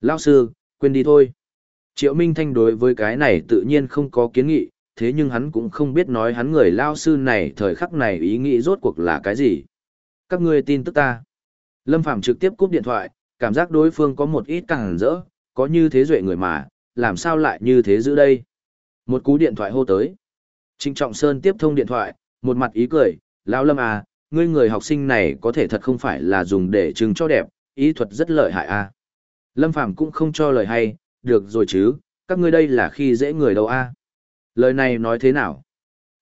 Lao sư, quên đi thôi. Triệu Minh Thanh đối với cái này tự nhiên không có kiến nghị, thế nhưng hắn cũng không biết nói hắn người Lao sư này thời khắc này ý nghĩ rốt cuộc là cái gì. Các ngươi tin tức ta. Lâm Phạm trực tiếp cúp điện thoại, cảm giác đối phương có một ít càng rỡ, có như thế duệ người mà, làm sao lại như thế giữ đây. Một cú điện thoại hô tới. Trịnh Trọng Sơn tiếp thông điện thoại, một mặt ý cười, Lão Lâm à, ngươi người học sinh này có thể thật không phải là dùng để trưng cho đẹp, ý thuật rất lợi hại à. Lâm Phàm cũng không cho lời hay, được rồi chứ, các ngươi đây là khi dễ người đâu a à? Lời này nói thế nào?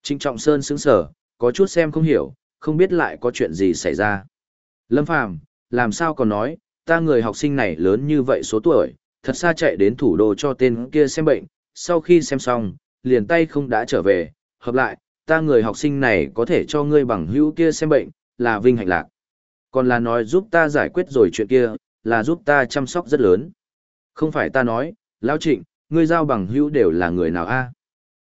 Trịnh Trọng Sơn sững sở, có chút xem không hiểu, không biết lại có chuyện gì xảy ra. Lâm Phàm làm sao còn nói, ta người học sinh này lớn như vậy số tuổi, thật xa chạy đến thủ đô cho tên kia xem bệnh, sau khi xem xong, liền tay không đã trở về, hợp lại, ta người học sinh này có thể cho ngươi bằng hữu kia xem bệnh, là vinh hạnh lạc. Còn là nói giúp ta giải quyết rồi chuyện kia, là giúp ta chăm sóc rất lớn. Không phải ta nói, Lão Trịnh, ngươi giao bằng hữu đều là người nào a?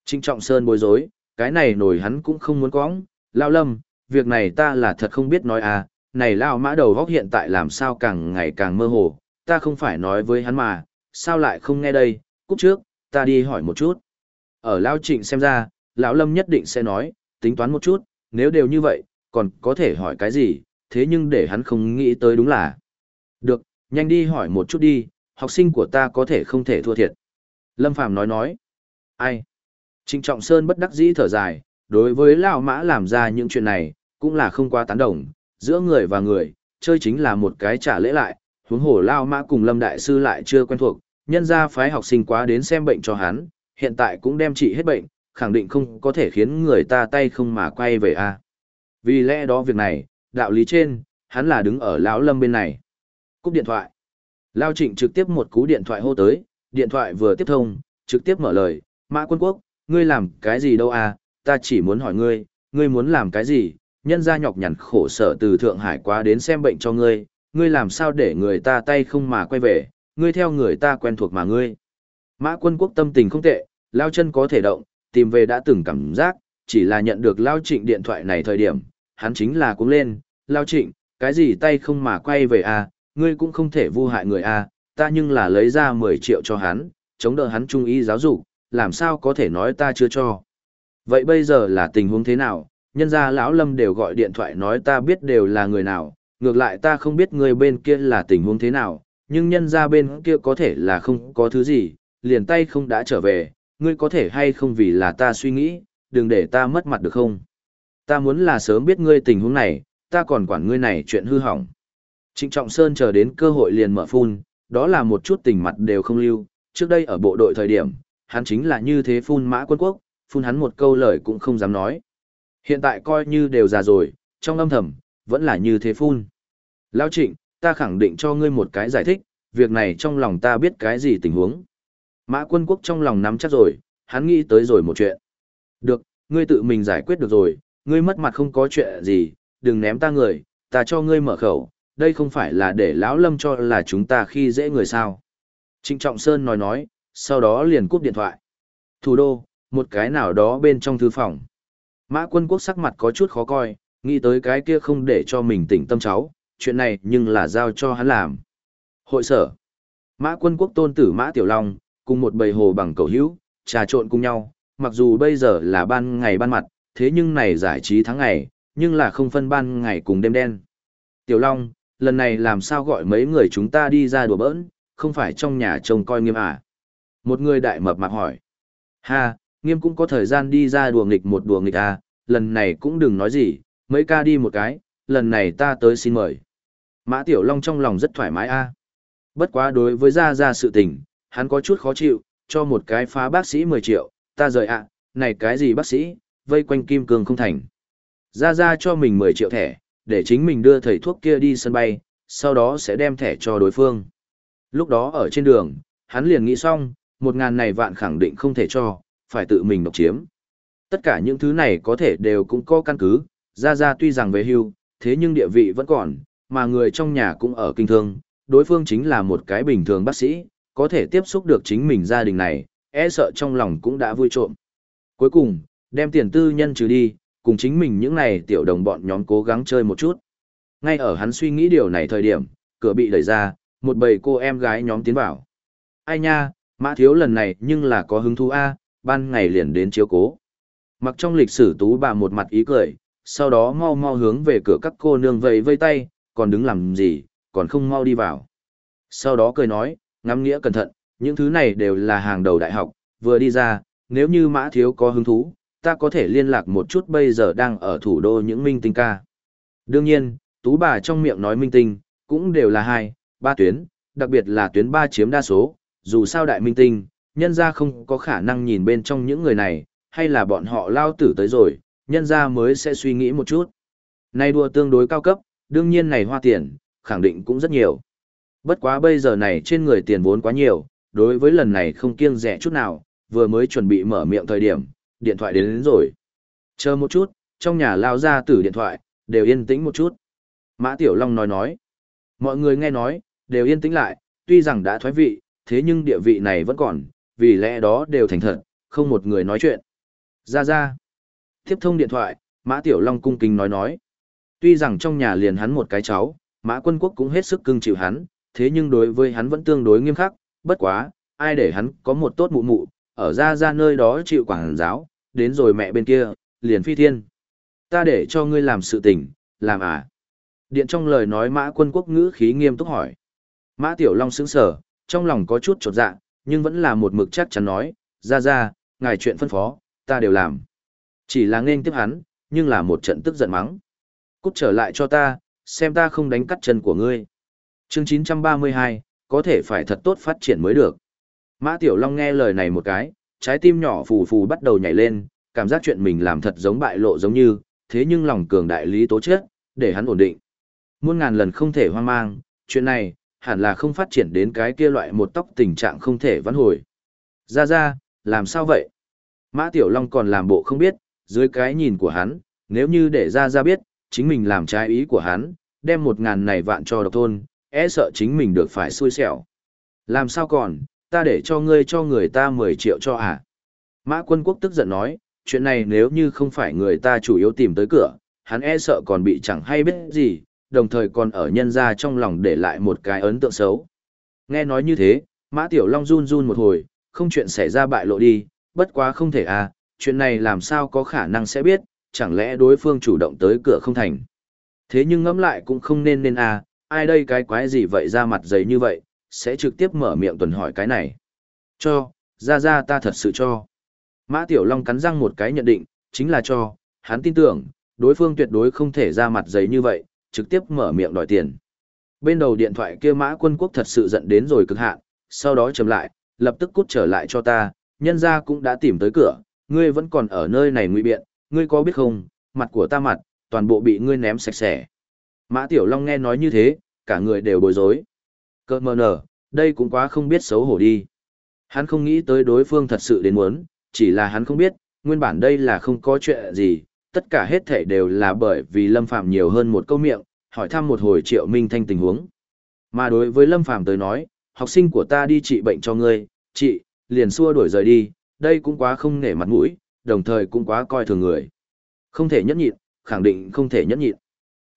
Trịnh Trọng Sơn bối rối, cái này nổi hắn cũng không muốn quõng, Lão Lâm, việc này ta là thật không biết nói a, này Lão mã đầu góc hiện tại làm sao càng ngày càng mơ hồ, ta không phải nói với hắn mà, sao lại không nghe đây, cúp trước, ta đi hỏi một chút. Ở Lão Trịnh xem ra, Lão Lâm nhất định sẽ nói, tính toán một chút, nếu đều như vậy, còn có thể hỏi cái gì, thế nhưng để hắn không nghĩ tới đúng là. Được, nhanh đi hỏi một chút đi, học sinh của ta có thể không thể thua thiệt. Lâm Phàm nói nói. Ai? Trịnh Trọng Sơn bất đắc dĩ thở dài, đối với Lão Mã làm ra những chuyện này, cũng là không quá tán đồng, giữa người và người, chơi chính là một cái trả lễ lại, huống hồ Lão Mã cùng Lâm Đại Sư lại chưa quen thuộc, nhân ra phái học sinh quá đến xem bệnh cho hắn, hiện tại cũng đem trị hết bệnh, khẳng định không có thể khiến người ta tay không mà quay về a. Vì lẽ đó việc này, đạo lý trên, hắn là đứng ở lão Lâm bên này. Cúp điện thoại. Lao Trịnh trực tiếp một cú điện thoại hô tới, điện thoại vừa tiếp thông, trực tiếp mở lời, Mã Quân Quốc, ngươi làm cái gì đâu à, ta chỉ muốn hỏi ngươi, ngươi muốn làm cái gì, nhân gia nhọc nhằn khổ sở từ Thượng Hải qua đến xem bệnh cho ngươi, ngươi làm sao để người ta tay không mà quay về, ngươi theo người ta quen thuộc mà ngươi. Mã Quân Quốc tâm tình không tệ, Lao chân có thể động, tìm về đã từng cảm giác, chỉ là nhận được Lao Trịnh điện thoại này thời điểm, hắn chính là cũng lên, Lao Trịnh, cái gì tay không mà quay về à, ngươi cũng không thể vu hại người a, ta nhưng là lấy ra 10 triệu cho hắn, chống đỡ hắn trung ý giáo dục, làm sao có thể nói ta chưa cho. Vậy bây giờ là tình huống thế nào, nhân gia lão lâm đều gọi điện thoại nói ta biết đều là người nào, ngược lại ta không biết người bên kia là tình huống thế nào, nhưng nhân gia bên kia có thể là không có thứ gì, liền tay không đã trở về, ngươi có thể hay không vì là ta suy nghĩ, đừng để ta mất mặt được không. Ta muốn là sớm biết ngươi tình huống này, ta còn quản ngươi này chuyện hư hỏng. Trịnh Trọng Sơn chờ đến cơ hội liền mở phun, đó là một chút tình mặt đều không lưu, trước đây ở bộ đội thời điểm, hắn chính là như thế phun mã quân quốc, phun hắn một câu lời cũng không dám nói. Hiện tại coi như đều già rồi, trong âm thầm, vẫn là như thế phun. Lão Trịnh, ta khẳng định cho ngươi một cái giải thích, việc này trong lòng ta biết cái gì tình huống. Mã quân quốc trong lòng nắm chắc rồi, hắn nghĩ tới rồi một chuyện. Được, ngươi tự mình giải quyết được rồi, ngươi mất mặt không có chuyện gì, đừng ném ta người, ta cho ngươi mở khẩu, đây không phải là để lão lâm cho là chúng ta khi dễ người sao. Trịnh Trọng Sơn nói nói, sau đó liền cúp điện thoại. Thủ đô, một cái nào đó bên trong thư phòng. Mã quân quốc sắc mặt có chút khó coi, nghĩ tới cái kia không để cho mình tỉnh tâm cháu, chuyện này nhưng là giao cho hắn làm. Hội sở. Mã quân quốc tôn tử Mã Tiểu Long, cùng một bầy hồ bằng cầu hữu, trà trộn cùng nhau, mặc dù bây giờ là ban ngày ban mặt, thế nhưng này giải trí tháng ngày, nhưng là không phân ban ngày cùng đêm đen. Tiểu Long, lần này làm sao gọi mấy người chúng ta đi ra đùa bỡn, không phải trong nhà trông coi nghiêm à? Một người đại mập mạp hỏi. Ha, nghiêm cũng có thời gian đi ra đùa nghịch một đùa nghịch à, lần này cũng đừng nói gì, mấy ca đi một cái, lần này ta tới xin mời. Mã Tiểu Long trong lòng rất thoải mái a. À. Bất quá đối với Gia Gia sự tình, hắn có chút khó chịu, cho một cái phá bác sĩ 10 triệu, ta rời ạ, à, này cái gì bác sĩ, vây quanh kim cương không thành. Gia Gia cho mình 10 triệu thẻ, để chính mình đưa thầy thuốc kia đi sân bay, sau đó sẽ đem thẻ cho đối phương. Lúc đó ở trên đường, hắn liền nghĩ xong, một ngàn này vạn khẳng định không thể cho, phải tự mình độc chiếm. Tất cả những thứ này có thể đều cũng có căn cứ, ra ra tuy rằng về hưu, thế nhưng địa vị vẫn còn, mà người trong nhà cũng ở kinh thương, đối phương chính là một cái bình thường bác sĩ, có thể tiếp xúc được chính mình gia đình này, e sợ trong lòng cũng đã vui trộm. Cuối cùng, đem tiền tư nhân trừ đi, cùng chính mình những này tiểu đồng bọn nhóm cố gắng chơi một chút. Ngay ở hắn suy nghĩ điều này thời điểm, cửa bị đẩy ra, một bầy cô em gái nhóm tiến vào. Ai nha, mã thiếu lần này nhưng là có hứng thú A, ban ngày liền đến chiếu cố. Mặc trong lịch sử tú bà một mặt ý cười, sau đó mau mau hướng về cửa các cô nương vẫy vây tay, còn đứng làm gì, còn không mau đi vào. Sau đó cười nói, ngắm nghĩa cẩn thận, những thứ này đều là hàng đầu đại học, vừa đi ra, nếu như mã thiếu có hứng thú, ta có thể liên lạc một chút bây giờ đang ở thủ đô những minh tinh ca. Đương nhiên, tú bà trong miệng nói minh tinh, cũng đều là hai, ba tuyến, đặc biệt là tuyến ba chiếm đa số, dù sao đại minh tinh, nhân ra không có khả năng nhìn bên trong những người này, hay là bọn họ lao tử tới rồi, nhân ra mới sẽ suy nghĩ một chút. Nay đua tương đối cao cấp, đương nhiên này hoa tiền, khẳng định cũng rất nhiều. Bất quá bây giờ này trên người tiền vốn quá nhiều, đối với lần này không kiêng rẻ chút nào, vừa mới chuẩn bị mở miệng thời điểm, điện thoại đến, đến rồi. Chờ một chút, trong nhà lao ra từ điện thoại, đều yên tĩnh một chút. Mã Tiểu Long nói nói. Mọi người nghe nói, đều yên tĩnh lại, tuy rằng đã thoái vị, thế nhưng địa vị này vẫn còn, vì lẽ đó đều thành thật, không một người nói chuyện. Ra ra. Tiếp thông điện thoại, Mã Tiểu Long cung kính nói nói. Tuy rằng trong nhà liền hắn một cái cháu, Mã Quân Quốc cũng hết sức cưng chịu hắn, thế nhưng đối với hắn vẫn tương đối nghiêm khắc, bất quá, ai để hắn có một tốt mụ mụ, ở ra ra nơi đó chịu quảng giáo, đến rồi mẹ bên kia, liền phi thiên. Ta để cho ngươi làm sự tình, làm à? Điện trong lời nói Mã Quân Quốc ngữ khí nghiêm túc hỏi. Mã Tiểu Long sững sờ, trong lòng có chút trột dạ, nhưng vẫn là một mực chắc chắn nói, ra ra, ngài chuyện phân phó, ta đều làm. Chỉ là nên tiếp hắn, nhưng là một trận tức giận mắng. Cút trở lại cho ta, xem ta không đánh cắt chân của ngươi. Chương 932, có thể phải thật tốt phát triển mới được. Mã Tiểu Long nghe lời này một cái, trái tim nhỏ phù phù bắt đầu nhảy lên, cảm giác chuyện mình làm thật giống bại lộ giống như, thế nhưng lòng cường đại lý tố chết, để hắn ổn định. Muôn ngàn lần không thể hoang mang, chuyện này, hẳn là không phát triển đến cái kia loại một tóc tình trạng không thể vãn hồi. Ra ra, làm sao vậy? Mã Tiểu Long còn làm bộ không biết, dưới cái nhìn của hắn, nếu như để ra ra biết, chính mình làm trái ý của hắn, đem một ngàn này vạn cho độc thôn, e sợ chính mình được phải xui xẻo. Làm sao còn, ta để cho ngươi cho người ta 10 triệu cho à? Mã quân quốc tức giận nói, chuyện này nếu như không phải người ta chủ yếu tìm tới cửa, hắn e sợ còn bị chẳng hay biết gì, đồng thời còn ở nhân ra trong lòng để lại một cái ấn tượng xấu. Nghe nói như thế, Mã Tiểu Long run run một hồi, không chuyện xảy ra bại lộ đi, bất quá không thể à, chuyện này làm sao có khả năng sẽ biết, chẳng lẽ đối phương chủ động tới cửa không thành. Thế nhưng ngẫm lại cũng không nên nên à, ai đây cái quái gì vậy ra mặt dày như vậy, sẽ trực tiếp mở miệng tuần hỏi cái này. Cho, ra ra ta thật sự cho. Mã Tiểu Long cắn răng một cái nhận định, chính là cho, hắn tin tưởng, đối phương tuyệt đối không thể ra mặt dày như vậy, trực tiếp mở miệng đòi tiền. Bên đầu điện thoại kia Mã Quân Quốc thật sự giận đến rồi cực hạn, sau đó chầm lại, lập tức cút trở lại cho ta, nhân gia cũng đã tìm tới cửa, ngươi vẫn còn ở nơi này nguy biện, ngươi có biết không, mặt của ta mặt, toàn bộ bị ngươi ném sạch sẽ. Mã Tiểu Long nghe nói như thế, cả người đều bối rối. Cơ mờ nở, đây cũng quá không biết xấu hổ đi. Hắn không nghĩ tới đối phương thật sự đến muốn, chỉ là hắn không biết, nguyên bản đây là không có chuyện gì, tất cả hết thể đều là bởi vì Lâm Phạm nhiều hơn một câu miệng, hỏi thăm một hồi Triệu Minh Thanh tình huống. Mà đối với Lâm Phạm tới nói, học sinh của ta đi trị bệnh cho ngươi, chị, liền xua đuổi rời đi, đây cũng quá không nể mặt mũi, đồng thời cũng quá coi thường người. Không thể nhẫn nhịn, khẳng định không thể nhẫn nhịn.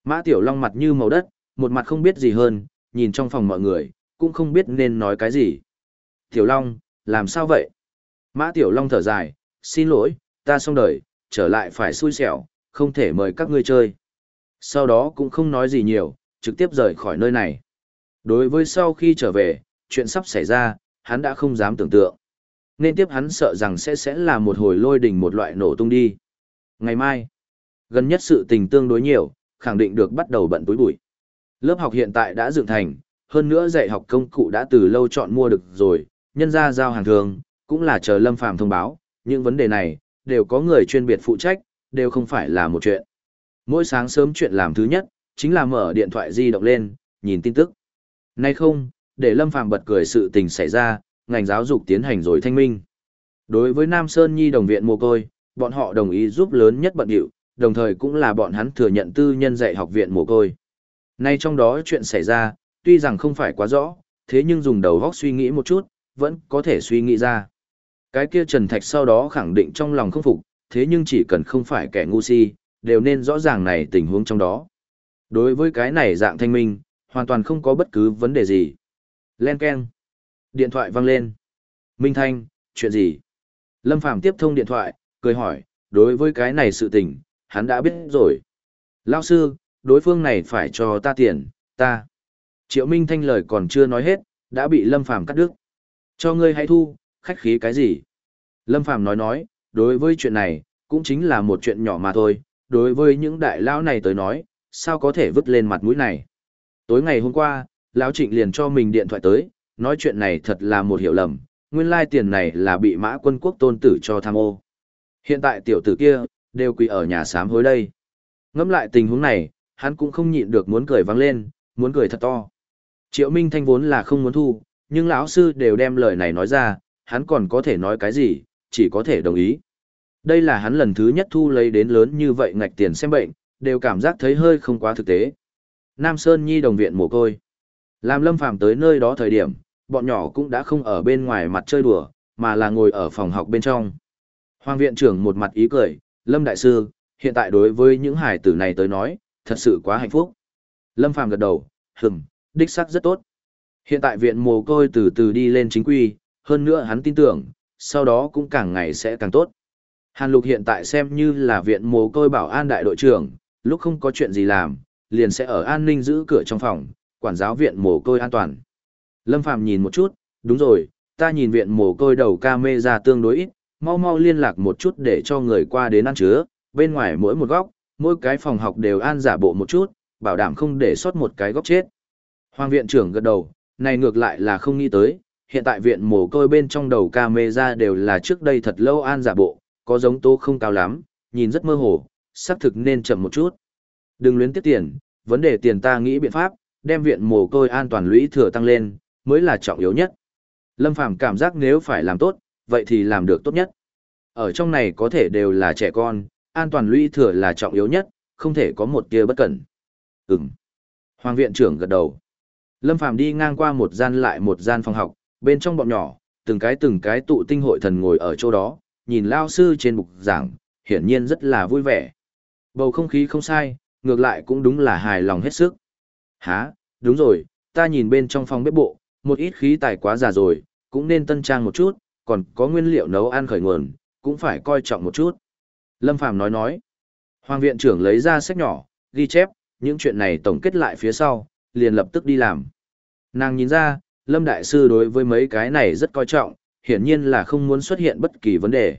Mã Tiểu Long mặt như màu đất, một mặt không biết gì hơn, nhìn trong phòng mọi người, cũng không biết nên nói cái gì. Tiểu Long, làm sao vậy? Mã Tiểu Long thở dài, xin lỗi, ta xong đời, trở lại phải xui xẻo, không thể mời các ngươi chơi. Sau đó cũng không nói gì nhiều, trực tiếp rời khỏi nơi này. Đối với sau khi trở về, chuyện sắp xảy ra, hắn đã không dám tưởng tượng. Nên tiếp hắn sợ rằng sẽ sẽ là một hồi lôi đình một loại nổ tung đi. Ngày mai, gần nhất sự tình tương đối nhiều, khẳng định được bắt đầu bận túi bụi. Lớp học hiện tại đã dựng thành, hơn nữa dạy học công cụ đã từ lâu chọn mua được rồi, nhân ra giao hàng thường, cũng là chờ Lâm Phàm thông báo, những vấn đề này, đều có người chuyên biệt phụ trách, đều không phải là một chuyện. Mỗi sáng sớm chuyện làm thứ nhất, chính là mở điện thoại di động lên, nhìn tin tức. Nay không, để Lâm Phàm bật cười sự tình xảy ra, ngành giáo dục tiến hành rồi thanh minh. Đối với Nam Sơn Nhi đồng viện mồ côi, bọn họ đồng ý giúp lớn nhất bận điệu, đồng thời cũng là bọn hắn thừa nhận tư nhân dạy học viện mồ côi. Nay trong đó chuyện xảy ra, tuy rằng không phải quá rõ, thế nhưng dùng đầu góc suy nghĩ một chút, vẫn có thể suy nghĩ ra. Cái kia Trần Thạch sau đó khẳng định trong lòng không phục, thế nhưng chỉ cần không phải kẻ ngu si, đều nên rõ ràng này tình huống trong đó. Đối với cái này dạng thanh minh, hoàn toàn không có bất cứ vấn đề gì. Len keng. Điện thoại vang lên. Minh Thanh, chuyện gì? Lâm Phàm tiếp thông điện thoại, cười hỏi, đối với cái này sự tình, hắn đã biết rồi. Lao sư, đối phương này phải cho ta tiền, ta. Triệu Minh Thanh lời còn chưa nói hết, đã bị Lâm Phàm cắt đứt. Cho ngươi hãy thu, khách khí cái gì? Lâm Phàm nói nói, đối với chuyện này, cũng chính là một chuyện nhỏ mà thôi, đối với những đại lão này tới nói, sao có thể vứt lên mặt mũi này. Tối ngày hôm qua, lão Trịnh liền cho mình điện thoại tới, nói chuyện này thật là một hiểu lầm, nguyên lai tiền này là bị mã quân quốc tôn tử cho tham ô. Hiện tại tiểu tử kia, đều quỳ ở nhà sám hối đây. Ngẫm lại tình huống này, hắn cũng không nhịn được muốn cười vang lên, muốn cười thật to. Triệu Minh Thanh vốn là không muốn thu, nhưng lão sư đều đem lời này nói ra, hắn còn có thể nói cái gì, chỉ có thể đồng ý. Đây là hắn lần thứ nhất thu lấy đến lớn như vậy ngạch tiền xem bệnh, đều cảm giác thấy hơi không quá thực tế. Nam Sơn Nhi đồng viện mồ côi. Làm Lâm Phàm tới nơi đó thời điểm, bọn nhỏ cũng đã không ở bên ngoài mặt chơi đùa, mà là ngồi ở phòng học bên trong. Hoàng viện trưởng một mặt ý cười, Lâm Đại Sư, hiện tại đối với những hải tử này tới nói, thật sự quá hạnh phúc. Lâm Phàm gật đầu, hừm, đích xác rất tốt. Hiện tại viện mồ côi từ từ đi lên chính quy, hơn nữa hắn tin tưởng, sau đó cũng càng ngày sẽ càng tốt. Hàn Lục hiện tại xem như là viện mồ côi bảo an đại đội trưởng, lúc không có chuyện gì làm, liền sẽ ở an ninh giữ cửa trong phòng, quản giáo viện mồ côi an toàn. Lâm Phàm nhìn một chút, đúng rồi, ta nhìn viện mồ côi đầu ca mê ra tương đối ít, mau mau liên lạc một chút để cho người qua đến ăn chứa, bên ngoài mỗi một góc, mỗi cái phòng học đều an giả bộ một chút, bảo đảm không để sót một cái góc chết. Hoàng viện trưởng gật đầu, này ngược lại là không nghĩ tới, hiện tại viện mồ côi bên trong đầu ca mê ra đều là trước đây thật lâu an giả bộ, có giống tố không cao lắm, nhìn rất mơ hồ, xác thực nên chậm một chút. Đừng luyến tiếp tiền, vấn đề tiền ta nghĩ biện pháp, đem viện mồ côi an toàn lũy thừa tăng lên, mới là trọng yếu nhất. Lâm Phàm cảm giác nếu phải làm tốt, vậy thì làm được tốt nhất. Ở trong này có thể đều là trẻ con, an toàn lũy thừa là trọng yếu nhất, không thể có một tia bất cẩn. Ừm. Hoàng viện trưởng gật đầu. Lâm Phàm đi ngang qua một gian lại một gian phòng học, bên trong bọn nhỏ, từng cái từng cái tụ tinh hội thần ngồi ở chỗ đó, nhìn lao sư trên bục giảng, hiển nhiên rất là vui vẻ. Bầu không khí không sai, ngược lại cũng đúng là hài lòng hết sức. Hả, đúng rồi, ta nhìn bên trong phòng bếp bộ, một ít khí tài quá già rồi, cũng nên tân trang một chút, còn có nguyên liệu nấu ăn khởi nguồn, cũng phải coi trọng một chút. Lâm Phàm nói nói. Hoàng viện trưởng lấy ra sách nhỏ, ghi chép, những chuyện này tổng kết lại phía sau, liền lập tức đi làm. Nàng nhìn ra, Lâm Đại Sư đối với mấy cái này rất coi trọng, hiển nhiên là không muốn xuất hiện bất kỳ vấn đề.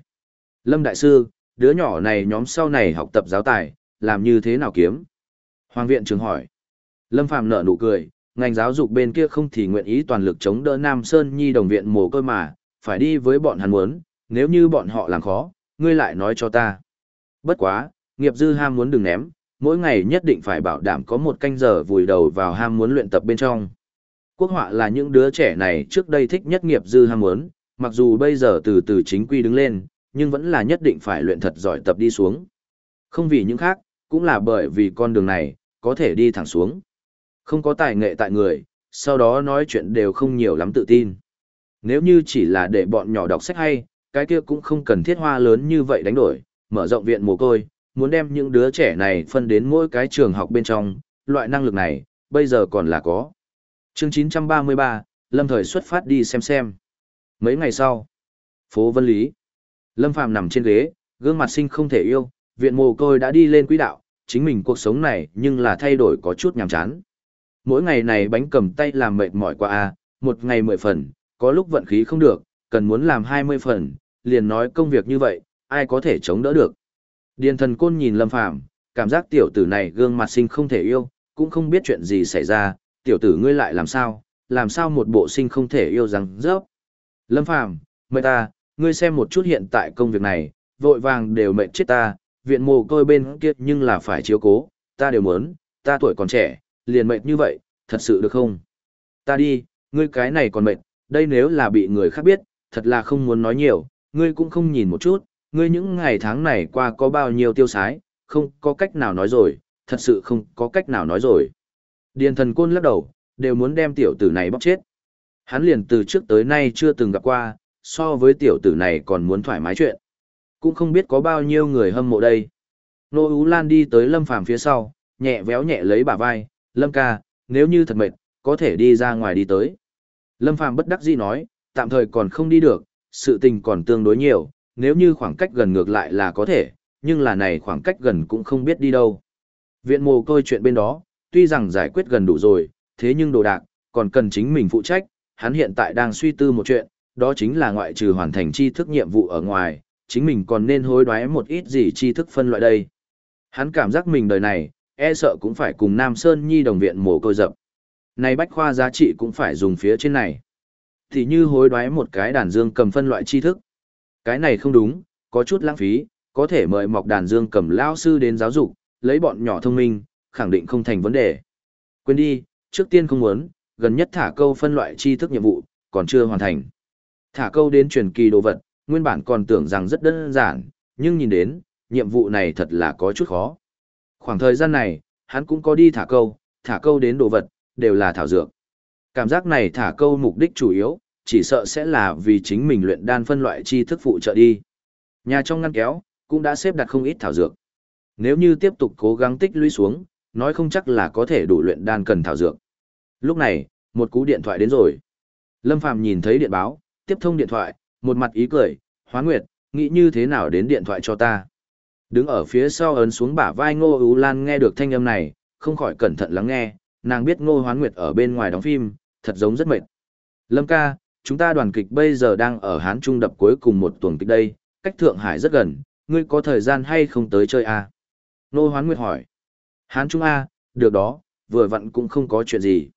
Lâm Đại Sư, đứa nhỏ này nhóm sau này học tập giáo tài, làm như thế nào kiếm? Hoàng viện trưởng hỏi. Lâm Phàm nở nụ cười, ngành giáo dục bên kia không thì nguyện ý toàn lực chống đỡ Nam Sơn Nhi đồng viện mồ côi mà, phải đi với bọn hắn muốn, nếu như bọn họ làm khó, ngươi lại nói cho ta. Bất quá, nghiệp dư ham muốn đừng ném, mỗi ngày nhất định phải bảo đảm có một canh giờ vùi đầu vào ham muốn luyện tập bên trong. Quốc họa là những đứa trẻ này trước đây thích nhất nghiệp dư ham muốn, mặc dù bây giờ từ từ chính quy đứng lên, nhưng vẫn là nhất định phải luyện thật giỏi tập đi xuống. Không vì những khác, cũng là bởi vì con đường này, có thể đi thẳng xuống. Không có tài nghệ tại người, sau đó nói chuyện đều không nhiều lắm tự tin. Nếu như chỉ là để bọn nhỏ đọc sách hay, cái kia cũng không cần thiết hoa lớn như vậy đánh đổi, mở rộng viện mồ côi, muốn đem những đứa trẻ này phân đến mỗi cái trường học bên trong, loại năng lực này, bây giờ còn là có. Chương 933, Lâm Thời xuất phát đi xem xem. Mấy ngày sau, phố Vân Lý, Lâm Phàm nằm trên ghế, gương mặt sinh không thể yêu, viện mồ côi đã đi lên quỹ đạo, chính mình cuộc sống này nhưng là thay đổi có chút nhàm chán. Mỗi ngày này bánh cầm tay làm mệt mỏi qua a, à, một ngày mười phần, có lúc vận khí không được, cần muốn làm hai mươi phần, liền nói công việc như vậy, ai có thể chống đỡ được. Điền thần côn nhìn Lâm Phàm cảm giác tiểu tử này gương mặt sinh không thể yêu, cũng không biết chuyện gì xảy ra, tiểu tử ngươi lại làm sao, làm sao một bộ sinh không thể yêu rằng rớp. Lâm Phàm mời ta, ngươi xem một chút hiện tại công việc này, vội vàng đều mệt chết ta, viện mồ côi bên kia nhưng là phải chiếu cố, ta đều muốn, ta tuổi còn trẻ, liền mệt như vậy, thật sự được không? Ta đi, ngươi cái này còn mệt, đây nếu là bị người khác biết, thật là không muốn nói nhiều, ngươi cũng không nhìn một chút, ngươi những ngày tháng này qua có bao nhiêu tiêu sái, không có cách nào nói rồi, thật sự không có cách nào nói rồi. Điền thần côn lắc đầu, đều muốn đem tiểu tử này bóc chết. Hắn liền từ trước tới nay chưa từng gặp qua, so với tiểu tử này còn muốn thoải mái chuyện. Cũng không biết có bao nhiêu người hâm mộ đây. Nô Ú Lan đi tới Lâm Phàm phía sau, nhẹ véo nhẹ lấy bả vai, Lâm ca, nếu như thật mệt, có thể đi ra ngoài đi tới. Lâm Phàm bất đắc dĩ nói, tạm thời còn không đi được, sự tình còn tương đối nhiều, nếu như khoảng cách gần ngược lại là có thể, nhưng là này khoảng cách gần cũng không biết đi đâu. Viện mồ côi chuyện bên đó, tuy rằng giải quyết gần đủ rồi, thế nhưng đồ đạc, còn cần chính mình phụ trách, hắn hiện tại đang suy tư một chuyện, đó chính là ngoại trừ hoàn thành tri thức nhiệm vụ ở ngoài, chính mình còn nên hối đoái một ít gì tri thức phân loại đây. Hắn cảm giác mình đời này, e sợ cũng phải cùng Nam Sơn Nhi đồng viện mồ côi dập. Này bách khoa giá trị cũng phải dùng phía trên này. Thì như hối đoái một cái đàn dương cầm phân loại tri thức. Cái này không đúng, có chút lãng phí, có thể mời mọc đàn dương cầm lao sư đến giáo dục, lấy bọn nhỏ thông minh, khẳng định không thành vấn đề. Quên đi, trước tiên không muốn, gần nhất thả câu phân loại tri thức nhiệm vụ, còn chưa hoàn thành. Thả câu đến truyền kỳ đồ vật, nguyên bản còn tưởng rằng rất đơn giản, nhưng nhìn đến, nhiệm vụ này thật là có chút khó. Khoảng thời gian này, hắn cũng có đi thả câu, thả câu đến đồ vật, đều là thảo dược. Cảm giác này thả câu mục đích chủ yếu, chỉ sợ sẽ là vì chính mình luyện đan phân loại chi thức phụ trợ đi. Nhà trong ngăn kéo, cũng đã xếp đặt không ít thảo dược. Nếu như tiếp tục cố gắng tích lũy xuống, nói không chắc là có thể đủ luyện đan cần thảo dược. Lúc này, một cú điện thoại đến rồi. Lâm Phàm nhìn thấy điện báo, tiếp thông điện thoại, một mặt ý cười, hóa Nguyệt, nghĩ như thế nào đến điện thoại cho ta. Đứng ở phía sau ấn xuống bả vai Ngô Ú Lan nghe được thanh âm này, không khỏi cẩn thận lắng nghe, nàng biết Ngô Hoán Nguyệt ở bên ngoài đóng phim, thật giống rất mệt. Lâm ca, chúng ta đoàn kịch bây giờ đang ở Hán Trung đập cuối cùng một tuần kịch đây, cách Thượng Hải rất gần, ngươi có thời gian hay không tới chơi à? nô Hoán Nguyệt hỏi. Hán Trung A, được đó, vừa vặn cũng không có chuyện gì.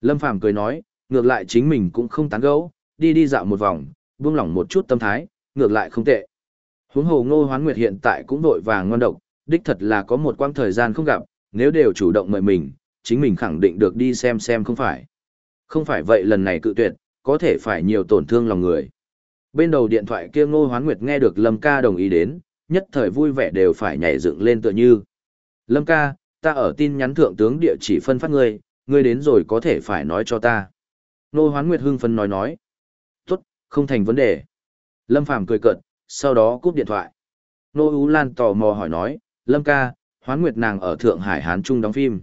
Lâm Phàm cười nói, ngược lại chính mình cũng không tán gẫu, đi đi dạo một vòng, buông lỏng một chút tâm thái, ngược lại không tệ. Huống hồ Ngô Hoán Nguyệt hiện tại cũng vội vàng ngon độc, đích thật là có một quãng thời gian không gặp, nếu đều chủ động mời mình, chính mình khẳng định được đi xem xem không phải. Không phải vậy lần này cự tuyệt, có thể phải nhiều tổn thương lòng người. Bên đầu điện thoại kia Ngô Hoán Nguyệt nghe được Lâm ca đồng ý đến, nhất thời vui vẻ đều phải nhảy dựng lên tựa như. Lâm ca, ta ở tin nhắn thượng tướng địa chỉ phân phát ngươi, ngươi đến rồi có thể phải nói cho ta. Ngô Hoán Nguyệt hưng phấn nói nói. Tốt, không thành vấn đề. Lâm Phàm cười cợt, sau đó cúp điện thoại. Nô Ú Lan tò mò hỏi nói, Lâm ca, Hoán Nguyệt nàng ở Thượng Hải Hán Trung đóng phim.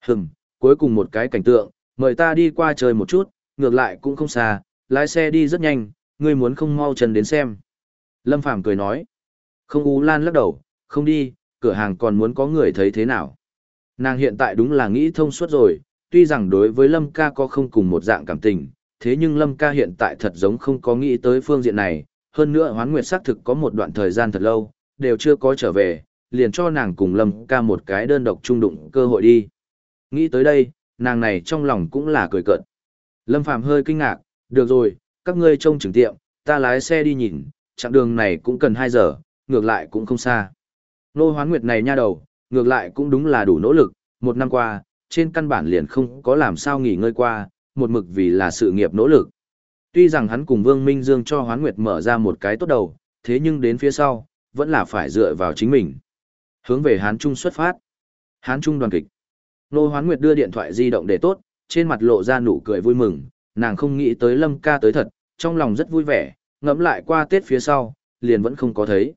Hừm, cuối cùng một cái cảnh tượng, mời ta đi qua chơi một chút, ngược lại cũng không xa, lái xe đi rất nhanh, ngươi muốn không mau chân đến xem. Lâm Phàm cười nói, không Ú Lan lắc đầu, không đi, cửa hàng còn muốn có người thấy thế nào. Nàng hiện tại đúng là nghĩ thông suốt rồi, tuy rằng đối với Lâm ca có không cùng một dạng cảm tình, thế nhưng Lâm ca hiện tại thật giống không có nghĩ tới phương diện này, hơn nữa hoán nguyệt xác thực có một đoạn thời gian thật lâu, đều chưa có trở về, liền cho nàng cùng Lâm ca một cái đơn độc trung đụng cơ hội đi. Nghĩ tới đây, nàng này trong lòng cũng là cười cợt. Lâm Phàm hơi kinh ngạc, được rồi, các ngươi trông chừng tiệm, ta lái xe đi nhìn, chặng đường này cũng cần 2 giờ, ngược lại cũng không xa. Nô hoán nguyệt này nha đầu, ngược lại cũng đúng là đủ nỗ lực, một năm qua, trên căn bản liền không có làm sao nghỉ ngơi qua, một mực vì là sự nghiệp nỗ lực. Tuy rằng hắn cùng Vương Minh Dương cho Hoán Nguyệt mở ra một cái tốt đầu, thế nhưng đến phía sau, vẫn là phải dựa vào chính mình. Hướng về Hán Trung xuất phát. Hán Trung đoàn kịch. Nô Hoán Nguyệt đưa điện thoại di động để tốt, trên mặt lộ ra nụ cười vui mừng, nàng không nghĩ tới Lâm ca tới thật, trong lòng rất vui vẻ, ngẫm lại qua Tết phía sau, liền vẫn không có thấy.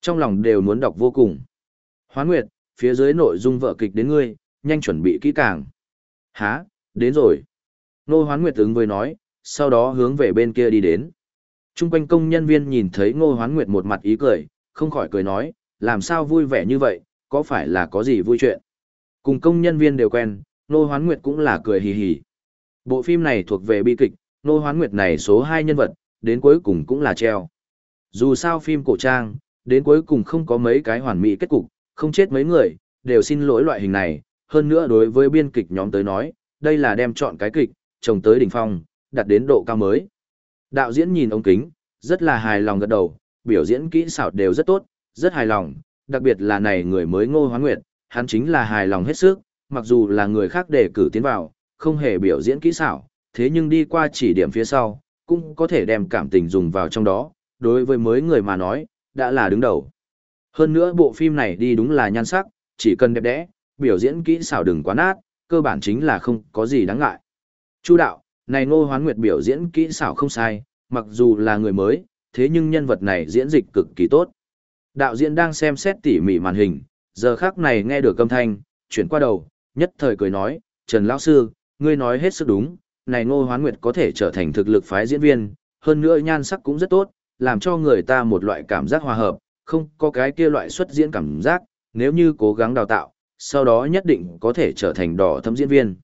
Trong lòng đều muốn đọc vô cùng. Hoán Nguyệt, phía dưới nội dung vợ kịch đến ngươi, nhanh chuẩn bị kỹ càng. Hả, đến rồi. Nô Hoán Nguyệt ứng với nói, sau đó hướng về bên kia đi đến. Trung quanh công nhân viên nhìn thấy Ngô Hoán Nguyệt một mặt ý cười, không khỏi cười nói, làm sao vui vẻ như vậy, có phải là có gì vui chuyện. Cùng công nhân viên đều quen, Nô Hoán Nguyệt cũng là cười hì hì. Bộ phim này thuộc về bi kịch, Nô Hoán Nguyệt này số 2 nhân vật, đến cuối cùng cũng là treo. Dù sao phim cổ trang, đến cuối cùng không có mấy cái hoàn mỹ kết cục, không chết mấy người, đều xin lỗi loại hình này, hơn nữa đối với biên kịch nhóm tới nói, đây là đem chọn cái kịch, trồng tới đỉnh phong, đặt đến độ cao mới. Đạo diễn nhìn ống kính, rất là hài lòng gật đầu, biểu diễn kỹ xảo đều rất tốt, rất hài lòng, đặc biệt là này người mới Ngô Hoán Nguyệt, hắn chính là hài lòng hết sức, mặc dù là người khác đề cử tiến vào, không hề biểu diễn kỹ xảo, thế nhưng đi qua chỉ điểm phía sau, cũng có thể đem cảm tình dùng vào trong đó, đối với mới người mà nói, đã là đứng đầu. Hơn nữa bộ phim này đi đúng là nhan sắc, chỉ cần đẹp đẽ, biểu diễn kỹ xảo đừng quá nát, cơ bản chính là không có gì đáng ngại. Chu đạo, này Ngô Hoán Nguyệt biểu diễn kỹ xảo không sai, mặc dù là người mới, thế nhưng nhân vật này diễn dịch cực kỳ tốt. Đạo diễn đang xem xét tỉ mỉ màn hình, giờ khắc này nghe được âm thanh, chuyển qua đầu, nhất thời cười nói, Trần Lão Sư, ngươi nói hết sức đúng, này Ngô Hoán Nguyệt có thể trở thành thực lực phái diễn viên, hơn nữa nhan sắc cũng rất tốt, làm cho người ta một loại cảm giác hòa hợp, không có cái kia loại xuất diễn cảm giác, nếu như cố gắng đào tạo, sau đó nhất định có thể trở thành đỏ thâm diễn viên.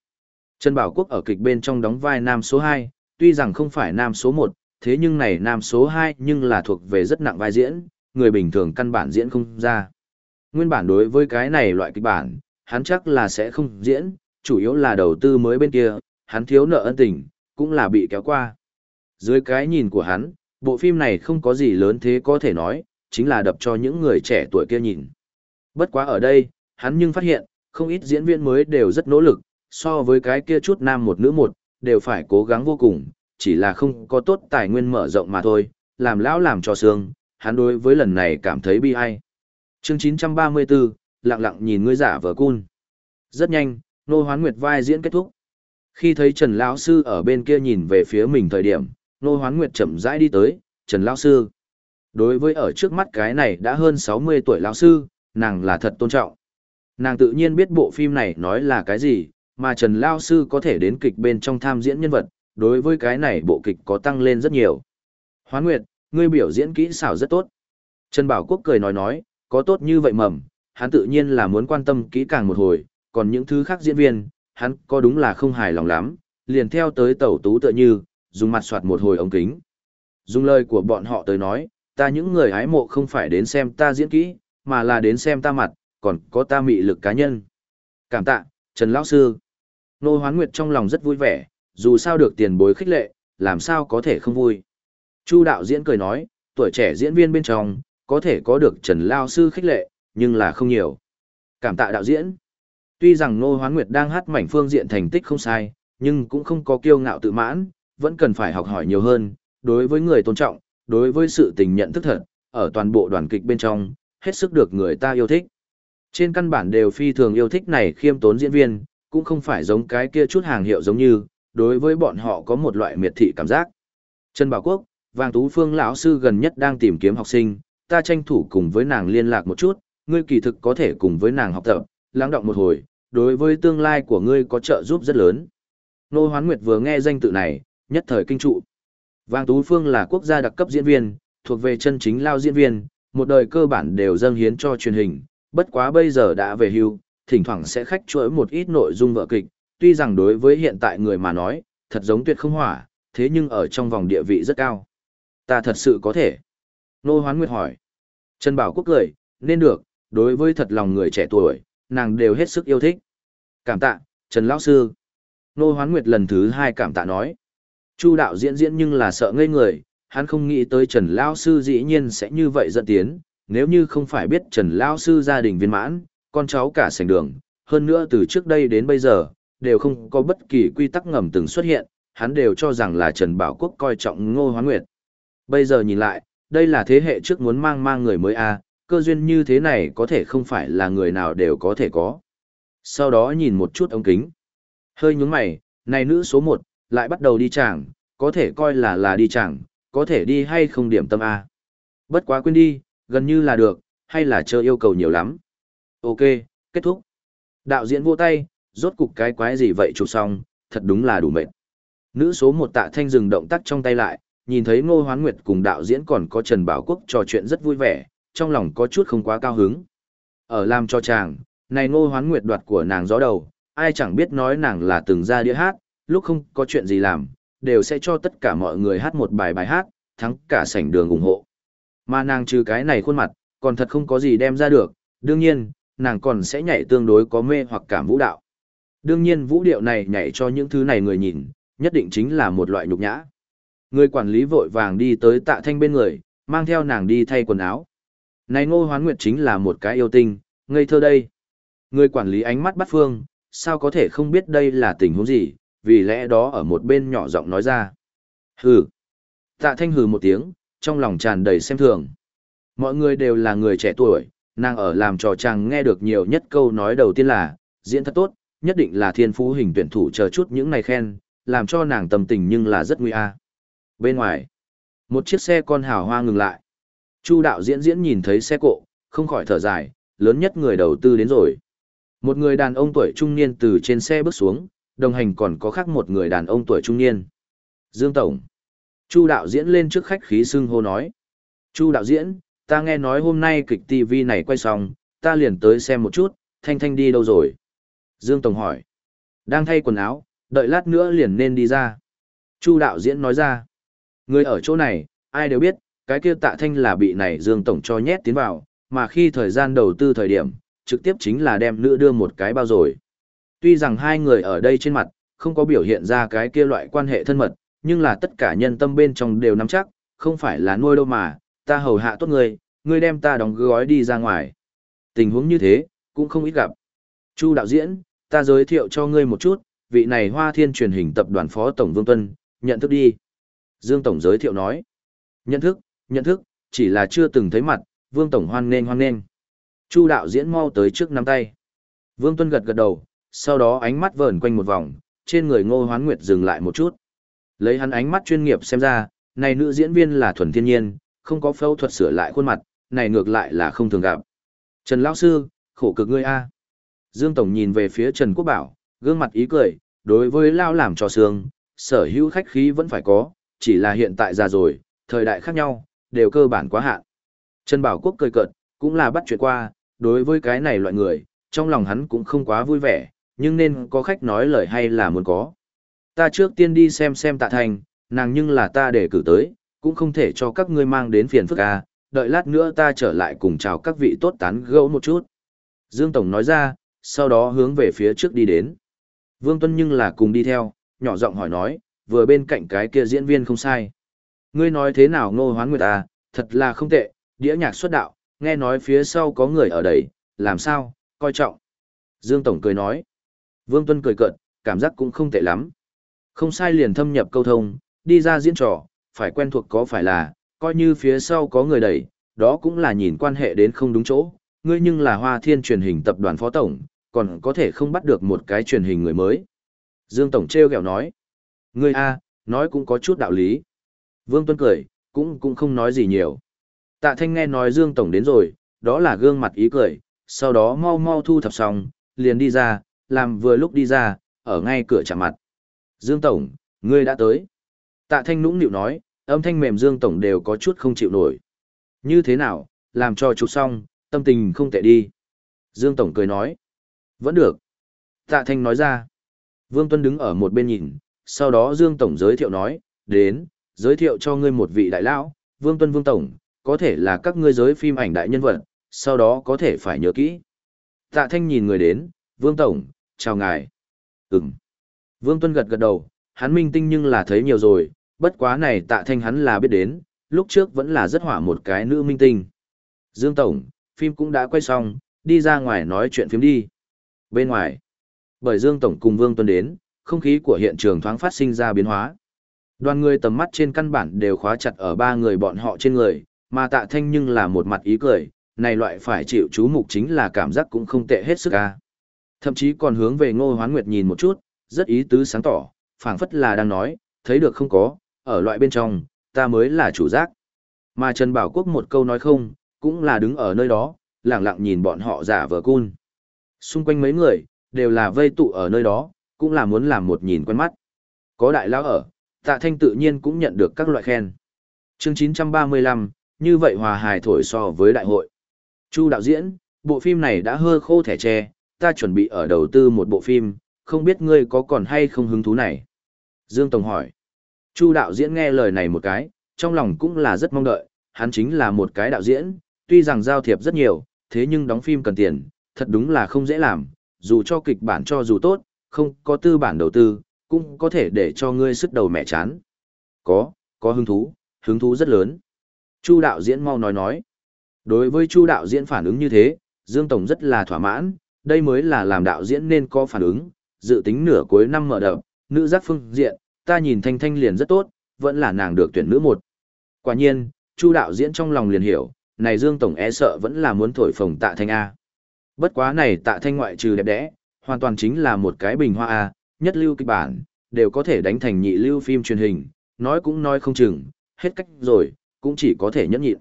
Trần Bảo Quốc ở kịch bên trong đóng vai nam số 2, tuy rằng không phải nam số 1, thế nhưng này nam số 2 nhưng là thuộc về rất nặng vai diễn, người bình thường căn bản diễn không ra. Nguyên bản đối với cái này loại kịch bản, hắn chắc là sẽ không diễn, chủ yếu là đầu tư mới bên kia, hắn thiếu nợ ân tình, cũng là bị kéo qua. Dưới cái nhìn của hắn, bộ phim này không có gì lớn thế có thể nói, chính là đập cho những người trẻ tuổi kia nhìn. Bất quá ở đây, hắn nhưng phát hiện, không ít diễn viên mới đều rất nỗ lực, so với cái kia chút nam một nữ một, đều phải cố gắng vô cùng, chỉ là không có tốt tài nguyên mở rộng mà thôi, làm lão làm cho xương, hắn đối với lần này cảm thấy bi ai. Chương 934, lặng lặng nhìn ngươi giả vờ cun. Rất nhanh, Nô Hoán Nguyệt vai diễn kết thúc. Khi thấy Trần lão sư ở bên kia nhìn về phía mình thời điểm, Nô Hoán Nguyệt chậm rãi đi tới, "Trần lão sư." Đối với ở trước mắt cái này đã hơn 60 tuổi lão sư, nàng là thật tôn trọng. Nàng tự nhiên biết bộ phim này nói là cái gì, mà Trần lão sư có thể đến kịch bên trong tham diễn nhân vật, đối với cái này bộ kịch có tăng lên rất nhiều. Hoán Nguyệt, ngươi biểu diễn kỹ xảo rất tốt. Trần Bảo Quốc cười nói nói, có tốt như vậy mầm, hắn tự nhiên là muốn quan tâm kỹ càng một hồi, còn những thứ khác diễn viên, hắn có đúng là không hài lòng lắm, liền theo tới tẩu tú tựa như, dùng mặt soạt một hồi ống kính. Dùng lời của bọn họ tới nói, ta những người hái mộ không phải đến xem ta diễn kỹ, mà là đến xem ta mặt, còn có ta mị lực cá nhân. Cảm tạ, Trần Lão Sư. Nô Hoán Nguyệt trong lòng rất vui vẻ, dù sao được tiền bối khích lệ, làm sao có thể không vui. Chu đạo diễn cười nói, tuổi trẻ diễn viên bên trong, có thể có được Trần Lao Sư khích lệ, nhưng là không nhiều. Cảm tạ đạo diễn. Tuy rằng Nô Hoán Nguyệt đang hát mảnh phương diện thành tích không sai, nhưng cũng không có kiêu ngạo tự mãn, vẫn cần phải học hỏi nhiều hơn, đối với người tôn trọng, đối với sự tình nhận thức thật, ở toàn bộ đoàn kịch bên trong, hết sức được người ta yêu thích. Trên căn bản đều phi thường yêu thích này khiêm tốn diễn viên, cũng không phải giống cái kia chút hàng hiệu giống như, đối với bọn họ có một loại miệt thị cảm giác. Trần Bảo Quốc, Vàng Tú Phương lão sư gần nhất đang tìm kiếm học sinh, ta tranh thủ cùng với nàng liên lạc một chút, ngươi kỳ thực có thể cùng với nàng học tập, lắng động một hồi, đối với tương lai của ngươi có trợ giúp rất lớn. Nô Hoán Nguyệt vừa nghe danh tự này, nhất thời kinh trụ. Vàng Tú Phương là quốc gia đặc cấp diễn viên, thuộc về chân chính lao diễn viên, một đời cơ bản đều dâng hiến cho truyền hình, bất quá bây giờ đã về hưu, thỉnh thoảng sẽ khách chuỗi một ít nội dung vợ kịch, tuy rằng đối với hiện tại người mà nói, thật giống tuyệt không hỏa, thế nhưng ở trong vòng địa vị rất cao. Ta thật sự có thể. Nô Hoán Nguyệt hỏi. Trần Bảo Quốc cười, nên được, đối với thật lòng người trẻ tuổi, nàng đều hết sức yêu thích. Cảm tạ, Trần Lão Sư. Nô Hoán Nguyệt lần thứ hai cảm tạ nói. Chu đạo diễn diễn nhưng là sợ ngây người, hắn không nghĩ tới Trần Lão Sư dĩ nhiên sẽ như vậy dẫn tiến, nếu như không phải biết Trần Lão Sư gia đình viên mãn, con cháu cả sành đường, hơn nữa từ trước đây đến bây giờ, đều không có bất kỳ quy tắc ngầm từng xuất hiện, hắn đều cho rằng là Trần Bảo Quốc coi trọng Ngô Hoán Nguyệt. Bây giờ nhìn lại, đây là thế hệ trước muốn mang mang người mới a, à, cơ duyên như thế này có thể không phải là người nào đều có thể có. Sau đó nhìn một chút ống kính. Hơi nhúng mày, này nữ số 1, lại bắt đầu đi chẳng, có thể coi là là đi chẳng, có thể đi hay không điểm tâm A. Bất quá quên đi, gần như là được, hay là chờ yêu cầu nhiều lắm. Ok, kết thúc. Đạo diễn vô tay, rốt cục cái quái gì vậy chụp xong, thật đúng là đủ mệt. Nữ số 1 tạ thanh dừng động tác trong tay lại, nhìn thấy Ngô Hoán Nguyệt cùng đạo diễn còn có Trần Bảo Quốc trò chuyện rất vui vẻ, trong lòng có chút không quá cao hứng. Ở làm cho chàng, này Ngô Hoán Nguyệt đoạt của nàng gió đầu, ai chẳng biết nói nàng là từng ra đĩa hát, lúc không có chuyện gì làm, đều sẽ cho tất cả mọi người hát một bài bài hát, thắng cả sảnh đường ủng hộ. Mà nàng trừ cái này khuôn mặt, còn thật không có gì đem ra được, đương nhiên, nàng còn sẽ nhảy tương đối có mê hoặc cảm vũ đạo. Đương nhiên vũ điệu này nhảy cho những thứ này người nhìn, nhất định chính là một loại nhục nhã. Người quản lý vội vàng đi tới tạ thanh bên người, mang theo nàng đi thay quần áo. Này ngô hoán nguyệt chính là một cái yêu tinh, ngây thơ đây. Người quản lý ánh mắt bắt phương, sao có thể không biết đây là tình huống gì, vì lẽ đó ở một bên nhỏ giọng nói ra. Hừ. Tạ thanh hừ một tiếng, trong lòng tràn đầy xem thường. Mọi người đều là người trẻ tuổi, nàng ở làm trò chàng nghe được nhiều nhất câu nói đầu tiên là, diễn thật tốt, nhất định là thiên phú hình tuyển thủ chờ chút những này khen, làm cho nàng tâm tình nhưng là rất nguy a. Bên ngoài, một chiếc xe con hào hoa ngừng lại. Chu đạo diễn diễn nhìn thấy xe cộ, không khỏi thở dài, lớn nhất người đầu tư đến rồi. Một người đàn ông tuổi trung niên từ trên xe bước xuống, đồng hành còn có khác một người đàn ông tuổi trung niên. Dương Tổng. Chu đạo diễn lên trước khách khí xưng hô nói. Chu đạo diễn, ta nghe nói hôm nay kịch TV này quay xong, ta liền tới xem một chút, Thanh Thanh đi đâu rồi? Dương Tổng hỏi. Đang thay quần áo, đợi lát nữa liền nên đi ra. Chu đạo diễn nói ra. Người ở chỗ này, ai đều biết, cái kia tạ thanh là bị này Dương Tổng cho nhét tiến vào, mà khi thời gian đầu tư thời điểm, trực tiếp chính là đem nữ đưa một cái bao rồi. Tuy rằng hai người ở đây trên mặt, không có biểu hiện ra cái kia loại quan hệ thân mật, nhưng là tất cả nhân tâm bên trong đều nắm chắc, không phải là nuôi đâu mà, ta hầu hạ tốt người, ngươi đem ta đóng gói đi ra ngoài. Tình huống như thế, cũng không ít gặp. Chu đạo diễn, ta giới thiệu cho ngươi một chút, vị này Hoa Thiên truyền hình tập đoàn phó tổng Vương Tuân, nhận thức đi. Dương Tổng giới thiệu nói. Nhận thức, nhận thức, chỉ là chưa từng thấy mặt, Vương Tổng hoan nghênh hoan nghênh. Chu đạo diễn mau tới trước nắm tay. Vương Tuân gật gật đầu, sau đó ánh mắt vờn quanh một vòng, trên người Ngô Hoán Nguyệt dừng lại một chút. Lấy hắn ánh mắt chuyên nghiệp xem ra, này nữ diễn viên là thuần thiên nhiên, không có phẫu thuật sửa lại khuôn mặt, này ngược lại là không thường gặp. Trần Lão Sư, khổ cực ngươi a. Dương Tổng nhìn về phía Trần Quốc Bảo, gương mặt ý cười, đối với Lao làm cho sương, sở hữu khách khí vẫn phải có, chỉ là hiện tại già rồi, thời đại khác nhau, đều cơ bản quá hạn. Trần Bảo Quốc cười cợt, cũng là bắt chuyện qua, đối với cái này loại người, trong lòng hắn cũng không quá vui vẻ, nhưng nên có khách nói lời hay là muốn có. Ta trước tiên đi xem xem tạ thành, nàng nhưng là ta để cử tới, cũng không thể cho các ngươi mang đến phiền phức à, đợi lát nữa ta trở lại cùng chào các vị tốt tán gẫu một chút. Dương Tổng nói ra, sau đó hướng về phía trước đi đến. Vương Tuân nhưng là cùng đi theo, nhỏ giọng hỏi nói, vừa bên cạnh cái kia diễn viên không sai. Ngươi nói thế nào ngô hoán nguyệt à, thật là không tệ, đĩa nhạc xuất đạo, nghe nói phía sau có người ở đây, làm sao, coi trọng. Dương Tổng cười nói. Vương Tuân cười cợt, cảm giác cũng không tệ lắm. Không sai liền thâm nhập câu thông, đi ra diễn trò, phải quen thuộc có phải là, coi như phía sau có người đẩy, đó cũng là nhìn quan hệ đến không đúng chỗ. Ngươi nhưng là hoa thiên truyền hình tập đoàn phó tổng, còn có thể không bắt được một cái truyền hình người mới. Dương Tổng treo kẹo nói. Ngươi a, nói cũng có chút đạo lý. Vương Tuân cười, cũng cũng không nói gì nhiều. Tạ Thanh nghe nói Dương Tổng đến rồi, đó là gương mặt ý cười, sau đó mau mau thu thập xong, liền đi ra, làm vừa lúc đi ra, ở ngay cửa chạm mặt. Dương Tổng, ngươi đã tới. Tạ Thanh nũng nịu nói, âm thanh mềm Dương Tổng đều có chút không chịu nổi. Như thế nào, làm cho chụp xong, tâm tình không tệ đi. Dương Tổng cười nói, vẫn được. Tạ Thanh nói ra, Vương Tuân đứng ở một bên nhìn, sau đó Dương Tổng giới thiệu nói, đến, giới thiệu cho ngươi một vị đại lão, Vương Tuân Vương Tổng, có thể là các ngươi giới phim ảnh đại nhân vật, sau đó có thể phải nhớ kỹ. Tạ Thanh nhìn người đến, Vương Tổng, chào ngài. Ừm. Vương Tuân gật gật đầu, hắn minh tinh nhưng là thấy nhiều rồi, bất quá này Tạ Thanh hắn là biết đến, lúc trước vẫn là rất hỏa một cái nữ minh tinh. Dương Tổng, phim cũng đã quay xong, đi ra ngoài nói chuyện phim đi. Bên ngoài, bởi Dương Tổng cùng Vương Tuân đến, không khí của hiện trường thoáng phát sinh ra biến hóa. Đoàn người tầm mắt trên căn bản đều khóa chặt ở ba người bọn họ trên người, mà tạ thanh nhưng là một mặt ý cười, này loại phải chịu chú mục chính là cảm giác cũng không tệ hết sức ca. Thậm chí còn hướng về ngô hoán nguyệt nhìn một chút, rất ý tứ sáng tỏ, phảng phất là đang nói, thấy được không có, ở loại bên trong, ta mới là chủ giác. Mà Trần Bảo Quốc một câu nói không, cũng là đứng ở nơi đó, lẳng lặng nhìn bọn họ giả vờ cun. Xung quanh mấy người, đều là vây tụ ở nơi đó, cũng là muốn làm một nhìn quen mắt. Có đại lão ở, tạ thanh tự nhiên cũng nhận được các loại khen. Chương 935, như vậy hòa hài thổi so với đại hội. Chu đạo diễn, bộ phim này đã hơ khô thẻ tre, ta chuẩn bị ở đầu tư một bộ phim, không biết ngươi có còn hay không hứng thú này. Dương Tổng hỏi. Chu đạo diễn nghe lời này một cái, trong lòng cũng là rất mong đợi, hắn chính là một cái đạo diễn, tuy rằng giao thiệp rất nhiều, thế nhưng đóng phim cần tiền, thật đúng là không dễ làm, dù cho kịch bản cho dù tốt, không có tư bản đầu tư, cũng có thể để cho ngươi sức đầu mẹ chán. Có, có hứng thú, hứng thú rất lớn. Chu đạo diễn mau nói nói. Đối với Chu đạo diễn phản ứng như thế, Dương Tổng rất là thỏa mãn, đây mới là làm đạo diễn nên có phản ứng, dự tính nửa cuối năm mở đập, nữ giác phương diện, ta nhìn Thanh Thanh liền rất tốt, vẫn là nàng được tuyển nữ một. Quả nhiên, Chu đạo diễn trong lòng liền hiểu, này Dương Tổng e sợ vẫn là muốn thổi phồng tạ Thanh A. Bất quá này tạ Thanh ngoại trừ đẹp đẽ, hoàn toàn chính là một cái bình hoa A, nhất lưu kịch bản, đều có thể đánh thành nhị lưu phim truyền hình, nói cũng nói không chừng, hết cách rồi, cũng chỉ có thể nhẫn nhịn.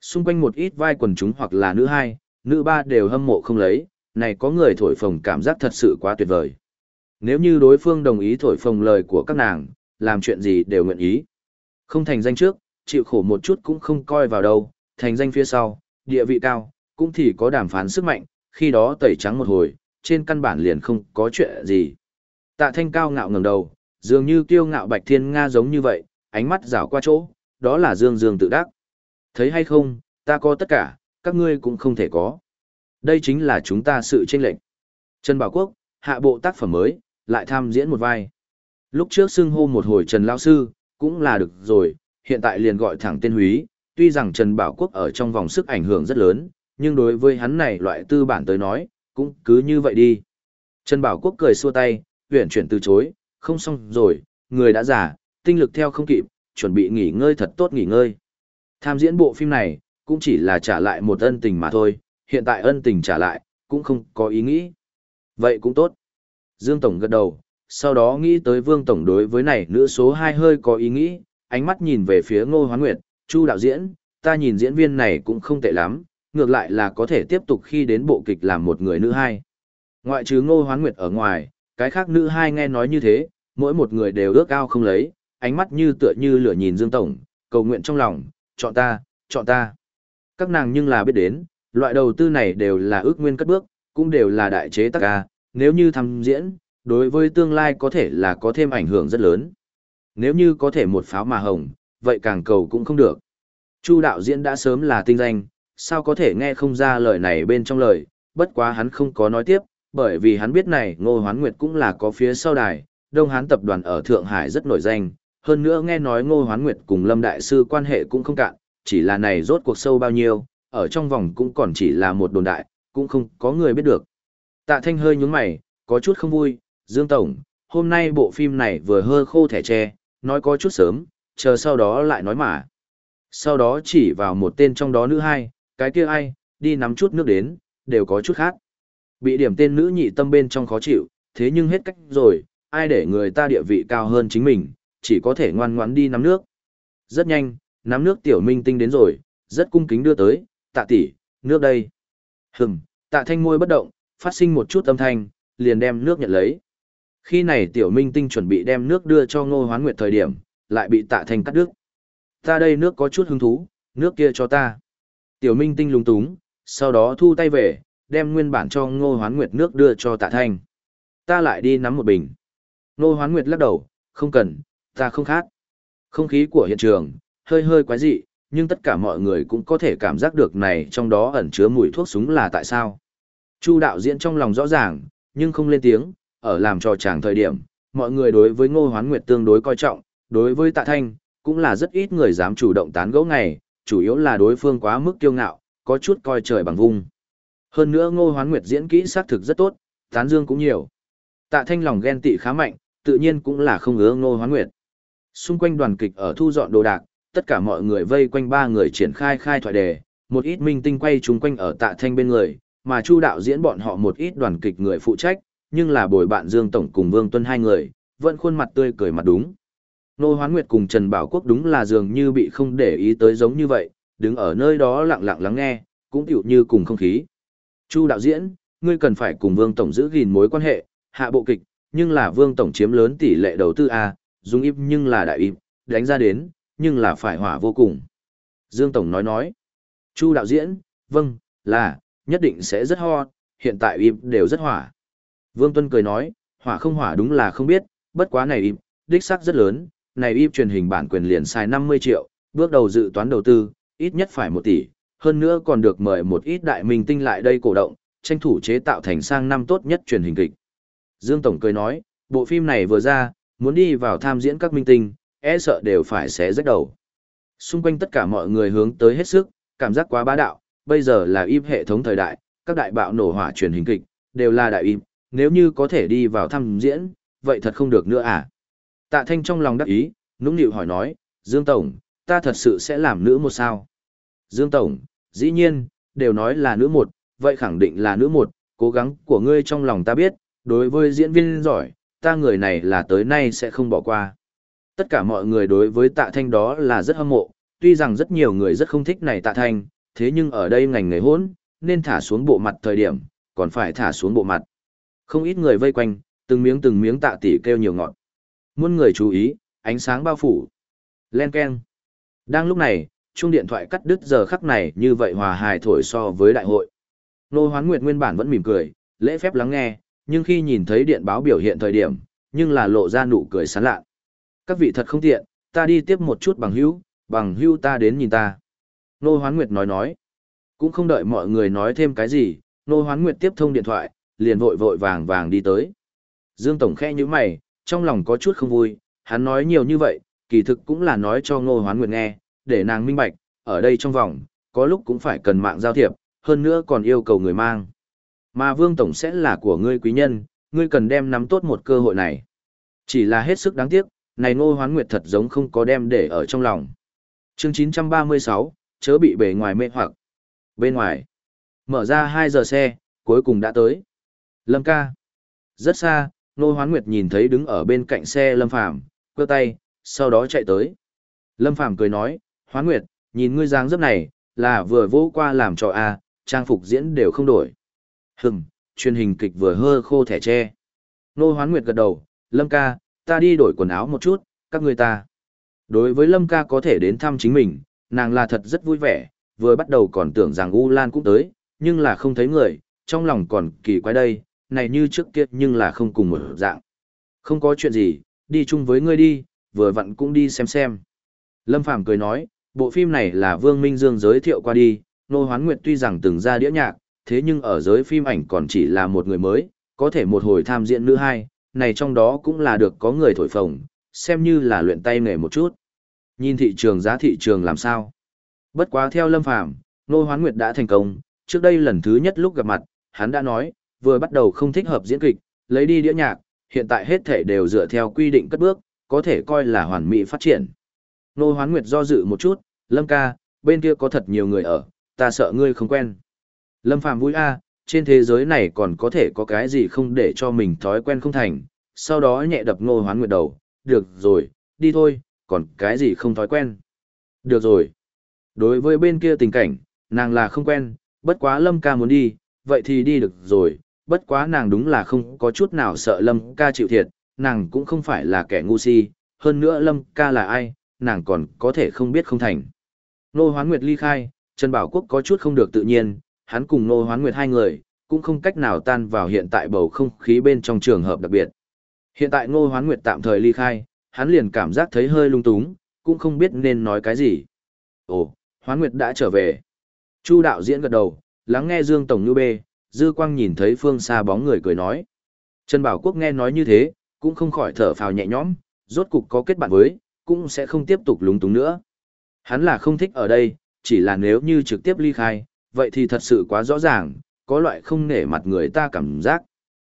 Xung quanh một ít vai quần chúng hoặc là nữ hai, nữ ba đều hâm mộ không lấy, này có người thổi phồng cảm giác thật sự quá tuyệt vời. Nếu như đối phương đồng ý thổi phồng lời của các nàng, làm chuyện gì đều nguyện ý. Không thành danh trước, chịu khổ một chút cũng không coi vào đâu, thành danh phía sau, địa vị cao, cũng thì có đàm phán sức mạnh, khi đó tẩy trắng một hồi, trên căn bản liền không có chuyện gì. Tạ thanh cao ngạo ngẩng đầu, dường như kiêu ngạo bạch thiên Nga giống như vậy, ánh mắt rảo qua chỗ, đó là dương dương tự đắc. Thấy hay không, ta có tất cả, các ngươi cũng không thể có. Đây chính là chúng ta sự tranh lệnh. Trần Bảo Quốc, hạ bộ tác phẩm mới, lại tham diễn một vai. Lúc trước xưng hô một hồi Trần Lao Sư, cũng là được rồi, hiện tại liền gọi thẳng tên húy, tuy rằng Trần Bảo Quốc ở trong vòng sức ảnh hưởng rất lớn, nhưng đối với hắn này loại tư bản tới nói, cũng cứ như vậy đi. Trần Bảo Quốc cười xua tay, uyển chuyển từ chối, không xong rồi, người đã già, tinh lực theo không kịp, chuẩn bị nghỉ ngơi thật tốt nghỉ ngơi. Tham diễn bộ phim này, cũng chỉ là trả lại một ân tình mà thôi, hiện tại ân tình trả lại, cũng không có ý nghĩ. Vậy cũng tốt. Dương Tổng gật đầu, sau đó nghĩ tới Vương Tổng đối với này nữ số 2 hơi có ý nghĩ, ánh mắt nhìn về phía Ngô Hoán Nguyệt, Chu đạo diễn, ta nhìn diễn viên này cũng không tệ lắm, ngược lại là có thể tiếp tục khi đến bộ kịch làm một người nữ hai. Ngoại trừ Ngô Hoán Nguyệt ở ngoài, cái khác nữ hai nghe nói như thế, mỗi một người đều ước ao không lấy, ánh mắt như tựa như lửa nhìn Dương Tổng, cầu nguyện trong lòng, chọn ta, chọn ta. Các nàng nhưng là biết đến, loại đầu tư này đều là ước nguyên cất bước, cũng đều là đại chế tác ca, nếu như tham diễn, đối với tương lai có thể là có thêm ảnh hưởng rất lớn. Nếu như có thể một pháo mà hồng, vậy càng cầu cũng không được. Chu đạo diễn đã sớm là tinh danh, sao có thể nghe không ra lời này bên trong lời, bất quá hắn không có nói tiếp, bởi vì hắn biết này Ngô Hoán Nguyệt cũng là có phía sau đài, Đông Hán tập đoàn ở Thượng Hải rất nổi danh, hơn nữa nghe nói Ngô Hoán Nguyệt cùng Lâm Đại Sư quan hệ cũng không cạn, chỉ là này rốt cuộc sâu bao nhiêu, ở trong vòng cũng còn chỉ là một đồn đại, cũng không có người biết được. Tạ Thanh hơi nhướng mày, có chút không vui, Dương Tổng, hôm nay bộ phim này vừa hơ khô thẻ tre, nói có chút sớm, chờ sau đó lại nói mà. Sau đó chỉ vào một tên trong đó nữ hai, cái kia ai, đi nắm chút nước đến, đều có chút khác. Bị điểm tên nữ nhị tâm bên trong khó chịu, thế nhưng hết cách rồi, ai để người ta địa vị cao hơn chính mình, chỉ có thể ngoan ngoãn đi nắm nước. Rất nhanh, nắm nước tiểu minh tinh đến rồi, rất cung kính đưa tới, tạ tỷ, nước đây. Hừm, tạ thanh môi bất động, phát sinh một chút âm thanh, liền đem nước nhận lấy. Khi này tiểu minh tinh chuẩn bị đem nước đưa cho ngô hoán nguyệt thời điểm, lại bị tạ thanh cắt đứt. Ta đây nước có chút hứng thú, nước kia cho ta. Tiểu minh tinh lúng túng, sau đó thu tay về, đem nguyên bản cho ngô hoán nguyệt nước đưa cho tạ thanh. Ta lại đi nắm một bình. Ngô hoán nguyệt lắc đầu, không cần, ta không khát. Không khí của hiện trường, hơi hơi quái dị, nhưng tất cả mọi người cũng có thể cảm giác được này trong đó ẩn chứa mùi thuốc súng là tại sao. Chu đạo diễn trong lòng rõ ràng, nhưng không lên tiếng, ở làm trò chàng thời điểm, mọi người đối với Ngô Hoán Nguyệt tương đối coi trọng, đối với Tạ Thanh, cũng là rất ít người dám chủ động tán gẫu ngày, chủ yếu là đối phương quá mức kiêu ngạo, có chút coi trời bằng vung. Hơn nữa Ngô Hoán Nguyệt diễn kỹ xác thực rất tốt, tán dương cũng nhiều. Tạ Thanh lòng ghen tị khá mạnh, tự nhiên cũng là không ưa Ngô Hoán Nguyệt. Xung quanh đoàn kịch ở thu dọn đồ đạc, tất cả mọi người vây quanh ba người triển khai khai thoại đề, một ít minh tinh quay chúng quanh ở Tạ Thanh bên người, mà Chu đạo diễn bọn họ một ít đoàn kịch người phụ trách, nhưng là bồi bạn Dương Tổng cùng Vương Tuân hai người, vẫn khuôn mặt tươi cười mặt đúng. Nô Hoán Nguyệt cùng Trần Bảo Quốc đúng là dường như bị không để ý tới giống như vậy, đứng ở nơi đó lặng lặng lắng nghe, cũng tiểu như cùng không khí. Chu đạo diễn, ngươi cần phải cùng Vương Tổng giữ gìn mối quan hệ, hạ bộ kịch, nhưng là Vương Tổng chiếm lớn tỷ lệ đầu tư A, dùng im nhưng là đại im, đánh ra đến, nhưng là phải hỏa vô cùng. Dương Tổng nói nói. Chu đạo diễn, vâng, là, nhất định sẽ rất ho, hiện tại im đều rất hỏa. Vương Tuân cười nói, hỏa không hỏa đúng là không biết, bất quá này im, đích xác rất lớn, này im truyền hình bản quyền liền xài 50 triệu, bước đầu dự toán đầu tư, ít nhất phải 1 tỷ, hơn nữa còn được mời một ít đại minh tinh lại đây cổ động, tranh thủ chế tạo thành sang năm tốt nhất truyền hình kịch. Dương Tổng cười nói, bộ phim này vừa ra, muốn đi vào tham diễn các minh tinh, e sợ đều phải xé rách đầu. Xung quanh tất cả mọi người hướng tới hết sức, cảm giác quá bá đạo, bây giờ là im hệ thống thời đại, các đại bạo nổ hỏa truyền hình kịch, đều là đại im, nếu như có thể đi vào tham diễn, vậy thật không được nữa à? Tạ Thanh trong lòng đắc ý, nũng nịu hỏi nói, Dương Tổng, ta thật sự sẽ làm nữ một sao? Dương Tổng, dĩ nhiên, đều nói là nữ một, vậy khẳng định là nữ một, cố gắng của ngươi trong lòng ta biết, đối với diễn viên giỏi, ta người này là tới nay sẽ không bỏ qua. Tất cả mọi người đối với tạ thanh đó là rất hâm mộ, tuy rằng rất nhiều người rất không thích này tạ thanh, thế nhưng ở đây ngành người hỗn, nên thả xuống bộ mặt thời điểm, còn phải thả xuống bộ mặt. Không ít người vây quanh, Từng miếng từng miếng tạ tỷ kêu nhiều ngọt. Muôn người chú ý, ánh sáng bao phủ. Len keng. Đang lúc này, chuông điện thoại cắt đứt giờ khắc này như vậy hòa hài thổi so với đại hội. Nô Hoán Nguyệt nguyên bản vẫn mỉm cười, lễ phép lắng nghe, nhưng khi nhìn thấy điện báo biểu hiện thời điểm, nhưng là lộ ra nụ cười sán lạ. Các vị thật không tiện, ta đi tiếp một chút bằng hữu, bằng hữu ta đến nhìn ta. Nô Hoán Nguyệt nói nói. Cũng không đợi mọi người nói thêm cái gì, Nô Hoán Nguyệt tiếp thông điện thoại, liền vội vội vàng vàng đi tới. Dương Tổng khe như mày, trong lòng có chút không vui, hắn nói nhiều như vậy, kỳ thực cũng là nói cho Ngô Hoán Nguyệt nghe, để nàng minh bạch, ở đây trong vòng, có lúc cũng phải cần mạng giao thiệp, hơn nữa còn yêu cầu người mang. Mà Vương Tổng sẽ là của ngươi quý nhân, ngươi cần đem nắm tốt một cơ hội này. Chỉ là hết sức đáng tiếc, này Ngô Hoán Nguyệt thật giống không có đem để ở trong lòng. Chương 936, chớ bị bề ngoài mê hoặc. Bên ngoài, mở ra 2 giờ xe, cuối cùng đã tới. Lâm ca. Rất xa, Ngô Hoán Nguyệt nhìn thấy đứng ở bên cạnh xe Lâm Phàm quơ tay, sau đó chạy tới. Lâm Phàm cười nói, Hoán Nguyệt, nhìn ngươi dáng dấp này, là vừa vô qua làm trò A, trang phục diễn đều không đổi. Hừm, truyền hình kịch vừa hơ khô thẻ tre. Nô Hoán Nguyệt gật đầu, Lâm ca, ta đi đổi quần áo một chút, các ngươi ta. Đối với Lâm ca có thể đến thăm chính mình, nàng là thật rất vui vẻ, vừa bắt đầu còn tưởng rằng U Lan cũng tới, nhưng là không thấy người, trong lòng còn kỳ quái đây, này như trước kia nhưng là không cùng một dạng. Không có chuyện gì, đi chung với ngươi đi, vừa vặn cũng đi xem xem. Lâm Phàm cười nói, bộ phim này là Vương Minh Dương giới thiệu qua đi, Nô Hoán Nguyệt tuy rằng từng ra đĩa nhạc, thế nhưng ở giới phim ảnh còn chỉ là một người mới, có thể một hồi tham diễn nữ hai, này trong đó cũng là được có người thổi phồng, xem như là luyện tay nghề một chút. Nhìn thị trường giá thị trường làm sao? Bất quá theo Lâm Phàm, Nô Hoán Nguyệt đã thành công, trước đây lần thứ nhất lúc gặp mặt, hắn đã nói, vừa bắt đầu không thích hợp diễn kịch, lấy đi đĩa nhạc, hiện tại hết thể đều dựa theo quy định cất bước, có thể coi là hoàn mỹ phát triển. Nô Hoán Nguyệt do dự một chút, Lâm ca, bên kia có thật nhiều người ở, ta sợ ngươi không quen. Lâm Phàm vui a, trên thế giới này còn có thể có cái gì không để cho mình thói quen không thành, sau đó nhẹ đập Nô Hoán Nguyệt đầu, được rồi, đi thôi, còn cái gì không thói quen. Được rồi. Đối với bên kia tình cảnh, nàng là không quen, bất quá Lâm ca muốn đi, vậy thì đi được rồi, bất quá nàng đúng là không có chút nào sợ Lâm ca chịu thiệt, nàng cũng không phải là kẻ ngu si, hơn nữa Lâm ca là ai, nàng còn có thể không biết không thành. Nô Hoán Nguyệt ly khai, Trần Bảo Quốc có chút không được tự nhiên, hắn cùng Nô Hoán Nguyệt hai người, cũng không cách nào tan vào hiện tại bầu không khí bên trong trường hợp đặc biệt. Hiện tại Ngô Hoán Nguyệt tạm thời ly khai, hắn liền cảm giác thấy hơi lung túng, cũng không biết nên nói cái gì. Ồ, Hoán Nguyệt đã trở về. Chu đạo diễn gật đầu, lắng nghe Dương Tổng Nhu Bê, Dư Quang nhìn thấy phương xa bóng người cười nói. Trần Bảo Quốc nghe nói như thế, cũng không khỏi thở phào nhẹ nhõm, rốt cục có kết bạn với, cũng sẽ không tiếp tục lúng túng nữa. Hắn là không thích ở đây, chỉ là nếu như trực tiếp ly khai, vậy thì thật sự quá rõ ràng, có loại không nể mặt người ta cảm giác.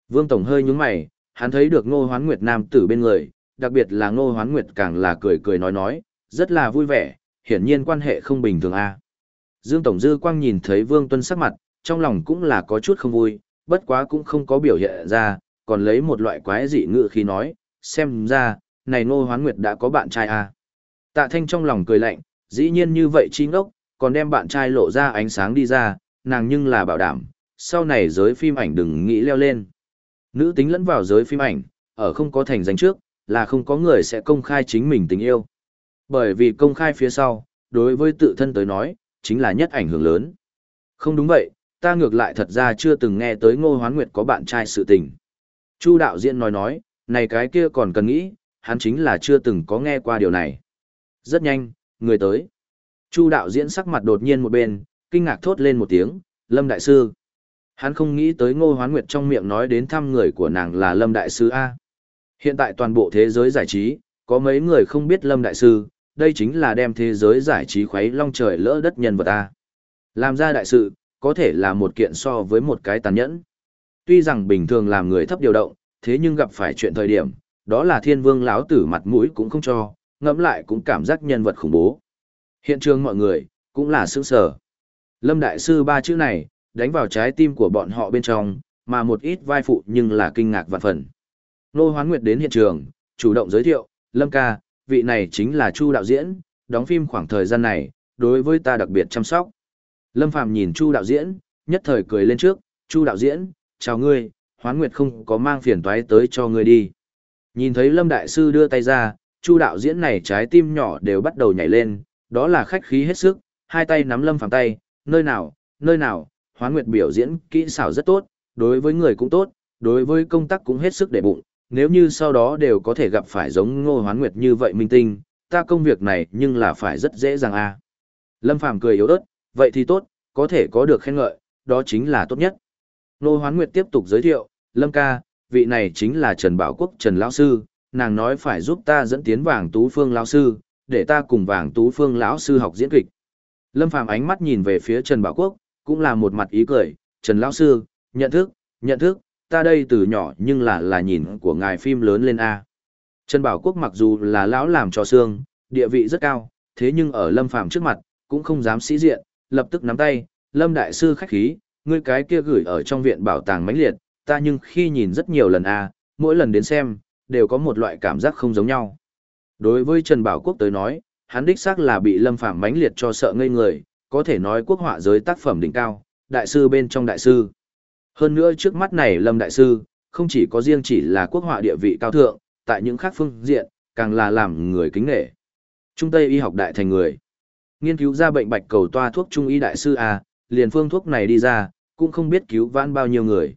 Vương Tổng hơi nhúng mày, hắn thấy được Ngô Hoán Nguyệt nam tử bên người, đặc biệt là Ngô Hoán Nguyệt càng là cười cười nói nói, rất là vui vẻ, hiển nhiên quan hệ không bình thường a. Dương Tổng Dư Quang nhìn thấy Vương Tuân sắc mặt, trong lòng cũng là có chút không vui, bất quá cũng không có biểu hiện ra, còn lấy một loại quái dị ngữ khi nói, xem ra, này Ngô Hoán Nguyệt đã có bạn trai à. Tạ Thanh trong lòng cười lạnh, dĩ nhiên như vậy chi ngốc, còn đem bạn trai lộ ra ánh sáng đi ra, nàng nhưng là bảo đảm, sau này giới phim ảnh đừng nghĩ leo lên. Nữ tính lẫn vào giới phim ảnh, ở không có thành danh trước, là không có người sẽ công khai chính mình tình yêu. Bởi vì công khai phía sau, đối với tự thân tới nói, chính là nhất ảnh hưởng lớn. Không đúng vậy, ta ngược lại thật ra chưa từng nghe tới Ngô Hoán Nguyệt có bạn trai sự tình. Chu đạo diễn nói nói, này cái kia còn cần nghĩ, hắn chính là chưa từng có nghe qua điều này. Rất nhanh, người tới. Chu đạo diễn sắc mặt đột nhiên một bên, kinh ngạc thốt lên một tiếng, Lâm Đại Sư. Hắn không nghĩ tới Ngô Hoán Nguyệt trong miệng nói đến thăm người của nàng là Lâm Đại Sư A. Hiện tại toàn bộ thế giới giải trí, có mấy người không biết Lâm Đại Sư, đây chính là đem thế giới giải trí khuấy long trời lỡ đất nhân vật A. Làm ra đại sự, có thể là một kiện so với một cái tàn nhẫn. Tuy rằng bình thường làm người thấp điều động, thế nhưng gặp phải chuyện thời điểm, đó là thiên vương lão tử mặt mũi cũng không cho, ngẫm lại cũng cảm giác nhân vật khủng bố. Hiện trường mọi người, cũng là sững sở. Lâm Đại Sư ba chữ này, đánh vào trái tim của bọn họ bên trong, mà một ít vai phụ nhưng là kinh ngạc vạn phần. Nô Hoán Nguyệt đến hiện trường, chủ động giới thiệu, Lâm ca, vị này chính là Chu đạo diễn, đóng phim khoảng thời gian này, đối với ta đặc biệt chăm sóc. Lâm Phàm nhìn Chu đạo diễn, nhất thời cười lên trước, Chu đạo diễn, chào ngươi, hoán nguyệt không có mang phiền toái tới cho ngươi đi. Nhìn thấy Lâm Đại Sư đưa tay ra, Chu đạo diễn này trái tim nhỏ đều bắt đầu nhảy lên, đó là khách khí hết sức, hai tay nắm Lâm Phàm tay, nơi nào, nơi nào, hoán nguyệt biểu diễn kỹ xảo rất tốt, đối với người cũng tốt, đối với công tác cũng hết sức để bụng, nếu như sau đó đều có thể gặp phải giống ngô hoán nguyệt như vậy minh tinh, ta công việc này nhưng là phải rất dễ dàng a. Lâm Phàm cười yếu ớt, vậy thì tốt, có thể có được khen ngợi, đó chính là tốt nhất. Ngô hoán nguyệt tiếp tục giới thiệu, Lâm ca, vị này chính là Trần Bảo Quốc Trần Lão Sư, nàng nói phải giúp ta dẫn tiến vàng tú phương Lão Sư, để ta cùng vàng tú phương Lão Sư học diễn kịch. Lâm Phàm ánh mắt nhìn về phía Trần Bảo Quốc, cũng là một mặt ý cười, Trần Lão Sư, nhận thức, nhận thức, ta đây từ nhỏ nhưng là là nhìn của ngài phim lớn lên A. Trần Bảo Quốc mặc dù là lão làm cho xương, địa vị rất cao, thế nhưng ở Lâm Phàm trước mặt, cũng không dám sĩ diện, lập tức nắm tay, Lâm Đại Sư khách khí, ngươi cái kia gửi ở trong viện bảo tàng mãnh liệt, ta nhưng khi nhìn rất nhiều lần A, mỗi lần đến xem, đều có một loại cảm giác không giống nhau. Đối với Trần Bảo Quốc tới nói, hắn đích xác là bị Lâm Phàm mãnh liệt cho sợ ngây người, có thể nói quốc họa giới tác phẩm đỉnh cao, đại sư bên trong đại sư. Hơn nữa trước mắt này Lâm Đại Sư, không chỉ có riêng chỉ là quốc họa địa vị cao thượng, tại những khác phương diện, càng là làm người kính nghệ. Trung Tây y học đại thành người. Nghiên cứu ra bệnh bạch cầu toa thuốc Trung y đại sư A, liền phương thuốc này đi ra, cũng không biết cứu vãn bao nhiêu người.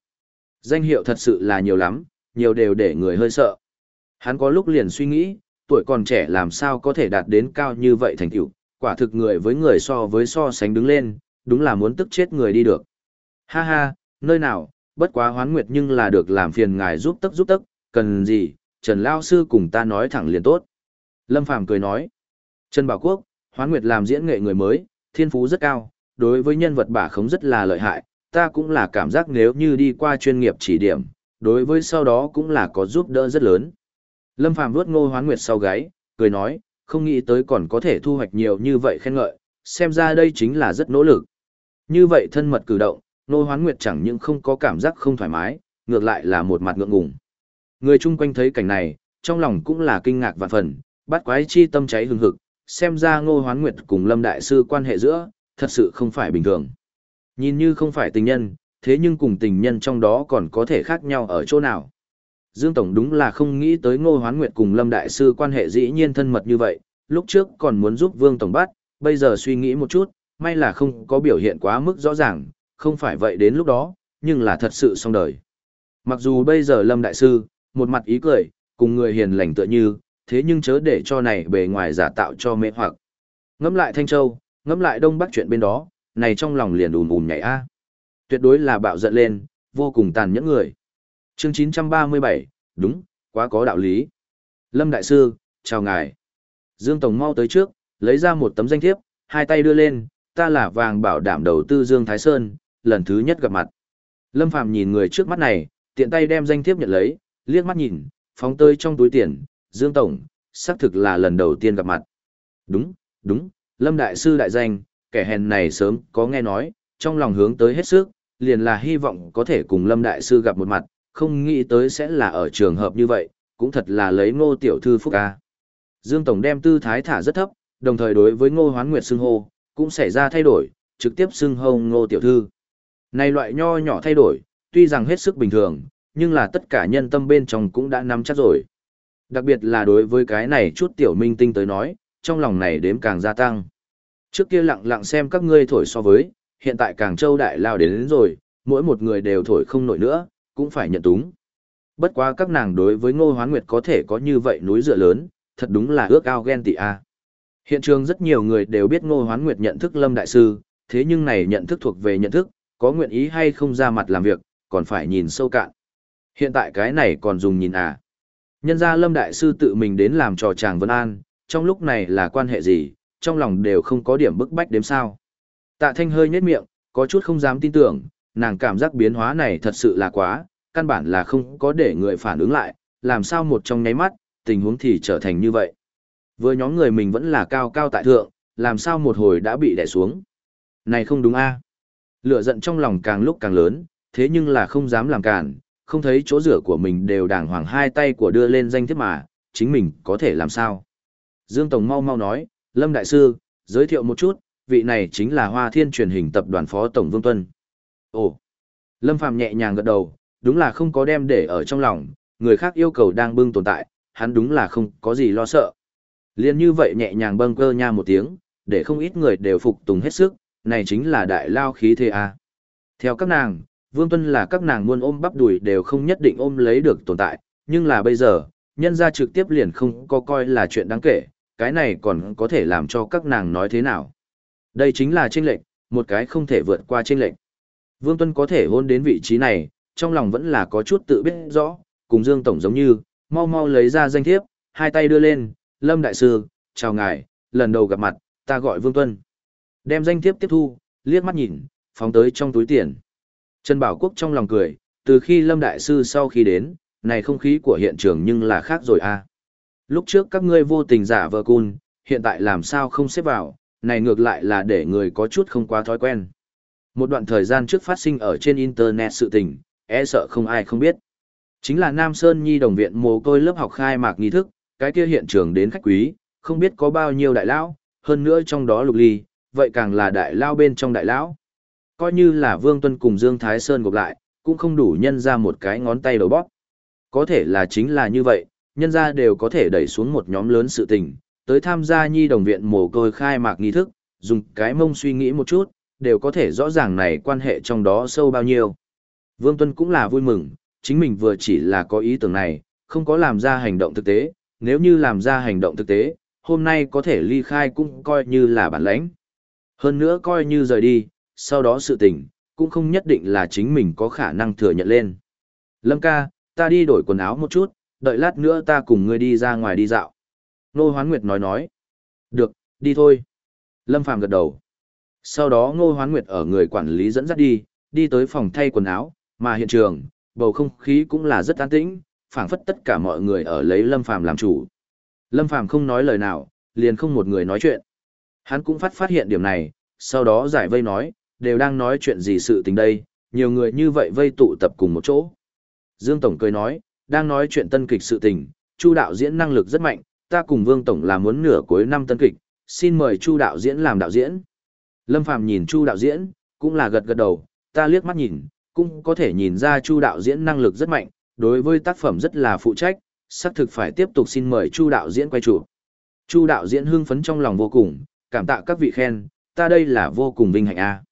Danh hiệu thật sự là nhiều lắm, nhiều đều để người hơi sợ. Hắn có lúc liền suy nghĩ, tuổi còn trẻ làm sao có thể đạt đến cao như vậy thành tựu, quả thực người với người so với so sánh đứng lên, đúng là muốn tức chết người đi được. Ha ha, nơi nào, bất quá hoán nguyệt nhưng là được làm phiền ngài giúp tức giúp tức, cần gì, Trần Lao Sư cùng ta nói thẳng liền tốt. Lâm Phàm cười nói, Trần Bảo Quốc, hoán nguyệt làm diễn nghệ người mới, thiên phú rất cao, đối với nhân vật bả khống rất là lợi hại, ta cũng là cảm giác nếu như đi qua chuyên nghiệp chỉ điểm, đối với sau đó cũng là có giúp đỡ rất lớn. Lâm Phàm vuốt ngô hoán nguyệt sau gáy, cười nói, không nghĩ tới còn có thể thu hoạch nhiều như vậy khen ngợi, xem ra đây chính là rất nỗ lực. Như vậy thân mật cử động, Ngô Hoán Nguyệt chẳng những không có cảm giác không thoải mái, ngược lại là một mặt ngượng ngùng. Người chung quanh thấy cảnh này, trong lòng cũng là kinh ngạc và phần, bắt quái chi tâm cháy hừng hực, xem ra Ngô Hoán Nguyệt cùng Lâm Đại Sư quan hệ giữa, thật sự không phải bình thường. Nhìn như không phải tình nhân, thế nhưng cùng tình nhân trong đó còn có thể khác nhau ở chỗ nào. Dương Tổng đúng là không nghĩ tới Ngô Hoán Nguyệt cùng Lâm Đại Sư quan hệ dĩ nhiên thân mật như vậy, lúc trước còn muốn giúp Vương Tổng bắt, bây giờ suy nghĩ một chút, may là không có biểu hiện quá mức rõ ràng, không phải vậy đến lúc đó, nhưng là thật sự xong đời. Mặc dù bây giờ Lâm Đại Sư, một mặt ý cười, cùng người hiền lành tựa như, thế nhưng chớ để cho này bề ngoài giả tạo cho mê hoặc. Ngẫm lại Thanh Châu, ngẫm lại Đông Bắc chuyện bên đó, này trong lòng liền ùm ùm nhảy a. Tuyệt đối là bạo giận lên, vô cùng tàn nhẫn người. Chương 937, đúng, quá có đạo lý. Lâm Đại Sư, chào ngài. Dương Tổng mau tới trước, lấy ra một tấm danh thiếp, hai tay đưa lên, ta là vàng bảo đảm đầu tư Dương Thái Sơn, lần thứ nhất gặp mặt. Lâm Phàm nhìn người trước mắt này, tiện tay đem danh thiếp nhận lấy, liếc mắt nhìn, phóng tơi trong túi tiền, Dương Tổng, xác thực là lần đầu tiên gặp mặt. Đúng, đúng, Lâm Đại Sư đại danh, kẻ hèn này sớm có nghe nói, trong lòng hướng tới hết sức, liền là hy vọng có thể cùng Lâm Đại Sư gặp một mặt, không nghĩ tới sẽ là ở trường hợp như vậy, cũng thật là lấy ngô tiểu thư phúc ca. Dương Tổng đem tư thái thả rất thấp, đồng thời đối với ngô hoán nguyệt xưng hô, cũng xảy ra thay đổi, trực tiếp xưng hô ngô tiểu thư. Này loại nho nhỏ thay đổi, tuy rằng hết sức bình thường, nhưng là tất cả nhân tâm bên trong cũng đã nắm chắc rồi. Đặc biệt là đối với cái này chút tiểu minh tinh tới nói, trong lòng này đếm càng gia tăng. Trước kia lặng lặng xem các ngươi thổi so với, hiện tại càng châu đại lao đến, đến rồi, mỗi một người đều thổi không nổi nữa, cũng phải nhận túng. Bất quá các nàng đối với ngô hoán nguyệt có thể có như vậy núi dựa lớn, thật đúng là ước ao ghen tị a. Hiện trường rất nhiều người đều biết ngô hoán nguyệt nhận thức lâm đại sư, thế nhưng này nhận thức thuộc về nhận thức, có nguyện ý hay không ra mặt làm việc, còn phải nhìn sâu cạn. Hiện tại cái này còn dùng nhìn à. Nhân ra Lâm Đại Sư tự mình đến làm trò chàng Vân An, trong lúc này là quan hệ gì, trong lòng đều không có điểm bức bách đếm sao. Tạ Thanh hơi nhếch miệng, có chút không dám tin tưởng, nàng cảm giác biến hóa này thật sự là quá, căn bản là không có để người phản ứng lại, làm sao một trong nháy mắt, tình huống thì trở thành như vậy. Vừa nhóm người mình vẫn là cao cao tại thượng, làm sao một hồi đã bị đè xuống. Này không đúng a Lửa giận trong lòng càng lúc càng lớn, thế nhưng là không dám làm cản, không thấy chỗ rửa của mình đều đàng hoàng hai tay của đưa lên danh thiếp mà, chính mình có thể làm sao. Dương Tổng mau mau nói, Lâm Đại Sư, giới thiệu một chút, vị này chính là Hoa Thiên truyền hình tập đoàn phó Tổng Vương Tuân. Ồ! Lâm Phạm nhẹ nhàng gật đầu, đúng là không có đem để ở trong lòng, người khác yêu cầu đang bưng tồn tại, hắn đúng là không có gì lo sợ. Liên như vậy nhẹ nhàng bâng cơ nha một tiếng, để không ít người đều phục tùng hết sức, này chính là đại lao khí thế a. Theo các nàng, Vương Tuân là các nàng muôn ôm bắp đùi đều không nhất định ôm lấy được tồn tại, nhưng là bây giờ, nhân ra trực tiếp liền không có coi là chuyện đáng kể, cái này còn có thể làm cho các nàng nói thế nào. Đây chính là chênh lệnh, một cái không thể vượt qua chênh lệnh. Vương Tuân có thể hôn đến vị trí này, trong lòng vẫn là có chút tự biết rõ, cùng Dương Tổng giống như, mau mau lấy ra danh thiếp, hai tay đưa lên, Lâm Đại Sư, chào ngài, lần đầu gặp mặt, ta gọi Vương Tuân. Đem danh thiếp tiếp thu, liếc mắt nhìn, phóng tới trong túi tiền. Trần Bảo Quốc trong lòng cười, từ khi Lâm Đại Sư sau khi đến, này không khí của hiện trường nhưng là khác rồi à. Lúc trước các ngươi vô tình giả vờ cun, hiện tại làm sao không xếp vào, này ngược lại là để người có chút không quá thói quen. Một đoạn thời gian trước phát sinh ở trên Internet sự tình, e sợ không ai không biết. Chính là Nam Sơn Nhi đồng viện mồ côi lớp học khai mạc nghi thức, cái kia hiện trường đến khách quý, không biết có bao nhiêu đại lão, hơn nữa trong đó lục ly, vậy càng là đại lao bên trong đại lão. Coi như là Vương Tuân cùng Dương Thái Sơn gộp lại, cũng không đủ nhân ra một cái ngón tay đầu bóp. Có thể là chính là như vậy, nhân ra đều có thể đẩy xuống một nhóm lớn sự tình, tới tham gia nhi đồng viện mồ côi khai mạc nghi thức, dùng cái mông suy nghĩ một chút, đều có thể rõ ràng này quan hệ trong đó sâu bao nhiêu. Vương Tuân cũng là vui mừng, chính mình vừa chỉ là có ý tưởng này, không có làm ra hành động thực tế, nếu như làm ra hành động thực tế, hôm nay có thể ly khai cũng coi như là bản lãnh. Hơn nữa coi như rời đi, sau đó sự tình, cũng không nhất định là chính mình có khả năng thừa nhận lên. Lâm ca, ta đi đổi quần áo một chút, đợi lát nữa ta cùng ngươi đi ra ngoài đi dạo. Nô Hoán Nguyệt nói nói. Được, đi thôi. Lâm Phàm gật đầu. Sau đó Ngô Hoán Nguyệt ở người quản lý dẫn dắt đi, đi tới phòng thay quần áo, mà hiện trường, bầu không khí cũng là rất an tĩnh, phảng phất tất cả mọi người ở lấy Lâm Phàm làm chủ. Lâm Phàm không nói lời nào, liền không một người nói chuyện. Hắn cũng phát phát hiện điểm này, sau đó giải vây nói, đều đang nói chuyện gì sự tình đây, nhiều người như vậy vây tụ tập cùng một chỗ. Dương Tổng cười nói, đang nói chuyện tân kịch sự tình, Chu đạo diễn năng lực rất mạnh, ta cùng Vương Tổng là muốn nửa cuối năm tân kịch, xin mời Chu đạo diễn làm đạo diễn. Lâm Phàm nhìn Chu đạo diễn, cũng là gật gật đầu, ta liếc mắt nhìn, cũng có thể nhìn ra Chu đạo diễn năng lực rất mạnh, đối với tác phẩm rất là phụ trách, xác thực phải tiếp tục xin mời Chu đạo diễn quay chụp. Chu đạo diễn hưng phấn trong lòng vô cùng, cảm tạ các vị khen, ta đây là vô cùng vinh hạnh a.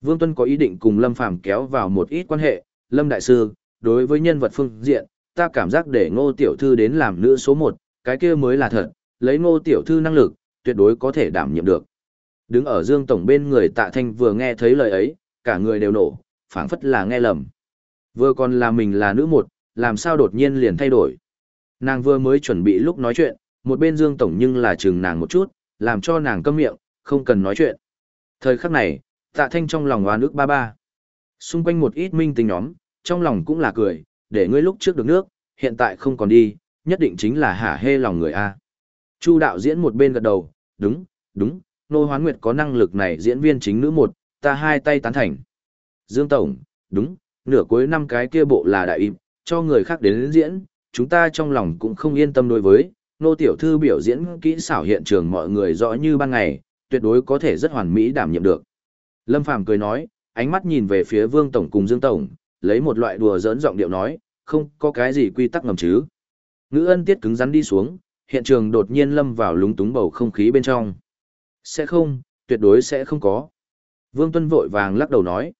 Vương Tuân có ý định cùng Lâm Phàm kéo vào một ít quan hệ, Lâm đại sư, đối với nhân vật phương diện, ta cảm giác để Ngô tiểu thư đến làm nữ số một, cái kia mới là thật, lấy Ngô tiểu thư năng lực, tuyệt đối có thể đảm nhiệm được. Đứng ở Dương tổng bên người Tạ Thanh vừa nghe thấy lời ấy, cả người đều nổ, phảng phất là nghe lầm. Vừa còn là mình là nữ một, làm sao đột nhiên liền thay đổi. Nàng vừa mới chuẩn bị lúc nói chuyện, một bên Dương Tổng nhưng là chừng nàng một chút, làm cho nàng câm miệng, không cần nói chuyện. Thời khắc này, tạ thanh trong lòng oan nước ba ba. Xung quanh một ít minh tình nhóm, trong lòng cũng là cười, để ngươi lúc trước được nước, hiện tại không còn đi, nhất định chính là hả hê lòng người A. Chu đạo diễn một bên gật đầu, đúng, đúng, nô hoán nguyệt có năng lực này diễn viên chính nữ một, ta hai tay tán thành. Dương Tổng, đúng, nửa cuối năm cái kia bộ là đại im, cho người khác đến diễn, chúng ta trong lòng cũng không yên tâm đối với, nô tiểu thư biểu diễn kỹ xảo hiện trường mọi người rõ như ban ngày, tuyệt đối có thể rất hoàn mỹ đảm nhiệm được. Lâm Phàm cười nói, ánh mắt nhìn về phía Vương Tổng cùng Dương Tổng, lấy một loại đùa giỡn giọng điệu nói, không có cái gì quy tắc ngầm chứ. Ngữ ân tiết cứng rắn đi xuống, hiện trường đột nhiên lâm vào lúng túng bầu không khí bên trong. Sẽ không, tuyệt đối sẽ không có. Vương Tuân vội vàng lắc đầu nói.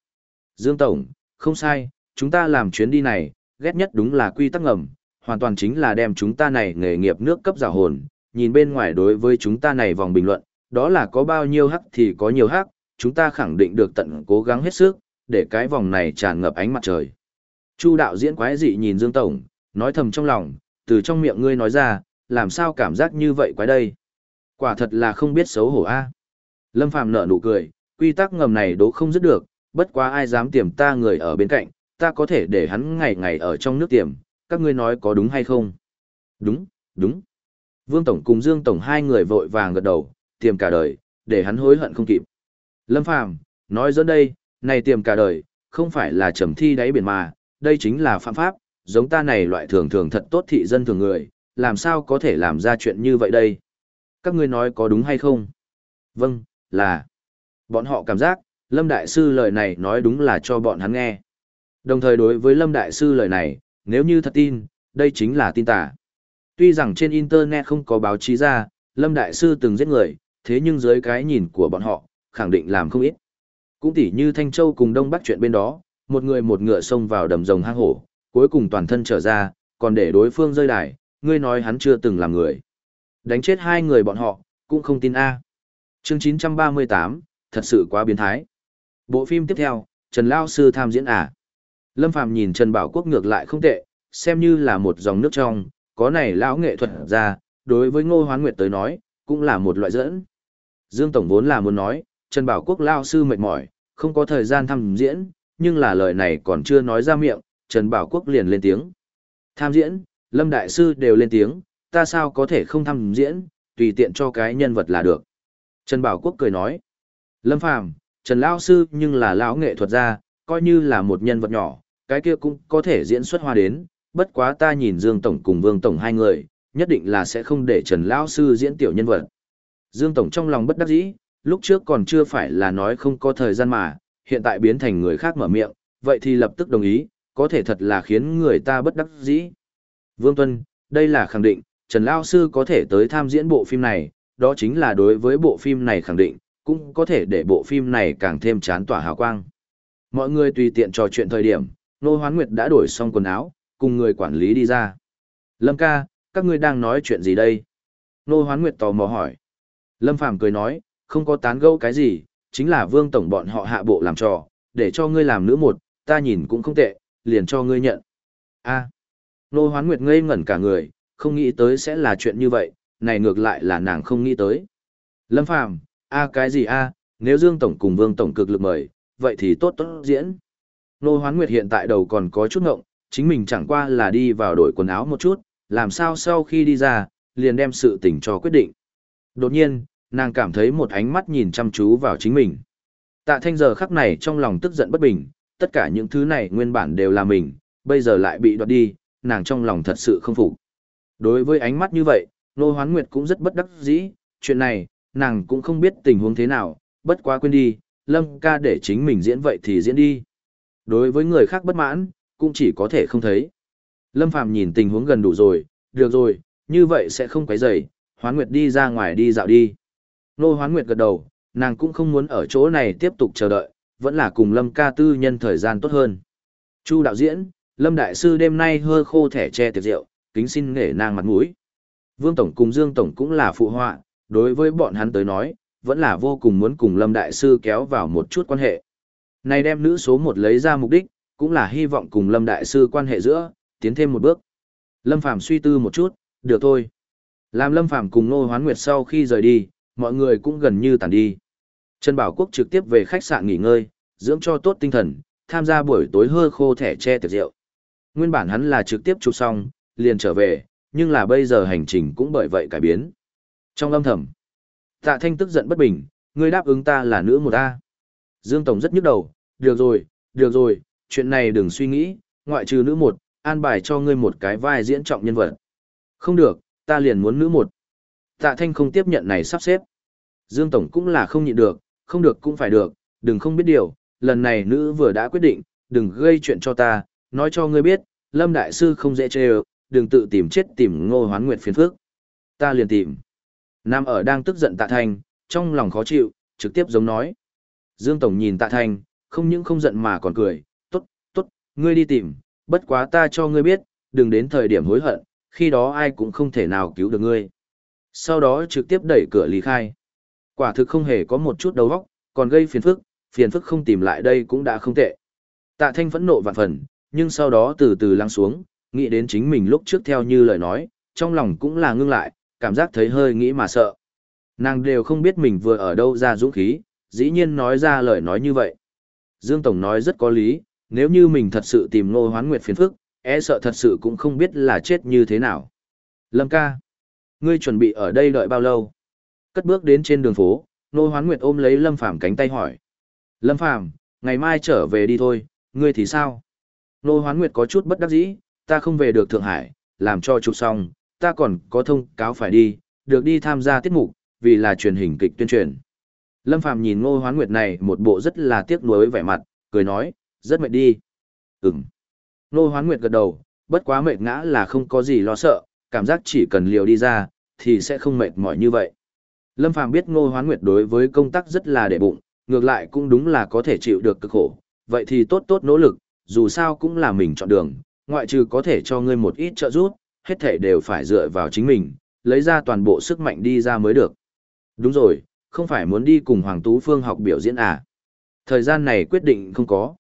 Dương Tổng, không sai, chúng ta làm chuyến đi này, ghét nhất đúng là quy tắc ngầm, hoàn toàn chính là đem chúng ta này nghề nghiệp nước cấp giả hồn, nhìn bên ngoài đối với chúng ta này vòng bình luận, đó là có bao nhiêu hắc thì có nhiều hắc, chúng ta khẳng định được tận cố gắng hết sức, để cái vòng này tràn ngập ánh mặt trời. Chu đạo diễn quái dị nhìn Dương Tổng, nói thầm trong lòng, từ trong miệng ngươi nói ra, làm sao cảm giác như vậy quái đây. Quả thật là không biết xấu hổ a. À? Lâm Phàm nở nụ cười, quy tắc ngầm này đố không dứt được, bất quá ai dám tiềm ta người ở bên cạnh, ta có thể để hắn ngày ngày ở trong nước tiềm, các ngươi nói có đúng hay không? Đúng, đúng. Vương Tổng cùng Dương Tổng hai người vội vàng gật đầu, tiềm cả đời, để hắn hối hận không kịp. Lâm Phàm nói dẫn đây, này tiềm cả đời, không phải là trầm thi đáy biển mà, đây chính là phạm pháp, giống ta này loại thường thường thật tốt thị dân thường người, làm sao có thể làm ra chuyện như vậy đây? Các ngươi nói có đúng hay không? Vâng, là. Bọn họ cảm giác, Lâm Đại Sư lời này nói đúng là cho bọn hắn nghe. Đồng thời đối với Lâm Đại Sư lời này, nếu như thật tin, đây chính là tin tả. Tuy rằng trên Internet không có báo chí ra, Lâm Đại Sư từng giết người, thế nhưng dưới cái nhìn của bọn họ, khẳng định làm không ít. Cũng tỉ như Thanh Châu cùng Đông Bắc chuyện bên đó, một người một ngựa xông vào đầm rồng hang hổ, cuối cùng toàn thân trở ra, còn để đối phương rơi đài, ngươi nói hắn chưa từng làm người. Đánh chết hai người bọn họ, cũng không tin A. Chương 938, thật sự quá biến thái. Bộ phim tiếp theo, Trần Lao Sư tham diễn à. Lâm Phàm nhìn Trần Bảo Quốc ngược lại không tệ, xem như là một dòng nước trong, có này lão nghệ thuật ra, đối với Ngô Hoán Nguyệt tới nói, cũng là một loại dẫn. Dương Tổng vốn là muốn nói, Trần Bảo Quốc Lao Sư mệt mỏi, không có thời gian tham diễn, nhưng là lời này còn chưa nói ra miệng, Trần Bảo Quốc liền lên tiếng. Tham diễn, Lâm Đại Sư đều lên tiếng, ta sao có thể không tham diễn, tùy tiện cho cái nhân vật là được. Trần Bảo Quốc cười nói, Lâm Phàm Trần Lão Sư nhưng là lão nghệ thuật gia, coi như là một nhân vật nhỏ, cái kia cũng có thể diễn xuất hoa đến, bất quá ta nhìn Dương Tổng cùng Vương Tổng hai người, nhất định là sẽ không để Trần Lão Sư diễn tiểu nhân vật. Dương Tổng trong lòng bất đắc dĩ, lúc trước còn chưa phải là nói không có thời gian mà, hiện tại biến thành người khác mở miệng, vậy thì lập tức đồng ý, có thể thật là khiến người ta bất đắc dĩ. Vương Tuân, đây là khẳng định, Trần Lao Sư có thể tới tham diễn bộ phim này, đó chính là đối với bộ phim này khẳng định, cũng có thể để bộ phim này càng thêm chán tỏa hào quang. Mọi người tùy tiện trò chuyện thời điểm, Nô Hoán Nguyệt đã đổi xong quần áo, cùng người quản lý đi ra. Lâm ca, các ngươi đang nói chuyện gì đây? Nô Hoán Nguyệt tò mò hỏi. Lâm Phàm cười nói, không có tán gẫu cái gì, chính là vương tổng bọn họ hạ bộ làm trò, để cho ngươi làm nữ một, ta nhìn cũng không tệ, liền cho ngươi nhận. A. Nô Hoán Nguyệt ngây ngẩn cả người, không nghĩ tới sẽ là chuyện như vậy, này ngược lại là nàng không nghĩ tới. Lâm Phàm, a cái gì a, nếu Dương tổng cùng Vương tổng cực lực mời, vậy thì tốt tốt diễn. Nô Hoán Nguyệt hiện tại đầu còn có chút ngộng, chính mình chẳng qua là đi vào đổi quần áo một chút, làm sao sau khi đi ra, liền đem sự tình cho quyết định. Đột nhiên, nàng cảm thấy một ánh mắt nhìn chăm chú vào chính mình. Tạ thanh giờ khắc này trong lòng tức giận bất bình, tất cả những thứ này nguyên bản đều là mình, bây giờ lại bị đoạt đi, nàng trong lòng thật sự không phục. Đối với ánh mắt như vậy, Nô Hoán Nguyệt cũng rất bất đắc dĩ, chuyện này, nàng cũng không biết tình huống thế nào, bất quá quên đi, Lâm ca để chính mình diễn vậy thì diễn đi. Đối với người khác bất mãn, cũng chỉ có thể không thấy. Lâm Phàm nhìn tình huống gần đủ rồi, được rồi, như vậy sẽ không quấy rầy, Hoán Nguyệt đi ra ngoài đi dạo đi. Nô Hoán Nguyệt gật đầu, nàng cũng không muốn ở chỗ này tiếp tục chờ đợi, vẫn là cùng Lâm ca tư nhân thời gian tốt hơn. Chu đạo diễn, Lâm Đại Sư đêm nay hơ khô thẻ che tiệc rượu, kính xin nể nàng mặt mũi. Vương Tổng cùng Dương Tổng cũng là phụ họa, đối với bọn hắn tới nói, vẫn là vô cùng muốn cùng Lâm Đại Sư kéo vào một chút quan hệ. Này đem nữ số một lấy ra mục đích, cũng là hy vọng cùng Lâm Đại Sư quan hệ giữa, tiến thêm một bước. Lâm Phàm suy tư một chút, được thôi. Làm Lâm Phàm cùng Nô Hoán Nguyệt sau khi rời đi, mọi người cũng gần như tàn đi. Trần Bảo Quốc trực tiếp về khách sạn nghỉ ngơi, dưỡng cho tốt tinh thần, tham gia buổi tối hơ khô thẻ che tiệc rượu. Nguyên bản hắn là trực tiếp chụp xong, liền trở về, nhưng là bây giờ hành trình cũng bởi vậy cải biến. Trong âm thầm, tạ thanh tức giận bất bình, ngươi đáp ứng ta là nữ một A. Dương Tổng rất nhức đầu, được rồi, được rồi, chuyện này đừng suy nghĩ, ngoại trừ nữ một, an bài cho ngươi một cái vai diễn trọng nhân vật. Không được, ta liền muốn nữ một. Tạ thanh không tiếp nhận này sắp xếp. Dương Tổng cũng là không nhịn được, không được cũng phải được, đừng không biết điều, lần này nữ vừa đã quyết định, đừng gây chuyện cho ta, nói cho ngươi biết, Lâm Đại Sư không dễ chê đừng tự tìm chết tìm ngô hoán nguyệt phiền phước. Ta liền tìm. Nam ở đang tức giận tạ thanh, trong lòng khó chịu, trực tiếp giống nói. Dương Tổng nhìn tạ thanh, không những không giận mà còn cười, tốt, tốt, ngươi đi tìm, bất quá ta cho ngươi biết, đừng đến thời điểm hối hận, khi đó ai cũng không thể nào cứu được ngươi. Sau đó trực tiếp đẩy cửa lý khai. Quả thực không hề có một chút đầu óc, còn gây phiền phức, phiền phức không tìm lại đây cũng đã không tệ. Tạ Thanh phẫn nộ vạn phần, nhưng sau đó từ từ lắng xuống, nghĩ đến chính mình lúc trước theo như lời nói, trong lòng cũng là ngưng lại, cảm giác thấy hơi nghĩ mà sợ. Nàng đều không biết mình vừa ở đâu ra dũng khí, dĩ nhiên nói ra lời nói như vậy. Dương Tổng nói rất có lý, nếu như mình thật sự tìm Ngô Hoán Nguyệt phiền phức, e sợ thật sự cũng không biết là chết như thế nào. Lâm ca, ngươi chuẩn bị ở đây đợi bao lâu? Cất bước đến trên đường phố, Nô Hoán Nguyệt ôm lấy Lâm Phàm cánh tay hỏi. Lâm Phàm, ngày mai trở về đi thôi, ngươi thì sao? Nô Hoán Nguyệt có chút bất đắc dĩ, ta không về được Thượng Hải, làm cho chụp xong, ta còn có thông cáo phải đi, được đi tham gia tiết mục, vì là truyền hình kịch tuyên truyền. Lâm Phàm nhìn Ngô Hoán Nguyệt này một bộ rất là tiếc nuối vẻ mặt, cười nói, rất mệt đi. Ừm. Nô Hoán Nguyệt gật đầu, bất quá mệt ngã là không có gì lo sợ, cảm giác chỉ cần liều đi ra, thì sẽ không mệt mỏi như vậy. Lâm Phàm biết Ngô Hoán Nguyệt đối với công tác rất là để bụng, ngược lại cũng đúng là có thể chịu được cực khổ, vậy thì tốt tốt nỗ lực, dù sao cũng là mình chọn đường, ngoại trừ có thể cho ngươi một ít trợ giúp, hết thể đều phải dựa vào chính mình, lấy ra toàn bộ sức mạnh đi ra mới được. Đúng rồi, không phải muốn đi cùng Hoàng Tú Phương học biểu diễn à? Thời gian này quyết định không có.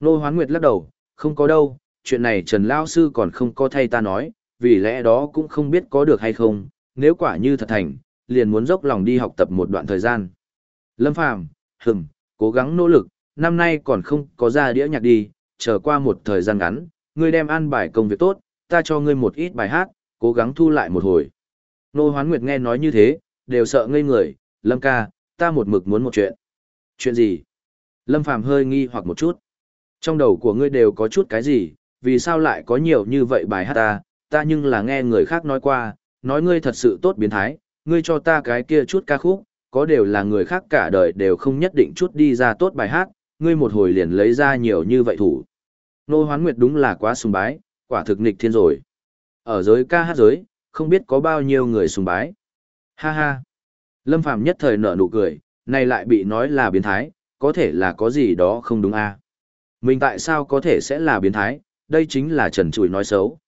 Nô Hoán Nguyệt lắc đầu, không có đâu, chuyện này Trần Lao Sư còn không có thay ta nói, vì lẽ đó cũng không biết có được hay không, nếu quả như thật thành, liền muốn dốc lòng đi học tập một đoạn thời gian. Lâm Phàm, hừng, cố gắng nỗ lực, năm nay còn không có ra đĩa nhạc đi, chờ qua một thời gian ngắn, ngươi đem ăn bài công việc tốt, ta cho ngươi một ít bài hát, cố gắng thu lại một hồi. Nô Hoán Nguyệt nghe nói như thế, đều sợ ngây người, Lâm ca, ta một mực muốn một chuyện. Chuyện gì? Lâm Phàm hơi nghi hoặc một chút. Trong đầu của ngươi đều có chút cái gì, vì sao lại có nhiều như vậy bài hát ta, ta nhưng là nghe người khác nói qua, nói ngươi thật sự tốt biến thái, ngươi cho ta cái kia chút ca khúc, có đều là người khác cả đời đều không nhất định chút đi ra tốt bài hát, ngươi một hồi liền lấy ra nhiều như vậy thủ. Nô Hoán Nguyệt đúng là quá sùng bái, quả thực nghịch thiên rồi. Ở giới ca hát giới, không biết có bao nhiêu người sùng bái. Ha ha. Lâm Phàm nhất thời nở nụ cười, này lại bị nói là biến thái, có thể là có gì đó không đúng a à? Mình tại sao có thể sẽ là biến thái, đây chính là trần trùi nói xấu.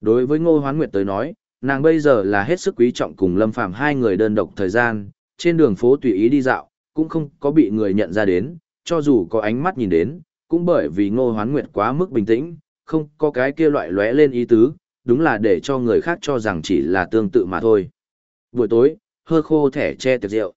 Đối với Ngô Hoán Nguyệt tới nói, nàng bây giờ là hết sức quý trọng cùng Lâm Phàm hai người đơn độc thời gian, trên đường phố tùy ý đi dạo, cũng không có bị người nhận ra đến, cho dù có ánh mắt nhìn đến, cũng bởi vì Ngô Hoán Nguyệt quá mức bình tĩnh, không có cái kia loại lóe lên ý tứ, đúng là để cho người khác cho rằng chỉ là tương tự mà thôi. Buổi tối, hơ khô thẻ che tiệc rượu.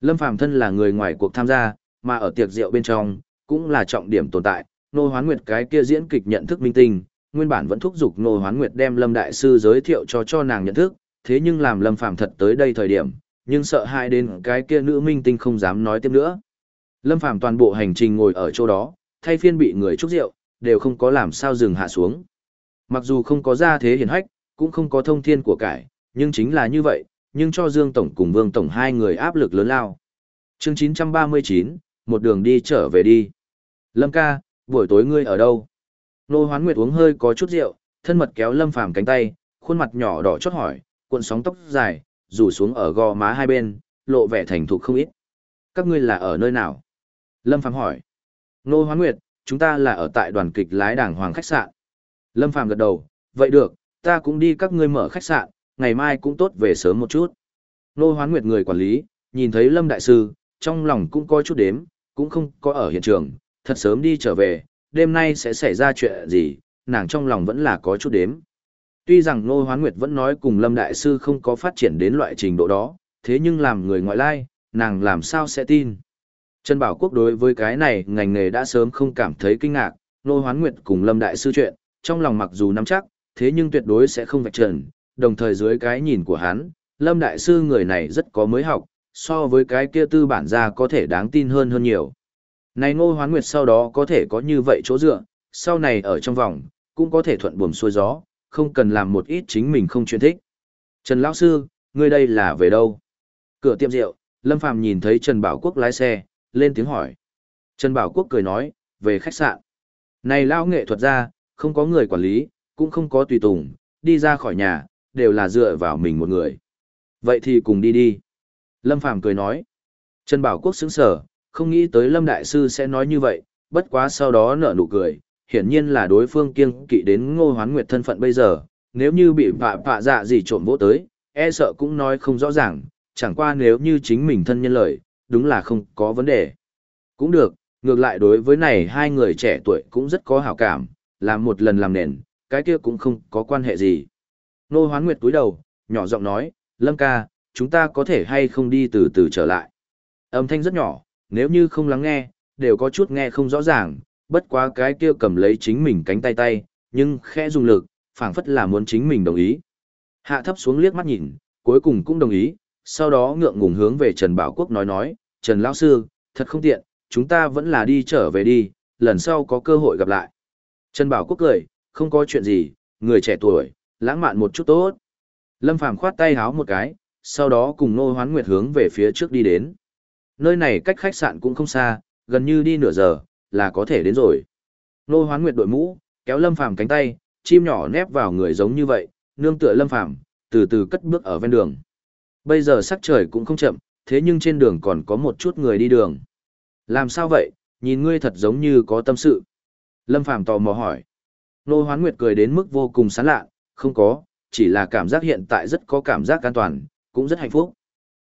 Lâm Phàm thân là người ngoài cuộc tham gia, mà ở tiệc rượu bên trong, cũng là trọng điểm tồn tại, Ngô Hoán Nguyệt cái kia diễn kịch nhận thức minh tinh, nguyên bản vẫn thúc giục Ngô Hoán Nguyệt đem Lâm đại sư giới thiệu cho cho nàng nhận thức, thế nhưng làm Lâm Phàm thật tới đây thời điểm, nhưng sợ hai đến cái kia nữ minh tinh không dám nói tiếp nữa. Lâm Phàm toàn bộ hành trình ngồi ở chỗ đó, thay phiên bị người chúc rượu, đều không có làm sao dừng hạ xuống. Mặc dù không có gia thế hiển hách, cũng không có thông thiên của cải, nhưng chính là như vậy, nhưng cho Dương Tổng cùng Vương Tổng hai người áp lực lớn lao. chương 939, một đường đi trở về đi. Lâm ca, buổi tối ngươi ở đâu? Nô Hoán Nguyệt uống hơi có chút rượu, thân mật kéo Lâm Phàm cánh tay, khuôn mặt nhỏ đỏ chót hỏi, cuộn sóng tóc dài, rủ xuống ở gò má hai bên, lộ vẻ thành thục không ít. Các ngươi là ở nơi nào? Lâm Phàm hỏi. Nô Hoán Nguyệt, chúng ta là ở tại đoàn kịch lái đảng hoàng khách sạn. Lâm Phàm gật đầu, vậy được, ta cũng đi các ngươi mở khách sạn, ngày mai cũng tốt về sớm một chút. Nô Hoán Nguyệt người quản lý, nhìn thấy Lâm Đại Sư, trong lòng cũng có chút đếm, cũng không có ở hiện trường, thật sớm đi trở về, đêm nay sẽ xảy ra chuyện gì, nàng trong lòng vẫn là có chút đếm. Tuy rằng Nô Hoán Nguyệt vẫn nói cùng Lâm Đại Sư không có phát triển đến loại trình độ đó, thế nhưng làm người ngoại lai, nàng làm sao sẽ tin. Trần Bảo Quốc đối với cái này ngành nghề đã sớm không cảm thấy kinh ngạc, Nô Hoán Nguyệt cùng Lâm Đại Sư chuyện, trong lòng mặc dù nắm chắc, thế nhưng tuyệt đối sẽ không vạch trần, đồng thời dưới cái nhìn của hắn, Lâm Đại Sư người này rất có mới học, so với cái kia tư bản gia có thể đáng tin hơn hơn nhiều. Này Ngô Hoán Nguyệt sau đó có thể có như vậy chỗ dựa, sau này ở trong vòng, cũng có thể thuận buồm xuôi gió, không cần làm một ít chính mình không chuyên thích. Trần Lão Sư, ngươi đây là về đâu? Cửa tiệm rượu, Lâm Phàm nhìn thấy Trần Bảo Quốc lái xe, lên tiếng hỏi. Trần Bảo Quốc cười nói, về khách sạn. Này Lão nghệ thuật ra, không có người quản lý, cũng không có tùy tùng, đi ra khỏi nhà, đều là dựa vào mình một người. Vậy thì cùng đi đi. Lâm Phàm cười nói. Trần Bảo Quốc sững sờ, không nghĩ tới Lâm Đại Sư sẽ nói như vậy, bất quá sau đó nở nụ cười, hiển nhiên là đối phương kiêng kỵ đến ngô hoán nguyệt thân phận bây giờ, nếu như bị vạ vạ dạ gì trộm vỗ tới, e sợ cũng nói không rõ ràng, chẳng qua nếu như chính mình thân nhân lời, đúng là không có vấn đề. Cũng được, ngược lại đối với này hai người trẻ tuổi cũng rất có hảo cảm, làm một lần làm nền, cái kia cũng không có quan hệ gì. Nô hoán nguyệt túi đầu, nhỏ giọng nói, Lâm ca, chúng ta có thể hay không đi từ từ trở lại. Âm thanh rất nhỏ, nếu như không lắng nghe, đều có chút nghe không rõ ràng, bất quá cái kia cầm lấy chính mình cánh tay tay, nhưng khẽ dùng lực, phảng phất là muốn chính mình đồng ý. Hạ thấp xuống liếc mắt nhìn, cuối cùng cũng đồng ý, sau đó ngượng ngùng hướng về Trần Bảo Quốc nói nói, Trần Lão Sư, thật không tiện, chúng ta vẫn là đi trở về đi, lần sau có cơ hội gặp lại. Trần Bảo Quốc cười, không có chuyện gì, người trẻ tuổi, lãng mạn một chút tốt. Lâm Phàm khoát tay háo một cái, sau đó cùng Nô Hoán Nguyệt hướng về phía trước đi đến. Nơi này cách khách sạn cũng không xa, gần như đi nửa giờ, là có thể đến rồi. Nô Hoán Nguyệt đội mũ, kéo Lâm Phàm cánh tay, chim nhỏ nép vào người giống như vậy, nương tựa Lâm Phàm, từ từ cất bước ở ven đường. Bây giờ sắc trời cũng không chậm, thế nhưng trên đường còn có một chút người đi đường. Làm sao vậy, nhìn ngươi thật giống như có tâm sự. Lâm Phàm tò mò hỏi. Nô Hoán Nguyệt cười đến mức vô cùng sán lạ, không có, chỉ là cảm giác hiện tại rất có cảm giác an toàn, cũng rất hạnh phúc.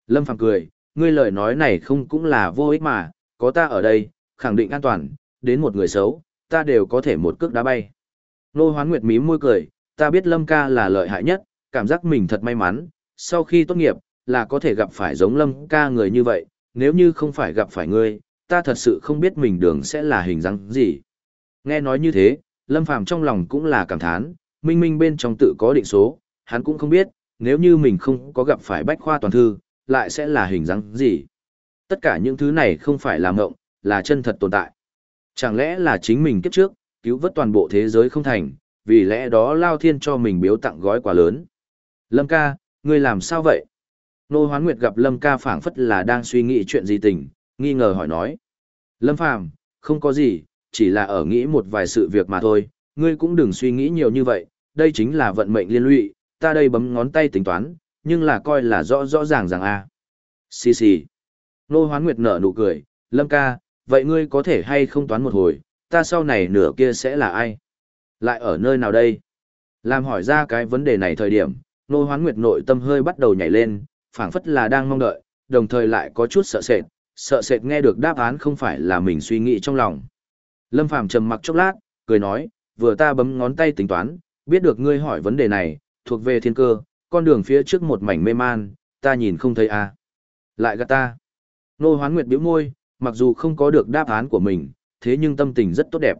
Lâm Phàm cười, ngươi lời nói này không cũng là vô ích mà, có ta ở đây, khẳng định an toàn, đến một người xấu, ta đều có thể một cước đá bay. Nô Hoán Nguyệt mím môi cười, ta biết Lâm ca là lợi hại nhất, cảm giác mình thật may mắn, sau khi tốt nghiệp, là có thể gặp phải giống Lâm ca người như vậy, nếu như không phải gặp phải ngươi, ta thật sự không biết mình đường sẽ là hình dáng gì. Nghe nói như thế, Lâm Phàm trong lòng cũng là cảm thán, minh minh bên trong tự có định số, hắn cũng không biết, nếu như mình không có gặp phải bách khoa toàn thư, lại sẽ là hình dáng gì. Tất cả những thứ này không phải là mộng, là chân thật tồn tại. Chẳng lẽ là chính mình kiếp trước, cứu vớt toàn bộ thế giới không thành, vì lẽ đó Lao Thiên cho mình biếu tặng gói quà lớn. Lâm ca, ngươi làm sao vậy? Nô Hoán Nguyệt gặp Lâm ca phảng phất là đang suy nghĩ chuyện gì tình, nghi ngờ hỏi nói. Lâm Phàm, không có gì, chỉ là ở nghĩ một vài sự việc mà thôi, ngươi cũng đừng suy nghĩ nhiều như vậy, đây chính là vận mệnh liên lụy, ta đây bấm ngón tay tính toán, nhưng là coi là rõ rõ ràng ràng a. Xì xì. Nô Hoán Nguyệt nở nụ cười, Lâm ca, vậy ngươi có thể hay không toán một hồi, ta sau này nửa kia sẽ là ai? Lại ở nơi nào đây? Làm hỏi ra cái vấn đề này thời điểm, Nô Hoán Nguyệt nội tâm hơi bắt đầu nhảy lên, phảng phất là đang mong đợi, đồng thời lại có chút sợ sệt, sợ sệt nghe được đáp án không phải là mình suy nghĩ trong lòng. Lâm Phàm trầm mặc chốc lát, cười nói, vừa ta bấm ngón tay tính toán, biết được ngươi hỏi vấn đề này, thuộc về thiên cơ, con đường phía trước một mảnh mê man, ta nhìn không thấy a. À. Lại gạt ta. Nô Hoán Nguyệt bĩu môi, mặc dù không có được đáp án của mình, thế nhưng tâm tình rất tốt đẹp.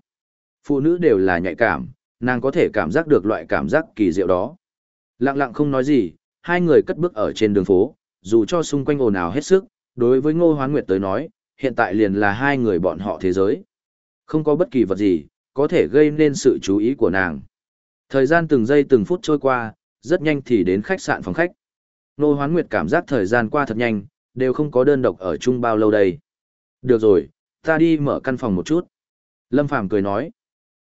Phụ nữ đều là nhạy cảm, nàng có thể cảm giác được loại cảm giác kỳ diệu đó. Lặng lặng không nói gì, hai người cất bước ở trên đường phố, dù cho xung quanh ồn ào hết sức, đối với Ngô Hoán Nguyệt tới nói, hiện tại liền là hai người bọn họ thế giới. Không có bất kỳ vật gì, có thể gây nên sự chú ý của nàng. Thời gian từng giây từng phút trôi qua, rất nhanh thì đến khách sạn phòng khách. Nô Hoán Nguyệt cảm giác thời gian qua thật nhanh, đều không có đơn độc ở chung bao lâu đây. Được rồi, ta đi mở căn phòng một chút. Lâm Phàm cười nói,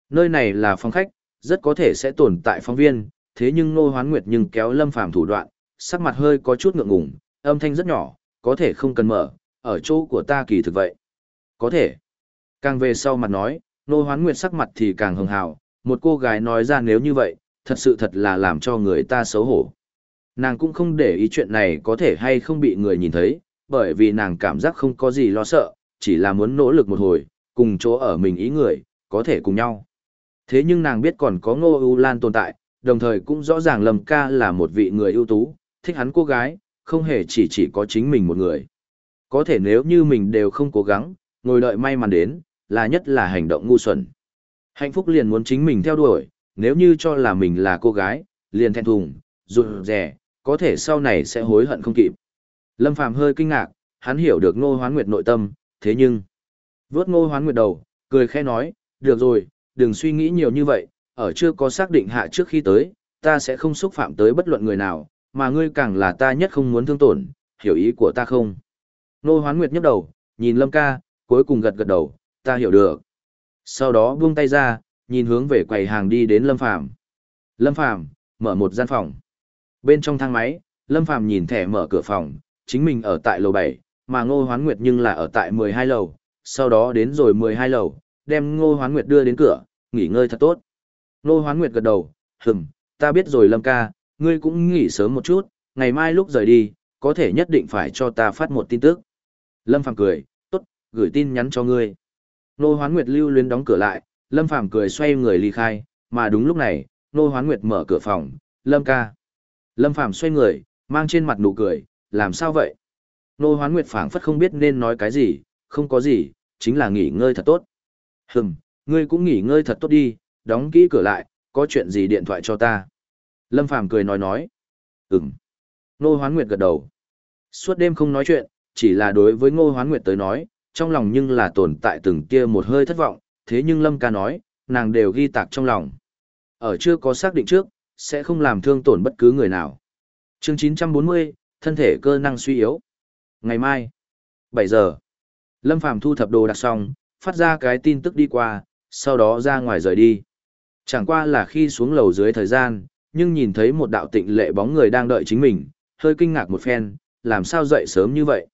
nơi này là phòng khách, rất có thể sẽ tồn tại phóng viên, thế nhưng Nô Hoán Nguyệt nhưng kéo Lâm Phàm thủ đoạn, sắc mặt hơi có chút ngượng ngùng, âm thanh rất nhỏ, có thể không cần mở, ở chỗ của ta kỳ thực vậy. Có thể. Càng về sau mặt nói, Nô Hoán Nguyệt sắc mặt thì càng hưng hào, một cô gái nói ra nếu như vậy, thật sự thật là làm cho người ta xấu hổ. Nàng cũng không để ý chuyện này có thể hay không bị người nhìn thấy, bởi vì nàng cảm giác không có gì lo sợ, chỉ là muốn nỗ lực một hồi, cùng chỗ ở mình ý người, có thể cùng nhau. Thế nhưng nàng biết còn có Ngô U Lan tồn tại, đồng thời cũng rõ ràng Lâm ca là một vị người ưu tú, thích hắn cô gái, không hề chỉ chỉ có chính mình một người. Có thể nếu như mình đều không cố gắng, ngồi đợi may mắn đến, là nhất là hành động ngu xuẩn. Hạnh phúc liền muốn chính mình theo đuổi, nếu như cho là mình là cô gái, liền thẹn thùng, rụt rè, có thể sau này sẽ hối hận không kịp. Lâm Phàm hơi kinh ngạc, hắn hiểu được Ngô Hoán Nguyệt nội tâm, thế nhưng... Vớt Ngô Hoán Nguyệt đầu, cười khẽ nói, được rồi, đừng suy nghĩ nhiều như vậy, ở chưa có xác định hạ trước khi tới, ta sẽ không xúc phạm tới bất luận người nào, mà ngươi càng là ta nhất không muốn thương tổn, hiểu ý của ta không? Nô Hoán Nguyệt nhấp đầu, nhìn Lâm ca, cuối cùng gật gật đầu, ta hiểu được. Sau đó buông tay ra, nhìn hướng về quầy hàng đi đến Lâm Phàm. Lâm Phàm mở một gian phòng. Bên trong thang máy, Lâm Phàm nhìn thẻ mở cửa phòng, chính mình ở tại lầu 7, mà Ngô Hoán Nguyệt nhưng là ở tại 12 lầu, sau đó đến rồi 12 lầu, đem Ngô Hoán Nguyệt đưa đến cửa, nghỉ ngơi thật tốt. Ngô Hoán Nguyệt gật đầu, hừm, ta biết rồi Lâm ca, ngươi cũng nghỉ sớm một chút, ngày mai lúc rời đi, có thể nhất định phải cho ta phát một tin tức. Lâm Phàm cười, tốt, gửi tin nhắn cho ngươi. ngô Hoán Nguyệt lưu luyến đóng cửa lại, Lâm Phàm cười xoay người ly khai, mà đúng lúc này, Nô Hoán Nguyệt mở cửa phòng, Lâm ca. Lâm Phàm xoay người, mang trên mặt nụ cười, làm sao vậy? Nô Hoán Nguyệt phảng phất không biết nên nói cái gì, không có gì, chính là nghỉ ngơi thật tốt. Hừm, ngươi cũng nghỉ ngơi thật tốt đi, đóng kỹ cửa lại, có chuyện gì điện thoại cho ta. Lâm Phàm cười nói nói. Ừm. Nô Hoán Nguyệt gật đầu. Suốt đêm không nói chuyện, chỉ là đối với Ngô Hoán Nguyệt tới nói, trong lòng nhưng là tồn tại từng kia một hơi thất vọng, thế nhưng Lâm ca nói, nàng đều ghi tạc trong lòng. Ở chưa có xác định trước, sẽ không làm thương tổn bất cứ người nào. Chương 940, thân thể cơ năng suy yếu. Ngày mai, 7 giờ, Lâm Phàm thu thập đồ đặt xong, phát ra cái tin tức đi qua, sau đó ra ngoài rời đi. Chẳng qua là khi xuống lầu dưới thời gian, nhưng nhìn thấy một đạo tịnh lệ bóng người đang đợi chính mình, hơi kinh ngạc một phen, làm sao dậy sớm như vậy.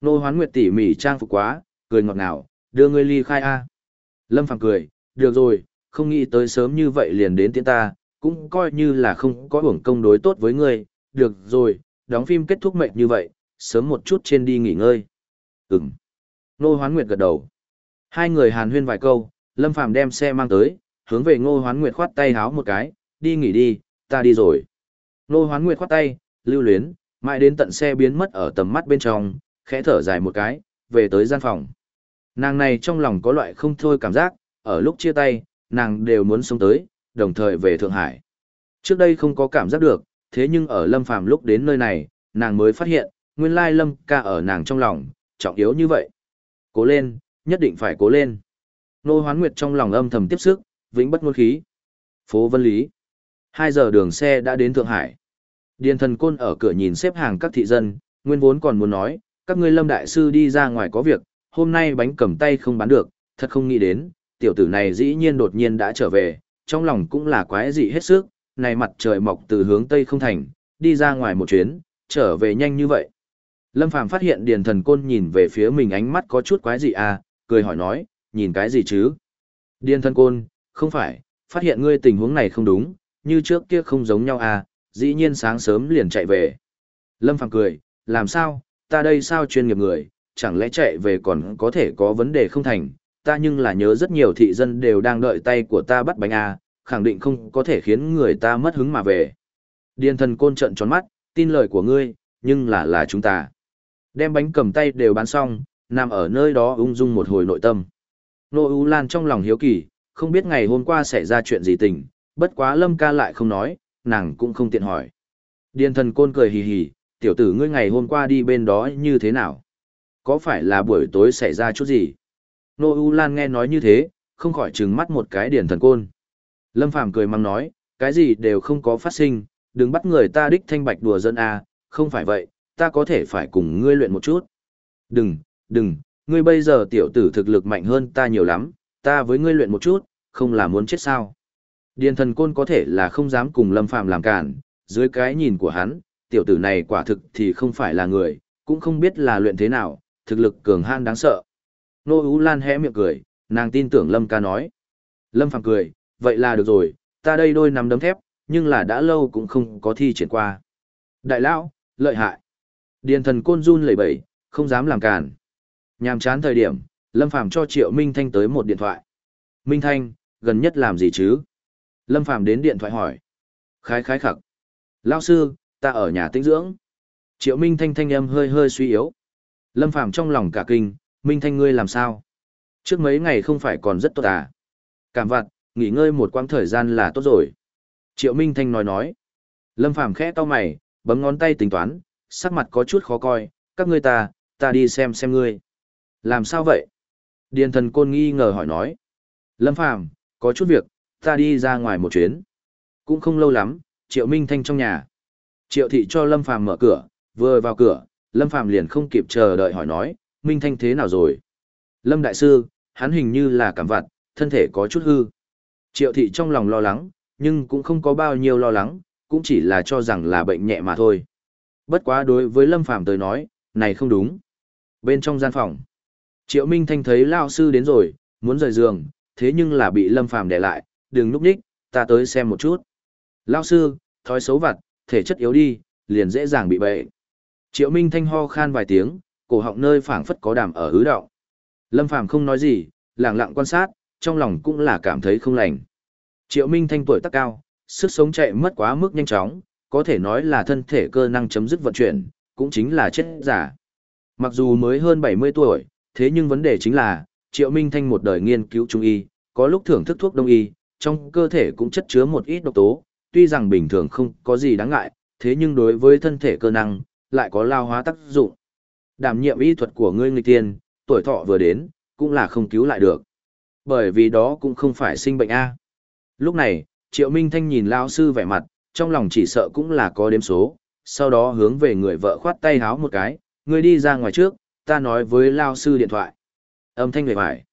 Nô hoán nguyệt tỉ mỉ trang phục quá, cười ngọt ngào, đưa ngươi ly khai a. Lâm Phàm cười, được rồi, không nghĩ tới sớm như vậy liền đến tiễn ta, cũng coi như là không có hưởng công đối tốt với ngươi, được rồi, đóng phim kết thúc mệt như vậy, sớm một chút trên đi nghỉ ngơi. Ừm. Nô Hoán Nguyệt gật đầu. Hai người hàn huyên vài câu, Lâm Phàm đem xe mang tới, hướng về Ngô Hoán Nguyệt khoát tay háo một cái, đi nghỉ đi, ta đi rồi. Ngô Hoán Nguyệt khoát tay, lưu luyến, mãi đến tận xe biến mất ở tầm mắt bên trong, khẽ thở dài một cái, về tới gian phòng. Nàng này trong lòng có loại không thôi cảm giác, ở lúc chia tay, nàng đều muốn sống tới, đồng thời về Thượng Hải. Trước đây không có cảm giác được, thế nhưng ở Lâm Phàm lúc đến nơi này, nàng mới phát hiện, nguyên lai Lâm ca ở nàng trong lòng, trọng yếu như vậy. Cố lên, nhất định phải cố lên. Nô Hoán Nguyệt trong lòng âm thầm tiếp sức, vĩnh bất ngôn khí. Phố Vân Lý. Hai giờ đường xe đã đến Thượng Hải. Điền thần côn ở cửa nhìn xếp hàng các thị dân, nguyên vốn còn muốn nói, các ngươi lâm đại sư đi ra ngoài có việc, hôm nay bánh cầm tay không bán được, thật không nghĩ đến, tiểu tử này dĩ nhiên đột nhiên đã trở về, trong lòng cũng là quái dị hết sức, này mặt trời mọc từ hướng tây không thành, đi ra ngoài một chuyến, trở về nhanh như vậy. Lâm Phàm phát hiện Điền Thần Côn nhìn về phía mình ánh mắt có chút quái dị à, cười hỏi nói, nhìn cái gì chứ? Điền Thần Côn, không phải, phát hiện ngươi tình huống này không đúng, như trước kia không giống nhau à, dĩ nhiên sáng sớm liền chạy về. Lâm Phàm cười, làm sao, ta đây sao chuyên nghiệp người, chẳng lẽ chạy về còn có thể có vấn đề không thành, ta nhưng là nhớ rất nhiều thị dân đều đang đợi tay của ta bắt bánh à, khẳng định không có thể khiến người ta mất hứng mà về. Điền thần côn trận tròn mắt, tin lời của ngươi, nhưng là là chúng ta. Đem bánh cầm tay đều bán xong, nằm ở nơi đó ung dung một hồi nội tâm. Nô U Lan trong lòng hiếu kỳ, không biết ngày hôm qua xảy ra chuyện gì tình, bất quá Lâm ca lại không nói, nàng cũng không tiện hỏi. Điền thần côn cười hì hì, tiểu tử ngươi ngày hôm qua đi bên đó như thế nào? Có phải là buổi tối xảy ra chút gì? Nô U Lan nghe nói như thế, không khỏi trừng mắt một cái điền thần côn. Lâm Phàm cười mắng nói, cái gì đều không có phát sinh, đừng bắt người ta đích thanh bạch đùa dân a, à, không phải vậy, ta có thể phải cùng ngươi luyện một chút. Đừng, đừng, ngươi bây giờ tiểu tử thực lực mạnh hơn ta nhiều lắm, ta với ngươi luyện một chút, không là muốn chết sao. Điền thần côn có thể là không dám cùng Lâm Phàm làm cản, dưới cái nhìn của hắn, tiểu tử này quả thực thì không phải là người, cũng không biết là luyện thế nào, thực lực cường han đáng sợ. Nô Ú Lan hé miệng cười, nàng tin tưởng Lâm ca nói. Lâm Phàm cười, vậy là được rồi, ta đây đôi nắm đấm thép, nhưng là đã lâu cũng không có thi triển qua. Đại lão, lợi hại. Điền thần côn run lẩy bẩy, không dám làm cản. Nhàm chán thời điểm, Lâm Phàm cho Triệu Minh Thanh tới một điện thoại. Minh Thanh, gần nhất làm gì chứ? Lâm Phàm đến điện thoại hỏi. Khái khái khặc. Lao sư, ta ở nhà tĩnh dưỡng. Triệu Minh Thanh thanh âm hơi hơi suy yếu. Lâm Phàm trong lòng cả kinh, Minh Thanh ngươi làm sao? Trước mấy ngày không phải còn rất tốt à? Cảm vặt, nghỉ ngơi một quãng thời gian là tốt rồi. Triệu Minh Thanh nói nói. Lâm Phàm khẽ to mày, bấm ngón tay tính toán, sắc mặt có chút khó coi, các ngươi ta, ta đi xem xem ngươi. Làm sao vậy? Điền thần côn nghi ngờ hỏi nói. Lâm Phàm có chút việc, ta đi ra ngoài một chuyến. Cũng không lâu lắm, Triệu Minh Thanh trong nhà. Triệu thị cho Lâm Phàm mở cửa, vừa vào cửa, Lâm Phàm liền không kịp chờ đợi hỏi nói, Minh Thanh thế nào rồi? Lâm Đại Sư, hắn hình như là cảm vặt, thân thể có chút hư. Triệu thị trong lòng lo lắng, nhưng cũng không có bao nhiêu lo lắng, cũng chỉ là cho rằng là bệnh nhẹ mà thôi. Bất quá đối với Lâm Phàm tới nói, này không đúng. Bên trong gian phòng, Triệu Minh Thanh thấy Lao Sư đến rồi, muốn rời giường, thế nhưng là bị Lâm Phàm để lại, đừng núp đích, ta tới xem một chút. Lao Sư, thói xấu vặt, thể chất yếu đi, liền dễ dàng bị bệnh. Triệu Minh Thanh ho khan vài tiếng, cổ họng nơi phảng phất có đàm ở hứ đạo. Lâm Phàm không nói gì, lặng lặng quan sát, trong lòng cũng là cảm thấy không lành. Triệu Minh Thanh tuổi tác cao, sức sống chạy mất quá mức nhanh chóng, có thể nói là thân thể cơ năng chấm dứt vận chuyển, cũng chính là chết giả. Mặc dù mới hơn 70 tuổi, thế nhưng vấn đề chính là, Triệu Minh Thanh một đời nghiên cứu trung y, có lúc thưởng thức thuốc đông y, trong cơ thể cũng chất chứa một ít độc tố, tuy rằng bình thường không có gì đáng ngại, thế nhưng đối với thân thể cơ năng, lại có lao hóa tác dụng. Đảm nhiệm y thuật của ngươi người tiên, tuổi thọ vừa đến, cũng là không cứu lại được. Bởi vì đó cũng không phải sinh bệnh A. Lúc này, Triệu Minh Thanh nhìn Lao sư vẻ mặt, trong lòng chỉ sợ cũng là có đếm số, sau đó hướng về người vợ khoát tay háo một cái, ngươi đi ra ngoài trước, ta nói với Lao sư điện thoại. Âm thanh người phải.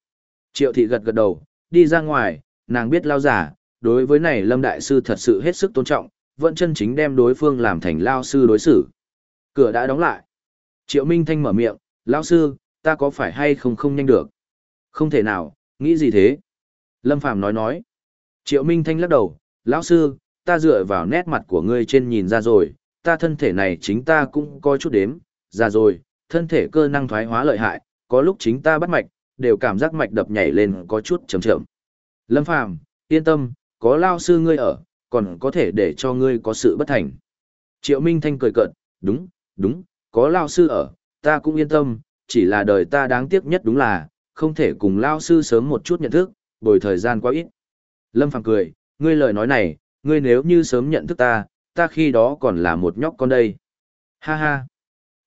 Triệu thị gật gật đầu, đi ra ngoài, nàng biết lao giả, đối với này Lâm Đại Sư thật sự hết sức tôn trọng, vẫn chân chính đem đối phương làm thành lao sư đối xử. Cửa đã đóng lại. Triệu Minh Thanh mở miệng, lão sư, ta có phải hay không không nhanh được? Không thể nào, nghĩ gì thế? Lâm Phàm nói nói. Triệu Minh Thanh lắc đầu, lão sư, ta dựa vào nét mặt của ngươi trên nhìn ra rồi, ta thân thể này chính ta cũng có chút đếm, ra rồi, thân thể cơ năng thoái hóa lợi hại, có lúc chính ta bắt mạch, đều cảm giác mạch đập nhảy lên có chút chậm chậm. Lâm Phàm, yên tâm, có lao sư ngươi ở, còn có thể để cho ngươi có sự bất thành. Triệu Minh Thanh cười cợt, đúng, đúng, có lao sư ở, ta cũng yên tâm, chỉ là đời ta đáng tiếc nhất đúng là, không thể cùng lao sư sớm một chút nhận thức, bồi thời gian quá ít. Lâm Phàm cười, ngươi lời nói này, ngươi nếu như sớm nhận thức ta, ta khi đó còn là một nhóc con đây. Ha ha.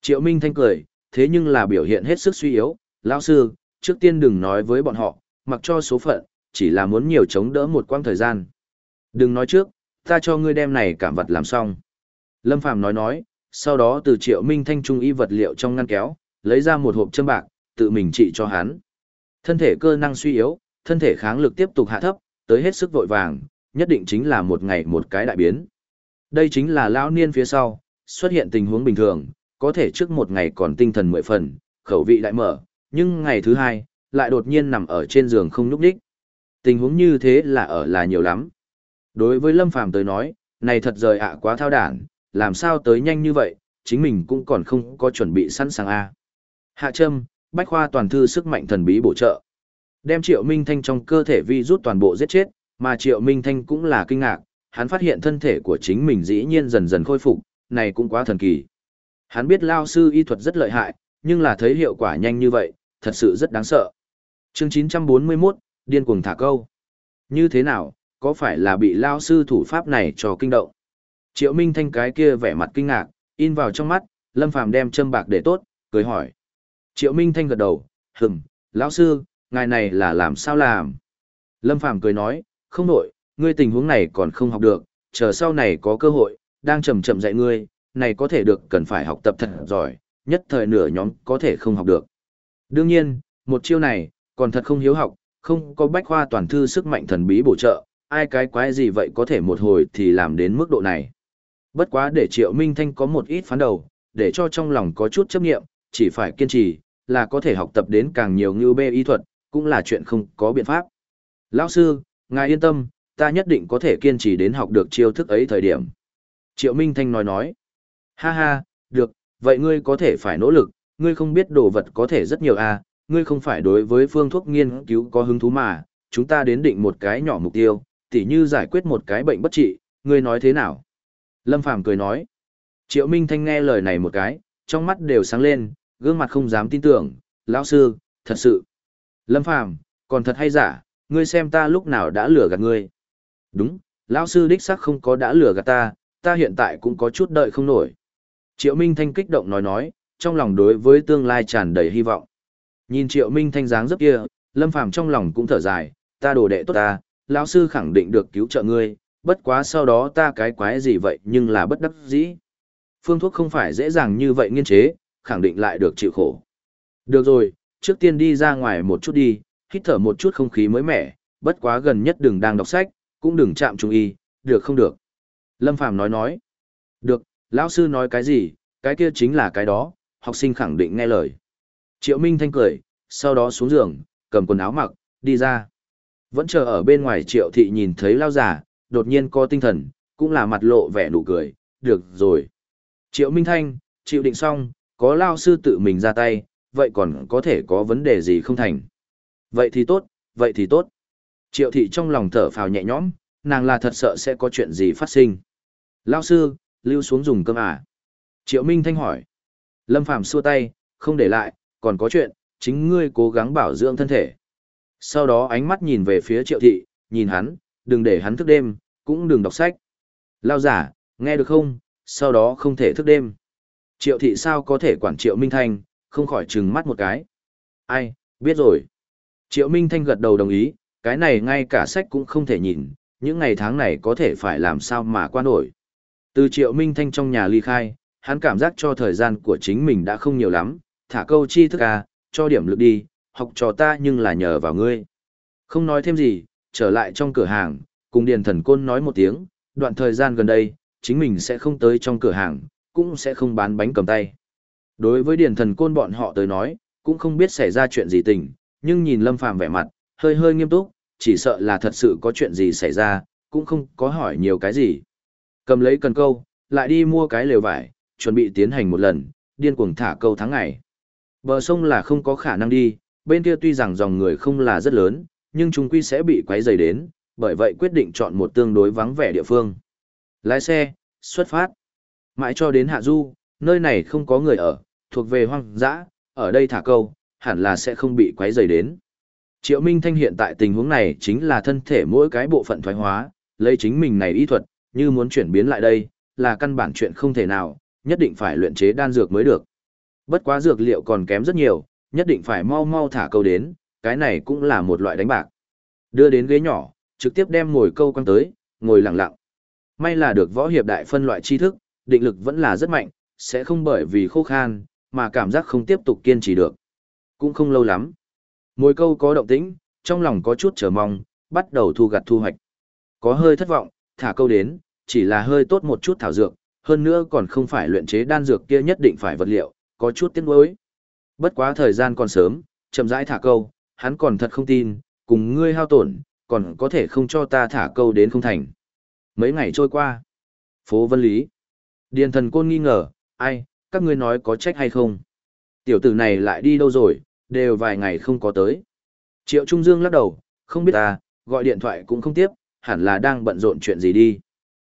Triệu Minh Thanh cười, thế nhưng là biểu hiện hết sức suy yếu, lão sư, trước tiên đừng nói với bọn họ, mặc cho số phận, chỉ là muốn nhiều chống đỡ một quãng thời gian. Đừng nói trước, ta cho ngươi đem này cảm vật làm xong. Lâm Phàm nói nói, sau đó từ Triệu Minh Thanh trung y vật liệu trong ngăn kéo, lấy ra một hộp châm bạc, tự mình trị cho hắn. Thân thể cơ năng suy yếu, thân thể kháng lực tiếp tục hạ thấp, tới hết sức vội vàng, nhất định chính là một ngày một cái đại biến. Đây chính là lão niên phía sau, xuất hiện tình huống bình thường, có thể trước một ngày còn tinh thần mười phần, khẩu vị đại mở, nhưng ngày thứ hai, lại đột nhiên nằm ở trên giường không nhúc đích. Tình huống như thế là ở là nhiều lắm. Đối với Lâm Phàm tới nói, này thật rời ạ quá thao đản, làm sao tới nhanh như vậy, chính mình cũng còn không có chuẩn bị sẵn sàng a. Hạ Trâm, Bách Khoa toàn thư sức mạnh thần bí bổ trợ. Đem Triệu Minh Thanh trong cơ thể vi rút toàn bộ giết chết, mà Triệu Minh Thanh cũng là kinh ngạc, hắn phát hiện thân thể của chính mình dĩ nhiên dần dần khôi phục, này cũng quá thần kỳ. Hắn biết lao sư y thuật rất lợi hại, nhưng là thấy hiệu quả nhanh như vậy, thật sự rất đáng sợ. Chương 941, điên cuồng thả câu. Như thế nào, có phải là bị lao sư thủ pháp này cho kinh động? Triệu Minh Thanh cái kia vẻ mặt kinh ngạc, in vào trong mắt, Lâm Phàm đem châm bạc để tốt, cười hỏi. Triệu Minh Thanh gật đầu, hừm, lão sư, ngài này là làm sao làm? Lâm Phàm cười nói, không nội, ngươi tình huống này còn không học được, chờ sau này có cơ hội, đang chậm chậm dạy ngươi, này có thể được cần phải học tập thật giỏi, nhất thời nửa nhóm có thể không học được. Đương nhiên, một chiêu này, còn thật không hiếu học, không có bách khoa toàn thư sức mạnh thần bí bổ trợ, ai cái quái gì vậy có thể một hồi thì làm đến mức độ này. Bất quá để Triệu Minh Thanh có một ít phán đầu, để cho trong lòng có chút chấp nghiệm, chỉ phải kiên trì, là có thể học tập đến càng nhiều như bê y thuật, cũng là chuyện không có biện pháp. Lão sư, ngài yên tâm, ta nhất định có thể kiên trì đến học được chiêu thức ấy thời điểm. Triệu Minh Thanh nói nói, ha ha, được, vậy ngươi có thể phải nỗ lực, ngươi không biết đồ vật có thể rất nhiều à, ngươi không phải đối với phương thuốc nghiên cứu có hứng thú mà, chúng ta đến định một cái nhỏ mục tiêu, tỉ như giải quyết một cái bệnh bất trị, ngươi nói thế nào? Lâm Phàm cười nói, Triệu Minh Thanh nghe lời này một cái, trong mắt đều sáng lên, gương mặt không dám tin tưởng, lão sư, thật sự. Lâm Phàm còn thật hay giả, ngươi xem ta lúc nào đã lừa gạt ngươi. Đúng, lão sư đích xác không có đã lừa gạt ta, ta hiện tại cũng có chút đợi không nổi. Triệu Minh Thanh kích động nói nói, trong lòng đối với tương lai tràn đầy hy vọng. Nhìn Triệu Minh Thanh dáng dấp kia, Lâm Phàm trong lòng cũng thở dài, ta đồ đệ tốt ta, lão sư khẳng định được cứu trợ ngươi, bất quá sau đó ta cái quái gì vậy nhưng là bất đắc dĩ. Phương thuốc không phải dễ dàng như vậy nghiên chế, khẳng định lại được chịu khổ. Được rồi, trước tiên đi ra ngoài một chút đi, hít thở một chút không khí mới mẻ, bất quá gần nhất đừng đang đọc sách, cũng đừng chạm trung y, được không được. Lâm Phàm nói nói. Được, lão sư nói cái gì, cái kia chính là cái đó, học sinh khẳng định nghe lời. Triệu Minh Thanh cười, sau đó xuống giường, cầm quần áo mặc, đi ra. Vẫn chờ ở bên ngoài Triệu Thị nhìn thấy lao giả, đột nhiên có tinh thần, cũng là mặt lộ vẻ nụ cười, được rồi. Triệu Minh Thanh, chịu định xong, có lao sư tự mình ra tay, vậy còn có thể có vấn đề gì không thành. Vậy thì tốt, vậy thì tốt. Triệu thị trong lòng thở phào nhẹ nhõm, nàng là thật sợ sẽ có chuyện gì phát sinh. Lao sư, lưu xuống dùng cơm à? Triệu Minh Thanh hỏi. Lâm Phàm xua tay, không để lại, còn có chuyện, chính ngươi cố gắng bảo dưỡng thân thể. Sau đó ánh mắt nhìn về phía triệu thị, nhìn hắn, đừng để hắn thức đêm, cũng đừng đọc sách. Lao giả, nghe được không, sau đó không thể thức đêm. Triệu thị sao có thể quản triệu Minh Thanh, không khỏi trừng mắt một cái. Ai, biết rồi. Triệu Minh Thanh gật đầu đồng ý, cái này ngay cả sách cũng không thể nhìn, những ngày tháng này có thể phải làm sao mà qua nổi. Từ Triệu Minh Thanh trong nhà ly khai, hắn cảm giác cho thời gian của chính mình đã không nhiều lắm, thả câu chi thức à, cho điểm lực đi, học trò ta nhưng là nhờ vào ngươi. Không nói thêm gì, trở lại trong cửa hàng, cùng Điền Thần Côn nói một tiếng, đoạn thời gian gần đây, chính mình sẽ không tới trong cửa hàng, cũng sẽ không bán bánh cầm tay. Đối với Điền Thần Côn bọn họ tới nói, cũng không biết xảy ra chuyện gì tình, nhưng nhìn Lâm Phàm vẻ mặt, hơi hơi nghiêm túc, chỉ sợ là thật sự có chuyện gì xảy ra, cũng không có hỏi nhiều cái gì. Cầm lấy cần câu, lại đi mua cái lều vải, chuẩn bị tiến hành một lần, điên cuồng thả câu tháng ngày. Bờ sông là không có khả năng đi, bên kia tuy rằng dòng người không là rất lớn, nhưng chúng quy sẽ bị quấy rầy đến, bởi vậy quyết định chọn một tương đối vắng vẻ địa phương. Lái xe, xuất phát. Mãi cho đến Hạ Du, nơi này không có người ở, thuộc về hoang dã, ở đây thả câu, hẳn là sẽ không bị quấy rầy đến. Triệu Minh Thanh hiện tại tình huống này chính là thân thể mỗi cái bộ phận thoái hóa, lấy chính mình này y thuật, như muốn chuyển biến lại đây, là căn bản chuyện không thể nào, nhất định phải luyện chế đan dược mới được. Bất quá dược liệu còn kém rất nhiều, nhất định phải mau mau thả câu đến, cái này cũng là một loại đánh bạc. Đưa đến ghế nhỏ, trực tiếp đem ngồi câu quăng tới, ngồi lặng lặng. May là được võ hiệp đại phân loại tri thức, định lực vẫn là rất mạnh, sẽ không bởi vì khô khan, mà cảm giác không tiếp tục kiên trì được. Cũng không lâu lắm. Ngồi câu có động tĩnh, trong lòng có chút chờ mong, bắt đầu thu gặt thu hoạch. Có hơi thất vọng, thả câu đến, chỉ là hơi tốt một chút thảo dược, hơn nữa còn không phải luyện chế đan dược kia nhất định phải vật liệu, có chút tiếc nuối. Bất quá thời gian còn sớm, chậm rãi thả câu, hắn còn thật không tin, cùng ngươi hao tổn, còn có thể không cho ta thả câu đến không thành. Mấy ngày trôi qua, phố Vân Lý, Điền thần côn nghi ngờ, ai, các ngươi nói có trách hay không? Tiểu tử này lại đi đâu rồi, đều vài ngày không có tới. Triệu Trung Dương lắc đầu, không biết ta, gọi điện thoại cũng không tiếp, hẳn là đang bận rộn chuyện gì đi.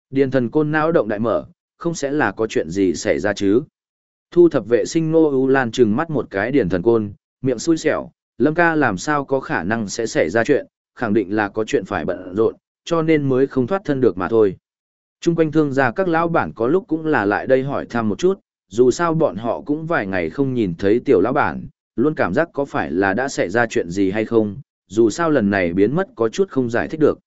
Điền thần côn não động đại mở, không sẽ là có chuyện gì xảy ra chứ. Thu thập vệ sinh Nô U Lan trừng mắt một cái điền thần côn, miệng xui xẻo, Lâm ca làm sao có khả năng sẽ xảy ra chuyện, khẳng định là có chuyện phải bận rộn, cho nên mới không thoát thân được mà thôi. Trung quanh thương gia các lão bản có lúc cũng là lại đây hỏi thăm một chút, dù sao bọn họ cũng vài ngày không nhìn thấy tiểu lão bản, luôn cảm giác có phải là đã xảy ra chuyện gì hay không, dù sao lần này biến mất có chút không giải thích được.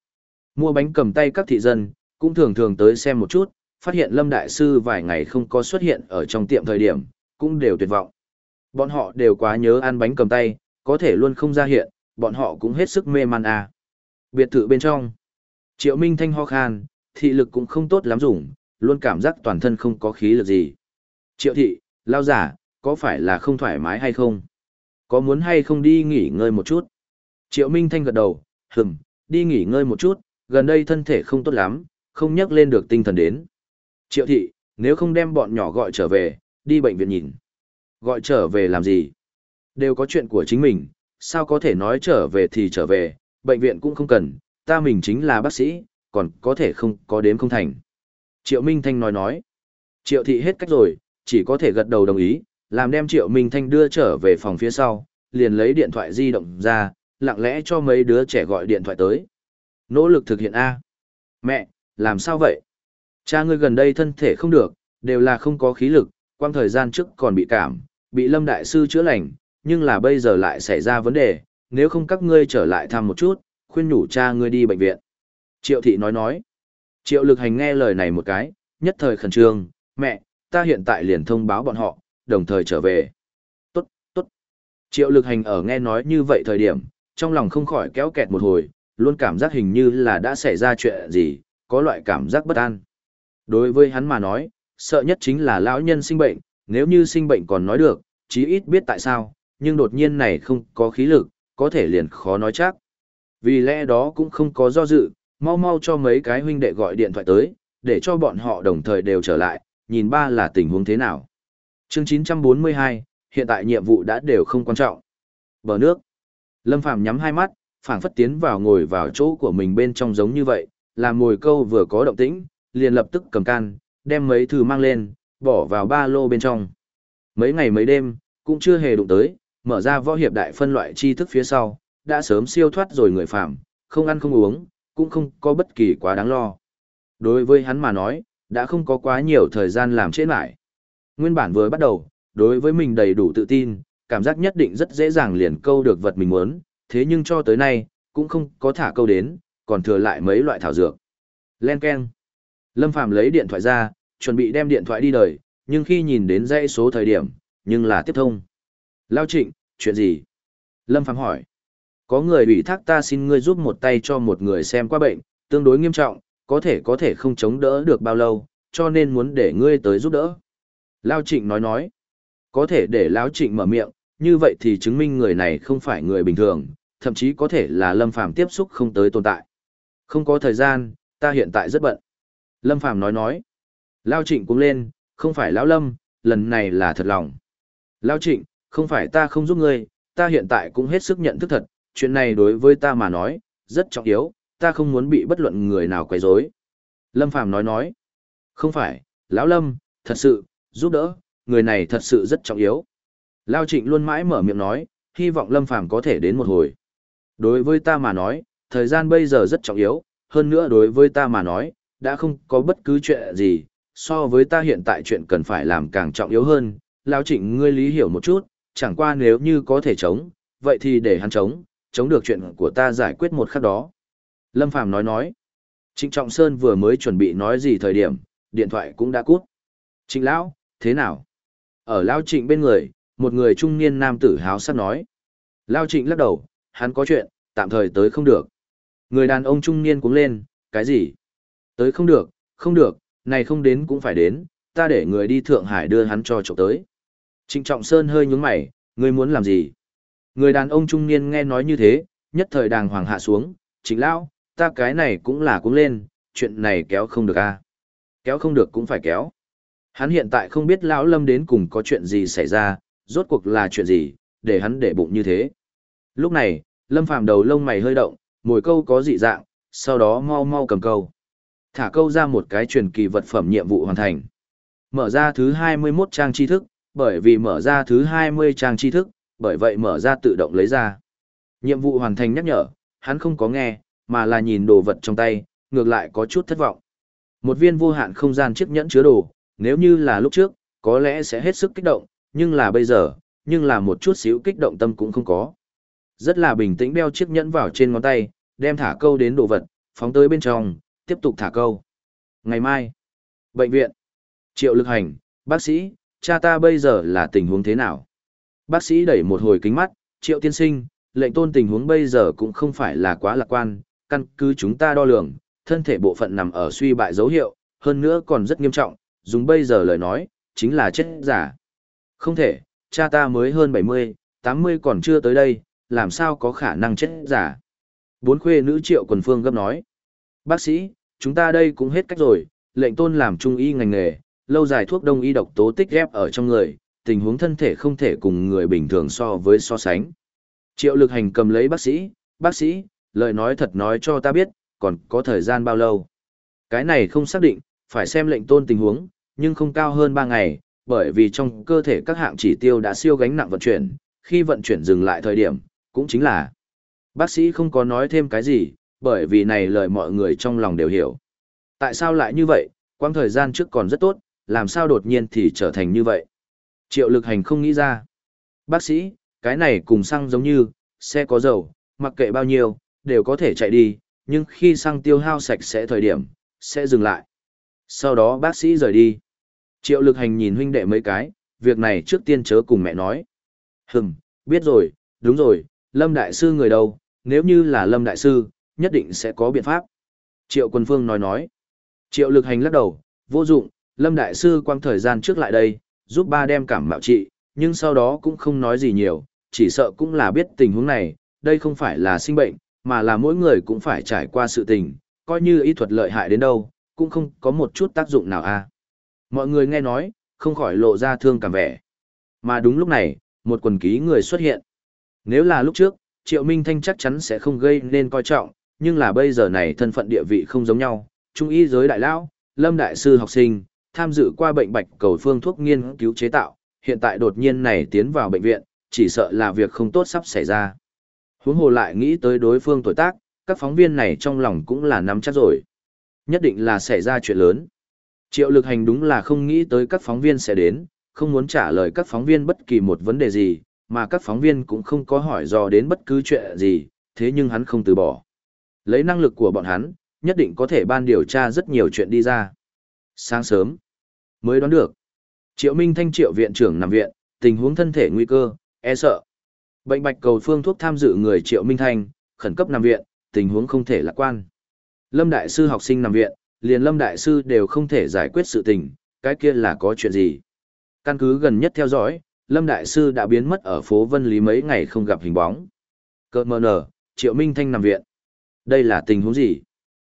Mua bánh cầm tay các thị dân, cũng thường thường tới xem một chút, phát hiện Lâm Đại Sư vài ngày không có xuất hiện ở trong tiệm thời điểm, cũng đều tuyệt vọng. Bọn họ đều quá nhớ ăn bánh cầm tay, có thể luôn không ra hiện, bọn họ cũng hết sức mê man à. Biệt thự bên trong, Triệu Minh Thanh ho khan, thị lực cũng không tốt lắm dùng, luôn cảm giác toàn thân không có khí lực gì. Triệu thị, lao giả, có phải là không thoải mái hay không? Có muốn hay không đi nghỉ ngơi một chút? Triệu Minh Thanh gật đầu, hừm, đi nghỉ ngơi một chút, gần đây thân thể không tốt lắm, không nhắc lên được tinh thần đến. Triệu thị, nếu không đem bọn nhỏ gọi trở về, đi bệnh viện nhìn. Gọi trở về làm gì? Đều có chuyện của chính mình, sao có thể nói trở về thì trở về, bệnh viện cũng không cần, ta mình chính là bác sĩ, còn có thể không có đếm không thành. Triệu Minh Thanh nói nói. Triệu thị hết cách rồi, chỉ có thể gật đầu đồng ý, làm đem Triệu Minh Thanh đưa trở về phòng phía sau, liền lấy điện thoại di động ra, lặng lẽ cho mấy đứa trẻ gọi điện thoại tới. Nỗ lực thực hiện A. Mẹ, làm sao vậy? Cha ngươi gần đây thân thể không được, đều là không có khí lực, quang thời gian trước còn bị cảm, bị Lâm Đại Sư chữa lành, nhưng là bây giờ lại xảy ra vấn đề, nếu không các ngươi trở lại thăm một chút, khuyên nhủ cha ngươi đi bệnh viện. Triệu thị nói nói. Triệu lực hành nghe lời này một cái, nhất thời khẩn trương, mẹ, ta hiện tại liền thông báo bọn họ, đồng thời trở về. Tốt, tốt. Triệu lực hành ở nghe nói như vậy thời điểm, trong lòng không khỏi kéo kẹt một hồi, luôn cảm giác hình như là đã xảy ra chuyện gì, có loại cảm giác bất an. Đối với hắn mà nói, sợ nhất chính là lão nhân sinh bệnh, nếu như sinh bệnh còn nói được, chí ít biết tại sao, nhưng đột nhiên này không có khí lực, có thể liền khó nói chắc. Vì lẽ đó cũng không có do dự, mau mau cho mấy cái huynh đệ gọi điện thoại tới, để cho bọn họ đồng thời đều trở lại, nhìn ba là tình huống thế nào. Chương 942, hiện tại nhiệm vụ đã đều không quan trọng. Bờ nước. Lâm Phàm nhắm hai mắt, phảng phất tiến vào ngồi vào chỗ của mình bên trong giống như vậy, làm ngồi câu vừa có động tĩnh, liền lập tức cầm can, đem mấy thứ mang lên, bỏ vào ba lô bên trong. Mấy ngày mấy đêm, cũng chưa hề đụng tới, mở ra võ hiệp đại phân loại tri thức phía sau, đã sớm siêu thoát rồi người phạm, không ăn không uống, cũng không có bất kỳ quá đáng lo. Đối với hắn mà nói, đã không có quá nhiều thời gian làm trễ lại. Nguyên bản vừa bắt đầu, đối với mình đầy đủ tự tin, cảm giác nhất định rất dễ dàng liền câu được vật mình muốn, thế nhưng cho tới nay, cũng không có thả câu đến, còn thừa lại mấy loại thảo dược. Len Ken. Lâm Phàm lấy điện thoại ra, chuẩn bị đem điện thoại đi đời, nhưng khi nhìn đến dãy số thời điểm, nhưng là tiếp thông. Lao trịnh, chuyện gì? Lâm Phàm hỏi. Có người ủy thác ta xin ngươi giúp một tay cho một người xem qua bệnh, tương đối nghiêm trọng, có thể có thể không chống đỡ được bao lâu, cho nên muốn để ngươi tới giúp đỡ. Lao Trịnh nói nói, có thể để Lão Trịnh mở miệng, như vậy thì chứng minh người này không phải người bình thường, thậm chí có thể là Lâm Phàm tiếp xúc không tới tồn tại. Không có thời gian, ta hiện tại rất bận. Lâm Phàm nói nói. Lao Trịnh cũng lên, không phải Lão Lâm, lần này là thật lòng. Lao Trịnh, không phải ta không giúp ngươi, ta hiện tại cũng hết sức nhận thức thật, chuyện này đối với ta mà nói, rất trọng yếu, ta không muốn bị bất luận người nào quấy rối. Lâm Phàm nói nói. Không phải, Lão Lâm, thật sự, giúp đỡ, người này thật sự rất trọng yếu. Lao Trịnh luôn mãi mở miệng nói, hy vọng Lâm Phàm có thể đến một hồi. Đối với ta mà nói, thời gian bây giờ rất trọng yếu, hơn nữa đối với ta mà nói, đã không có bất cứ chuyện gì, so với ta hiện tại chuyện cần phải làm càng trọng yếu hơn. Lao Trịnh ngươi lý hiểu một chút, chẳng qua nếu như có thể chống, vậy thì để hắn chống, chống được chuyện của ta giải quyết một khắc đó. Lâm Phàm nói nói. Trịnh Trọng Sơn vừa mới chuẩn bị nói gì thời điểm, điện thoại cũng đã cút. Trịnh Lão, thế nào? Ở Lão Trịnh bên người, một người trung niên nam tử háo sắc nói. Lão Trịnh lắc đầu, hắn có chuyện, tạm thời tới không được. Người đàn ông trung niên cũng lên, cái gì? Tới không được, không được, này không đến cũng phải đến, ta để người đi Thượng Hải đưa hắn cho chỗ tới. Trịnh Trọng Sơn hơi nhướng mày, ngươi muốn làm gì? Người đàn ông trung niên nghe nói như thế, nhất thời đàng hoàng hạ xuống, Trịnh Lão, ta cái này cũng là cũng lên, chuyện này kéo không được a à? Kéo không được cũng phải kéo. Hắn hiện tại không biết Lão Lâm đến cùng có chuyện gì xảy ra, rốt cuộc là chuyện gì, để hắn để bụng như thế. Lúc này, Lâm Phàm đầu lông mày hơi động, mồi câu có dị dạng, sau đó mau mau cầm câu. Thả câu ra một cái truyền kỳ vật phẩm nhiệm vụ hoàn thành. Mở ra thứ 21 trang tri thức, bởi vì mở ra thứ 20 trang tri thức, bởi vậy mở ra tự động lấy ra. Nhiệm vụ hoàn thành nhắc nhở, hắn không có nghe, mà là nhìn đồ vật trong tay, ngược lại có chút thất vọng. Một viên vô hạn không gian chiếc nhẫn chứa đồ, nếu như là lúc trước, có lẽ sẽ hết sức kích động, nhưng là bây giờ, nhưng là một chút xíu kích động tâm cũng không có. Rất là bình tĩnh đeo chiếc nhẫn vào trên ngón tay, đem thả câu đến đồ vật, phóng tới bên trong, tiếp tục thả câu. Ngày mai, bệnh viện, triệu lực hành, bác sĩ, cha ta bây giờ là tình huống thế nào? Bác sĩ đẩy một hồi kính mắt, triệu tiên sinh, lệnh tôn tình huống bây giờ cũng không phải là quá lạc quan, căn cứ chúng ta đo lường, thân thể bộ phận nằm ở suy bại dấu hiệu, hơn nữa còn rất nghiêm trọng, dùng bây giờ lời nói, chính là chết giả. Không thể, cha ta mới hơn 70, 80 còn chưa tới đây, làm sao có khả năng chết giả. Bốn khuê nữ triệu quần phương gấp nói. Bác sĩ, chúng ta đây cũng hết cách rồi, lệnh tôn làm trung y ngành nghề, lâu dài thuốc đông y độc tố tích ghép ở trong người, tình huống thân thể không thể cùng người bình thường so với so sánh. Triệu lực hành cầm lấy bác sĩ, bác sĩ, lời nói thật nói cho ta biết, còn có thời gian bao lâu. Cái này không xác định, phải xem lệnh tôn tình huống, nhưng không cao hơn 3 ngày, bởi vì trong cơ thể các hạng chỉ tiêu đã siêu gánh nặng vận chuyển, khi vận chuyển dừng lại thời điểm, cũng chính là bác sĩ không có nói thêm cái gì, bởi vì này lời mọi người trong lòng đều hiểu. Tại sao lại như vậy, quang thời gian trước còn rất tốt, làm sao đột nhiên thì trở thành như vậy? Triệu lực hành không nghĩ ra. Bác sĩ, cái này cùng xăng giống như, xe có dầu, mặc kệ bao nhiêu, đều có thể chạy đi, nhưng khi xăng tiêu hao sạch sẽ thời điểm, sẽ dừng lại. Sau đó bác sĩ rời đi. Triệu lực hành nhìn huynh đệ mấy cái, việc này trước tiên chớ cùng mẹ nói. Hừm, biết rồi, đúng rồi, Lâm Đại Sư người đâu, nếu như là Lâm Đại Sư, nhất định sẽ có biện pháp. Triệu Quân Phương nói nói. Triệu lực hành lắc đầu, vô dụng, Lâm Đại Sư quang thời gian trước lại đây, giúp ba đem cảm mạo trị, nhưng sau đó cũng không nói gì nhiều, chỉ sợ cũng là biết tình huống này, đây không phải là sinh bệnh, mà là mỗi người cũng phải trải qua sự tình, coi như y thuật lợi hại đến đâu, cũng không có một chút tác dụng nào a. À. Mọi người nghe nói, không khỏi lộ ra thương cảm vẻ. Mà đúng lúc này, một quần ký người xuất hiện. Nếu là lúc trước, Triệu Minh Thanh chắc chắn sẽ không gây nên coi trọng, nhưng là bây giờ này thân phận địa vị không giống nhau. Trung y giới đại lão, Lâm Đại Sư học sinh, tham dự qua bệnh bạch cầu phương thuốc nghiên cứu chế tạo, hiện tại đột nhiên này tiến vào bệnh viện, chỉ sợ là việc không tốt sắp xảy ra. Huống hồ lại nghĩ tới đối phương tuổi tác, các phóng viên này trong lòng cũng là nắm chắc rồi. Nhất định là xảy ra chuyện lớn. Triệu lực hành đúng là không nghĩ tới các phóng viên sẽ đến, không muốn trả lời các phóng viên bất kỳ một vấn đề gì, mà các phóng viên cũng không có hỏi dò đến bất cứ chuyện gì, thế nhưng hắn không từ bỏ. Lấy năng lực của bọn hắn, nhất định có thể ban điều tra rất nhiều chuyện đi ra. Sáng sớm, mới đoán được. Triệu Minh Thanh triệu viện trưởng nằm viện, tình huống thân thể nguy cơ, e sợ. Bệnh bạch cầu phương thuốc tham dự người Triệu Minh Thanh, khẩn cấp nằm viện, tình huống không thể lạc quan. Lâm Đại Sư học sinh nằm viện, liền Lâm Đại Sư đều không thể giải quyết sự tình, cái kia là có chuyện gì. Căn cứ gần nhất theo dõi, Lâm Đại Sư đã biến mất ở phố Vân Lý mấy ngày không gặp hình bóng. cợt mờ nở, Triệu Minh Thanh nằm viện. Đây là tình huống gì?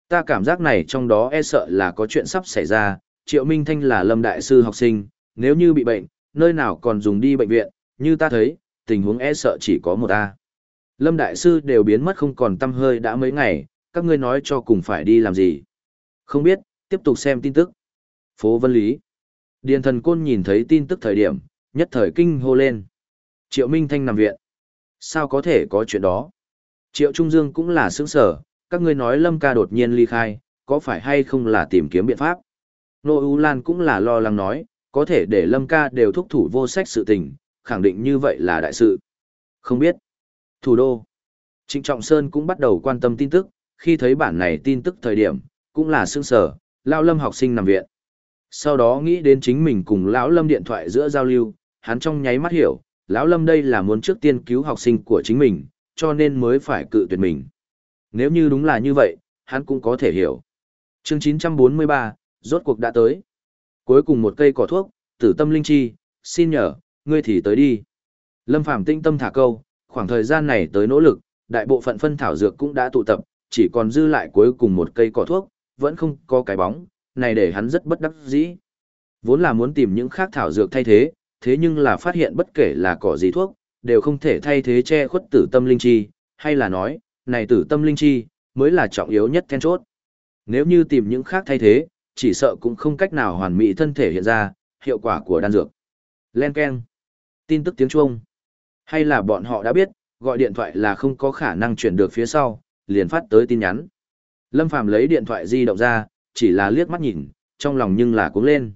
Ta cảm giác này trong đó e sợ là có chuyện sắp xảy ra, Triệu Minh Thanh là Lâm Đại Sư học sinh, nếu như bị bệnh, nơi nào còn dùng đi bệnh viện, như ta thấy, tình huống e sợ chỉ có một A. Lâm Đại Sư đều biến mất không còn tâm hơi đã mấy ngày, các ngươi nói cho cùng phải đi làm gì. Không biết, tiếp tục xem tin tức. Phố Vân Lý. Điền thần côn nhìn thấy tin tức thời điểm, nhất thời kinh hô lên. Triệu Minh Thanh nằm viện. Sao có thể có chuyện đó? Triệu Trung Dương cũng là sướng sở, các ngươi nói Lâm ca đột nhiên ly khai, có phải hay không là tìm kiếm biện pháp? Nô U Lan cũng là lo lắng nói, có thể để Lâm ca đều thúc thủ vô sách sự tình, khẳng định như vậy là đại sự. Không biết. Thủ đô. Trịnh Trọng Sơn cũng bắt đầu quan tâm tin tức, khi thấy bản này tin tức thời điểm, cũng là sương sở, Lao Lâm học sinh nằm viện. Sau đó nghĩ đến chính mình cùng Lão Lâm điện thoại giữa giao lưu, hắn trong nháy mắt hiểu, Lão Lâm đây là muốn trước tiên cứu học sinh của chính mình, cho nên mới phải cự tuyệt mình. Nếu như đúng là như vậy, hắn cũng có thể hiểu. Chương 943, rốt cuộc đã tới. Cuối cùng một cây cỏ thuốc, tử tâm linh chi, xin nhờ, ngươi thì tới đi. Lâm Phàm tinh tâm thả câu, khoảng thời gian này tới nỗ lực, đại bộ phận phân thảo dược cũng đã tụ tập, chỉ còn dư lại cuối cùng một cây cỏ thuốc, vẫn không có cái bóng, này để hắn rất bất đắc dĩ. Vốn là muốn tìm những khác thảo dược thay thế, thế nhưng là phát hiện bất kể là cỏ gì thuốc, đều không thể thay thế che khuất tử tâm linh chi, hay là nói, này tử tâm linh chi, mới là trọng yếu nhất then chốt. Nếu như tìm những khác thay thế, chỉ sợ cũng không cách nào hoàn mỹ thân thể hiện ra, hiệu quả của đan dược. Len Ken. Tin tức tiếng Trung. Hay là bọn họ đã biết, gọi điện thoại là không có khả năng chuyển được phía sau, liền phát tới tin nhắn. Lâm Phàm lấy điện thoại di động ra, chỉ là liếc mắt nhìn, trong lòng nhưng là cuống lên.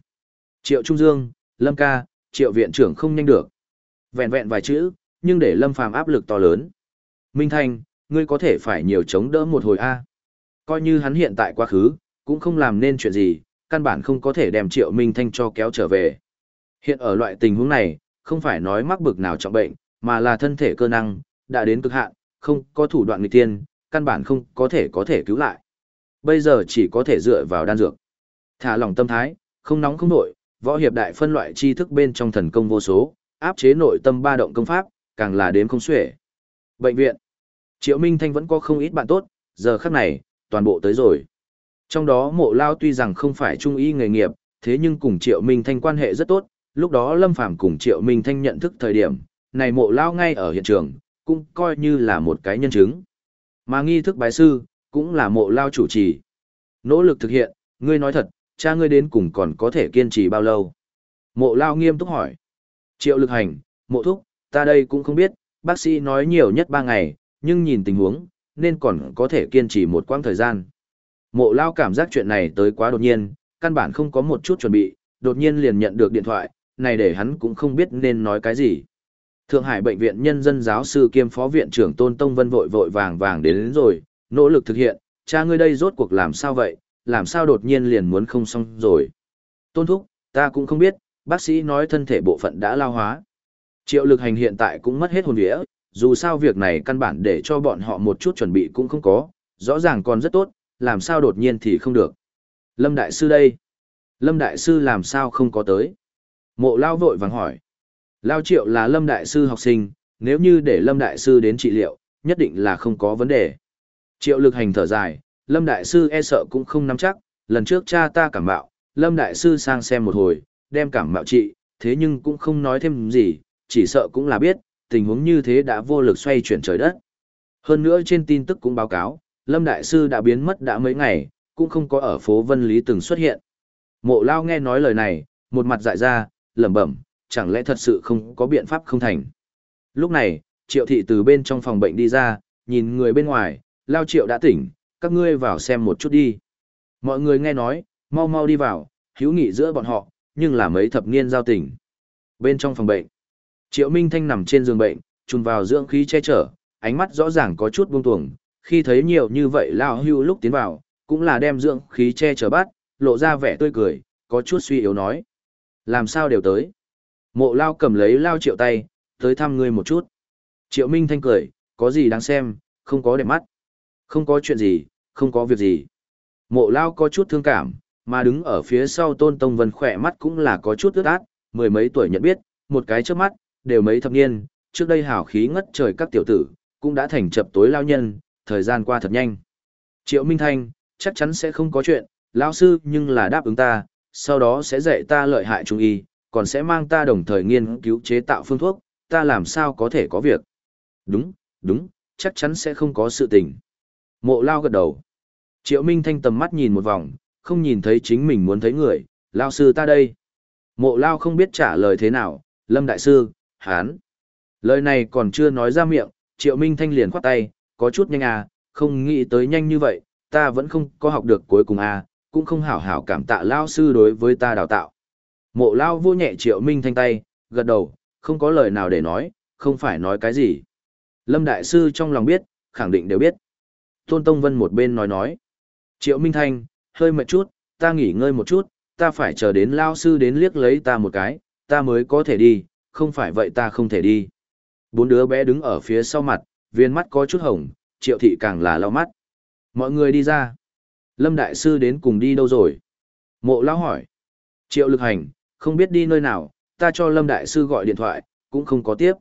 Triệu Trung Dương, Lâm ca, Triệu viện trưởng không nhanh được. Vẹn vẹn vài chữ, nhưng để Lâm Phàm áp lực to lớn. Minh Thanh, ngươi có thể phải nhiều chống đỡ một hồi a. Coi như hắn hiện tại quá khứ, cũng không làm nên chuyện gì, căn bản không có thể đem Triệu Minh Thanh cho kéo trở về. Hiện ở loại tình huống này, không phải nói mắc bực nào trọng bệnh, mà là thân thể cơ năng, đã đến cực hạn, không có thủ đoạn nghịch tiên, căn bản không có thể có thể cứu lại. Bây giờ chỉ có thể dựa vào đan dược. Thả lòng tâm thái, không nóng không nổi, võ hiệp đại phân loại tri thức bên trong thần công vô số, áp chế nội tâm ba động công pháp, càng là đến không xuể. Bệnh viện. Triệu Minh Thanh vẫn có không ít bạn tốt, giờ khắc này, toàn bộ tới rồi. Trong đó mộ lao tuy rằng không phải trung y nghề nghiệp, thế nhưng cùng Triệu Minh Thanh quan hệ rất tốt, lúc đó Lâm Phàm cùng Triệu Minh Thanh nhận thức thời điểm, này mộ lao ngay ở hiện trường, cũng coi như là một cái nhân chứng. Mà nghi thức bái sư, cũng là mộ lao chủ trì. Nỗ lực thực hiện, ngươi nói thật, cha ngươi đến cùng còn có thể kiên trì bao lâu? Mộ lao nghiêm túc hỏi. Triệu lực hành, mộ thúc, ta đây cũng không biết, bác sĩ nói nhiều nhất ba ngày, nhưng nhìn tình huống, nên còn có thể kiên trì một quãng thời gian. Mộ lao cảm giác chuyện này tới quá đột nhiên, căn bản không có một chút chuẩn bị, đột nhiên liền nhận được điện thoại, này để hắn cũng không biết nên nói cái gì. Thượng Hải Bệnh viện Nhân dân giáo sư kiêm phó viện trưởng Tôn Tông Vân vội vội vàng vàng đến, đến rồi, nỗ lực thực hiện, cha ngươi đây rốt cuộc làm sao vậy, làm sao đột nhiên liền muốn không xong rồi. Tôn Thúc, ta cũng không biết, bác sĩ nói thân thể bộ phận đã lao hóa. Triệu lực hành hiện tại cũng mất hết hồn vía, dù sao việc này căn bản để cho bọn họ một chút chuẩn bị cũng không có, rõ ràng còn rất tốt, làm sao đột nhiên thì không được. Lâm Đại Sư đây. Lâm Đại Sư làm sao không có tới. Mộ Lao vội vàng hỏi. Lao Triệu là Lâm Đại Sư học sinh, nếu như để Lâm Đại Sư đến trị liệu, nhất định là không có vấn đề. Triệu lực hành thở dài, Lâm Đại Sư e sợ cũng không nắm chắc, lần trước cha ta cảm mạo, Lâm Đại Sư sang xem một hồi, đem cảm mạo trị, thế nhưng cũng không nói thêm gì, chỉ sợ cũng là biết, tình huống như thế đã vô lực xoay chuyển trời đất. Hơn nữa trên tin tức cũng báo cáo, Lâm Đại Sư đã biến mất đã mấy ngày, cũng không có ở phố Vân Lý từng xuất hiện. Mộ Lao nghe nói lời này, một mặt dại ra, lẩm bẩm, chẳng lẽ thật sự không có biện pháp không thành. Lúc này, Triệu Thị từ bên trong phòng bệnh đi ra, nhìn người bên ngoài, Lao Triệu đã tỉnh, các ngươi vào xem một chút đi. Mọi người nghe nói, mau mau đi vào, hữu nghị giữa bọn họ, nhưng là mấy thập niên giao tình. Bên trong phòng bệnh, Triệu Minh Thanh nằm trên giường bệnh, trùn vào dưỡng khí che chở, ánh mắt rõ ràng có chút buông tuồng, khi thấy nhiều như vậy Lao Hưu lúc tiến vào, cũng là đem dưỡng khí che chở bắt, lộ ra vẻ tươi cười, có chút suy yếu nói. Làm sao đều tới? Mộ Lao cầm lấy Lao Triệu tay, tới thăm ngươi một chút. Triệu Minh Thanh cười, có gì đáng xem, không có đẹp mắt. Không có chuyện gì, không có việc gì. Mộ lao có chút thương cảm, mà đứng ở phía sau Tôn Tông Vân khỏe mắt cũng là có chút ướt át, mười mấy tuổi nhận biết, một cái trước mắt, đều mấy thập niên, trước đây hào khí ngất trời các tiểu tử, cũng đã thành chập tối lao nhân, thời gian qua thật nhanh. Triệu Minh Thanh, chắc chắn sẽ không có chuyện, lao sư nhưng là đáp ứng ta, sau đó sẽ dạy ta lợi hại trung y, còn sẽ mang ta đồng thời nghiên cứu chế tạo phương thuốc, ta làm sao có thể có việc. Đúng, đúng, chắc chắn sẽ không có sự tình. Mộ lao gật đầu. Triệu Minh Thanh tầm mắt nhìn một vòng, không nhìn thấy chính mình muốn thấy người, lao sư ta đây. Mộ lao không biết trả lời thế nào, Lâm Đại Sư, hán. Lời này còn chưa nói ra miệng, Triệu Minh Thanh liền khoát tay, có chút nhanh à, không nghĩ tới nhanh như vậy, ta vẫn không có học được cuối cùng à, cũng không hảo hảo cảm tạ lao sư đối với ta đào tạo. Mộ lao vô nhẹ Triệu Minh Thanh tay, gật đầu, không có lời nào để nói, không phải nói cái gì. Lâm Đại Sư trong lòng biết, khẳng định đều biết. Tôn Tông Vân một bên nói nói. Triệu Minh Thanh, hơi mệt chút, ta nghỉ ngơi một chút, ta phải chờ đến lao sư đến liếc lấy ta một cái, ta mới có thể đi, không phải vậy ta không thể đi. Bốn đứa bé đứng ở phía sau mặt, viên mắt có chút hồng, triệu thị càng là lau mắt. Mọi người đi ra. Lâm Đại Sư đến cùng đi đâu rồi? Mộ lão hỏi. Triệu lực hành, không biết đi nơi nào, ta cho Lâm Đại Sư gọi điện thoại, cũng không có tiếp.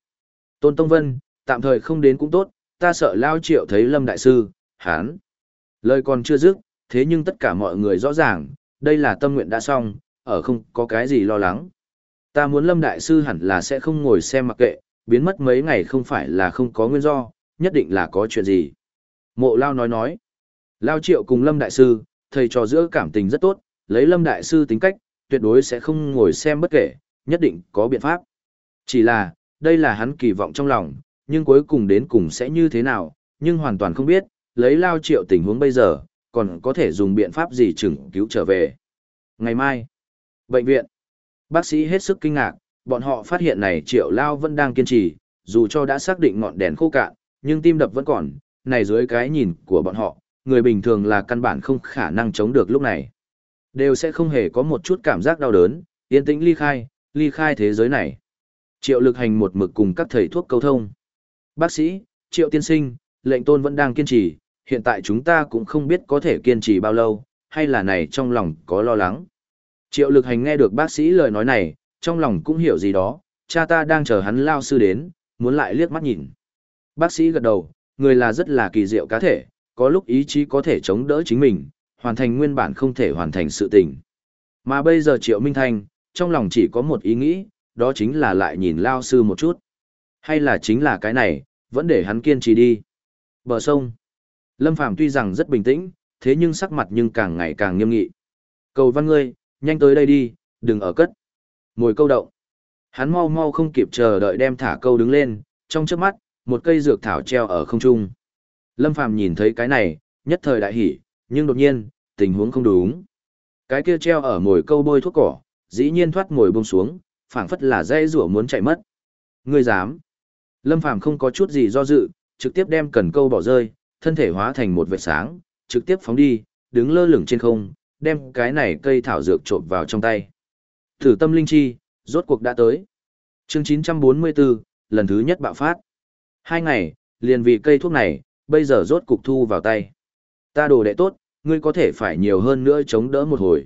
Tôn Tông Vân, tạm thời không đến cũng tốt, ta sợ lao triệu thấy Lâm Đại Sư, hán. Lời còn chưa dứt, thế nhưng tất cả mọi người rõ ràng, đây là tâm nguyện đã xong, ở không có cái gì lo lắng. Ta muốn Lâm Đại Sư hẳn là sẽ không ngồi xem mặc kệ, biến mất mấy ngày không phải là không có nguyên do, nhất định là có chuyện gì. Mộ Lao nói nói, Lao Triệu cùng Lâm Đại Sư, thầy trò giữa cảm tình rất tốt, lấy Lâm Đại Sư tính cách, tuyệt đối sẽ không ngồi xem bất kể, nhất định có biện pháp. Chỉ là, đây là hắn kỳ vọng trong lòng, nhưng cuối cùng đến cùng sẽ như thế nào, nhưng hoàn toàn không biết, lấy Lao Triệu tình huống bây giờ, còn có thể dùng biện pháp gì chừng cứu trở về. Ngày mai, bệnh viện, bác sĩ hết sức kinh ngạc, bọn họ phát hiện này triệu lao vẫn đang kiên trì, dù cho đã xác định ngọn đèn khô cạn, nhưng tim đập vẫn còn, này dưới cái nhìn của bọn họ, người bình thường là căn bản không khả năng chống được lúc này. Đều sẽ không hề có một chút cảm giác đau đớn, yên tĩnh ly khai, ly khai thế giới này. Triệu lực hành một mực cùng các thầy thuốc câu thông. Bác sĩ, triệu tiên sinh, lệnh tôn vẫn đang kiên trì, hiện tại chúng ta cũng không biết có thể kiên trì bao lâu, hay là này trong lòng có lo lắng. Triệu lực hành nghe được bác sĩ lời nói này, trong lòng cũng hiểu gì đó, cha ta đang chờ hắn lao sư đến, muốn lại liếc mắt nhìn. Bác sĩ gật đầu, người là rất là kỳ diệu cá thể, có lúc ý chí có thể chống đỡ chính mình, hoàn thành nguyên bản không thể hoàn thành sự tình. Mà bây giờ Triệu Minh Thanh, trong lòng chỉ có một ý nghĩ, đó chính là lại nhìn lao sư một chút. Hay là chính là cái này, vẫn để hắn kiên trì đi. Bờ sông. Lâm Phàm tuy rằng rất bình tĩnh, thế nhưng sắc mặt nhưng càng ngày càng nghiêm nghị. Cầu văn ngươi, nhanh tới đây đi, đừng ở cất. Mồi câu động. Hắn mau mau không kịp chờ đợi đem thả câu đứng lên, trong trước mắt, một cây dược thảo treo ở không trung. Lâm Phàm nhìn thấy cái này, nhất thời đại hỉ, nhưng đột nhiên, tình huống không đúng. Cái kia treo ở mồi câu bôi thuốc cỏ, dĩ nhiên thoát mồi buông xuống, phảng phất là dây rủa muốn chạy mất. Ngươi dám? Lâm Phàm không có chút gì do dự, trực tiếp đem cần câu bỏ rơi, thân thể hóa thành một vệt sáng, trực tiếp phóng đi, đứng lơ lửng trên không, đem cái này cây thảo dược trộn vào trong tay. Thử tâm linh chi, rốt cuộc đã tới. Chương 944, lần thứ nhất bạo phát. Hai ngày, liền vì cây thuốc này, bây giờ rốt cục thu vào tay. Ta đồ đệ tốt, ngươi có thể phải nhiều hơn nữa chống đỡ một hồi.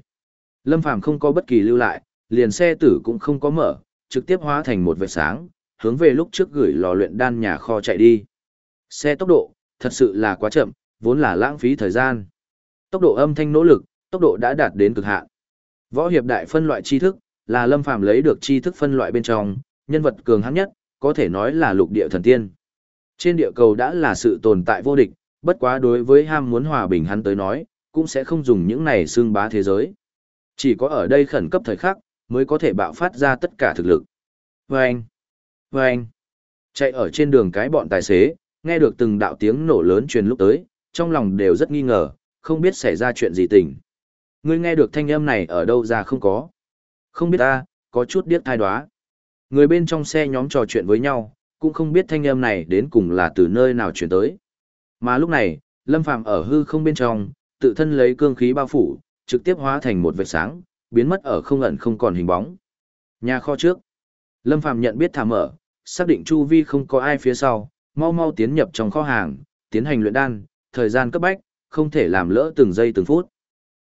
Lâm Phàm không có bất kỳ lưu lại, liền xe tử cũng không có mở, trực tiếp hóa thành một vệt sáng, hướng về lúc trước gửi lò luyện đan nhà kho chạy đi. Xe tốc độ, thật sự là quá chậm, vốn là lãng phí thời gian. Tốc độ âm thanh nỗ lực, tốc độ đã đạt đến cực hạn. Võ hiệp đại phân loại tri thức, là Lâm Phàm lấy được tri thức phân loại bên trong, nhân vật cường hãn nhất, có thể nói là lục địa thần tiên. Trên địa cầu đã là sự tồn tại vô địch, bất quá đối với ham muốn hòa bình hắn tới nói, cũng sẽ không dùng những này xương bá thế giới. Chỉ có ở đây khẩn cấp thời khắc, mới có thể bạo phát ra tất cả thực lực. Vâng! Vâng! Chạy ở trên đường cái bọn tài xế, nghe được từng đạo tiếng nổ lớn truyền lúc tới, trong lòng đều rất nghi ngờ, không biết xảy ra chuyện gì tình. Ngươi nghe được thanh âm này ở đâu ra không có? Không biết ta, có chút điếc thai đoá. Người bên trong xe nhóm trò chuyện với nhau, cũng không biết thanh âm này đến cùng là từ nơi nào chuyển tới. Mà lúc này, Lâm Phàm ở hư không bên trong, tự thân lấy cương khí bao phủ, trực tiếp hóa thành một vệt sáng, biến mất ở không ẩn không còn hình bóng. Nhà kho trước. Lâm Phàm nhận biết thả mở, xác định chu vi không có ai phía sau, mau mau tiến nhập trong kho hàng, tiến hành luyện đan, thời gian cấp bách, không thể làm lỡ từng giây từng phút.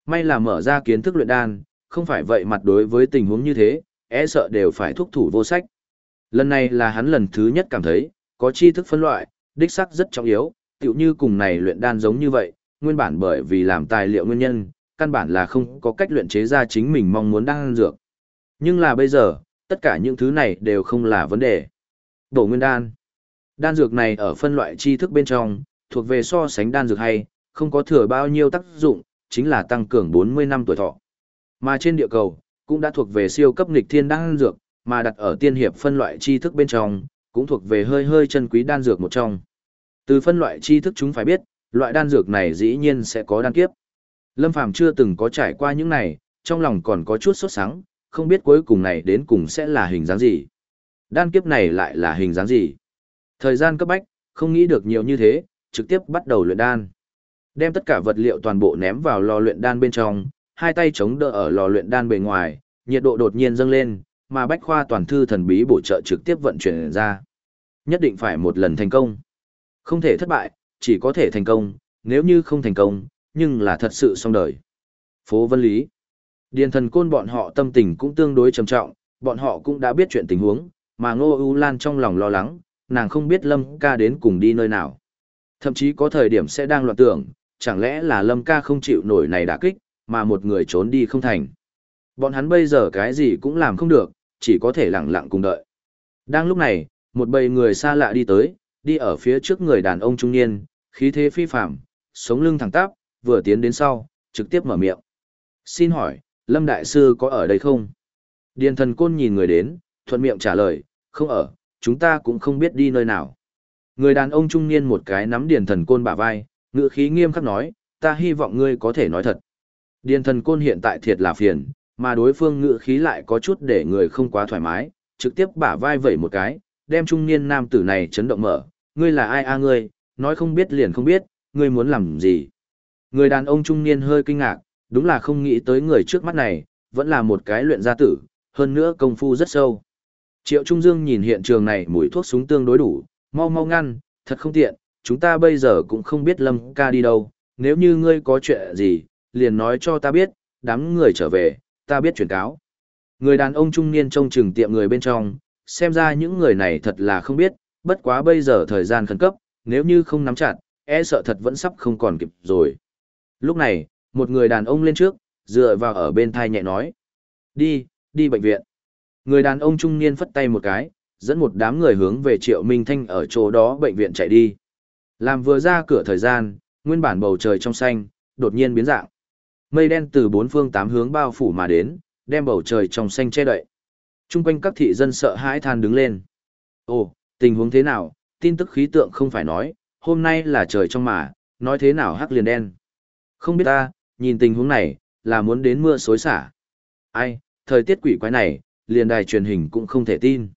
May là mở ra kiến thức luyện đan, không phải vậy mặt đối với tình huống như thế, e sợ đều phải thúc thủ vô sách. Lần này là hắn lần thứ nhất cảm thấy, có tri thức phân loại, đích sắc rất trọng yếu, tựu như cùng này luyện đan giống như vậy, nguyên bản bởi vì làm tài liệu nguyên nhân, căn bản là không có cách luyện chế ra chính mình mong muốn đan dược. Nhưng là bây giờ, tất cả những thứ này đều không là vấn đề. Bổ nguyên đan. Đan dược này ở phân loại tri thức bên trong, thuộc về so sánh đan dược hay, không có thừa bao nhiêu tác dụng, chính là tăng cường 40 năm tuổi thọ. Mà trên địa cầu, cũng đã thuộc về siêu cấp nghịch thiên đan dược, mà đặt ở tiên hiệp phân loại tri thức bên trong, cũng thuộc về hơi hơi chân quý đan dược một trong. Từ phân loại tri thức chúng phải biết, loại đan dược này dĩ nhiên sẽ có đan kiếp. Lâm Phàm chưa từng có trải qua những này, trong lòng còn có chút sốt sắng, không biết cuối cùng này đến cùng sẽ là hình dáng gì. Đan kiếp này lại là hình dáng gì. Thời gian cấp bách, không nghĩ được nhiều như thế, trực tiếp bắt đầu luyện đan. Đem tất cả vật liệu toàn bộ ném vào lò luyện đan bên trong, hai tay chống đỡ ở lò luyện đan bề ngoài, nhiệt độ đột nhiên dâng lên, mà bách khoa toàn thư thần bí bổ trợ trực tiếp vận chuyển ra. Nhất định phải một lần thành công. Không thể thất bại, chỉ có thể thành công, nếu như không thành công, nhưng là thật sự xong đời. Phố Vân Lý Điền thần côn bọn họ tâm tình cũng tương đối trầm trọng, bọn họ cũng đã biết chuyện tình huống, mà Ngô ưu Lan trong lòng lo lắng, nàng không biết Lâm ca đến cùng đi nơi nào. Thậm chí có thời điểm sẽ đang loạn tưởng, chẳng lẽ là Lâm ca không chịu nổi này đả kích, mà một người trốn đi không thành. Bọn hắn bây giờ cái gì cũng làm không được, chỉ có thể lặng lặng cùng đợi. Đang lúc này, một bầy người xa lạ đi tới, đi ở phía trước người đàn ông trung niên, khí thế phi phạm, sống lưng thẳng tắp, vừa tiến đến sau, trực tiếp mở miệng. Xin hỏi, Lâm Đại Sư có ở đây không? Điền thần côn nhìn người đến, thuận miệng trả lời, không ở, chúng ta cũng không biết đi nơi nào. Người đàn ông trung niên một cái nắm điền thần côn bả vai, ngữ khí nghiêm khắc nói, ta hy vọng ngươi có thể nói thật. Điền thần côn hiện tại thiệt là phiền, mà đối phương ngữ khí lại có chút để người không quá thoải mái, trực tiếp bả vai vẩy một cái, đem trung niên nam tử này chấn động mở, ngươi là ai a ngươi, nói không biết liền không biết, ngươi muốn làm gì. Người đàn ông trung niên hơi kinh ngạc, đúng là không nghĩ tới người trước mắt này, vẫn là một cái luyện gia tử, hơn nữa công phu rất sâu. Triệu Trung Dương nhìn hiện trường này mùi thuốc súng tương đối đủ, mau mau ngăn, thật không tiện, chúng ta bây giờ cũng không biết Lâm ca đi đâu, nếu như ngươi có chuyện gì, liền nói cho ta biết, đám người trở về, ta biết chuyển cáo. Người đàn ông trung niên trông chừng tiệm người bên trong, xem ra những người này thật là không biết, bất quá bây giờ thời gian khẩn cấp, nếu như không nắm chặt, e sợ thật vẫn sắp không còn kịp rồi. Lúc này, một người đàn ông lên trước, dựa vào ở bên thai nhẹ nói. Đi, đi bệnh viện. Người đàn ông trung niên phất tay một cái, dẫn một đám người hướng về Triệu Minh Thanh ở chỗ đó bệnh viện chạy đi. Làm vừa ra cửa thời gian, nguyên bản bầu trời trong xanh, đột nhiên biến dạng. Mây đen từ bốn phương tám hướng bao phủ mà đến, đem bầu trời trong xanh che đậy. Trung quanh các thị dân sợ hãi than đứng lên. Ồ, tình huống thế nào, tin tức khí tượng không phải nói, hôm nay là trời trong mà, nói thế nào hắc liền đen. Không biết ta, nhìn tình huống này, là muốn đến mưa xối xả. Ai, thời tiết quỷ quái này, liền đài truyền hình cũng không thể tin.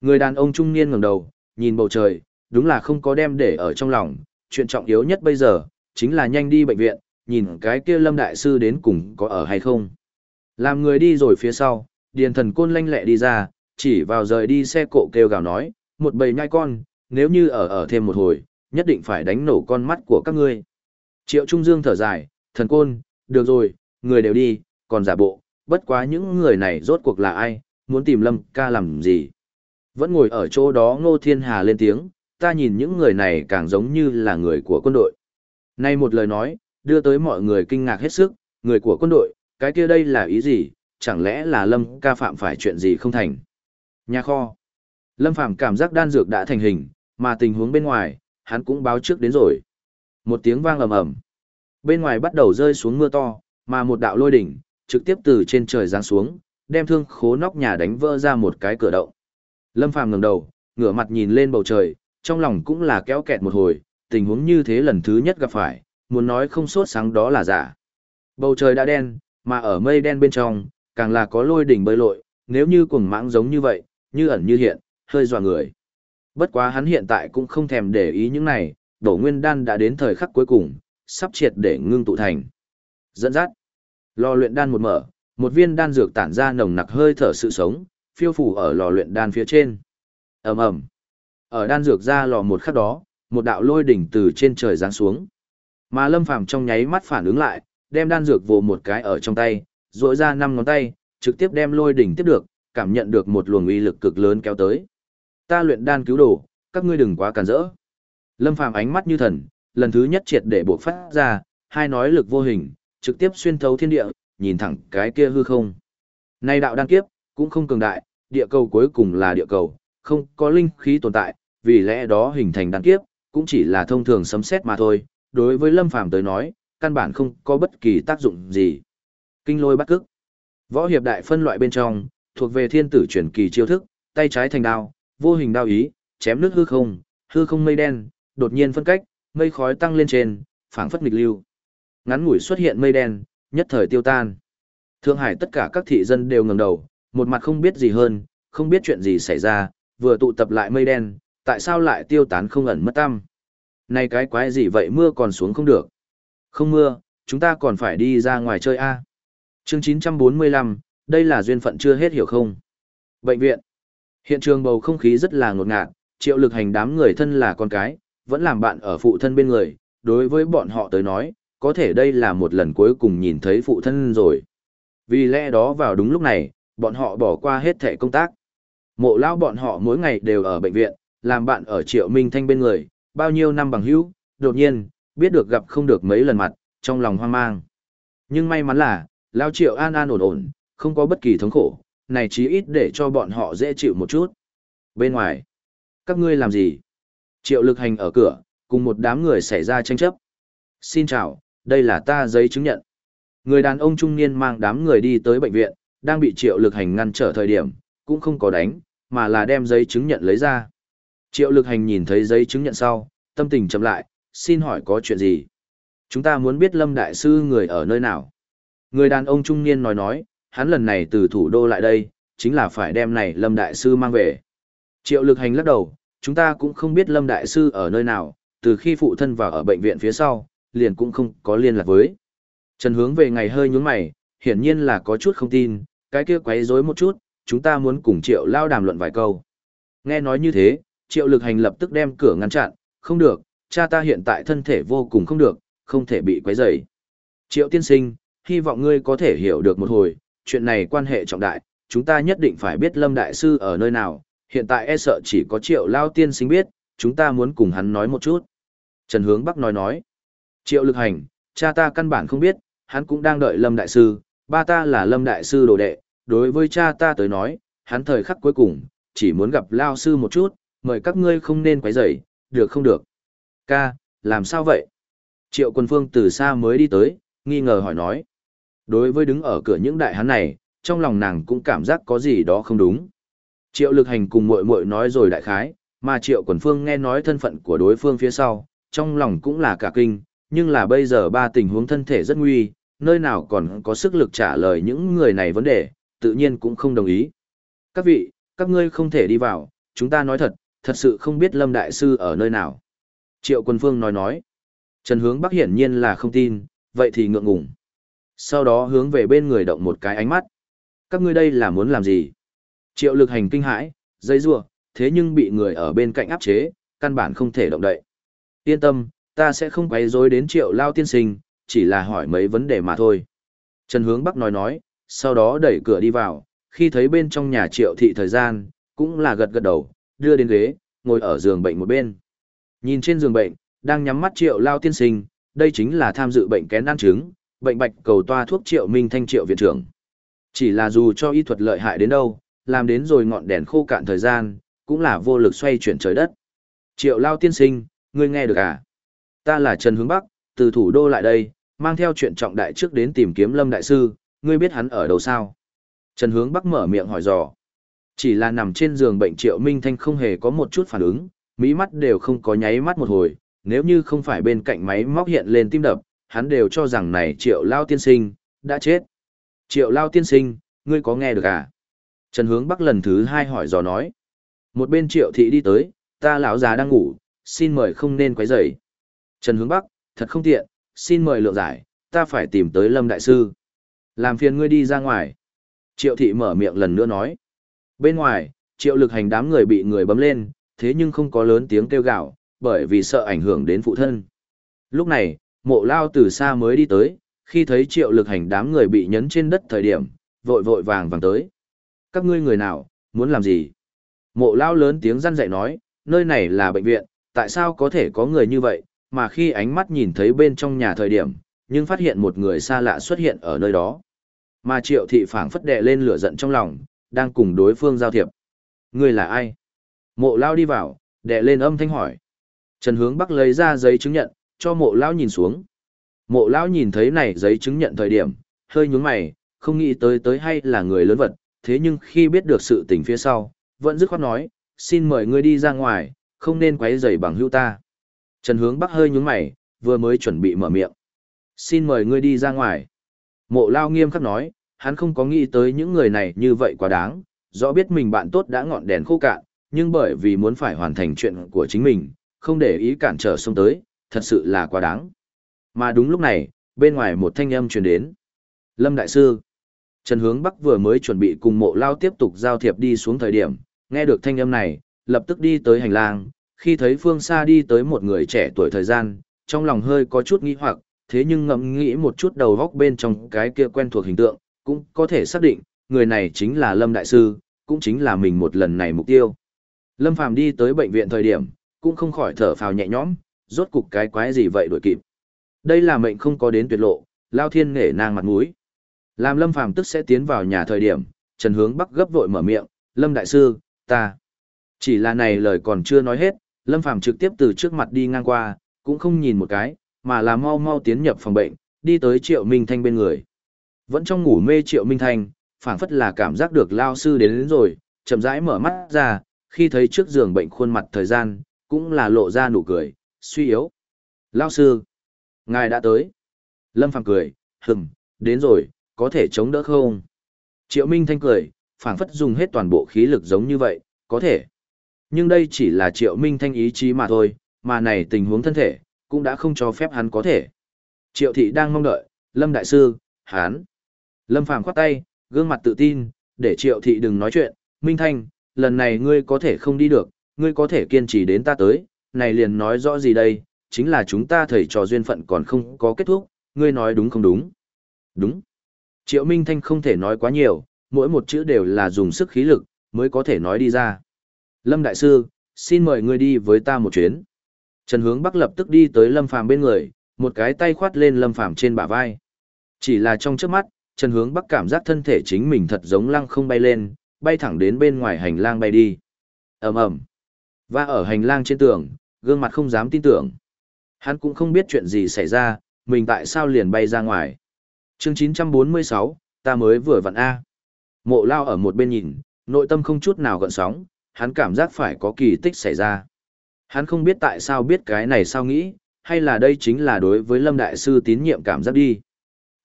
Người đàn ông trung niên ngẩng đầu, nhìn bầu trời, đúng là không có đem để ở trong lòng, chuyện trọng yếu nhất bây giờ, chính là nhanh đi bệnh viện, nhìn cái kia lâm đại sư đến cùng có ở hay không. Làm người đi rồi phía sau, điền thần côn lanh lẹ đi ra, chỉ vào rời đi xe cộ kêu gào nói, một bầy nhai con, nếu như ở ở thêm một hồi, nhất định phải đánh nổ con mắt của các ngươi. Triệu Trung Dương thở dài, thần côn, được rồi, người đều đi, còn giả bộ, bất quá những người này rốt cuộc là ai, muốn tìm lâm ca làm gì. Vẫn ngồi ở chỗ đó Ngô Thiên Hà lên tiếng, ta nhìn những người này càng giống như là người của quân đội. Nay một lời nói, đưa tới mọi người kinh ngạc hết sức, người của quân đội, cái kia đây là ý gì, chẳng lẽ là Lâm ca phạm phải chuyện gì không thành. Nhà kho. Lâm Phạm cảm giác đan dược đã thành hình, mà tình huống bên ngoài, hắn cũng báo trước đến rồi. Một tiếng vang ầm ầm. Bên ngoài bắt đầu rơi xuống mưa to, mà một đạo lôi đỉnh, trực tiếp từ trên trời giáng xuống, đem thương khố nóc nhà đánh vỡ ra một cái cửa động. Lâm Phàm ngẩng đầu, ngửa mặt nhìn lên bầu trời, trong lòng cũng là kéo kẹt một hồi, tình huống như thế lần thứ nhất gặp phải, muốn nói không sốt sáng đó là giả. Bầu trời đã đen, mà ở mây đen bên trong, càng là có lôi đỉnh bơi lội, nếu như cuồng mãng giống như vậy, như ẩn như hiện, hơi dọa người. Bất quá hắn hiện tại cũng không thèm để ý những này, đổ nguyên đan đã đến thời khắc cuối cùng, sắp triệt để ngưng tụ thành. Dẫn dắt. Lò luyện đan một mở, một viên đan dược tản ra nồng nặc hơi thở sự sống, phiêu phủ ở lò luyện đan phía trên. ầm ầm ở đan dược ra lò một khắc đó, một đạo lôi đỉnh từ trên trời giáng xuống. Mà Lâm Phàm trong nháy mắt phản ứng lại, đem đan dược vồ một cái ở trong tay, duỗi ra năm ngón tay, trực tiếp đem lôi đỉnh tiếp được, cảm nhận được một luồng uy lực cực lớn kéo tới. Ta luyện đan cứu đồ, các ngươi đừng quá cản rỡ. Lâm Phàm ánh mắt như thần, lần thứ nhất triệt để buộc phát ra, hai nói lực vô hình, trực tiếp xuyên thấu thiên địa, nhìn thẳng cái kia hư không. Nay đạo đan kiếp, cũng không cường đại, địa cầu cuối cùng là địa cầu, không có linh khí tồn tại, vì lẽ đó hình thành đan kiếp, cũng chỉ là thông thường sấm xét mà thôi, đối với Lâm Phàm tới nói, căn bản không có bất kỳ tác dụng gì. Kinh lôi bắt cức. Võ hiệp đại phân loại bên trong, thuộc về thiên tử truyền kỳ chiêu thức, tay trái thành đao, vô hình đao ý, chém nước hư không, hư không mây đen, đột nhiên phân cách, mây khói tăng lên trên, phảng phất nghịch lưu. Ngắn ngủi xuất hiện mây đen, nhất thời tiêu tan. Thượng Hải tất cả các thị dân đều ngẩng đầu, một mặt không biết gì hơn, không biết chuyện gì xảy ra, vừa tụ tập lại mây đen, tại sao lại tiêu tán không ẩn mất tăm. Này cái quái gì vậy mưa còn xuống không được. Không mưa, chúng ta còn phải đi ra ngoài chơi a. À? Chương 945, đây là duyên phận chưa hết hiểu không? Bệnh viện. Hiện trường bầu không khí rất là ngột ngạt, triệu lực hành đám người thân là con cái, vẫn làm bạn ở phụ thân bên người, đối với bọn họ tới nói, có thể đây là một lần cuối cùng nhìn thấy phụ thân rồi. Vì lẽ đó vào đúng lúc này, bọn họ bỏ qua hết thẻ công tác. Mộ lao bọn họ mỗi ngày đều ở bệnh viện, làm bạn ở triệu minh thanh bên người, bao nhiêu năm bằng hữu, đột nhiên, biết được gặp không được mấy lần mặt, trong lòng hoang mang. Nhưng may mắn là, lao triệu an an ổn ổn, không có bất kỳ thống khổ, này chí ít để cho bọn họ dễ chịu một chút. Bên ngoài, các ngươi làm gì? Triệu lực hành ở cửa, cùng một đám người xảy ra tranh chấp. Xin chào, đây là ta giấy chứng nhận. Người đàn ông trung niên mang đám người đi tới bệnh viện, đang bị triệu lực hành ngăn trở thời điểm, cũng không có đánh, mà là đem giấy chứng nhận lấy ra. Triệu lực hành nhìn thấy giấy chứng nhận sau, tâm tình chậm lại, xin hỏi có chuyện gì? Chúng ta muốn biết Lâm Đại Sư người ở nơi nào? Người đàn ông trung niên nói nói, hắn lần này từ thủ đô lại đây, chính là phải đem này Lâm Đại Sư mang về. Triệu lực hành lắc đầu, chúng ta cũng không biết Lâm Đại Sư ở nơi nào, từ khi phụ thân vào ở bệnh viện phía sau, liền cũng không có liên lạc với. Trần hướng về ngày hơi nhướng mày, hiển nhiên là có chút không tin, cái kia quấy rối một chút, chúng ta muốn cùng triệu lao đàm luận vài câu. Nghe nói như thế, triệu lực hành lập tức đem cửa ngăn chặn, không được, cha ta hiện tại thân thể vô cùng không được, không thể bị quấy rầy. Triệu tiên sinh, hy vọng ngươi có thể hiểu được một hồi, chuyện này quan hệ trọng đại, chúng ta nhất định phải biết Lâm Đại Sư ở nơi nào, hiện tại e sợ chỉ có triệu lao tiên sinh biết, chúng ta muốn cùng hắn nói một chút. Trần Hướng Bắc nói nói, triệu lực hành, cha ta căn bản không biết, hắn cũng đang đợi Lâm Đại Sư, ba ta là Lâm Đại Sư đồ đệ, đối với cha ta tới nói, hắn thời khắc cuối cùng, chỉ muốn gặp Lao Sư một chút, mời các ngươi không nên quấy rầy, được không được? Ca, làm sao vậy? Triệu quân phương từ xa mới đi tới, nghi ngờ hỏi nói. Đối với đứng ở cửa những đại hán này, trong lòng nàng cũng cảm giác có gì đó không đúng. Triệu lực hành cùng muội muội nói rồi đại khái, mà triệu quần phương nghe nói thân phận của đối phương phía sau, trong lòng cũng là cả kinh, nhưng là bây giờ ba tình huống thân thể rất nguy, nơi nào còn có sức lực trả lời những người này vấn đề, tự nhiên cũng không đồng ý. Các vị, các ngươi không thể đi vào, chúng ta nói thật, thật sự không biết Lâm Đại Sư ở nơi nào. Triệu Quân Phương nói nói. Trần Hướng Bắc hiển nhiên là không tin, vậy thì ngượng ngùng. Sau đó hướng về bên người động một cái ánh mắt. Các ngươi đây là muốn làm gì? Triệu lực hành kinh hãi, dây rua, thế nhưng bị người ở bên cạnh áp chế, căn bản không thể động đậy. Yên tâm, ta sẽ không quấy rối đến triệu lao tiên sinh, chỉ là hỏi mấy vấn đề mà thôi. Trần Hướng Bắc nói nói, sau đó đẩy cửa đi vào, khi thấy bên trong nhà triệu thị thời gian, cũng là gật gật đầu, đưa đến ghế, ngồi ở giường bệnh một bên. Nhìn trên giường bệnh, đang nhắm mắt triệu lao tiên sinh, đây chính là tham dự bệnh kén ăn trứng, bệnh bạch cầu toa thuốc triệu minh thanh triệu viện trưởng. Chỉ là dù cho y thuật lợi hại đến đâu, làm đến rồi ngọn đèn khô cạn thời gian, cũng là vô lực xoay chuyển trời đất. Triệu lao tiên sinh, ngươi nghe được à? Ta là Trần Hướng Bắc, từ thủ đô lại đây, mang theo chuyện trọng đại trước đến tìm kiếm Lâm Đại Sư, ngươi biết hắn ở đâu sao? Trần Hướng Bắc mở miệng hỏi dò. Chỉ là nằm trên giường bệnh Triệu Minh Thanh không hề có một chút phản ứng, mỹ mắt đều không có nháy mắt một hồi, nếu như không phải bên cạnh máy móc hiện lên tim đập, hắn đều cho rằng này Triệu Lao Tiên Sinh, đã chết. Triệu Lao Tiên Sinh, ngươi có nghe được à? Trần Hướng Bắc lần thứ hai hỏi dò nói. Một bên Triệu Thị đi tới, ta lão già đang ngủ, xin mời không nên quấy rầy. Trần Hướng Bắc, thật không tiện, xin mời lượng giải, ta phải tìm tới Lâm Đại Sư. Làm phiền ngươi đi ra ngoài. Triệu Thị mở miệng lần nữa nói. Bên ngoài, Triệu lực hành đám người bị người bấm lên, thế nhưng không có lớn tiếng kêu gào, bởi vì sợ ảnh hưởng đến phụ thân. Lúc này, mộ lao từ xa mới đi tới, khi thấy triệu lực hành đám người bị nhấn trên đất thời điểm, vội vội vàng vàng tới. Các ngươi người nào, muốn làm gì? Mộ lao lớn tiếng răn dạy nói, nơi này là bệnh viện, tại sao có thể có người như vậy, mà khi ánh mắt nhìn thấy bên trong nhà thời điểm, nhưng phát hiện một người xa lạ xuất hiện ở nơi đó. Mà triệu thị phảng phất đè lên lửa giận trong lòng, đang cùng đối phương giao thiệp. Người là ai? Mộ lao đi vào, đệ lên âm thanh hỏi. Trần hướng bắc lấy ra giấy chứng nhận, cho mộ lao nhìn xuống. Mộ lao nhìn thấy này giấy chứng nhận thời điểm, hơi nhướng mày, không nghĩ tới tới hay là người lớn vật, thế nhưng khi biết được sự tình phía sau, vẫn dứt khoát nói, xin mời ngươi đi ra ngoài, không nên quấy rầy bằng hữu ta. Trần hướng bắc hơi nhướng mày, vừa mới chuẩn bị mở miệng. Xin mời ngươi đi ra ngoài. Mộ lao nghiêm khắc nói, hắn không có nghĩ tới những người này như vậy quá đáng, rõ biết mình bạn tốt đã ngọn đèn khô cạn, nhưng bởi vì muốn phải hoàn thành chuyện của chính mình, không để ý cản trở xông tới, thật sự là quá đáng. Mà đúng lúc này, bên ngoài một thanh âm truyền đến. Lâm Đại Sư Trần Hướng Bắc vừa mới chuẩn bị cùng mộ lao tiếp tục giao thiệp đi xuống thời điểm, nghe được thanh âm này, lập tức đi tới hành lang, khi thấy phương xa đi tới một người trẻ tuổi thời gian, trong lòng hơi có chút nghi hoặc, thế nhưng ngẫm nghĩ một chút đầu góc bên trong cái kia quen thuộc hình tượng, cũng có thể xác định, người này chính là Lâm Đại Sư, cũng chính là mình một lần này mục tiêu. Lâm Phàm đi tới bệnh viện thời điểm, cũng không khỏi thở phào nhẹ nhõm, rốt cục cái quái gì vậy đổi kịp. Đây là mệnh không có đến tuyệt lộ, lao thiên nghệ nang mặt mũi. Làm Lâm Phàm tức sẽ tiến vào nhà thời điểm, Trần Hướng Bắc gấp vội mở miệng, "Lâm đại sư, ta." Chỉ là này lời còn chưa nói hết, Lâm Phàm trực tiếp từ trước mặt đi ngang qua, cũng không nhìn một cái, mà là mau mau tiến nhập phòng bệnh, đi tới Triệu Minh Thanh bên người. Vẫn trong ngủ mê Triệu Minh Thanh, phảng phất là cảm giác được lao sư đến, đến rồi, chậm rãi mở mắt ra, khi thấy trước giường bệnh khuôn mặt thời gian, cũng là lộ ra nụ cười, suy yếu. Lao sư, ngài đã tới. Lâm Phàm cười, hừm, đến rồi, có thể chống đỡ không? Triệu Minh Thanh cười, phảng phất dùng hết toàn bộ khí lực giống như vậy, có thể. Nhưng đây chỉ là Triệu Minh Thanh ý chí mà thôi, mà này tình huống thân thể, cũng đã không cho phép hắn có thể. Triệu Thị đang mong đợi, Lâm Đại Sư, hắn. Lâm Phàm khoát tay, gương mặt tự tin, để Triệu Thị đừng nói chuyện, Minh Thanh, lần này ngươi có thể không đi được, ngươi có thể kiên trì đến ta tới, này liền nói rõ gì đây, chính là chúng ta thầy trò duyên phận còn không có kết thúc, ngươi nói đúng không đúng? Đúng. Triệu Minh Thanh không thể nói quá nhiều, mỗi một chữ đều là dùng sức khí lực, mới có thể nói đi ra. Lâm Đại Sư, xin mời ngươi đi với ta một chuyến. Trần Hướng Bắc lập tức đi tới Lâm Phàm bên người, một cái tay khoát lên Lâm Phàm trên bả vai. Chỉ là trong trước mắt, Trần Hướng Bắc cảm giác thân thể chính mình thật giống lăng không bay lên, bay thẳng đến bên ngoài hành lang bay đi. ầm ầm Và ở hành lang trên tường, gương mặt không dám tin tưởng. Hắn cũng không biết chuyện gì xảy ra, mình tại sao liền bay ra ngoài. Chương 946, ta mới vừa vặn A. Mộ lao ở một bên nhìn, nội tâm không chút nào gợn sóng, hắn cảm giác phải có kỳ tích xảy ra. Hắn không biết tại sao biết cái này sao nghĩ, hay là đây chính là đối với Lâm Đại Sư tín nhiệm cảm giác đi.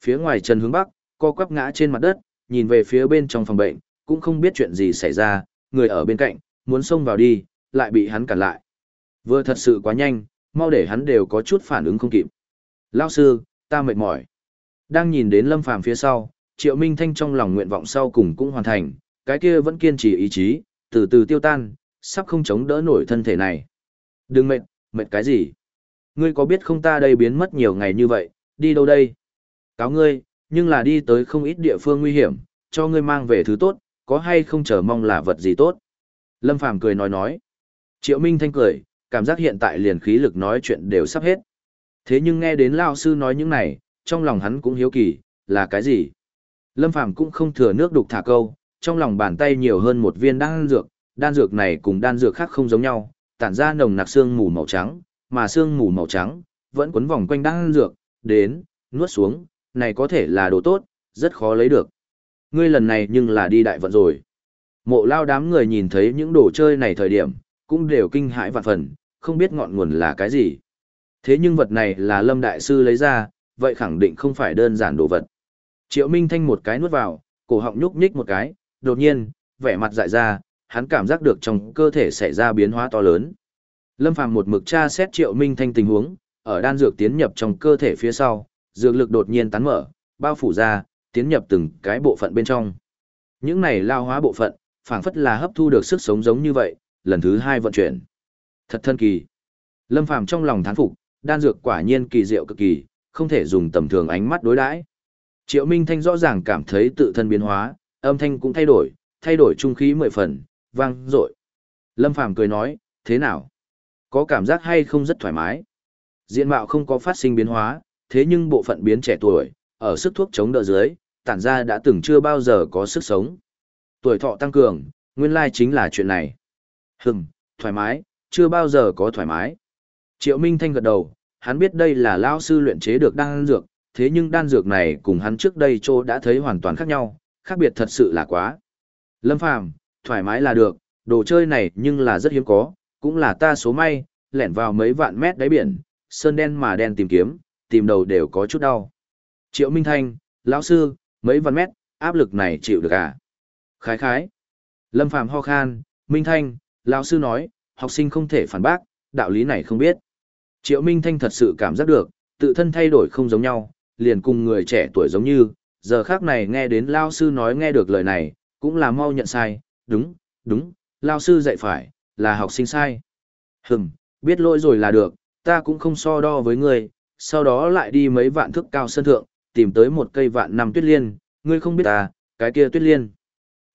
Phía ngoài Trần hướng Bắc, co quắp ngã trên mặt đất, nhìn về phía bên trong phòng bệnh, cũng không biết chuyện gì xảy ra, người ở bên cạnh, muốn xông vào đi, lại bị hắn cản lại. Vừa thật sự quá nhanh, mau để hắn đều có chút phản ứng không kịp. Lao sư, ta mệt mỏi. Đang nhìn đến Lâm Phàm phía sau, Triệu Minh Thanh trong lòng nguyện vọng sau cùng cũng hoàn thành, cái kia vẫn kiên trì ý chí, từ từ tiêu tan, sắp không chống đỡ nổi thân thể này. Đừng mệt, mệt cái gì? Ngươi có biết không ta đây biến mất nhiều ngày như vậy, đi đâu đây? Cáo ngươi, nhưng là đi tới không ít địa phương nguy hiểm, cho ngươi mang về thứ tốt, có hay không chờ mong là vật gì tốt? Lâm Phàm cười nói nói. Triệu Minh Thanh cười, cảm giác hiện tại liền khí lực nói chuyện đều sắp hết. Thế nhưng nghe đến Lao Sư nói những này, trong lòng hắn cũng hiếu kỳ, là cái gì? Lâm Phàm cũng không thừa nước đục thả câu, trong lòng bàn tay nhiều hơn một viên đan dược, đan dược này cùng đan dược khác không giống nhau, tản ra nồng nặc xương mù màu trắng, mà xương mù màu trắng vẫn quấn vòng quanh đan dược, đến, nuốt xuống, này có thể là đồ tốt, rất khó lấy được. Ngươi lần này nhưng là đi đại vận rồi. Mộ lao đám người nhìn thấy những đồ chơi này thời điểm, cũng đều kinh hãi vạn phần, không biết ngọn nguồn là cái gì. Thế nhưng vật này là Lâm Đại Sư lấy ra, vậy khẳng định không phải đơn giản đồ vật. Triệu Minh Thanh một cái nuốt vào, cổ họng nhúc nhích một cái, đột nhiên, vẻ mặt dại ra, hắn cảm giác được trong cơ thể xảy ra biến hóa to lớn. Lâm Phàm một mực tra xét Triệu Minh Thanh tình huống, ở đan dược tiến nhập trong cơ thể phía sau, dược lực đột nhiên tán mở, bao phủ ra, tiến nhập từng cái bộ phận bên trong. Những này lao hóa bộ phận, phảng phất là hấp thu được sức sống giống như vậy, lần thứ hai vận chuyển. Thật thân kỳ. Lâm Phàm trong lòng thán phục, đan dược quả nhiên kỳ diệu cực kỳ, không thể dùng tầm thường ánh mắt đối đãi. Triệu Minh Thanh rõ ràng cảm thấy tự thân biến hóa, âm thanh cũng thay đổi, thay đổi trung khí mười phần, vang dội. Lâm Phàm cười nói, thế nào? Có cảm giác hay không rất thoải mái? Diện mạo không có phát sinh biến hóa, thế nhưng bộ phận biến trẻ tuổi, ở sức thuốc chống đỡ dưới, tản ra đã từng chưa bao giờ có sức sống. Tuổi thọ tăng cường, nguyên lai chính là chuyện này. Hừm, thoải mái, chưa bao giờ có thoải mái. Triệu Minh Thanh gật đầu, hắn biết đây là lao sư luyện chế được đan dược, thế nhưng đan dược này cùng hắn trước đây chỗ đã thấy hoàn toàn khác nhau, khác biệt thật sự là quá. Lâm Phàm, thoải mái là được, đồ chơi này nhưng là rất hiếm có, cũng là ta số may, lẻn vào mấy vạn mét đáy biển, sơn đen mà đen tìm kiếm, tìm đầu đều có chút đau. Triệu Minh Thanh, lão sư, mấy vạn mét, áp lực này chịu được à? Khái khái. Lâm Phàm ho khan, Minh Thanh, lão sư nói, học sinh không thể phản bác, đạo lý này không biết. Triệu Minh Thanh thật sự cảm giác được, tự thân thay đổi không giống nhau, liền cùng người trẻ tuổi giống như, giờ khác này nghe đến Lao Sư nói nghe được lời này, cũng là mau nhận sai, đúng, đúng, Lao Sư dạy phải, là học sinh sai. Hừm, biết lỗi rồi là được, ta cũng không so đo với người sau đó lại đi mấy vạn thước cao sân thượng, tìm tới một cây vạn năm tuyết liên, ngươi không biết ta, cái kia tuyết liên.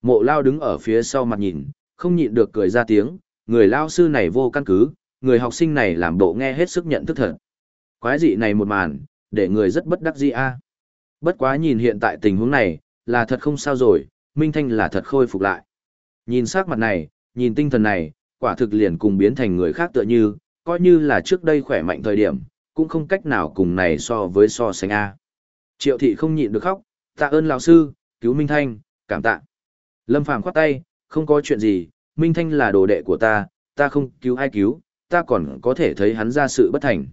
Mộ Lao đứng ở phía sau mặt nhìn, không nhịn được cười ra tiếng, người Lao Sư này vô căn cứ, người học sinh này làm bộ nghe hết sức nhận thức thật. Quái dị này một màn, để người rất bất đắc dĩ a. Bất quá nhìn hiện tại tình huống này, là thật không sao rồi, Minh Thanh là thật khôi phục lại. Nhìn sắc mặt này, nhìn tinh thần này, quả thực liền cùng biến thành người khác tựa như, coi như là trước đây khỏe mạnh thời điểm, cũng không cách nào cùng này so với so sánh a. Triệu thị không nhịn được khóc, tạ ơn lão sư, cứu Minh Thanh, cảm tạ. Lâm Phàm khoát tay, không có chuyện gì, Minh Thanh là đồ đệ của ta, ta không cứu ai cứu, ta còn có thể thấy hắn ra sự bất thành.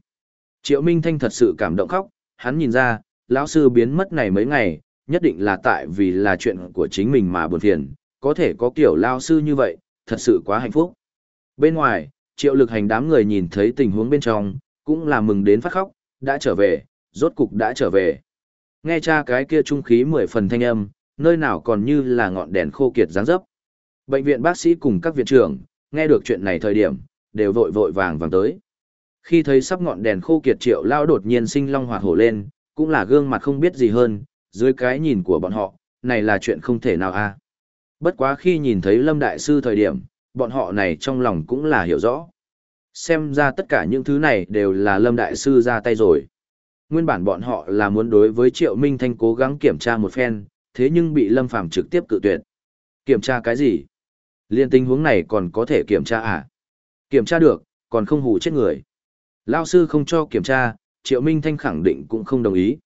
Triệu Minh Thanh thật sự cảm động khóc, hắn nhìn ra, lão sư biến mất này mấy ngày, nhất định là tại vì là chuyện của chính mình mà buồn phiền, có thể có kiểu lão sư như vậy, thật sự quá hạnh phúc. Bên ngoài, triệu lực hành đám người nhìn thấy tình huống bên trong, cũng là mừng đến phát khóc, đã trở về, rốt cục đã trở về. Nghe cha cái kia trung khí mười phần thanh âm, nơi nào còn như là ngọn đèn khô kiệt dáng dấp. Bệnh viện bác sĩ cùng các viện trưởng, nghe được chuyện này thời điểm, đều vội vội vàng vàng tới. Khi thấy sắp ngọn đèn khô kiệt triệu lao đột nhiên sinh long hoạt hổ lên, cũng là gương mặt không biết gì hơn, dưới cái nhìn của bọn họ, này là chuyện không thể nào a. Bất quá khi nhìn thấy Lâm Đại Sư thời điểm, bọn họ này trong lòng cũng là hiểu rõ. Xem ra tất cả những thứ này đều là Lâm Đại Sư ra tay rồi. Nguyên bản bọn họ là muốn đối với Triệu Minh Thanh cố gắng kiểm tra một phen, thế nhưng bị Lâm Phàm trực tiếp cự tuyệt. Kiểm tra cái gì? Liên tình huống này còn có thể kiểm tra à? Kiểm tra được, còn không hù chết người. Lao sư không cho kiểm tra, Triệu Minh Thanh khẳng định cũng không đồng ý.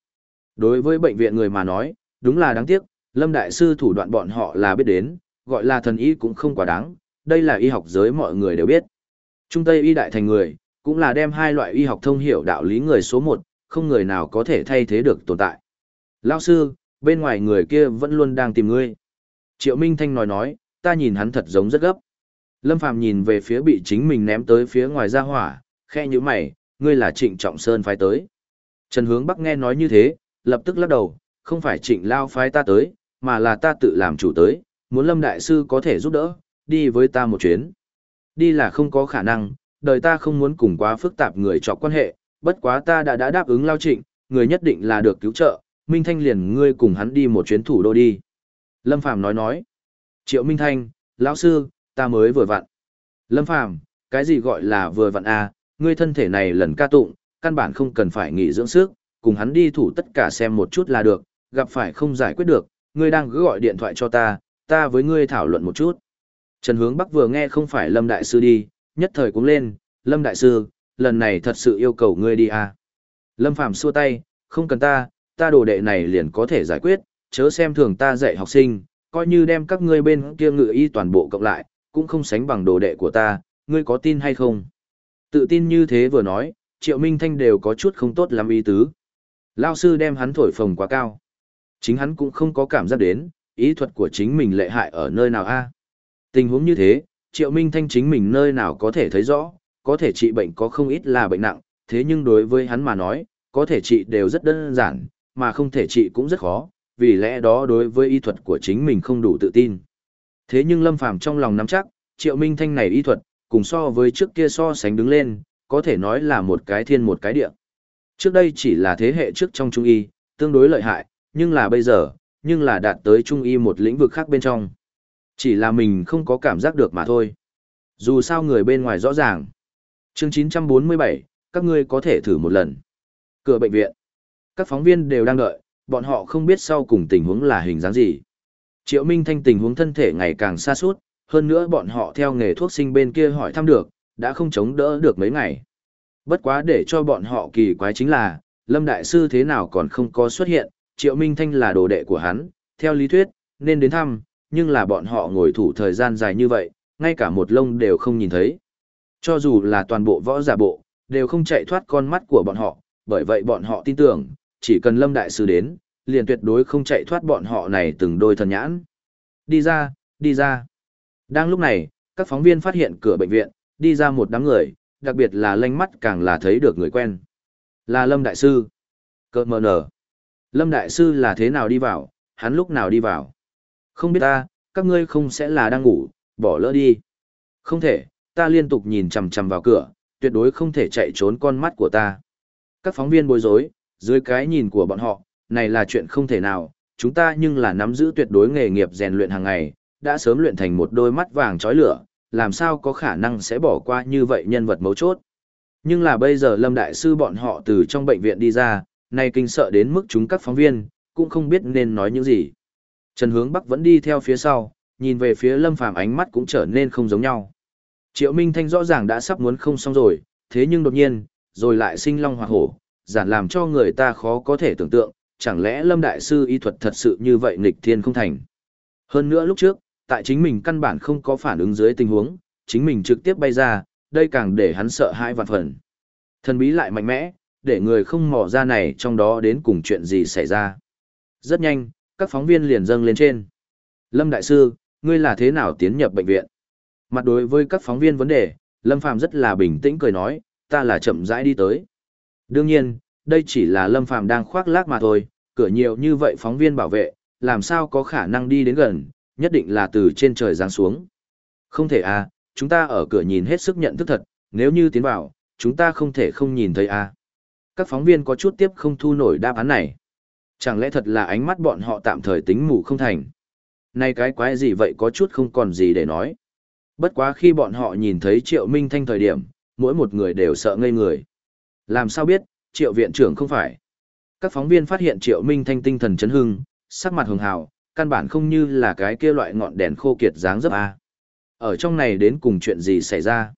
Đối với bệnh viện người mà nói, đúng là đáng tiếc, Lâm Đại Sư thủ đoạn bọn họ là biết đến, gọi là thần y cũng không quá đáng, đây là y học giới mọi người đều biết. Trung Tây y đại thành người, cũng là đem hai loại y học thông hiểu đạo lý người số một, không người nào có thể thay thế được tồn tại. Lao sư, bên ngoài người kia vẫn luôn đang tìm ngươi. Triệu Minh Thanh nói nói, ta nhìn hắn thật giống rất gấp. Lâm Phàm nhìn về phía bị chính mình ném tới phía ngoài ra hỏa, khe như mày, ngươi là trịnh trọng sơn phái tới. Trần Hướng Bắc nghe nói như thế, lập tức lắc đầu, không phải trịnh lao phái ta tới, mà là ta tự làm chủ tới, muốn Lâm Đại Sư có thể giúp đỡ, đi với ta một chuyến. Đi là không có khả năng, đời ta không muốn cùng quá phức tạp người chọc quan hệ, bất quá ta đã đã đáp ứng lao trịnh, người nhất định là được cứu trợ, Minh Thanh liền ngươi cùng hắn đi một chuyến thủ đô đi. Lâm Phàm nói nói, Triệu Minh Thanh, lão sư, ta mới vừa vặn. Lâm Phàm, cái gì gọi là vừa vặn a, à, ngươi thân thể này lần ca tụng, căn bản không cần phải nghỉ dưỡng sức, cùng hắn đi thủ tất cả xem một chút là được, gặp phải không giải quyết được, ngươi đang cứ gọi điện thoại cho ta, ta với ngươi thảo luận một chút. Trần Hướng Bắc vừa nghe không phải Lâm Đại Sư đi, nhất thời cũng lên, Lâm Đại Sư, lần này thật sự yêu cầu ngươi đi à. Lâm Phạm xua tay, không cần ta, ta đồ đệ này liền có thể giải quyết, chớ xem thường ta dạy học sinh, coi như đem các ngươi bên kia ngự y toàn bộ cộng lại, cũng không sánh bằng đồ đệ của ta, ngươi có tin hay không? Tự tin như thế vừa nói, Triệu Minh Thanh đều có chút không tốt lắm ý tứ. Lao sư đem hắn thổi phồng quá cao. Chính hắn cũng không có cảm giác đến, ý thuật của chính mình lệ hại ở nơi nào a Tình huống như thế, Triệu Minh Thanh chính mình nơi nào có thể thấy rõ, có thể trị bệnh có không ít là bệnh nặng, thế nhưng đối với hắn mà nói, có thể trị đều rất đơn giản, mà không thể trị cũng rất khó, vì lẽ đó đối với y thuật của chính mình không đủ tự tin. Thế nhưng Lâm Phàm trong lòng nắm chắc, Triệu Minh Thanh này y thuật, cùng so với trước kia so sánh đứng lên, có thể nói là một cái thiên một cái địa. Trước đây chỉ là thế hệ trước trong trung y, tương đối lợi hại, nhưng là bây giờ, nhưng là đạt tới trung y một lĩnh vực khác bên trong. Chỉ là mình không có cảm giác được mà thôi. Dù sao người bên ngoài rõ ràng. Chương 947, các ngươi có thể thử một lần. Cửa bệnh viện. Các phóng viên đều đang đợi, bọn họ không biết sau cùng tình huống là hình dáng gì. Triệu Minh Thanh tình huống thân thể ngày càng xa suốt, hơn nữa bọn họ theo nghề thuốc sinh bên kia hỏi thăm được, đã không chống đỡ được mấy ngày. Bất quá để cho bọn họ kỳ quái chính là, Lâm Đại Sư thế nào còn không có xuất hiện, Triệu Minh Thanh là đồ đệ của hắn, theo lý thuyết, nên đến thăm, nhưng là bọn họ ngồi thủ thời gian dài như vậy, ngay cả một lông đều không nhìn thấy. Cho dù là toàn bộ võ giả bộ, đều không chạy thoát con mắt của bọn họ, bởi vậy bọn họ tin tưởng, chỉ cần Lâm Đại Sư đến, liền tuyệt đối không chạy thoát bọn họ này từng đôi thần nhãn. Đi ra, đi ra. Đang lúc này, các phóng viên phát hiện cửa bệnh viện, đi ra một đám người, đặc biệt là lanh mắt càng là thấy được người quen. Là Lâm Đại Sư. Cơ mờ nở. Lâm Đại Sư là thế nào đi vào, hắn lúc nào đi vào. Không biết ta, các ngươi không sẽ là đang ngủ, bỏ lỡ đi. Không thể, ta liên tục nhìn chằm chằm vào cửa, tuyệt đối không thể chạy trốn con mắt của ta. Các phóng viên bối rối, dưới cái nhìn của bọn họ, này là chuyện không thể nào, chúng ta nhưng là nắm giữ tuyệt đối nghề nghiệp rèn luyện hàng ngày, đã sớm luyện thành một đôi mắt vàng chói lửa, làm sao có khả năng sẽ bỏ qua như vậy nhân vật mấu chốt. Nhưng là bây giờ Lâm Đại Sư bọn họ từ trong bệnh viện đi ra, nay kinh sợ đến mức chúng các phóng viên, cũng không biết nên nói những gì. Trần Hướng Bắc vẫn đi theo phía sau, nhìn về phía Lâm Phàm ánh mắt cũng trở nên không giống nhau. Triệu Minh Thanh rõ ràng đã sắp muốn không xong rồi, thế nhưng đột nhiên, rồi lại sinh long Hoa hổ, giản làm cho người ta khó có thể tưởng tượng, chẳng lẽ Lâm Đại Sư y thuật thật sự như vậy nghịch thiên không thành. Hơn nữa lúc trước, tại chính mình căn bản không có phản ứng dưới tình huống, chính mình trực tiếp bay ra, đây càng để hắn sợ hãi vạn phần. Thần bí lại mạnh mẽ, để người không mò ra này trong đó đến cùng chuyện gì xảy ra. Rất nhanh, các phóng viên liền dâng lên trên. Lâm Đại Sư, ngươi là thế nào tiến nhập bệnh viện? Mặt đối với các phóng viên vấn đề, Lâm Phàm rất là bình tĩnh cười nói, ta là chậm rãi đi tới. Đương nhiên, đây chỉ là Lâm Phàm đang khoác lác mà thôi, cửa nhiều như vậy phóng viên bảo vệ, làm sao có khả năng đi đến gần, nhất định là từ trên trời giáng xuống. Không thể à, chúng ta ở cửa nhìn hết sức nhận thức thật, nếu như tiến vào, chúng ta không thể không nhìn thấy à. Các phóng viên có chút tiếp không thu nổi đáp án này. Chẳng lẽ thật là ánh mắt bọn họ tạm thời tính mù không thành. nay cái quái gì vậy có chút không còn gì để nói. Bất quá khi bọn họ nhìn thấy Triệu Minh Thanh thời điểm, mỗi một người đều sợ ngây người. Làm sao biết, Triệu viện trưởng không phải. Các phóng viên phát hiện Triệu Minh Thanh tinh thần chấn hưng, sắc mặt hường hào, căn bản không như là cái kia loại ngọn đèn khô kiệt dáng dấp a. Ở trong này đến cùng chuyện gì xảy ra?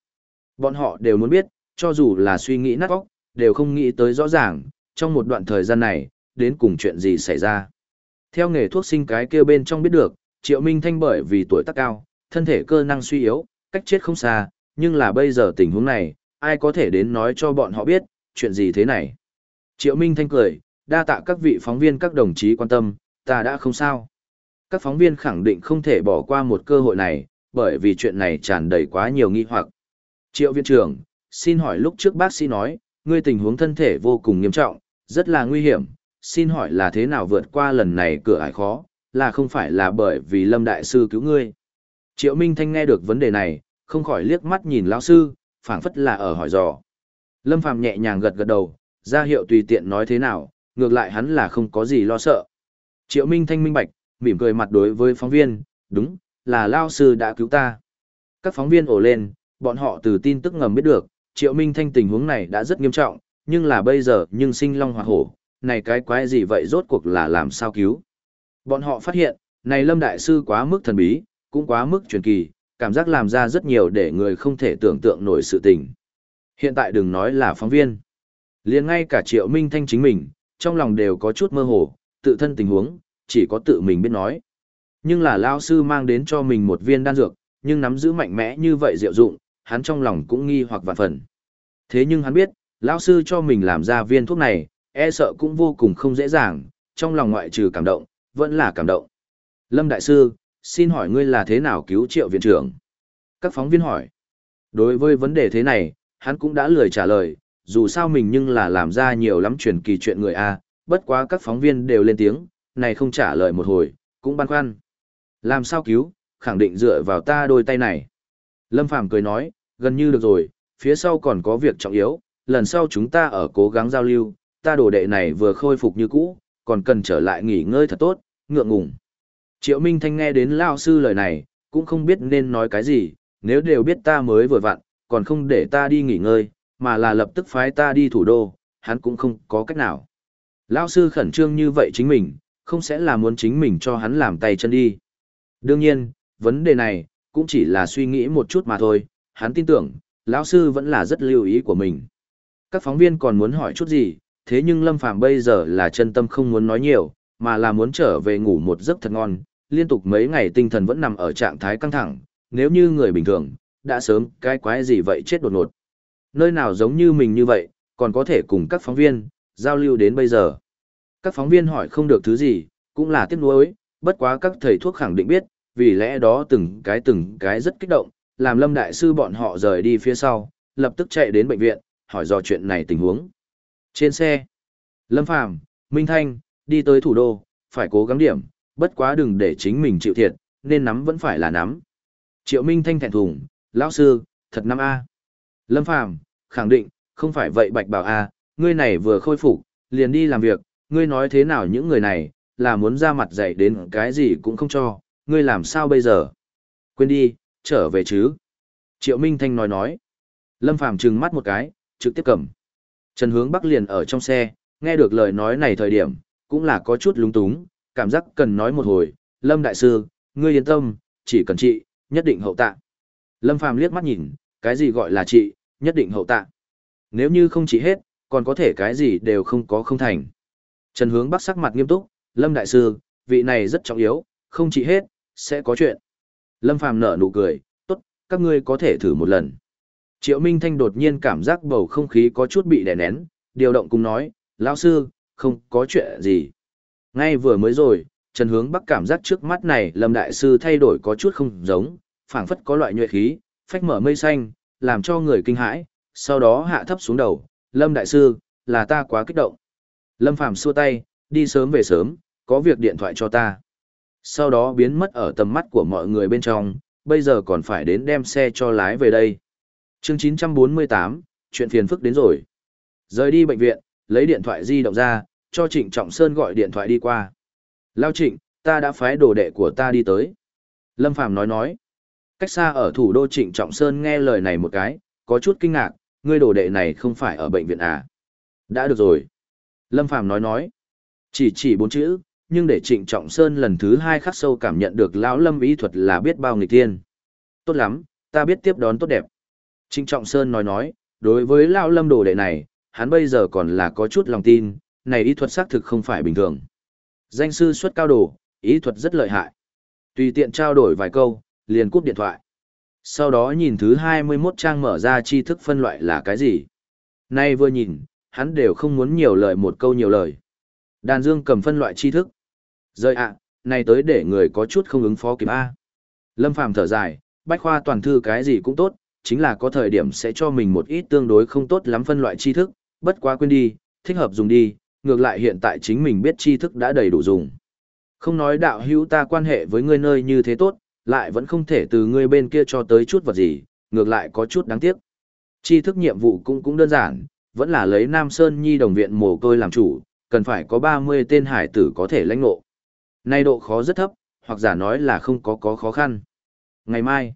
Bọn họ đều muốn biết, cho dù là suy nghĩ nát óc, đều không nghĩ tới rõ ràng, trong một đoạn thời gian này, đến cùng chuyện gì xảy ra. Theo nghề thuốc sinh cái kia bên trong biết được, Triệu Minh Thanh bởi vì tuổi tác cao, thân thể cơ năng suy yếu, cách chết không xa, nhưng là bây giờ tình huống này, ai có thể đến nói cho bọn họ biết, chuyện gì thế này. Triệu Minh Thanh cười, đa tạ các vị phóng viên các đồng chí quan tâm, ta đã không sao. Các phóng viên khẳng định không thể bỏ qua một cơ hội này, bởi vì chuyện này tràn đầy quá nhiều nghi hoặc. Triệu viên trưởng, xin hỏi lúc trước bác sĩ nói, ngươi tình huống thân thể vô cùng nghiêm trọng, rất là nguy hiểm, xin hỏi là thế nào vượt qua lần này cửa ải khó, là không phải là bởi vì Lâm Đại Sư cứu ngươi. Triệu Minh Thanh nghe được vấn đề này, không khỏi liếc mắt nhìn lão sư, phảng phất là ở hỏi dò. Lâm Phàm nhẹ nhàng gật gật đầu, ra hiệu tùy tiện nói thế nào, ngược lại hắn là không có gì lo sợ. Triệu Minh Thanh minh bạch, mỉm cười mặt đối với phóng viên, đúng, là Lao Sư đã cứu ta. Các phóng viên ổ lên, bọn họ từ tin tức ngầm biết được, Triệu Minh Thanh tình huống này đã rất nghiêm trọng, nhưng là bây giờ nhưng sinh long hoa hổ, này cái quái gì vậy rốt cuộc là làm sao cứu. Bọn họ phát hiện, này Lâm Đại Sư quá mức thần bí, cũng quá mức truyền kỳ, cảm giác làm ra rất nhiều để người không thể tưởng tượng nổi sự tình. Hiện tại đừng nói là phóng viên. liền ngay cả Triệu Minh Thanh chính mình, trong lòng đều có chút mơ hồ, tự thân tình huống, chỉ có tự mình biết nói. Nhưng là Lao sư mang đến cho mình một viên đan dược, nhưng nắm giữ mạnh mẽ như vậy diệu dụng, hắn trong lòng cũng nghi hoặc vạn phần. Thế nhưng hắn biết, Lao sư cho mình làm ra viên thuốc này, e sợ cũng vô cùng không dễ dàng, trong lòng ngoại trừ cảm động, vẫn là cảm động. Lâm Đại Sư, xin hỏi ngươi là thế nào cứu triệu viện trưởng? Các phóng viên hỏi. Đối với vấn đề thế này, hắn cũng đã lười trả lời, dù sao mình nhưng là làm ra nhiều lắm truyền kỳ chuyện người A, bất quá các phóng viên đều lên tiếng, này không trả lời một hồi, cũng băn khoăn. Làm sao cứu, khẳng định dựa vào ta đôi tay này. Lâm Phàm cười nói, gần như được rồi, phía sau còn có việc trọng yếu, lần sau chúng ta ở cố gắng giao lưu, ta đồ đệ này vừa khôi phục như cũ, còn cần trở lại nghỉ ngơi thật tốt, ngượng ngùng. Triệu Minh Thanh nghe đến Lao sư lời này, cũng không biết nên nói cái gì, nếu đều biết ta mới vừa vặn, còn không để ta đi nghỉ ngơi, mà là lập tức phái ta đi thủ đô, hắn cũng không có cách nào. Lao sư khẩn trương như vậy chính mình, không sẽ là muốn chính mình cho hắn làm tay chân đi. Đương nhiên, vấn đề này, cũng chỉ là suy nghĩ một chút mà thôi, hắn tin tưởng, lão sư vẫn là rất lưu ý của mình. Các phóng viên còn muốn hỏi chút gì, thế nhưng Lâm Phàm bây giờ là chân tâm không muốn nói nhiều, mà là muốn trở về ngủ một giấc thật ngon, liên tục mấy ngày tinh thần vẫn nằm ở trạng thái căng thẳng, nếu như người bình thường, đã sớm cái quái gì vậy chết đột ngột. Nơi nào giống như mình như vậy, còn có thể cùng các phóng viên, giao lưu đến bây giờ. Các phóng viên hỏi không được thứ gì, cũng là tiếc nuối, bất quá các thầy thuốc khẳng định biết, vì lẽ đó từng cái từng cái rất kích động, làm lâm đại sư bọn họ rời đi phía sau, lập tức chạy đến bệnh viện, hỏi dò chuyện này tình huống. Trên xe, Lâm Phàm, Minh Thanh, đi tới thủ đô, phải cố gắng điểm, bất quá đừng để chính mình chịu thiệt, nên nắm vẫn phải là nắm. Triệu Minh Thanh thẹn thùng, lão sư, thật năm A. Lâm Phàm khẳng định, không phải vậy bạch bảo A, ngươi này vừa khôi phục, liền đi làm việc, ngươi nói thế nào những người này, là muốn ra mặt dạy đến cái gì cũng không cho, ngươi làm sao bây giờ? Quên đi, trở về chứ. Triệu Minh Thanh nói nói. Lâm Phàm trừng mắt một cái, trực tiếp cầm. Trần Hướng Bắc liền ở trong xe, nghe được lời nói này thời điểm, cũng là có chút lúng túng, cảm giác cần nói một hồi. Lâm Đại Sư, ngươi yên tâm, chỉ cần chị nhất định hậu tạ. Lâm Phàm liếc mắt nhìn, cái gì gọi là chị nhất định hậu tạ. Nếu như không chị hết, còn có thể cái gì đều không có không thành. Trần Hướng Bắc sắc mặt nghiêm túc, Lâm Đại Sư, vị này rất trọng yếu, không chị hết, sẽ có chuyện. Lâm Phàm nở nụ cười, tốt, các ngươi có thể thử một lần. Triệu Minh Thanh đột nhiên cảm giác bầu không khí có chút bị đè nén, điều động cùng nói, lão sư, không có chuyện gì. Ngay vừa mới rồi, Trần Hướng Bắc cảm giác trước mắt này Lâm Đại Sư thay đổi có chút không giống, phảng phất có loại nhuệ khí, phách mở mây xanh, làm cho người kinh hãi, sau đó hạ thấp xuống đầu, Lâm Đại Sư, là ta quá kích động. Lâm Phàm xua tay, đi sớm về sớm, có việc điện thoại cho ta. Sau đó biến mất ở tầm mắt của mọi người bên trong, bây giờ còn phải đến đem xe cho lái về đây chương 948, chuyện phiền phức đến rồi. Rời đi bệnh viện, lấy điện thoại di động ra, cho Trịnh Trọng Sơn gọi điện thoại đi qua. Lao Trịnh, ta đã phái đồ đệ của ta đi tới. Lâm Phàm nói nói. Cách xa ở thủ đô Trịnh Trọng Sơn nghe lời này một cái, có chút kinh ngạc, ngươi đồ đệ này không phải ở bệnh viện à. Đã được rồi. Lâm Phàm nói nói. Chỉ chỉ bốn chữ, nhưng để Trịnh Trọng Sơn lần thứ hai khắc sâu cảm nhận được lão Lâm ý thuật là biết bao nghịch thiên. Tốt lắm, ta biết tiếp đón tốt đẹp. Trịnh Trọng Sơn nói nói, đối với lão Lâm đồ đệ này, hắn bây giờ còn là có chút lòng tin, này ý thuật xác thực không phải bình thường. Danh sư xuất cao đồ, ý thuật rất lợi hại. Tùy tiện trao đổi vài câu, liền cúp điện thoại. Sau đó nhìn thứ 21 trang mở ra tri thức phân loại là cái gì. Nay vừa nhìn, hắn đều không muốn nhiều lời một câu nhiều lời. Đàn dương cầm phân loại tri thức. Rơi ạ, này tới để người có chút không ứng phó kịp A. Lâm Phàm thở dài, bách khoa toàn thư cái gì cũng tốt, chính là có thời điểm sẽ cho mình một ít tương đối không tốt lắm phân loại tri thức, bất quá quên đi, thích hợp dùng đi, ngược lại hiện tại chính mình biết tri thức đã đầy đủ dùng. Không nói đạo hữu ta quan hệ với ngươi nơi như thế tốt, lại vẫn không thể từ ngươi bên kia cho tới chút vật gì, ngược lại có chút đáng tiếc. Tri thức nhiệm vụ cũng cũng đơn giản, vẫn là lấy Nam Sơn Nhi đồng viện mồ côi làm chủ, cần phải có 30 tên hải tử có thể lãnh ngộ. Nay độ khó rất thấp, hoặc giả nói là không có có khó khăn. Ngày mai,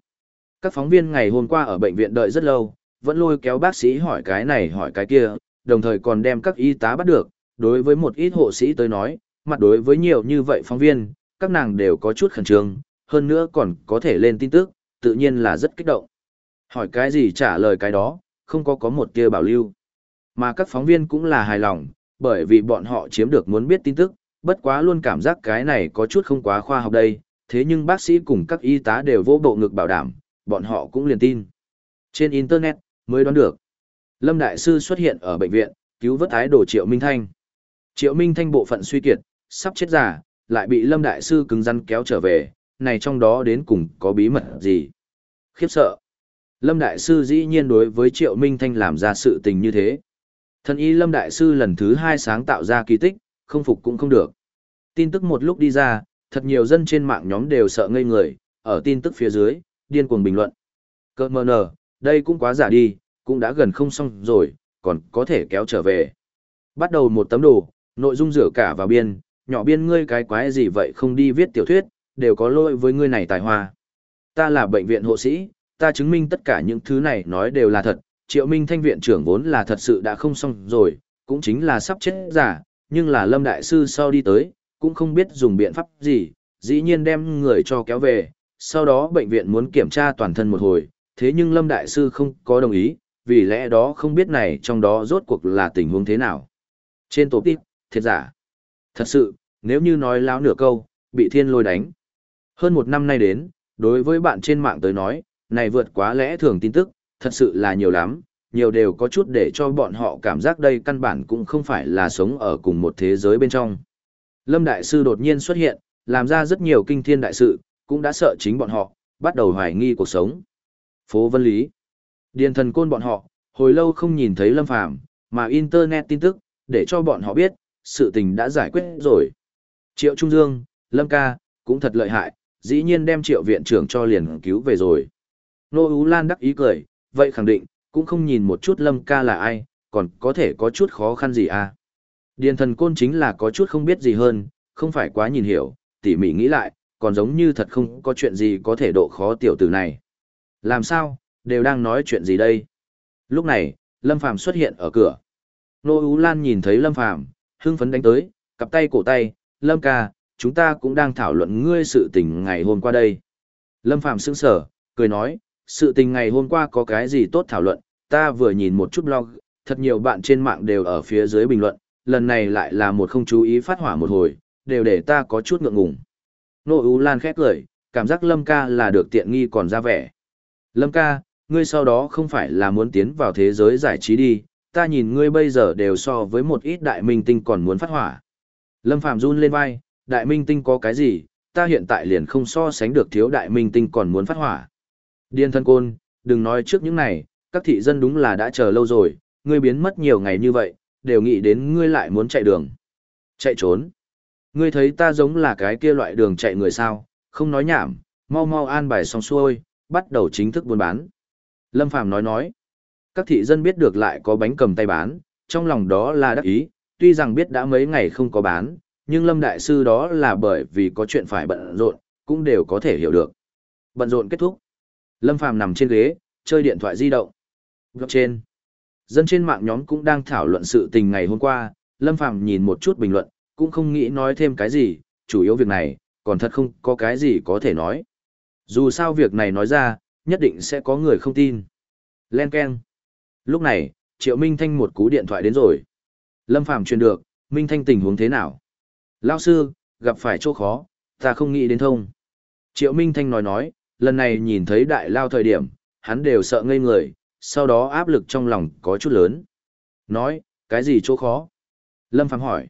các phóng viên ngày hôm qua ở bệnh viện đợi rất lâu, vẫn lôi kéo bác sĩ hỏi cái này hỏi cái kia, đồng thời còn đem các y tá bắt được. Đối với một ít hộ sĩ tới nói, mặt đối với nhiều như vậy phóng viên, các nàng đều có chút khẩn trương, hơn nữa còn có thể lên tin tức, tự nhiên là rất kích động. Hỏi cái gì trả lời cái đó, không có có một tia bảo lưu. Mà các phóng viên cũng là hài lòng, bởi vì bọn họ chiếm được muốn biết tin tức, bất quá luôn cảm giác cái này có chút không quá khoa học đây, thế nhưng bác sĩ cùng các y tá đều vô bộ ngực bảo đảm, bọn họ cũng liền tin. Trên Internet, mới đoán được. Lâm Đại Sư xuất hiện ở bệnh viện, cứu vớt ái đồ Triệu Minh Thanh. Triệu Minh Thanh bộ phận suy kiệt, sắp chết giả, lại bị Lâm Đại Sư cứng rắn kéo trở về, này trong đó đến cùng có bí mật gì? Khiếp sợ. Lâm Đại Sư dĩ nhiên đối với Triệu Minh Thanh làm ra sự tình như thế. Thần y Lâm Đại Sư lần thứ hai sáng tạo ra kỳ tích, không phục cũng không được. Tin tức một lúc đi ra, thật nhiều dân trên mạng nhóm đều sợ ngây người, ở tin tức phía dưới, điên cuồng bình luận. Cơ mờ nờ, đây cũng quá giả đi, cũng đã gần không xong rồi, còn có thể kéo trở về. Bắt đầu một tấm đồ, nội dung rửa cả vào biên, nhỏ biên ngươi cái quái gì vậy không đi viết tiểu thuyết, đều có lỗi với ngươi này tài hoa. Ta là bệnh viện hộ sĩ, ta chứng minh tất cả những thứ này nói đều là thật, triệu minh thanh viện trưởng vốn là thật sự đã không xong rồi, cũng chính là sắp chết giả, nhưng là lâm đại sư sau đi tới, cũng không biết dùng biện pháp gì, dĩ nhiên đem người cho kéo về, sau đó bệnh viện muốn kiểm tra toàn thân một hồi, thế nhưng lâm đại sư không có đồng ý, vì lẽ đó không biết này trong đó rốt cuộc là tình huống thế nào. Trên tổ tiếp, thiệt giả. Thật sự, nếu như nói láo nửa câu, bị thiên lôi đánh. Hơn một năm nay đến, đối với bạn trên mạng tới nói, này vượt quá lẽ thường tin tức, thật sự là nhiều lắm, nhiều đều có chút để cho bọn họ cảm giác đây căn bản cũng không phải là sống ở cùng một thế giới bên trong. Lâm Đại Sư đột nhiên xuất hiện, làm ra rất nhiều kinh thiên đại sự, cũng đã sợ chính bọn họ, bắt đầu hoài nghi cuộc sống. Phố Vân Lý Điền thần côn bọn họ, hồi lâu không nhìn thấy Lâm Phàm mà Internet tin tức, để cho bọn họ biết, sự tình đã giải quyết rồi. Triệu Trung Dương, Lâm ca, cũng thật lợi hại, dĩ nhiên đem triệu viện trưởng cho liền cứu về rồi. Nô Ú Lan đắc ý cười, vậy khẳng định, cũng không nhìn một chút Lâm ca là ai, còn có thể có chút khó khăn gì à. Điền thần côn chính là có chút không biết gì hơn, không phải quá nhìn hiểu, tỉ mỉ nghĩ lại, còn giống như thật không có chuyện gì có thể độ khó tiểu tử này. Làm sao, đều đang nói chuyện gì đây? Lúc này, Lâm Phàm xuất hiện ở cửa. Nô Ú Lan nhìn thấy Lâm Phàm hưng phấn đánh tới, cặp tay cổ tay, Lâm ca, chúng ta cũng đang thảo luận ngươi sự tình ngày hôm qua đây. Lâm Phàm sững sở, cười nói, sự tình ngày hôm qua có cái gì tốt thảo luận, ta vừa nhìn một chút blog, thật nhiều bạn trên mạng đều ở phía dưới bình luận, lần này lại là một không chú ý phát hỏa một hồi, đều để ta có chút ngượng ngùng. Nô U Lan khét cười, cảm giác Lâm ca là được tiện nghi còn ra vẻ. Lâm ca, ngươi sau đó không phải là muốn tiến vào thế giới giải trí đi, ta nhìn ngươi bây giờ đều so với một ít đại minh tinh còn muốn phát hỏa. Lâm Phạm run lên vai, đại minh tinh có cái gì, ta hiện tại liền không so sánh được thiếu đại minh tinh còn muốn phát hỏa. Điên thân côn, đừng nói trước những này, các thị dân đúng là đã chờ lâu rồi, ngươi biến mất nhiều ngày như vậy, đều nghĩ đến ngươi lại muốn chạy đường. Chạy trốn. Ngươi thấy ta giống là cái kia loại đường chạy người sao, không nói nhảm, mau mau an bài xong xuôi, bắt đầu chính thức buôn bán. Lâm Phàm nói nói, các thị dân biết được lại có bánh cầm tay bán, trong lòng đó là đắc ý, tuy rằng biết đã mấy ngày không có bán, nhưng Lâm Đại Sư đó là bởi vì có chuyện phải bận rộn, cũng đều có thể hiểu được. Bận rộn kết thúc. Lâm Phàm nằm trên ghế, chơi điện thoại di động. trên Dân trên mạng nhóm cũng đang thảo luận sự tình ngày hôm qua, Lâm Phàm nhìn một chút bình luận, cũng không nghĩ nói thêm cái gì, chủ yếu việc này, còn thật không có cái gì có thể nói. Dù sao việc này nói ra, nhất định sẽ có người không tin. Len Ken. Lúc này, Triệu Minh Thanh một cú điện thoại đến rồi. Lâm Phàm truyền được, Minh Thanh tình huống thế nào? Lao sư, gặp phải chỗ khó, ta không nghĩ đến thông. Triệu Minh Thanh nói nói, lần này nhìn thấy đại lao thời điểm, hắn đều sợ ngây người, sau đó áp lực trong lòng có chút lớn. Nói, cái gì chỗ khó? Lâm Phàm hỏi.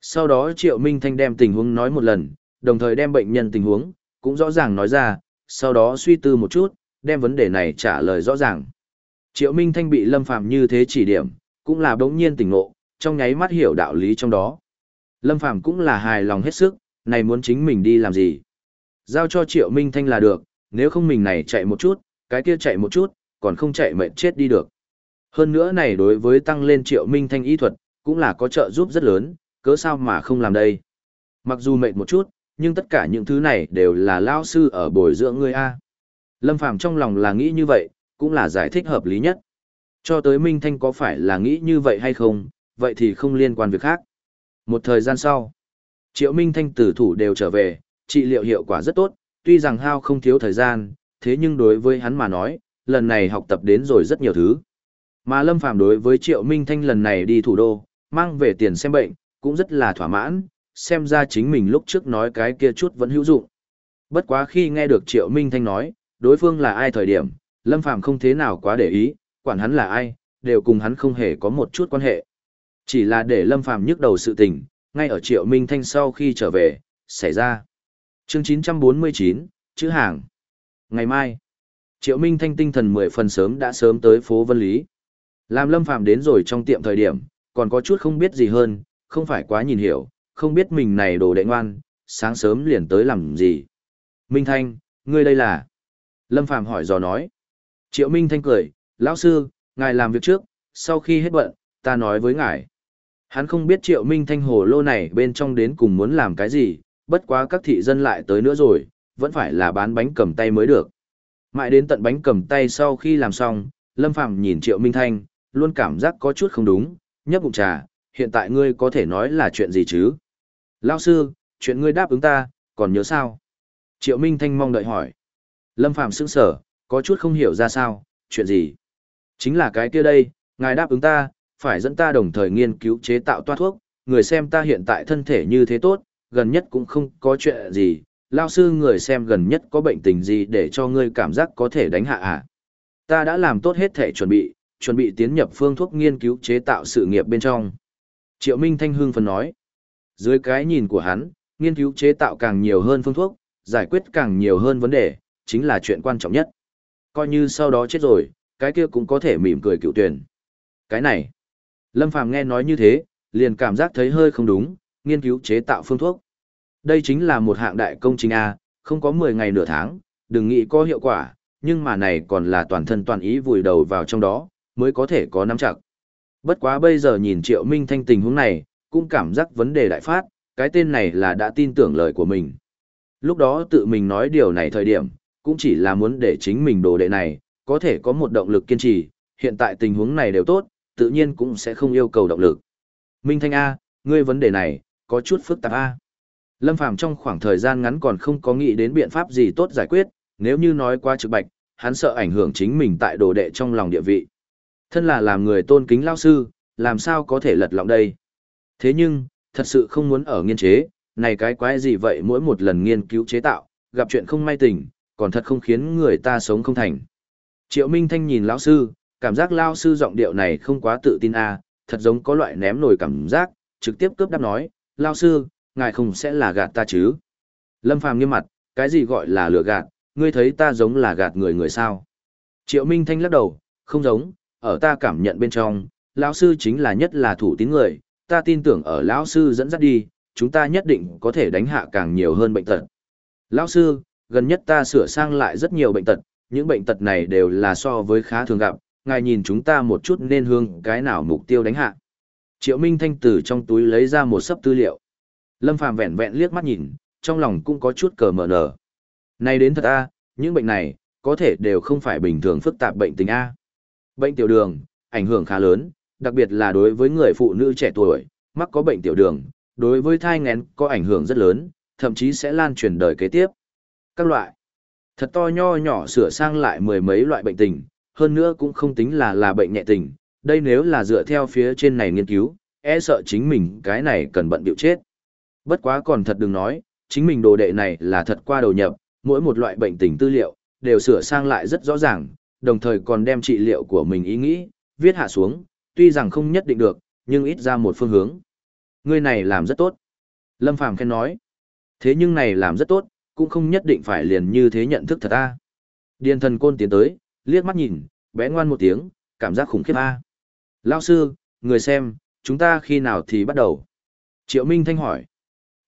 Sau đó Triệu Minh Thanh đem tình huống nói một lần, đồng thời đem bệnh nhân tình huống, cũng rõ ràng nói ra, sau đó suy tư một chút, đem vấn đề này trả lời rõ ràng. Triệu Minh Thanh bị Lâm Phàm như thế chỉ điểm, cũng là bỗng nhiên tỉnh ngộ, trong nháy mắt hiểu đạo lý trong đó. Lâm Phàm cũng là hài lòng hết sức, này muốn chính mình đi làm gì. Giao cho Triệu Minh Thanh là được, nếu không mình này chạy một chút, cái kia chạy một chút, còn không chạy mệt chết đi được. Hơn nữa này đối với tăng lên Triệu Minh Thanh y thuật, cũng là có trợ giúp rất lớn, cớ sao mà không làm đây. Mặc dù mệt một chút, nhưng tất cả những thứ này đều là lao sư ở bồi dưỡng ngươi A. Lâm Phàm trong lòng là nghĩ như vậy, cũng là giải thích hợp lý nhất. Cho tới Minh Thanh có phải là nghĩ như vậy hay không, vậy thì không liên quan việc khác. Một thời gian sau, Triệu Minh Thanh tử thủ đều trở về, trị liệu hiệu quả rất tốt, tuy rằng hao không thiếu thời gian, thế nhưng đối với hắn mà nói, lần này học tập đến rồi rất nhiều thứ. Mà Lâm Phàm đối với Triệu Minh Thanh lần này đi thủ đô, mang về tiền xem bệnh, cũng rất là thỏa mãn, xem ra chính mình lúc trước nói cái kia chút vẫn hữu dụng. Bất quá khi nghe được Triệu Minh Thanh nói, đối phương là ai thời điểm, Lâm Phàm không thế nào quá để ý, quản hắn là ai, đều cùng hắn không hề có một chút quan hệ. Chỉ là để Lâm Phàm nhức đầu sự tình, ngay ở Triệu Minh Thanh sau khi trở về, xảy ra. Chương 949, chữ hàng. Ngày mai, Triệu Minh Thanh tinh thần mười phần sớm đã sớm tới phố Vân Lý. Làm Lâm Phàm đến rồi trong tiệm thời điểm, còn có chút không biết gì hơn, không phải quá nhìn hiểu, không biết mình này đồ đệ ngoan, sáng sớm liền tới làm gì. Minh Thanh, Ngươi đây là? Lâm Phàm hỏi dò nói. Triệu Minh Thanh cười, lão sư, ngài làm việc trước, sau khi hết bận, ta nói với ngài. Hắn không biết Triệu Minh Thanh hồ lô này bên trong đến cùng muốn làm cái gì, bất quá các thị dân lại tới nữa rồi, vẫn phải là bán bánh cầm tay mới được. Mãi đến tận bánh cầm tay sau khi làm xong, Lâm Phàm nhìn Triệu Minh Thanh, luôn cảm giác có chút không đúng, nhấp bụng trà, hiện tại ngươi có thể nói là chuyện gì chứ? Lao sư, chuyện ngươi đáp ứng ta, còn nhớ sao? Triệu Minh Thanh mong đợi hỏi. Lâm Phàm sững sở, có chút không hiểu ra sao, chuyện gì? Chính là cái kia đây, ngài đáp ứng ta, phải dẫn ta đồng thời nghiên cứu chế tạo toa thuốc, người xem ta hiện tại thân thể như thế tốt, gần nhất cũng không có chuyện gì, lao sư người xem gần nhất có bệnh tình gì để cho ngươi cảm giác có thể đánh hạ à. Ta đã làm tốt hết thể chuẩn bị, chuẩn bị tiến nhập phương thuốc nghiên cứu chế tạo sự nghiệp bên trong. Triệu Minh Thanh hương phần nói, dưới cái nhìn của hắn, nghiên cứu chế tạo càng nhiều hơn phương thuốc, giải quyết càng nhiều hơn vấn đề, chính là chuyện quan trọng nhất. Coi như sau đó chết rồi, cái kia cũng có thể mỉm cười cựu tuyển. Cái này, Lâm Phàm nghe nói như thế, liền cảm giác thấy hơi không đúng, nghiên cứu chế tạo phương thuốc. Đây chính là một hạng đại công trình A, không có 10 ngày nửa tháng, đừng nghĩ có hiệu quả, nhưng mà này còn là toàn thân toàn ý vùi đầu vào trong đó, mới có thể có nắm chặt. Bất quá bây giờ nhìn Triệu Minh Thanh tình huống này, cũng cảm giác vấn đề đại phát, cái tên này là đã tin tưởng lời của mình. Lúc đó tự mình nói điều này thời điểm, cũng chỉ là muốn để chính mình đồ đệ này, có thể có một động lực kiên trì, hiện tại tình huống này đều tốt, tự nhiên cũng sẽ không yêu cầu động lực. Minh Thanh A, ngươi vấn đề này, có chút phức tạp A. Lâm Phàm trong khoảng thời gian ngắn còn không có nghĩ đến biện pháp gì tốt giải quyết, nếu như nói qua trực bạch, hắn sợ ảnh hưởng chính mình tại đồ đệ trong lòng địa vị. Thân là làm người tôn kính lao sư, làm sao có thể lật lọng đây. Thế nhưng, thật sự không muốn ở nghiên chế, này cái quái gì vậy mỗi một lần nghiên cứu chế tạo, gặp chuyện không may tình, còn thật không khiến người ta sống không thành. Triệu Minh Thanh nhìn lão sư, cảm giác lao sư giọng điệu này không quá tự tin a, à, thật giống có loại ném nổi cảm giác, trực tiếp cướp đáp nói, lao sư, ngài không sẽ là gạt ta chứ. Lâm Phàm nghiêm mặt, cái gì gọi là lừa gạt, ngươi thấy ta giống là gạt người người sao. Triệu Minh Thanh lắc đầu, không giống, ở ta cảm nhận bên trong, lão sư chính là nhất là thủ tín người, ta tin tưởng ở lão sư dẫn dắt đi, chúng ta nhất định có thể đánh hạ càng nhiều hơn bệnh tật. Lão sư, gần nhất ta sửa sang lại rất nhiều bệnh tật, những bệnh tật này đều là so với khá thường gặp, ngài nhìn chúng ta một chút nên hương cái nào mục tiêu đánh hạ. Triệu Minh Thanh từ trong túi lấy ra một sấp tư liệu. Lâm Phàm vẹn vẹn liếc mắt nhìn, trong lòng cũng có chút cờ mở nở. Này đến thật a, những bệnh này, có thể đều không phải bình thường phức tạp bệnh tình A. Bệnh tiểu đường, ảnh hưởng khá lớn, đặc biệt là đối với người phụ nữ trẻ tuổi, mắc có bệnh tiểu đường, đối với thai ngén có ảnh hưởng rất lớn, thậm chí sẽ lan truyền đời kế tiếp. Các loại, thật to nho nhỏ sửa sang lại mười mấy loại bệnh tình, hơn nữa cũng không tính là là bệnh nhẹ tình, đây nếu là dựa theo phía trên này nghiên cứu, e sợ chính mình cái này cần bận điệu chết. Bất quá còn thật đừng nói, chính mình đồ đệ này là thật qua đầu nhập, mỗi một loại bệnh tình tư liệu, đều sửa sang lại rất rõ ràng, đồng thời còn đem trị liệu của mình ý nghĩ, viết hạ xuống, tuy rằng không nhất định được, nhưng ít ra một phương hướng. Ngươi này làm rất tốt. Lâm Phàm khen nói. Thế nhưng này làm rất tốt, cũng không nhất định phải liền như thế nhận thức thật ta. Điền thần côn tiến tới, liếc mắt nhìn, bé ngoan một tiếng, cảm giác khủng khiếp a. À. Lao sư, người xem, chúng ta khi nào thì bắt đầu? Triệu Minh Thanh hỏi.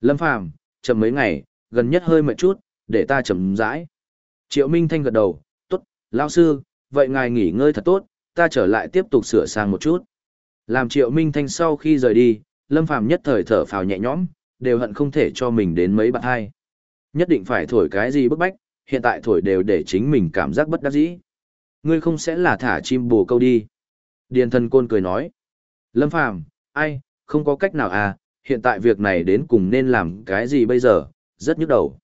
Lâm Phàm, chậm mấy ngày, gần nhất hơi mệt chút, để ta chậm rãi. Triệu Minh Thanh gật đầu, lao sư, vậy ngài nghỉ ngơi thật tốt, ta trở lại tiếp tục sửa sang một chút. Làm Triệu Minh Thanh sau khi rời đi, Lâm Phàm nhất thời thở phào nhẹ nhõm, đều hận không thể cho mình đến mấy bạn hai. Nhất định phải thổi cái gì bức bách, hiện tại thổi đều để chính mình cảm giác bất đắc dĩ. Ngươi không sẽ là thả chim bồ câu đi. Điền thần côn cười nói. Lâm Phàm, ai, không có cách nào à, hiện tại việc này đến cùng nên làm cái gì bây giờ, rất nhức đầu.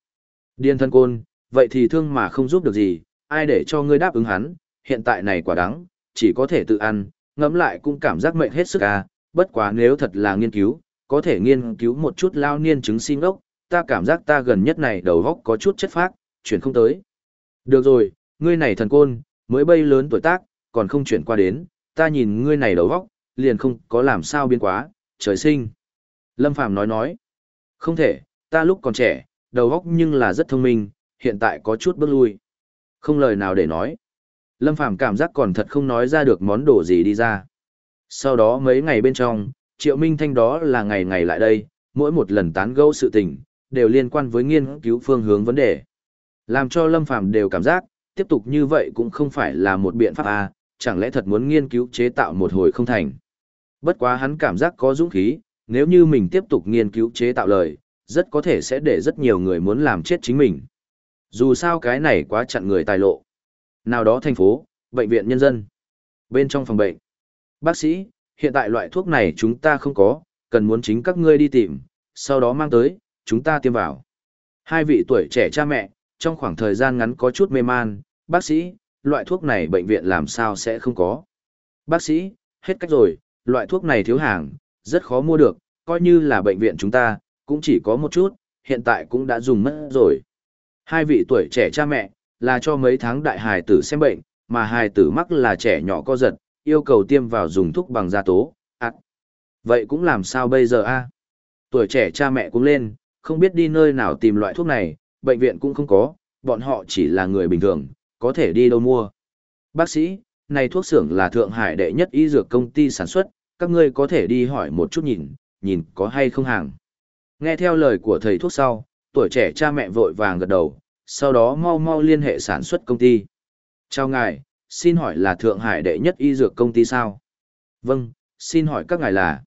Điền thần côn, vậy thì thương mà không giúp được gì, ai để cho ngươi đáp ứng hắn, hiện tại này quả đắng, chỉ có thể tự ăn, ngẫm lại cũng cảm giác mệt hết sức à, bất quá nếu thật là nghiên cứu, có thể nghiên cứu một chút lao niên chứng sinh ốc, ta cảm giác ta gần nhất này đầu góc có chút chất phác, chuyển không tới. Được rồi, ngươi này thần côn, mới bay lớn tuổi tác, còn không chuyển qua đến, ta nhìn ngươi này đầu góc, liền không có làm sao biến quá, trời sinh. Lâm Phàm nói nói, không thể, ta lúc còn trẻ, đầu góc nhưng là rất thông minh, hiện tại có chút bước lui. Không lời nào để nói. Lâm Phàm cảm giác còn thật không nói ra được món đồ gì đi ra. Sau đó mấy ngày bên trong, Triệu Minh Thanh đó là ngày ngày lại đây, mỗi một lần tán gẫu sự tình, đều liên quan với nghiên cứu phương hướng vấn đề. Làm cho Lâm Phàm đều cảm giác, tiếp tục như vậy cũng không phải là một biện pháp à, chẳng lẽ thật muốn nghiên cứu chế tạo một hồi không thành. Bất quá hắn cảm giác có dũng khí, nếu như mình tiếp tục nghiên cứu chế tạo lời, rất có thể sẽ để rất nhiều người muốn làm chết chính mình. Dù sao cái này quá chặn người tài lộ. Nào đó thành phố, bệnh viện nhân dân. Bên trong phòng bệnh. Bác sĩ, hiện tại loại thuốc này chúng ta không có, cần muốn chính các ngươi đi tìm, sau đó mang tới, chúng ta tiêm vào. Hai vị tuổi trẻ cha mẹ, trong khoảng thời gian ngắn có chút mê man, bác sĩ, loại thuốc này bệnh viện làm sao sẽ không có. Bác sĩ, hết cách rồi, loại thuốc này thiếu hàng, rất khó mua được, coi như là bệnh viện chúng ta, cũng chỉ có một chút, hiện tại cũng đã dùng mất rồi. Hai vị tuổi trẻ cha mẹ, là cho mấy tháng đại hài tử xem bệnh, mà hài tử mắc là trẻ nhỏ co giật, yêu cầu tiêm vào dùng thuốc bằng gia tố, ạ. Vậy cũng làm sao bây giờ a? Tuổi trẻ cha mẹ cũng lên, không biết đi nơi nào tìm loại thuốc này, bệnh viện cũng không có, bọn họ chỉ là người bình thường, có thể đi đâu mua. Bác sĩ, này thuốc xưởng là Thượng Hải đệ nhất y dược công ty sản xuất, các ngươi có thể đi hỏi một chút nhìn, nhìn có hay không hàng. Nghe theo lời của thầy thuốc sau, tuổi trẻ cha mẹ vội vàng gật đầu, sau đó mau mau liên hệ sản xuất công ty. Chào ngài, xin hỏi là Thượng Hải đệ nhất y dược công ty sao? Vâng, xin hỏi các ngài là...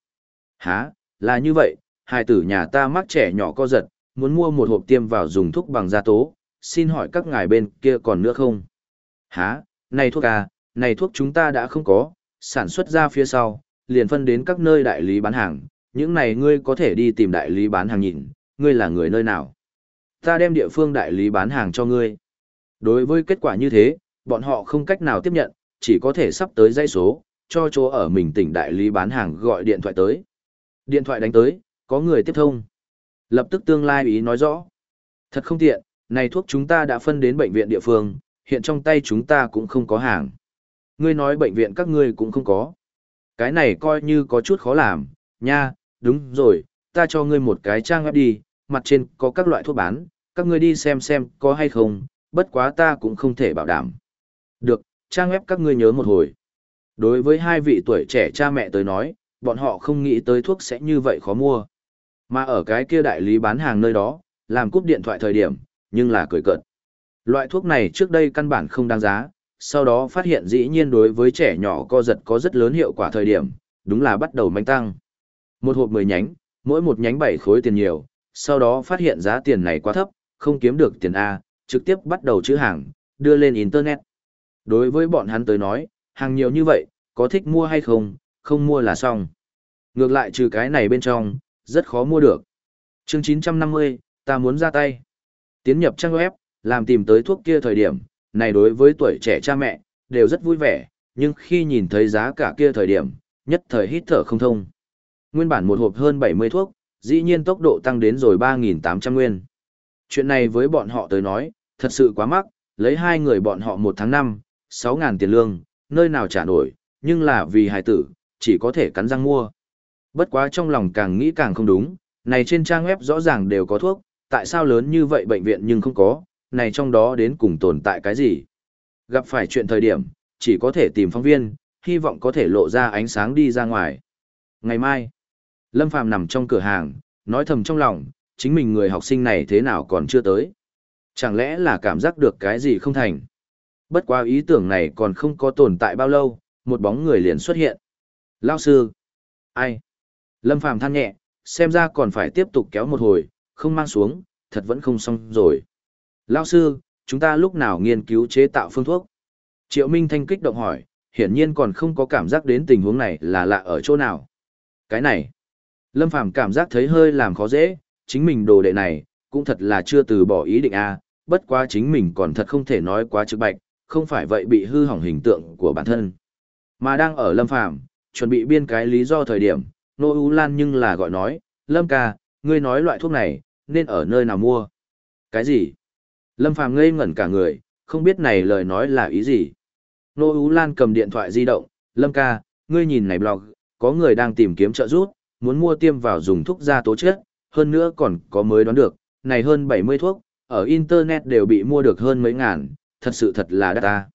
Hả, là như vậy, hai tử nhà ta mắc trẻ nhỏ co giật, muốn mua một hộp tiêm vào dùng thuốc bằng gia tố, xin hỏi các ngài bên kia còn nữa không? Hả, này thuốc à, này thuốc chúng ta đã không có, sản xuất ra phía sau, liền phân đến các nơi đại lý bán hàng, những này ngươi có thể đi tìm đại lý bán hàng nhìn, ngươi là người nơi nào? Ta đem địa phương đại lý bán hàng cho ngươi. Đối với kết quả như thế, bọn họ không cách nào tiếp nhận, chỉ có thể sắp tới dây số, cho chỗ ở mình tỉnh đại lý bán hàng gọi điện thoại tới. Điện thoại đánh tới, có người tiếp thông. Lập tức tương lai ý nói rõ. Thật không tiện, này thuốc chúng ta đã phân đến bệnh viện địa phương, hiện trong tay chúng ta cũng không có hàng. Ngươi nói bệnh viện các ngươi cũng không có. Cái này coi như có chút khó làm, nha, đúng rồi, ta cho ngươi một cái trang web đi, mặt trên có các loại thuốc bán, các ngươi đi xem xem có hay không, bất quá ta cũng không thể bảo đảm. Được, trang web các ngươi nhớ một hồi. Đối với hai vị tuổi trẻ cha mẹ tới nói, bọn họ không nghĩ tới thuốc sẽ như vậy khó mua. Mà ở cái kia đại lý bán hàng nơi đó, làm cúp điện thoại thời điểm, nhưng là cười cợt. Loại thuốc này trước đây căn bản không đáng giá, sau đó phát hiện dĩ nhiên đối với trẻ nhỏ co giật có rất lớn hiệu quả thời điểm, đúng là bắt đầu manh tăng. Một hộp 10 nhánh, mỗi một nhánh 7 khối tiền nhiều, sau đó phát hiện giá tiền này quá thấp, không kiếm được tiền A, trực tiếp bắt đầu chữ hàng, đưa lên Internet. Đối với bọn hắn tới nói, hàng nhiều như vậy, có thích mua hay không, không mua là xong. Ngược lại trừ cái này bên trong, rất khó mua được. chương 950, ta muốn ra tay. Tiến nhập trang web, làm tìm tới thuốc kia thời điểm, này đối với tuổi trẻ cha mẹ, đều rất vui vẻ, nhưng khi nhìn thấy giá cả kia thời điểm, nhất thời hít thở không thông. Nguyên bản một hộp hơn 70 thuốc, dĩ nhiên tốc độ tăng đến rồi 3.800 nguyên. Chuyện này với bọn họ tới nói, thật sự quá mắc, lấy hai người bọn họ một tháng năm, 6.000 tiền lương, nơi nào trả nổi, nhưng là vì hài tử, chỉ có thể cắn răng mua. Bất quá trong lòng càng nghĩ càng không đúng, này trên trang web rõ ràng đều có thuốc, tại sao lớn như vậy bệnh viện nhưng không có, này trong đó đến cùng tồn tại cái gì? Gặp phải chuyện thời điểm, chỉ có thể tìm phóng viên, hy vọng có thể lộ ra ánh sáng đi ra ngoài. Ngày mai, Lâm Phàm nằm trong cửa hàng, nói thầm trong lòng, chính mình người học sinh này thế nào còn chưa tới. Chẳng lẽ là cảm giác được cái gì không thành? Bất quá ý tưởng này còn không có tồn tại bao lâu, một bóng người liền xuất hiện. Lao sư. Ai? Lâm Phàm than nhẹ, xem ra còn phải tiếp tục kéo một hồi, không mang xuống, thật vẫn không xong rồi. Lao sư, chúng ta lúc nào nghiên cứu chế tạo phương thuốc? Triệu Minh Thanh kích động hỏi, hiển nhiên còn không có cảm giác đến tình huống này là lạ ở chỗ nào. Cái này, Lâm Phàm cảm giác thấy hơi làm khó dễ, chính mình đồ đệ này, cũng thật là chưa từ bỏ ý định a, bất quá chính mình còn thật không thể nói quá trực bạch, không phải vậy bị hư hỏng hình tượng của bản thân. Mà đang ở Lâm Phàm chuẩn bị biên cái lý do thời điểm, Nô U Lan nhưng là gọi nói, Lâm ca, ngươi nói loại thuốc này, nên ở nơi nào mua? Cái gì? Lâm Phàm ngây ngẩn cả người, không biết này lời nói là ý gì. Nô U Lan cầm điện thoại di động, Lâm ca, ngươi nhìn này blog, có người đang tìm kiếm trợ giúp, muốn mua tiêm vào dùng thuốc da tố chết, hơn nữa còn có mới đoán được, này hơn 70 thuốc, ở Internet đều bị mua được hơn mấy ngàn, thật sự thật là đắt ta.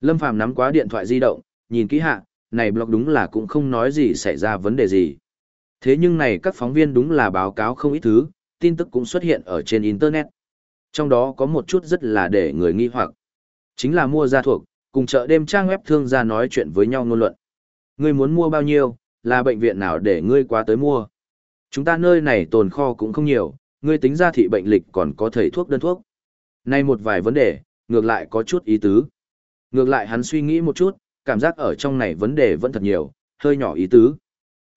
Lâm Phàm nắm quá điện thoại di động, nhìn kỹ hạ, này blog đúng là cũng không nói gì xảy ra vấn đề gì. Thế nhưng này các phóng viên đúng là báo cáo không ít thứ, tin tức cũng xuất hiện ở trên Internet. Trong đó có một chút rất là để người nghi hoặc. Chính là mua ra thuộc, cùng chợ đêm trang web thương gia nói chuyện với nhau ngôn luận. Ngươi muốn mua bao nhiêu, là bệnh viện nào để ngươi qua tới mua. Chúng ta nơi này tồn kho cũng không nhiều, ngươi tính ra thị bệnh lịch còn có thầy thuốc đơn thuốc. Nay một vài vấn đề, ngược lại có chút ý tứ. Ngược lại hắn suy nghĩ một chút, cảm giác ở trong này vấn đề vẫn thật nhiều, hơi nhỏ ý tứ.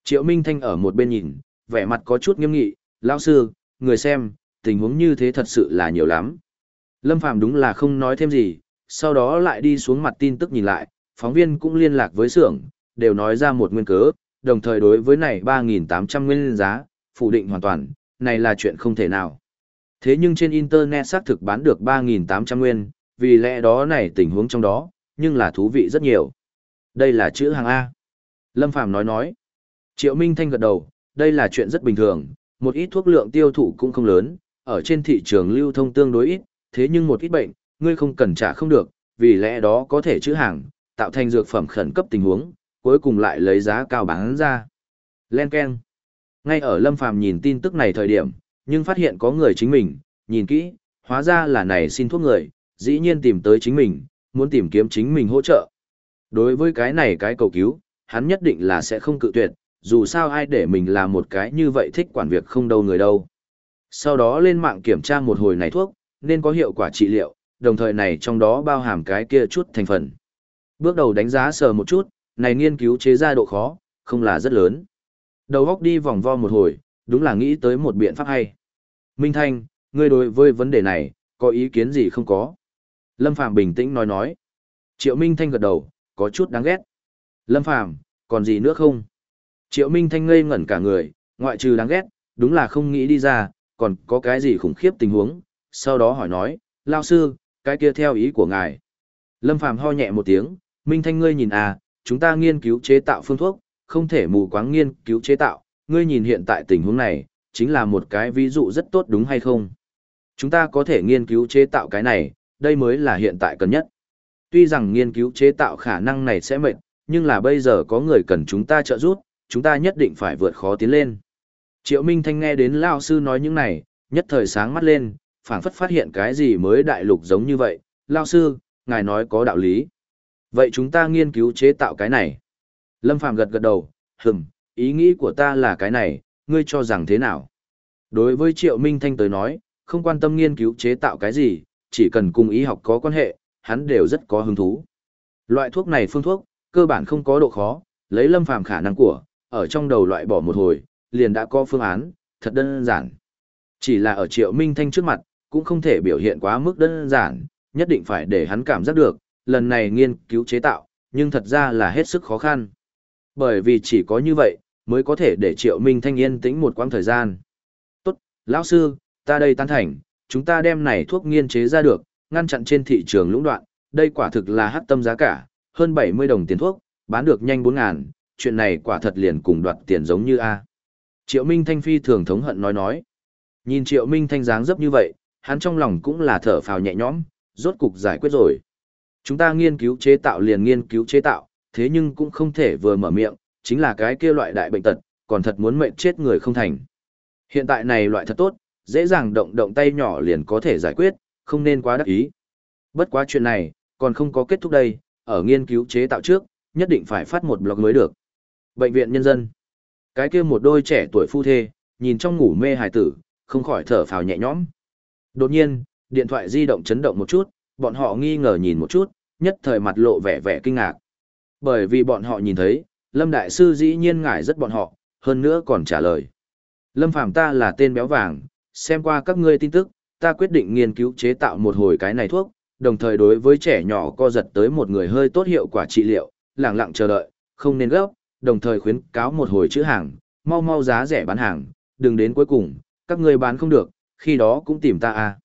Triệu Minh Thanh ở một bên nhìn, vẻ mặt có chút nghiêm nghị, lão sư, người xem, tình huống như thế thật sự là nhiều lắm. Lâm Phàm đúng là không nói thêm gì, sau đó lại đi xuống mặt tin tức nhìn lại, phóng viên cũng liên lạc với xưởng, đều nói ra một nguyên cớ, đồng thời đối với này 3.800 nguyên giá, phủ định hoàn toàn, này là chuyện không thể nào. Thế nhưng trên Internet xác thực bán được 3.800 nguyên, vì lẽ đó này tình huống trong đó, nhưng là thú vị rất nhiều. Đây là chữ hàng A. Lâm Phàm nói nói. Triệu Minh Thanh gật đầu, đây là chuyện rất bình thường, một ít thuốc lượng tiêu thụ cũng không lớn, ở trên thị trường lưu thông tương đối ít, thế nhưng một ít bệnh, ngươi không cần trả không được, vì lẽ đó có thể chữ hàng, tạo thành dược phẩm khẩn cấp tình huống, cuối cùng lại lấy giá cao bán ra. Len Ken. Ngay ở Lâm Phàm nhìn tin tức này thời điểm, nhưng phát hiện có người chính mình, nhìn kỹ, hóa ra là này xin thuốc người, dĩ nhiên tìm tới chính mình, muốn tìm kiếm chính mình hỗ trợ. Đối với cái này cái cầu cứu, hắn nhất định là sẽ không cự tuyệt, dù sao ai để mình làm một cái như vậy thích quản việc không đâu người đâu. Sau đó lên mạng kiểm tra một hồi này thuốc, nên có hiệu quả trị liệu, đồng thời này trong đó bao hàm cái kia chút thành phần. Bước đầu đánh giá sờ một chút, này nghiên cứu chế ra độ khó, không là rất lớn. Đầu góc đi vòng vo một hồi, đúng là nghĩ tới một biện pháp hay. Minh Thanh, ngươi đối với vấn đề này, có ý kiến gì không có? Lâm Phàm bình tĩnh nói nói. Triệu Minh Thanh gật đầu, có chút đáng ghét. Lâm Phàm, còn gì nữa không? Triệu Minh Thanh ngây ngẩn cả người, ngoại trừ đáng ghét, đúng là không nghĩ đi ra, còn có cái gì khủng khiếp tình huống. Sau đó hỏi nói, lao sư, cái kia theo ý của ngài. Lâm Phàm ho nhẹ một tiếng, Minh Thanh ngươi nhìn à, chúng ta nghiên cứu chế tạo phương thuốc, không thể mù quáng nghiên cứu chế tạo, ngươi nhìn hiện tại tình huống này, chính là một cái ví dụ rất tốt đúng hay không? Chúng ta có thể nghiên cứu chế tạo cái này, đây mới là hiện tại cần nhất. Tuy rằng nghiên cứu chế tạo khả năng này sẽ mệt, nhưng là bây giờ có người cần chúng ta trợ giúp, chúng ta nhất định phải vượt khó tiến lên. Triệu Minh Thanh nghe đến Lao Sư nói những này, nhất thời sáng mắt lên, phảng phất phát hiện cái gì mới đại lục giống như vậy. Lao Sư, ngài nói có đạo lý. Vậy chúng ta nghiên cứu chế tạo cái này. Lâm Phàm gật gật đầu, hừm, ý nghĩ của ta là cái này, ngươi cho rằng thế nào? Đối với Triệu Minh Thanh tới nói, không quan tâm nghiên cứu chế tạo cái gì, chỉ cần cùng ý học có quan hệ, hắn đều rất có hứng thú. Loại thuốc này phương thuốc, cơ bản không có độ khó, lấy Lâm Phàm khả năng của, ở trong đầu loại bỏ một hồi, liền đã có phương án, thật đơn giản. Chỉ là ở Triệu Minh Thanh trước mặt, cũng không thể biểu hiện quá mức đơn giản, nhất định phải để hắn cảm giác được, lần này nghiên cứu chế tạo, nhưng thật ra là hết sức khó khăn. Bởi vì chỉ có như vậy, mới có thể để Triệu Minh Thanh yên tĩnh một quãng thời gian. Tốt, lão sư, ta đây tán thành, chúng ta đem này thuốc nghiên chế ra được, ngăn chặn trên thị trường lũng đoạn, đây quả thực là hắc tâm giá cả, hơn 70 đồng tiền thuốc, bán được nhanh 4 ngàn, chuyện này quả thật liền cùng đoạt tiền giống như A. Triệu Minh Thanh phi thường thống hận nói nói. Nhìn Triệu Minh Thanh dáng dấp như vậy, hắn trong lòng cũng là thở phào nhẹ nhõm, rốt cục giải quyết rồi. Chúng ta nghiên cứu chế tạo liền nghiên cứu chế tạo, thế nhưng cũng không thể vừa mở miệng, chính là cái kia loại đại bệnh tật, còn thật muốn mệnh chết người không thành. Hiện tại này loại thật tốt, dễ dàng động động tay nhỏ liền có thể giải quyết, không nên quá đắc ý. Bất quá chuyện này, còn không có kết thúc đây, ở nghiên cứu chế tạo trước, nhất định phải phát một blog mới được. Bệnh viện nhân dân. Cái kia một đôi trẻ tuổi phu thê, nhìn trong ngủ mê hài tử, không khỏi thở phào nhẹ nhõm. Đột nhiên, điện thoại di động chấn động một chút, bọn họ nghi ngờ nhìn một chút, nhất thời mặt lộ vẻ vẻ kinh ngạc. Bởi vì bọn họ nhìn thấy, Lâm Đại Sư dĩ nhiên ngại rất bọn họ, hơn nữa còn trả lời. Lâm Phàm ta là tên béo vàng, xem qua các ngươi tin tức, ta quyết định nghiên cứu chế tạo một hồi cái này thuốc, đồng thời đối với trẻ nhỏ co giật tới một người hơi tốt hiệu quả trị liệu, lặng lặng chờ đợi, không nên gấp, đồng thời khuyến cáo một hồi chữ hàng, mau mau giá rẻ bán hàng, đừng đến cuối cùng, các ngươi bán không được, khi đó cũng tìm ta à.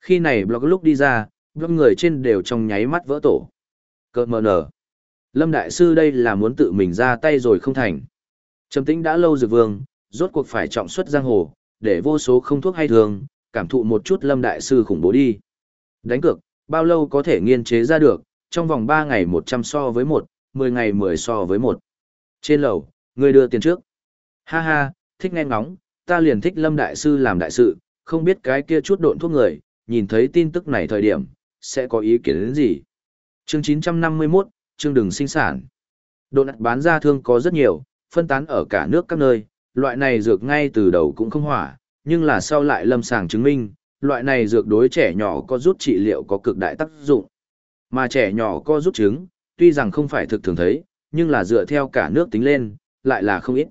Khi này blog lúc đi ra, blog người trên đều trong nháy mắt vỡ tổ. Cơ mờ nở. Lâm Đại Sư đây là muốn tự mình ra tay rồi không thành. Trầm tĩnh đã lâu dược vương, rốt cuộc phải trọng xuất giang hồ, để vô số không thuốc hay thường, cảm thụ một chút Lâm Đại Sư khủng bố đi. Đánh cược, bao lâu có thể nghiên chế ra được, trong vòng 3 ngày 100 so với 1, 10 ngày 10 so với 1. Trên lầu, người đưa tiền trước. Ha ha, thích nghe ngóng, ta liền thích Lâm Đại Sư làm đại sự, không biết cái kia chút độn thuốc người, nhìn thấy tin tức này thời điểm, sẽ có ý kiến đến gì. Chương 951, chương đừng sinh sản. Đồ nặt bán ra thương có rất nhiều, phân tán ở cả nước các nơi, loại này dược ngay từ đầu cũng không hỏa, nhưng là sau lại lâm sàng chứng minh, loại này dược đối trẻ nhỏ có rút trị liệu có cực đại tác dụng. Mà trẻ nhỏ có rút trứng, tuy rằng không phải thực thường thấy, nhưng là dựa theo cả nước tính lên, lại là không ít.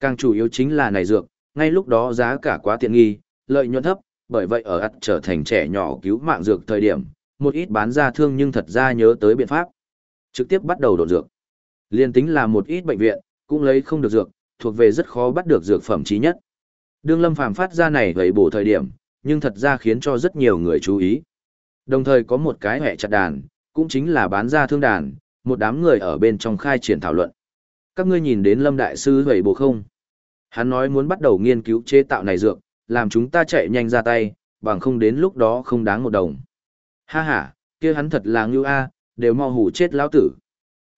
Càng chủ yếu chính là này dược, ngay lúc đó giá cả quá tiện nghi, lợi nhuận thấp, bởi vậy ở ắt trở thành trẻ nhỏ cứu mạng dược thời điểm, một ít bán ra thương nhưng thật ra nhớ tới biện pháp. Trực tiếp bắt đầu đột dược. Liên tính là một ít bệnh viện, cũng lấy không được dược, thuộc về rất khó bắt được dược phẩm chí nhất. Đương Lâm Phàm phát ra này vậy bổ thời điểm, nhưng thật ra khiến cho rất nhiều người chú ý. Đồng thời có một cái hệ chặt đàn, cũng chính là bán ra thương đàn, một đám người ở bên trong khai triển thảo luận. Các ngươi nhìn đến Lâm Đại Sư vậy bổ không? Hắn nói muốn bắt đầu nghiên cứu chế tạo này dược, làm chúng ta chạy nhanh ra tay, bằng không đến lúc đó không đáng một đồng. Ha ha, kia hắn thật là ngưu a, đều mau hủ chết lão tử.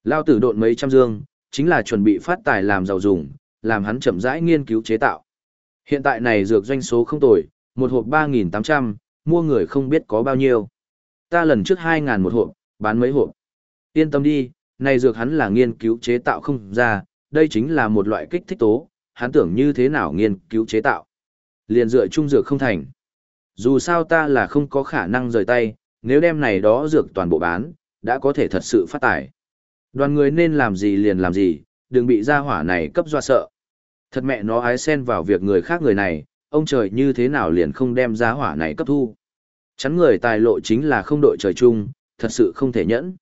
Lão tử độn mấy trăm dương, chính là chuẩn bị phát tài làm giàu dùng, làm hắn chậm rãi nghiên cứu chế tạo. Hiện tại này dược doanh số không tồi, một hộp 3.800, mua người không biết có bao nhiêu. Ta lần trước 2.000 một hộp, bán mấy hộp. Yên tâm đi, này dược hắn là nghiên cứu chế tạo không ra, đây chính là một loại kích thích tố, hắn tưởng như thế nào nghiên cứu chế tạo. Liền dựa chung dược không thành. Dù sao ta là không có khả năng rời tay, nếu đem này đó dược toàn bộ bán, đã có thể thật sự phát tài. Đoàn người nên làm gì liền làm gì, đừng bị gia hỏa này cấp doa sợ. Thật mẹ nó ái xen vào việc người khác người này, ông trời như thế nào liền không đem gia hỏa này cấp thu. Chắn người tài lộ chính là không đội trời chung, thật sự không thể nhẫn.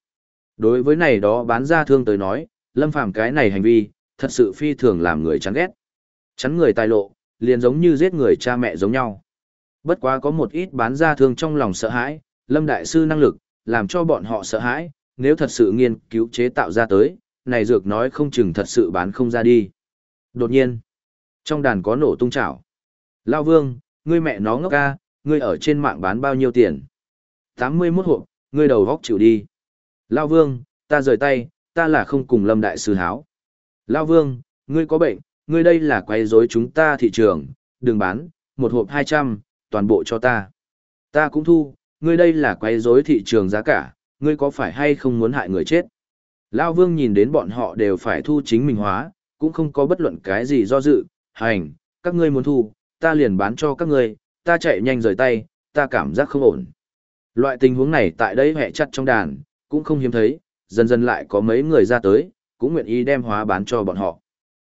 Đối với này đó bán ra thương tới nói, lâm phàm cái này hành vi, thật sự phi thường làm người chán ghét. Chắn người tài lộ, liền giống như giết người cha mẹ giống nhau. Bất quá có một ít bán ra thương trong lòng sợ hãi, lâm đại sư năng lực, làm cho bọn họ sợ hãi, nếu thật sự nghiên cứu chế tạo ra tới, này dược nói không chừng thật sự bán không ra đi. Đột nhiên, trong đàn có nổ tung chảo. Lao vương, ngươi mẹ nó ngốc ca, ngươi ở trên mạng bán bao nhiêu tiền? 81 hộp, ngươi đầu góc chịu đi. Lao vương, ta rời tay, ta là không cùng lâm đại sư háo. Lao vương, ngươi có bệnh, ngươi đây là quay rối chúng ta thị trường, đừng bán, một hộp 200, toàn bộ cho ta. Ta cũng thu, ngươi đây là quay rối thị trường giá cả, ngươi có phải hay không muốn hại người chết? Lao vương nhìn đến bọn họ đều phải thu chính mình hóa, cũng không có bất luận cái gì do dự, hành, các ngươi muốn thu, ta liền bán cho các ngươi, ta chạy nhanh rời tay, ta cảm giác không ổn. Loại tình huống này tại đây hẹ chặt trong đàn, cũng không hiếm thấy, dần dần lại có mấy người ra tới, cũng nguyện ý đem hóa bán cho bọn họ.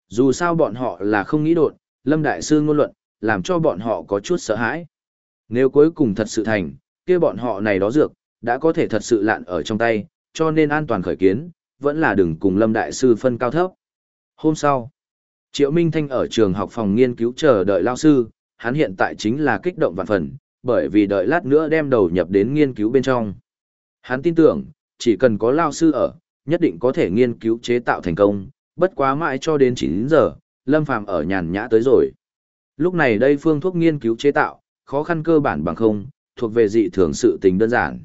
Dù sao bọn họ là không nghĩ đột, Lâm Đại Sư ngôn luận, làm cho bọn họ có chút sợ hãi. Nếu cuối cùng thật sự thành, kia bọn họ này đó dược, đã có thể thật sự lạn ở trong tay, cho nên an toàn khởi kiến, vẫn là đừng cùng Lâm Đại Sư phân cao thấp. Hôm sau, Triệu Minh Thanh ở trường học phòng nghiên cứu chờ đợi lao sư, hắn hiện tại chính là kích động vạn phần, bởi vì đợi lát nữa đem đầu nhập đến nghiên cứu bên trong. Hắn tin tưởng, chỉ cần có lao sư ở, nhất định có thể nghiên cứu chế tạo thành công, bất quá mãi cho đến 9 giờ, Lâm Phàm ở nhàn nhã tới rồi. Lúc này đây phương thuốc nghiên cứu chế tạo, khó khăn cơ bản bằng không, thuộc về dị thường sự tình đơn giản.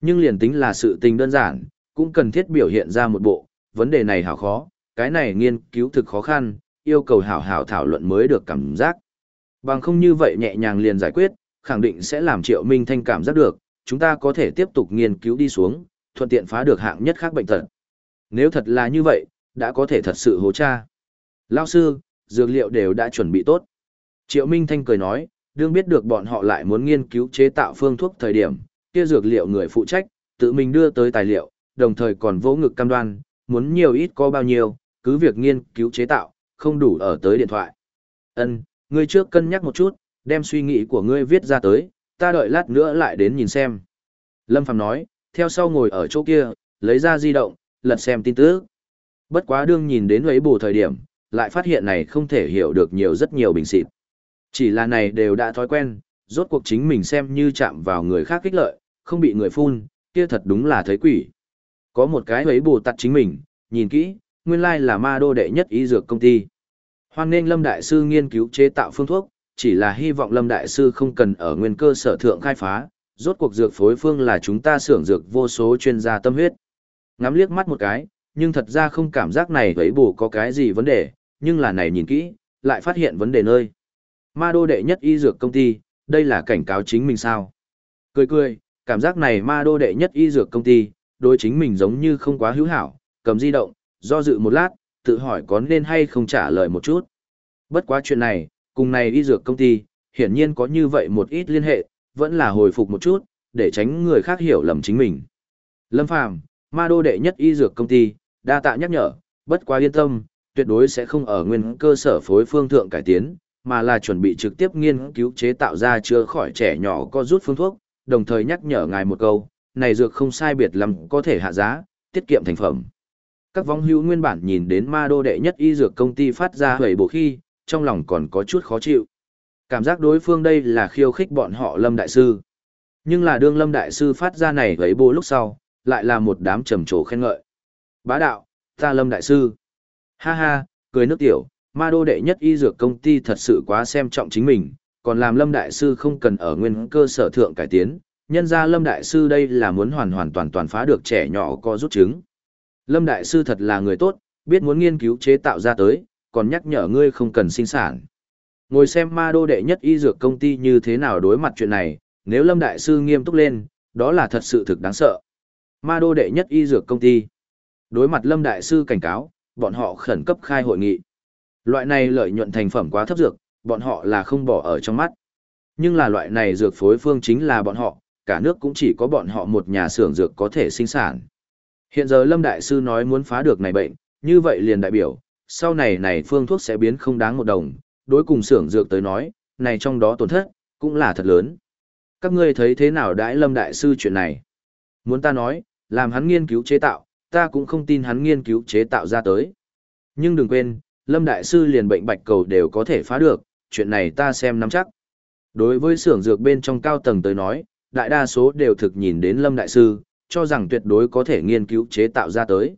Nhưng liền tính là sự tình đơn giản, cũng cần thiết biểu hiện ra một bộ, vấn đề này hảo khó, cái này nghiên cứu thực khó khăn, yêu cầu hảo hảo thảo luận mới được cảm giác. Bằng không như vậy nhẹ nhàng liền giải quyết, khẳng định sẽ làm Triệu Minh Thanh cảm giác được, chúng ta có thể tiếp tục nghiên cứu đi xuống, thuận tiện phá được hạng nhất khác bệnh tật. Nếu thật là như vậy, đã có thể thật sự hố cha. Lao sư, dược liệu đều đã chuẩn bị tốt. Triệu Minh Thanh cười nói, đương biết được bọn họ lại muốn nghiên cứu chế tạo phương thuốc thời điểm, kia dược liệu người phụ trách, tự mình đưa tới tài liệu, đồng thời còn vỗ ngực cam đoan, muốn nhiều ít có bao nhiêu, cứ việc nghiên cứu chế tạo, không đủ ở tới điện thoại. Ân, ngươi trước cân nhắc một chút, đem suy nghĩ của ngươi viết ra tới, ta đợi lát nữa lại đến nhìn xem. Lâm Phàm nói, theo sau ngồi ở chỗ kia, lấy ra di động, lật xem tin tức. Bất quá đương nhìn đến ấy bù thời điểm, lại phát hiện này không thể hiểu được nhiều rất nhiều bình xịt. Chỉ là này đều đã thói quen, rốt cuộc chính mình xem như chạm vào người khác kích lợi, không bị người phun, kia thật đúng là thấy quỷ. Có một cái ấy bù tặt chính mình, nhìn kỹ, nguyên lai là ma đô đệ nhất y dược công ty. Hoan nên Lâm Đại Sư nghiên cứu chế tạo phương thuốc, chỉ là hy vọng Lâm Đại Sư không cần ở nguyên cơ sở thượng khai phá, rốt cuộc dược phối phương là chúng ta xưởng dược vô số chuyên gia tâm huyết. Ngắm liếc mắt một cái, nhưng thật ra không cảm giác này ấy bù có cái gì vấn đề, nhưng là này nhìn kỹ, lại phát hiện vấn đề nơi. Ma đô đệ nhất y dược công ty, đây là cảnh cáo chính mình sao. Cười cười, cảm giác này ma đô đệ nhất y dược công ty, đối chính mình giống như không quá hữu hảo, cầm di động, do dự một lát, tự hỏi có nên hay không trả lời một chút. Bất quá chuyện này, cùng này y dược công ty, hiển nhiên có như vậy một ít liên hệ, vẫn là hồi phục một chút, để tránh người khác hiểu lầm chính mình. Lâm Phàm, ma đô đệ nhất y dược công ty, đa tạ nhắc nhở, bất quá yên tâm, tuyệt đối sẽ không ở nguyên cơ sở phối phương thượng cải tiến, mà là chuẩn bị trực tiếp nghiên cứu chế tạo ra chữa khỏi trẻ nhỏ có rút phương thuốc, đồng thời nhắc nhở ngài một câu, này dược không sai biệt lắm có thể hạ giá, tiết kiệm thành phẩm. Các vong hữu nguyên bản nhìn đến ma đô đệ nhất y dược công ty phát ra hầy bộ khi, trong lòng còn có chút khó chịu. Cảm giác đối phương đây là khiêu khích bọn họ Lâm Đại Sư. Nhưng là đương Lâm Đại Sư phát ra này hầy bộ lúc sau, lại là một đám trầm trồ khen ngợi. Bá đạo, ta Lâm Đại Sư. Ha ha, cười nước tiểu, ma đô đệ nhất y dược công ty thật sự quá xem trọng chính mình, còn làm Lâm Đại Sư không cần ở nguyên cơ sở thượng cải tiến, nhân ra Lâm Đại Sư đây là muốn hoàn hoàn toàn toàn phá được trẻ nhỏ có rút trứng. Lâm Đại Sư thật là người tốt, biết muốn nghiên cứu chế tạo ra tới, còn nhắc nhở ngươi không cần sinh sản. Ngồi xem ma đô đệ nhất y dược công ty như thế nào đối mặt chuyện này, nếu Lâm Đại Sư nghiêm túc lên, đó là thật sự thực đáng sợ. Ma đô đệ nhất y dược công ty. Đối mặt Lâm Đại Sư cảnh cáo, bọn họ khẩn cấp khai hội nghị. Loại này lợi nhuận thành phẩm quá thấp dược, bọn họ là không bỏ ở trong mắt. Nhưng là loại này dược phối phương chính là bọn họ, cả nước cũng chỉ có bọn họ một nhà xưởng dược có thể sinh sản. Hiện giờ Lâm Đại Sư nói muốn phá được này bệnh, như vậy liền đại biểu, sau này này phương thuốc sẽ biến không đáng một đồng, đối cùng xưởng dược tới nói, này trong đó tổn thất, cũng là thật lớn. Các ngươi thấy thế nào đãi Lâm Đại Sư chuyện này? Muốn ta nói, làm hắn nghiên cứu chế tạo, ta cũng không tin hắn nghiên cứu chế tạo ra tới. Nhưng đừng quên, Lâm Đại Sư liền bệnh bạch cầu đều có thể phá được, chuyện này ta xem nắm chắc. Đối với xưởng dược bên trong cao tầng tới nói, đại đa số đều thực nhìn đến Lâm Đại Sư, cho rằng tuyệt đối có thể nghiên cứu chế tạo ra tới.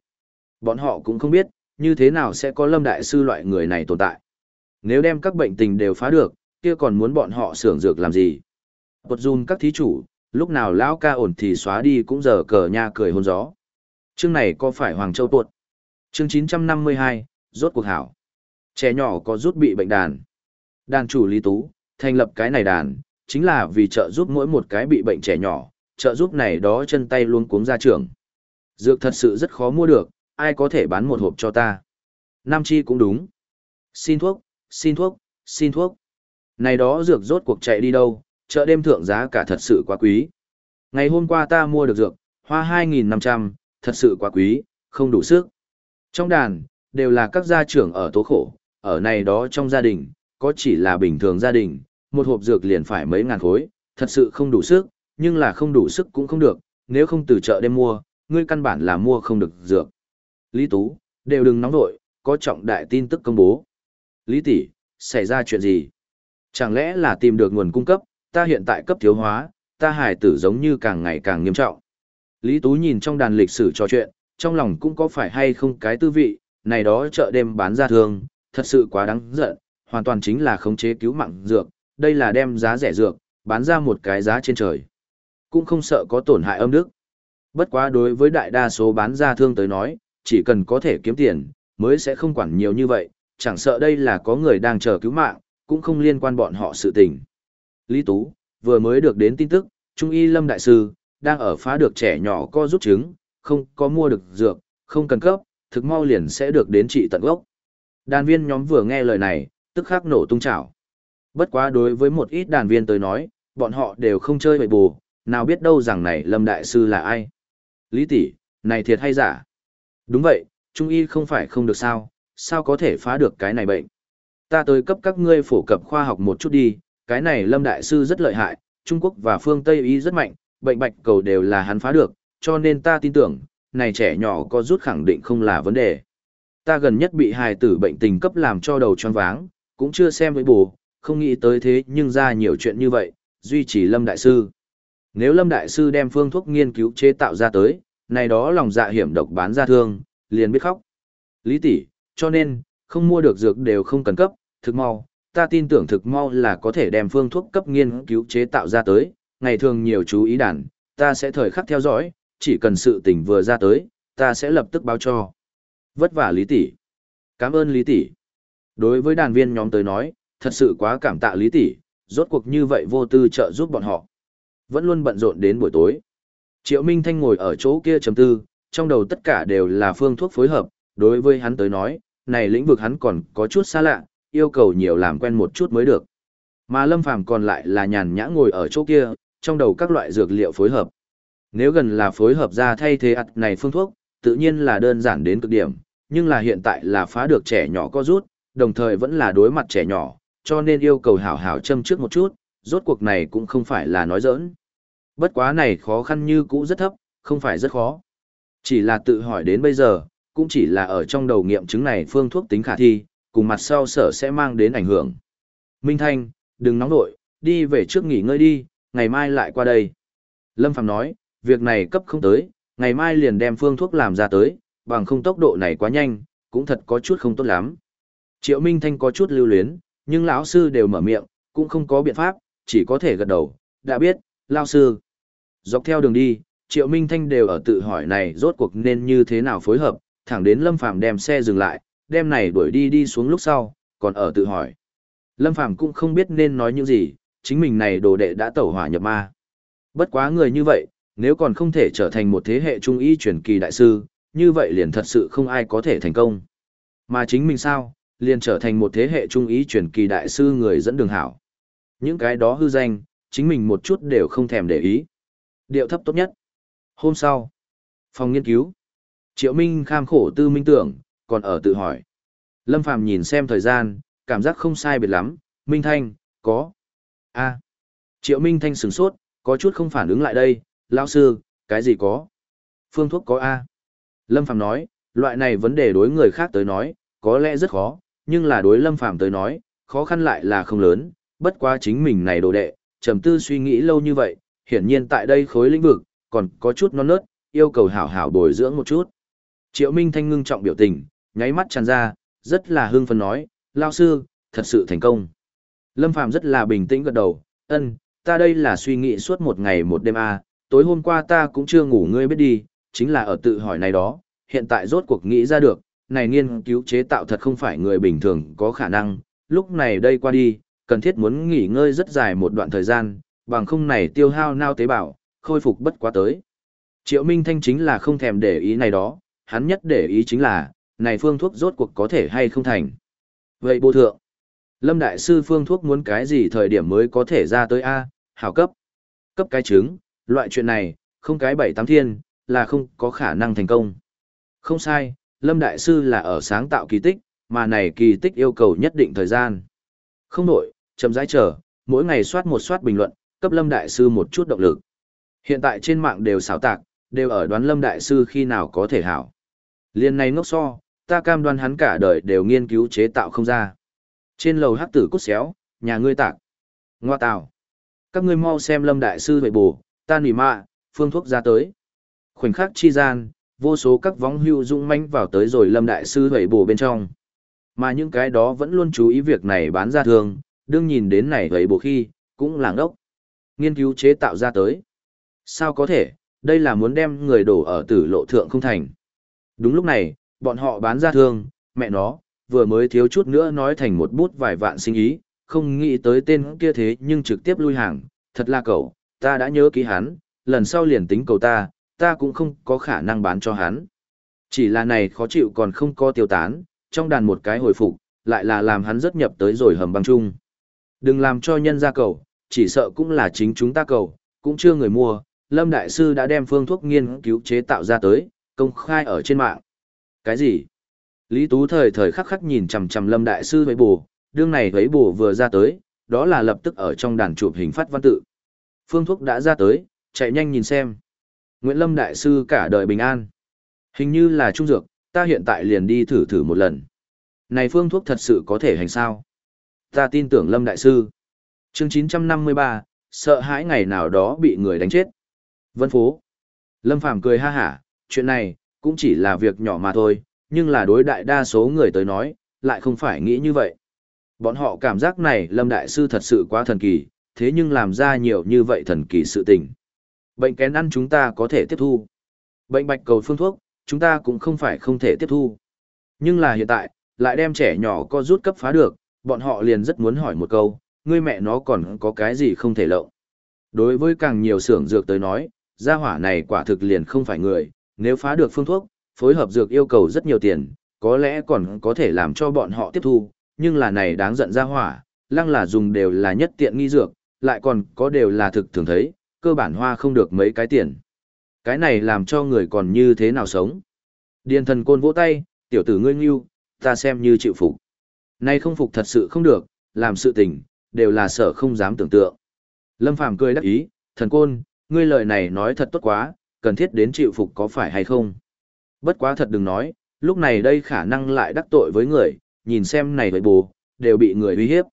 Bọn họ cũng không biết, như thế nào sẽ có Lâm Đại Sư loại người này tồn tại. Nếu đem các bệnh tình đều phá được, kia còn muốn bọn họ xưởng dược làm gì? Bột dùn các thí chủ, lúc nào lão ca ổn thì xóa đi cũng giờ cờ nha cười hôn gió. Chương này có phải Hoàng Châu tuột? Chương 952, rốt cuộc hảo. Trẻ nhỏ có rút bị bệnh đàn. Đàn chủ Lý Tú, thành lập cái này đàn, chính là vì trợ giúp mỗi một cái bị bệnh trẻ nhỏ, trợ giúp này đó chân tay luôn cuống ra trường. Dược thật sự rất khó mua được, ai có thể bán một hộp cho ta. Nam Chi cũng đúng. Xin thuốc, xin thuốc, xin thuốc. Này đó dược rốt cuộc chạy đi đâu, chợ đêm thượng giá cả thật sự quá quý. Ngày hôm qua ta mua được dược, hoa 2.500, thật sự quá quý, không đủ sức. Trong đàn, đều là các gia trưởng ở tố khổ, ở này đó trong gia đình, có chỉ là bình thường gia đình, một hộp dược liền phải mấy ngàn khối, thật sự không đủ sức, nhưng là không đủ sức cũng không được, nếu không từ chợ đem mua, ngươi căn bản là mua không được dược. Lý Tú, đều đừng nóng vội, có trọng đại tin tức công bố. Lý tỷ, xảy ra chuyện gì? Chẳng lẽ là tìm được nguồn cung cấp, ta hiện tại cấp thiếu hóa, ta hài tử giống như càng ngày càng nghiêm trọng. Lý Tú nhìn trong đàn lịch sử trò chuyện, trong lòng cũng có phải hay không cái tư vị, này đó chợ đêm bán ra thường, thật sự quá đáng giận, hoàn toàn chính là khống chế cứu mạng dược, đây là đem giá rẻ dược, bán ra một cái giá trên trời. Cũng không sợ có tổn hại âm đức. Bất quá đối với đại đa số bán ra thương tới nói, chỉ cần có thể kiếm tiền, mới sẽ không quản nhiều như vậy, chẳng sợ đây là có người đang chờ cứu mạng, cũng không liên quan bọn họ sự tình. Lý Tú, vừa mới được đến tin tức, Trung y Lâm Đại Sư, đang ở phá được trẻ nhỏ co rút trứng, không có mua được dược, không cần cấp, thực mau liền sẽ được đến trị tận gốc. Đàn viên nhóm vừa nghe lời này, tức khắc nổ tung chảo. Bất quá đối với một ít đàn viên tới nói, bọn họ đều không chơi bậy bù, nào biết đâu rằng này Lâm Đại Sư là ai. Lý tỷ, này thiệt hay giả? Đúng vậy, Trung y không phải không được sao, sao có thể phá được cái này bệnh? Ta tới cấp các ngươi phổ cập khoa học một chút đi, cái này Lâm Đại Sư rất lợi hại, Trung Quốc và phương Tây y rất mạnh, bệnh bạch cầu đều là hắn phá được, cho nên ta tin tưởng, này trẻ nhỏ có rút khẳng định không là vấn đề. Ta gần nhất bị hài tử bệnh tình cấp làm cho đầu choáng váng, cũng chưa xem với bù, không nghĩ tới thế nhưng ra nhiều chuyện như vậy, duy trì Lâm Đại Sư. Nếu Lâm Đại Sư đem phương thuốc nghiên cứu chế tạo ra tới, này đó lòng dạ hiểm độc bán ra thương, liền biết khóc. Lý tỷ, cho nên, không mua được dược đều không cần cấp, thực mau, ta tin tưởng thực mau là có thể đem phương thuốc cấp nghiên cứu chế tạo ra tới, ngày thường nhiều chú ý đàn, ta sẽ thời khắc theo dõi, chỉ cần sự tình vừa ra tới, ta sẽ lập tức báo cho. Vất vả Lý tỷ. Cảm ơn Lý tỷ. Đối với đàn viên nhóm tới nói, thật sự quá cảm tạ Lý tỷ, rốt cuộc như vậy vô tư trợ giúp bọn họ. Vẫn luôn bận rộn đến buổi tối. Triệu Minh Thanh ngồi ở chỗ kia chấm tư, trong đầu tất cả đều là phương thuốc phối hợp, đối với hắn tới nói, này lĩnh vực hắn còn có chút xa lạ, yêu cầu nhiều làm quen một chút mới được. Mà Lâm Phàm còn lại là nhàn nhã ngồi ở chỗ kia, trong đầu các loại dược liệu phối hợp. Nếu gần là phối hợp ra thay thế ặt này phương thuốc, tự nhiên là đơn giản đến cực điểm, nhưng là hiện tại là phá được trẻ nhỏ có rút, đồng thời vẫn là đối mặt trẻ nhỏ, cho nên yêu cầu hảo hảo châm trước một chút, rốt cuộc này cũng không phải là nói giỡn. Bất quá này khó khăn như cũ rất thấp, không phải rất khó. Chỉ là tự hỏi đến bây giờ, cũng chỉ là ở trong đầu nghiệm chứng này phương thuốc tính khả thi, cùng mặt sau sở sẽ mang đến ảnh hưởng. Minh Thanh, đừng nóng nội, đi về trước nghỉ ngơi đi, ngày mai lại qua đây. Lâm Phàm nói, việc này cấp không tới, ngày mai liền đem phương thuốc làm ra tới, bằng không tốc độ này quá nhanh, cũng thật có chút không tốt lắm. Triệu Minh Thanh có chút lưu luyến, nhưng lão sư đều mở miệng, cũng không có biện pháp, chỉ có thể gật đầu, đã biết, lão sư. Dọc theo đường đi, Triệu Minh Thanh đều ở tự hỏi này rốt cuộc nên như thế nào phối hợp, thẳng đến Lâm Phàm đem xe dừng lại, đem này đuổi đi đi xuống lúc sau, còn ở tự hỏi. Lâm Phàm cũng không biết nên nói những gì, chính mình này đồ đệ đã tẩu hỏa nhập ma. Bất quá người như vậy, nếu còn không thể trở thành một thế hệ trung y truyền kỳ đại sư, như vậy liền thật sự không ai có thể thành công. Mà chính mình sao, liền trở thành một thế hệ trung ý truyền kỳ đại sư người dẫn đường hảo. Những cái đó hư danh, chính mình một chút đều không thèm để ý. Điệu thấp tốt nhất. Hôm sau, phòng nghiên cứu. Triệu Minh kham khổ tư minh tưởng, còn ở tự hỏi. Lâm Phàm nhìn xem thời gian, cảm giác không sai biệt lắm. Minh Thanh, có. a Triệu Minh Thanh sửng sốt, có chút không phản ứng lại đây. Lão sư, cái gì có? Phương thuốc có A. Lâm Phàm nói, loại này vấn đề đối người khác tới nói, có lẽ rất khó, nhưng là đối Lâm Phàm tới nói, khó khăn lại là không lớn, bất quá chính mình này đồ đệ, trầm tư suy nghĩ lâu như vậy, hiển nhiên tại đây khối lĩnh vực, còn có chút non nớt, yêu cầu hảo hảo bồi dưỡng một chút. Triệu Minh Thanh ngưng trọng biểu tình, nháy mắt tràn ra, rất là hưng phấn nói, lao sư, thật sự thành công. Lâm Phàm rất là bình tĩnh gật đầu, ân, ta đây là suy nghĩ suốt một ngày một đêm a, à, tối hôm qua ta cũng chưa ngủ ngươi biết đi, chính là ở tự hỏi này đó, hiện tại rốt cuộc nghĩ ra được, này nghiên cứu chế tạo thật không phải người bình thường có khả năng, lúc này đây qua đi, cần thiết muốn nghỉ ngơi rất dài một đoạn thời gian, bằng không này tiêu hao nao tế bào, khôi phục bất quá tới. Triệu Minh Thanh chính là không thèm để ý này đó, hắn nhất để ý chính là, này phương thuốc rốt cuộc có thể hay không thành. Vậy bộ thượng, Lâm Đại Sư phương thuốc muốn cái gì thời điểm mới có thể ra tới A, hảo cấp. Cấp cái trứng loại chuyện này, không cái bảy tám thiên, là không có khả năng thành công. Không sai, Lâm Đại Sư là ở sáng tạo kỳ tích, mà này kỳ tích yêu cầu nhất định thời gian. Không nổi, chậm rãi chờ, mỗi ngày soát một soát bình luận, cấp Lâm Đại Sư một chút động lực. Hiện tại trên mạng đều xảo tạc, đều ở đoán Lâm Đại Sư khi nào có thể hảo. Liên này ngốc so, ta cam đoan hắn cả đời đều nghiên cứu chế tạo không ra. Trên lầu hắc tử cút xéo, nhà ngươi tạc. Ngoa tào. Các ngươi mau xem Lâm Đại Sư vậy bù, ta nỉ mạ, phương thuốc ra tới. Khoảnh khắc chi gian, vô số các vóng hưu dũng manh vào tới rồi lâm đại sư hẩy bổ bên trong. Mà những cái đó vẫn luôn chú ý việc này bán ra thường, đương nhìn đến này hẩy bổ khi, cũng làng ốc. Nghiên cứu chế tạo ra tới. Sao có thể, đây là muốn đem người đổ ở tử lộ thượng không thành. Đúng lúc này, bọn họ bán ra thương, mẹ nó, vừa mới thiếu chút nữa nói thành một bút vài vạn sinh ý, không nghĩ tới tên kia thế nhưng trực tiếp lui hàng, thật là cậu, ta đã nhớ ký hắn, lần sau liền tính cầu ta, ta cũng không có khả năng bán cho hắn. Chỉ là này khó chịu còn không có tiêu tán, trong đàn một cái hồi phục, lại là làm hắn rất nhập tới rồi hầm băng chung. Đừng làm cho nhân ra cầu, chỉ sợ cũng là chính chúng ta cầu, cũng chưa người mua, Lâm Đại Sư đã đem phương thuốc nghiên cứu chế tạo ra tới, công khai ở trên mạng. Cái gì? Lý Tú thời thời khắc khắc nhìn chằm chằm Lâm Đại Sư với bù, đương này với bù vừa ra tới, đó là lập tức ở trong đàn chụp hình phát văn tự. Phương thuốc đã ra tới, chạy nhanh nhìn xem. Nguyễn Lâm Đại Sư cả đời bình an. Hình như là trung dược, ta hiện tại liền đi thử thử một lần. Này phương thuốc thật sự có thể hành sao? Ta tin tưởng Lâm Đại Sư. chương 953, sợ hãi ngày nào đó bị người đánh chết. Vân Phố. Lâm Phàm cười ha hả, chuyện này, cũng chỉ là việc nhỏ mà thôi, nhưng là đối đại đa số người tới nói, lại không phải nghĩ như vậy. Bọn họ cảm giác này Lâm Đại Sư thật sự quá thần kỳ, thế nhưng làm ra nhiều như vậy thần kỳ sự tình. Bệnh kén ăn chúng ta có thể tiếp thu. Bệnh bạch cầu phương thuốc, chúng ta cũng không phải không thể tiếp thu. Nhưng là hiện tại, lại đem trẻ nhỏ co rút cấp phá được, bọn họ liền rất muốn hỏi một câu, ngươi mẹ nó còn có cái gì không thể lộng. Đối với càng nhiều xưởng dược tới nói, gia hỏa này quả thực liền không phải người, nếu phá được phương thuốc, phối hợp dược yêu cầu rất nhiều tiền, có lẽ còn có thể làm cho bọn họ tiếp thu, nhưng là này đáng giận gia hỏa, lăng là dùng đều là nhất tiện nghi dược, lại còn có đều là thực thường thấy, cơ bản hoa không được mấy cái tiền. Cái này làm cho người còn như thế nào sống. Điền thần côn vỗ tay, tiểu tử ngươi nghiêu, ta xem như chịu phục. Nay không phục thật sự không được, làm sự tình, đều là sợ không dám tưởng tượng. Lâm Phàm cười đắc ý, thần côn, ngươi lời này nói thật tốt quá, cần thiết đến chịu phục có phải hay không? Bất quá thật đừng nói, lúc này đây khả năng lại đắc tội với người, nhìn xem này với bù, đều bị người uy hiếp.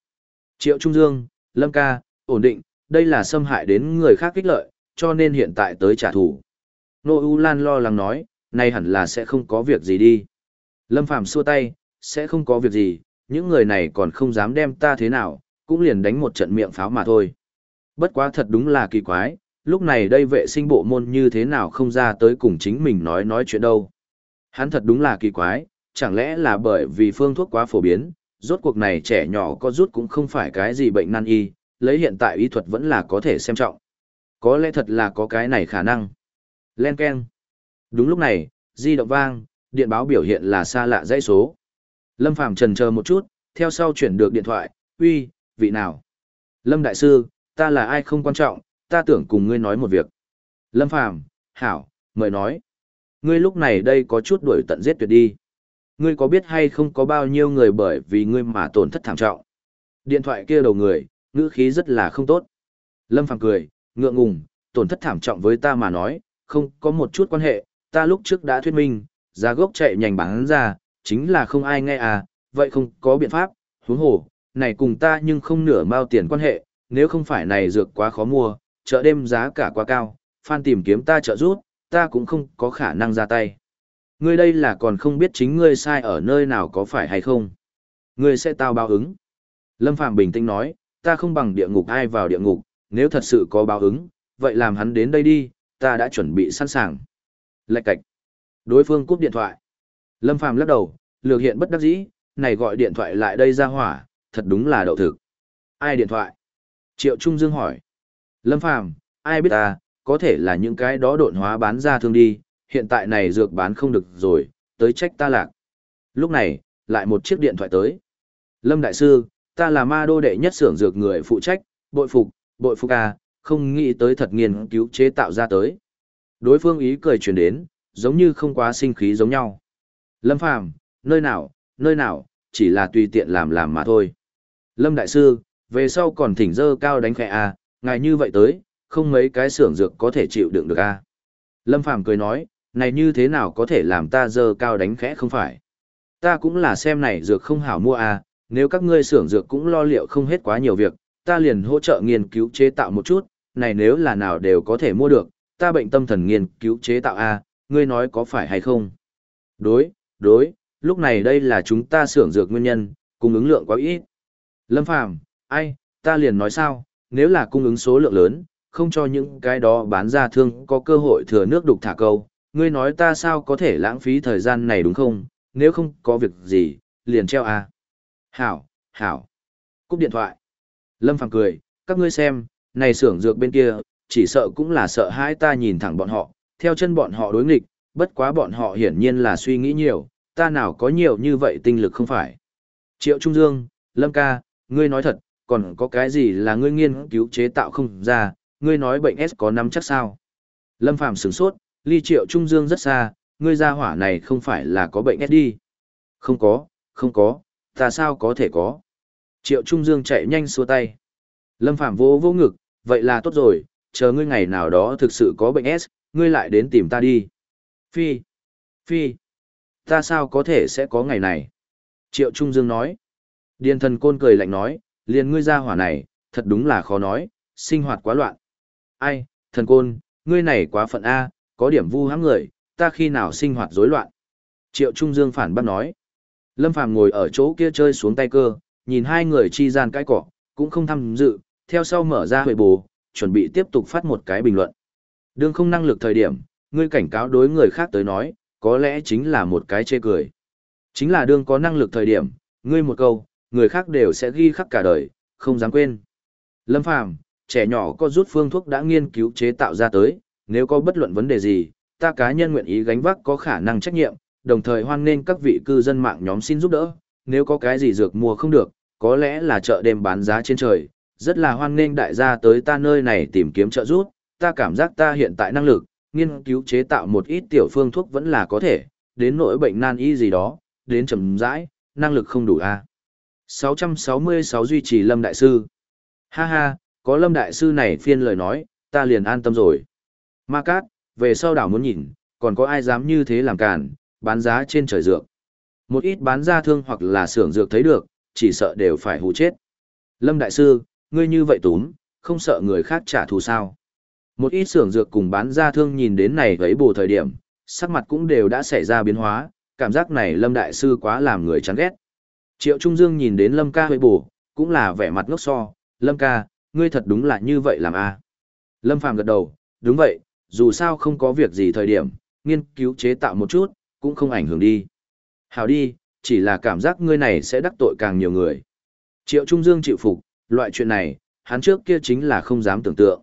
Triệu Trung Dương, Lâm ca, ổn định, đây là xâm hại đến người khác kích lợi, cho nên hiện tại tới trả thù. Nô U Lan lo lắng nói, nay hẳn là sẽ không có việc gì đi. Lâm Phàm xua tay, sẽ không có việc gì, những người này còn không dám đem ta thế nào, cũng liền đánh một trận miệng pháo mà thôi. Bất quá thật đúng là kỳ quái, lúc này đây vệ sinh bộ môn như thế nào không ra tới cùng chính mình nói nói chuyện đâu. Hắn thật đúng là kỳ quái, chẳng lẽ là bởi vì phương thuốc quá phổ biến, rốt cuộc này trẻ nhỏ có rút cũng không phải cái gì bệnh nan y, lấy hiện tại y thuật vẫn là có thể xem trọng. Có lẽ thật là có cái này khả năng. Len Ken. Đúng lúc này, di động vang, điện báo biểu hiện là xa lạ dãy số. Lâm Phàm trần chờ một chút, theo sau chuyển được điện thoại, uy, vị nào? Lâm Đại Sư, ta là ai không quan trọng, ta tưởng cùng ngươi nói một việc. Lâm Phàm hảo, mời nói. Ngươi lúc này đây có chút đuổi tận giết tuyệt đi. Ngươi có biết hay không có bao nhiêu người bởi vì ngươi mà tổn thất thảm trọng. Điện thoại kia đầu người, ngữ khí rất là không tốt. Lâm Phàm cười, ngượng ngùng, tổn thất thảm trọng với ta mà nói, không có một chút quan hệ, ta lúc trước đã thuyết minh, giá gốc chạy nhanh bán ra, chính là không ai nghe à, vậy không có biện pháp, huống hồ, này cùng ta nhưng không nửa mao tiền quan hệ, nếu không phải này dược quá khó mua, chợ đêm giá cả quá cao, phan tìm kiếm ta trợ rút, ta cũng không có khả năng ra tay. Ngươi đây là còn không biết chính ngươi sai ở nơi nào có phải hay không. Ngươi sẽ tao báo ứng. Lâm Phạm bình tĩnh nói, ta không bằng địa ngục ai vào địa ngục, nếu thật sự có báo ứng, vậy làm hắn đến đây đi, ta đã chuẩn bị sẵn sàng. Lạch cạch. Đối phương cúp điện thoại. Lâm Phàm lắc đầu, lược hiện bất đắc dĩ, này gọi điện thoại lại đây ra hỏa, thật đúng là đậu thực. Ai điện thoại? Triệu Trung Dương hỏi. Lâm Phàm, ai biết ta, có thể là những cái đó độn hóa bán ra thương đi, hiện tại này dược bán không được rồi, tới trách ta lạc. Lúc này, lại một chiếc điện thoại tới. Lâm Đại Sư, ta là ma đô đệ nhất xưởng dược người phụ trách, bội phục, bội phục à, không nghĩ tới thật nghiên cứu chế tạo ra tới. Đối phương ý cười truyền đến, giống như không quá sinh khí giống nhau. Lâm Phàm, nơi nào, nơi nào, chỉ là tùy tiện làm làm mà thôi. Lâm Đại Sư, về sau còn thỉnh dơ cao đánh khẽ à, ngài như vậy tới, không mấy cái xưởng dược có thể chịu đựng được à. Lâm Phàm cười nói, này như thế nào có thể làm ta dơ cao đánh khẽ không phải. Ta cũng là xem này dược không hảo mua à, nếu các ngươi xưởng dược cũng lo liệu không hết quá nhiều việc, ta liền hỗ trợ nghiên cứu chế tạo một chút, này nếu là nào đều có thể mua được, ta bệnh tâm thần nghiên cứu chế tạo a, ngươi nói có phải hay không? Đối, đối, lúc này đây là chúng ta xưởng dược nguyên nhân, cung ứng lượng quá ít. Lâm Phàm, ai, ta liền nói sao, nếu là cung ứng số lượng lớn, không cho những cái đó bán ra thương có cơ hội thừa nước đục thả câu, ngươi nói ta sao có thể lãng phí thời gian này đúng không, nếu không có việc gì, liền treo a. Hảo, hảo. Cúp điện thoại. Lâm Phàm cười, các ngươi xem, này xưởng dược bên kia, chỉ sợ cũng là sợ hãi ta nhìn thẳng bọn họ, theo chân bọn họ đối nghịch, bất quá bọn họ hiển nhiên là suy nghĩ nhiều, ta nào có nhiều như vậy tinh lực không phải. Triệu Trung Dương, Lâm ca, ngươi nói thật, còn có cái gì là ngươi nghiên cứu chế tạo không ra, ngươi nói bệnh S có nắm chắc sao? Lâm Phàm sửng sốt, ly Triệu Trung Dương rất xa, ngươi ra hỏa này không phải là có bệnh S đi. Không có, không có, ta sao có thể có. Triệu Trung Dương chạy nhanh xua tay. Lâm Phạm vô vô ngực, vậy là tốt rồi, chờ ngươi ngày nào đó thực sự có bệnh S, ngươi lại đến tìm ta đi. Phi, Phi, ta sao có thể sẽ có ngày này? Triệu Trung Dương nói. Điền thần côn cười lạnh nói, liền ngươi ra hỏa này, thật đúng là khó nói, sinh hoạt quá loạn. Ai, thần côn, ngươi này quá phận A, có điểm vu hãm người, ta khi nào sinh hoạt rối loạn. Triệu Trung Dương phản bác nói. Lâm Phàm ngồi ở chỗ kia chơi xuống tay cơ, nhìn hai người chi gian cái cỏ, cũng không tham dự, theo sau mở ra huệ bù, chuẩn bị tiếp tục phát một cái bình luận. Đương không năng lực thời điểm, ngươi cảnh cáo đối người khác tới nói, có lẽ chính là một cái chê cười. Chính là đương có năng lực thời điểm, ngươi một câu, người khác đều sẽ ghi khắc cả đời, không dám quên. Lâm Phàm, trẻ nhỏ có rút phương thuốc đã nghiên cứu chế tạo ra tới, nếu có bất luận vấn đề gì, ta cá nhân nguyện ý gánh vác có khả năng trách nhiệm, đồng thời hoan nghênh các vị cư dân mạng nhóm xin giúp đỡ, nếu có cái gì dược mua không được, có lẽ là chợ đêm bán giá trên trời, rất là hoan nghênh đại gia tới ta nơi này tìm kiếm trợ giúp, ta cảm giác ta hiện tại năng lực, nghiên cứu chế tạo một ít tiểu phương thuốc vẫn là có thể, đến nỗi bệnh nan y gì đó, đến chậm rãi, năng lực không đủ a. À. 666 duy trì Lâm Đại Sư. Ha ha, có Lâm Đại Sư này phiên lời nói, ta liền an tâm rồi. Ma Cát, về sau đảo muốn nhìn, còn có ai dám như thế làm cản, bán giá trên trời dược. Một ít bán ra thương hoặc là xưởng dược thấy được, chỉ sợ đều phải hù chết. Lâm Đại Sư, ngươi như vậy túm, không sợ người khác trả thù sao. Một ít xưởng dược cùng bán ra thương nhìn đến này thấy bù thời điểm, sắc mặt cũng đều đã xảy ra biến hóa, cảm giác này Lâm Đại Sư quá làm người chán ghét. Triệu Trung Dương nhìn đến Lâm ca hơi bù, cũng là vẻ mặt ngốc so, Lâm ca, ngươi thật đúng là như vậy làm a à? Lâm Phàm gật đầu, đúng vậy, dù sao không có việc gì thời điểm, nghiên cứu chế tạo một chút, cũng không ảnh hưởng đi. Hảo đi, chỉ là cảm giác ngươi này sẽ đắc tội càng nhiều người. Triệu Trung Dương chịu phục, loại chuyện này, hắn trước kia chính là không dám tưởng tượng.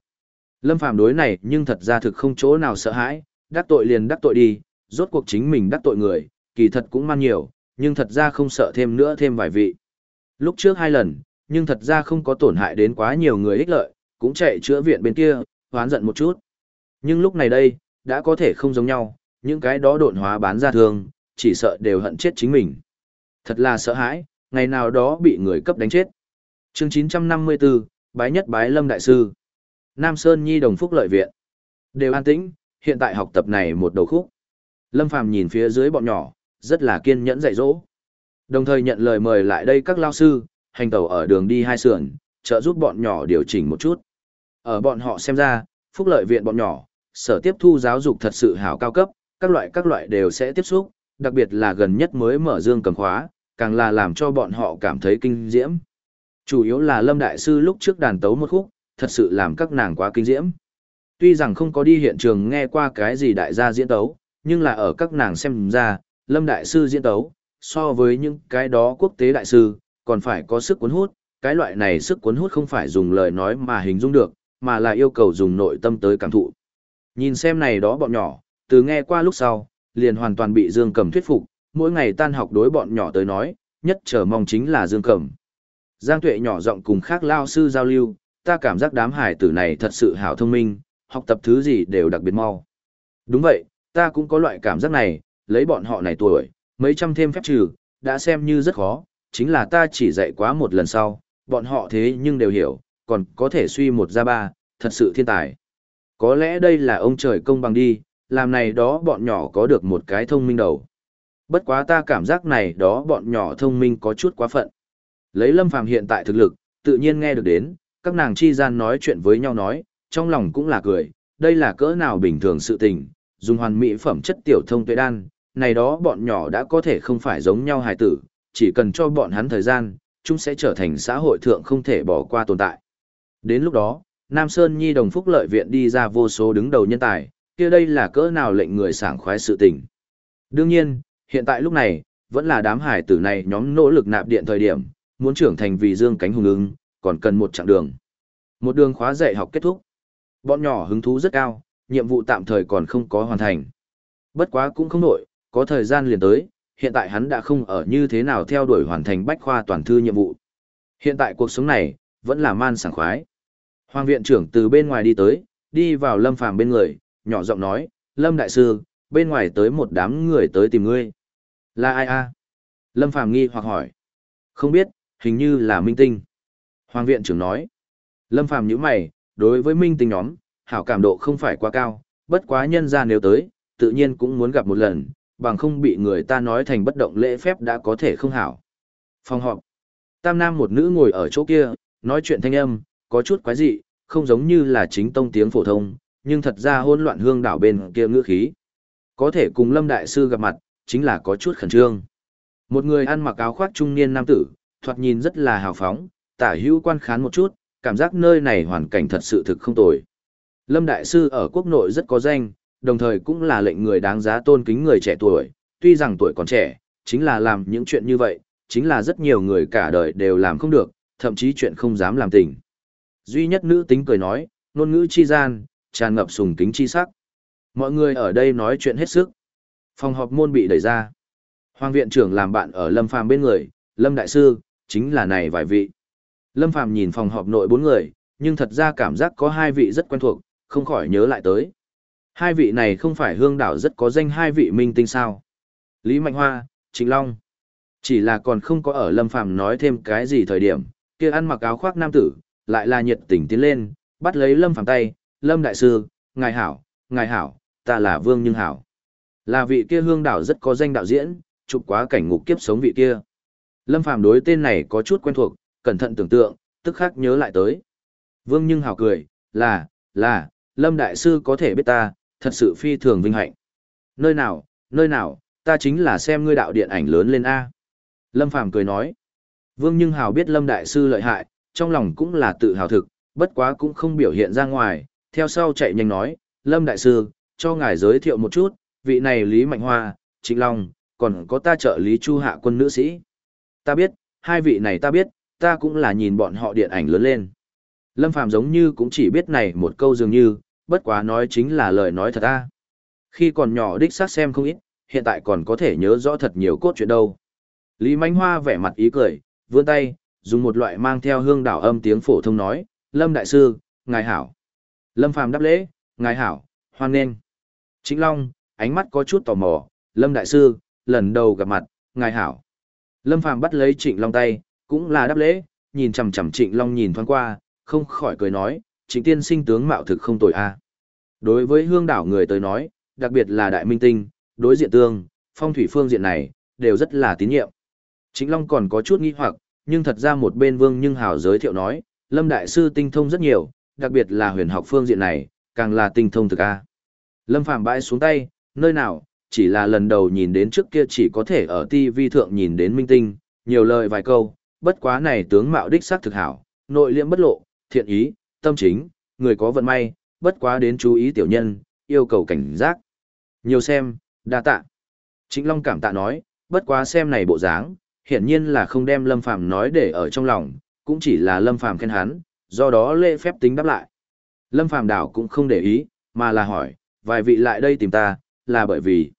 Lâm Phàm đối này nhưng thật ra thực không chỗ nào sợ hãi, đắc tội liền đắc tội đi, rốt cuộc chính mình đắc tội người, kỳ thật cũng man nhiều, nhưng thật ra không sợ thêm nữa thêm vài vị. Lúc trước hai lần, nhưng thật ra không có tổn hại đến quá nhiều người ích lợi, cũng chạy chữa viện bên kia, hoán giận một chút. Nhưng lúc này đây, đã có thể không giống nhau, những cái đó độn hóa bán ra thường, chỉ sợ đều hận chết chính mình. Thật là sợ hãi, ngày nào đó bị người cấp đánh chết. chương 954, bái nhất bái lâm đại sư. Nam Sơn Nhi đồng phúc lợi viện. Đều an tĩnh, hiện tại học tập này một đầu khúc. Lâm Phàm nhìn phía dưới bọn nhỏ, rất là kiên nhẫn dạy dỗ. Đồng thời nhận lời mời lại đây các lao sư, hành tàu ở đường đi hai sườn, trợ giúp bọn nhỏ điều chỉnh một chút. Ở bọn họ xem ra, phúc lợi viện bọn nhỏ, sở tiếp thu giáo dục thật sự hảo cao cấp, các loại các loại đều sẽ tiếp xúc, đặc biệt là gần nhất mới mở dương cầm khóa, càng là làm cho bọn họ cảm thấy kinh diễm. Chủ yếu là Lâm Đại Sư lúc trước đàn tấu một khúc, thật sự làm các nàng quá kinh diễm. Tuy rằng không có đi hiện trường nghe qua cái gì đại gia diễn tấu, nhưng là ở các nàng xem ra, Lâm Đại Sư diễn tấu, so với những cái đó quốc tế đại sư, còn phải có sức cuốn hút, cái loại này sức cuốn hút không phải dùng lời nói mà hình dung được, mà là yêu cầu dùng nội tâm tới cảm thụ. Nhìn xem này đó bọn nhỏ, từ nghe qua lúc sau, liền hoàn toàn bị Dương cẩm thuyết phục, mỗi ngày tan học đối bọn nhỏ tới nói, nhất chờ mong chính là Dương cẩm Giang Tuệ nhỏ giọng cùng khác lao sư giao lưu, ta cảm giác đám hải tử này thật sự hảo thông minh, học tập thứ gì đều đặc biệt mau. Đúng vậy, ta cũng có loại cảm giác này, lấy bọn họ này tuổi, mấy trăm thêm phép trừ, đã xem như rất khó, chính là ta chỉ dạy quá một lần sau, bọn họ thế nhưng đều hiểu, còn có thể suy một ra ba, thật sự thiên tài. Có lẽ đây là ông trời công bằng đi, làm này đó bọn nhỏ có được một cái thông minh đầu. Bất quá ta cảm giác này đó bọn nhỏ thông minh có chút quá phận. Lấy Lâm Phàm hiện tại thực lực, tự nhiên nghe được đến, các nàng chi gian nói chuyện với nhau nói, trong lòng cũng là cười, đây là cỡ nào bình thường sự tình, dùng hoàn mỹ phẩm chất tiểu thông tuệ đan, này đó bọn nhỏ đã có thể không phải giống nhau hài tử, chỉ cần cho bọn hắn thời gian, chúng sẽ trở thành xã hội thượng không thể bỏ qua tồn tại. Đến lúc đó, Nam Sơn Nhi đồng phúc lợi viện đi ra vô số đứng đầu nhân tài, kia đây là cỡ nào lệnh người sảng khoái sự tình. Đương nhiên, hiện tại lúc này, vẫn là đám hải tử này nhóm nỗ lực nạp điện thời điểm, muốn trưởng thành vì dương cánh hùng ứng, còn cần một chặng đường. Một đường khóa dạy học kết thúc. Bọn nhỏ hứng thú rất cao, nhiệm vụ tạm thời còn không có hoàn thành. Bất quá cũng không nổi, có thời gian liền tới, hiện tại hắn đã không ở như thế nào theo đuổi hoàn thành bách khoa toàn thư nhiệm vụ. Hiện tại cuộc sống này, vẫn là man sảng khoái. Hoàng viện trưởng từ bên ngoài đi tới, đi vào Lâm Phàm bên người, nhỏ giọng nói, Lâm Đại Sư, bên ngoài tới một đám người tới tìm ngươi. Là ai a? Lâm Phàm nghi hoặc hỏi. Không biết, hình như là Minh Tinh. Hoàng viện trưởng nói. Lâm Phàm nhíu mày, đối với Minh Tinh nhóm, hảo cảm độ không phải quá cao, bất quá nhân ra nếu tới, tự nhiên cũng muốn gặp một lần, bằng không bị người ta nói thành bất động lễ phép đã có thể không hảo. Phòng họp. Tam nam một nữ ngồi ở chỗ kia, nói chuyện thanh âm, có chút quái dị, không giống như là chính tông tiếng phổ thông, nhưng thật ra hỗn loạn hương đảo bên kia ngữ khí. Có thể cùng Lâm Đại Sư gặp mặt, chính là có chút khẩn trương. Một người ăn mặc áo khoác trung niên nam tử, thoạt nhìn rất là hào phóng, tả hữu quan khán một chút, cảm giác nơi này hoàn cảnh thật sự thực không tồi. Lâm Đại Sư ở quốc nội rất có danh, đồng thời cũng là lệnh người đáng giá tôn kính người trẻ tuổi, tuy rằng tuổi còn trẻ, chính là làm những chuyện như vậy, chính là rất nhiều người cả đời đều làm không được, thậm chí chuyện không dám làm tình. Duy nhất nữ tính cười nói, ngôn ngữ chi gian, tràn ngập sùng kính chi sắc. Mọi người ở đây nói chuyện hết sức. Phòng họp môn bị đẩy ra. Hoàng viện trưởng làm bạn ở Lâm Phàm bên người, Lâm Đại Sư, chính là này vài vị. Lâm Phàm nhìn phòng họp nội bốn người, nhưng thật ra cảm giác có hai vị rất quen thuộc, không khỏi nhớ lại tới. Hai vị này không phải hương đảo rất có danh hai vị minh tinh sao. Lý Mạnh Hoa, Trịnh Long. Chỉ là còn không có ở Lâm Phàm nói thêm cái gì thời điểm, kia ăn mặc áo khoác nam tử, lại là nhiệt tình tiến lên, bắt lấy Lâm Phàm tay, Lâm Đại Sư, Ngài Hảo, Ngài Hảo, ta là Vương Nhưng Hảo. Là vị kia hương đảo rất có danh đạo diễn, chụp quá cảnh ngục kiếp sống vị kia. Lâm Phàm đối tên này có chút quen thuộc, cẩn thận tưởng tượng, tức khắc nhớ lại tới. Vương Nhưng Hảo cười, là, là, Lâm Đại Sư có thể biết ta, thật sự phi thường vinh hạnh. Nơi nào, nơi nào, ta chính là xem ngươi đạo điện ảnh lớn lên A. Lâm Phàm cười nói. Vương Nhưng Hào biết Lâm Đại Sư lợi hại, trong lòng cũng là tự hào thực, bất quá cũng không biểu hiện ra ngoài, theo sau chạy nhanh nói, Lâm Đại Sư, cho ngài giới thiệu một chút, vị này Lý Mạnh Hoa, Trịnh Long, còn có ta trợ lý Chu Hạ quân nữ sĩ. Ta biết, hai vị này ta biết, ta cũng là nhìn bọn họ điện ảnh lớn lên. Lâm Phàm giống như cũng chỉ biết này một câu dường như, bất quá nói chính là lời nói thật ta. Khi còn nhỏ đích xác xem không ít, hiện tại còn có thể nhớ rõ thật nhiều cốt truyện đâu. Lý Mạnh Hoa vẻ mặt ý cười, vươn tay, dùng một loại mang theo hương đảo âm tiếng phổ thông nói, Lâm Đại Sư, Ngài Hảo. Lâm Phàm đáp lễ, Ngài Hảo, hoan nghênh. Trịnh Long, ánh mắt có chút tò mò, Lâm Đại Sư, lần đầu gặp mặt, Ngài Hảo. Lâm Phàm bắt lấy Trịnh Long tay, cũng là đáp lễ, nhìn chằm chằm Trịnh Long nhìn thoáng qua, không khỏi cười nói, Trịnh Tiên sinh tướng mạo thực không tồi a. Đối với hương đảo người tới nói, đặc biệt là đại minh tinh, đối diện tương, phong thủy phương diện này, đều rất là tín nhiệm. Trịnh Long còn có chút nghi hoặc, nhưng thật ra một bên Vương Nhưng Hào giới thiệu nói, Lâm Đại Sư tinh thông rất nhiều, đặc biệt là huyền học phương diện này, càng là tinh thông thực a. Lâm Phàm bãi xuống tay, nơi nào, chỉ là lần đầu nhìn đến trước kia chỉ có thể ở TV thượng nhìn đến minh tinh, nhiều lời vài câu, bất quá này tướng mạo đích xác thực hảo, nội liễm bất lộ, thiện ý, tâm chính, người có vận may, bất quá đến chú ý tiểu nhân, yêu cầu cảnh giác. Nhiều xem, đa tạ. Trịnh Long cảm tạ nói, bất quá xem này bộ dáng, hiển nhiên là không đem Lâm Phàm nói để ở trong lòng, cũng chỉ là Lâm Phàm khen hắn, do đó lễ phép tính đáp lại. Lâm Phàm đảo cũng không để ý, mà là hỏi, vài vị lại đây tìm ta, là bởi vì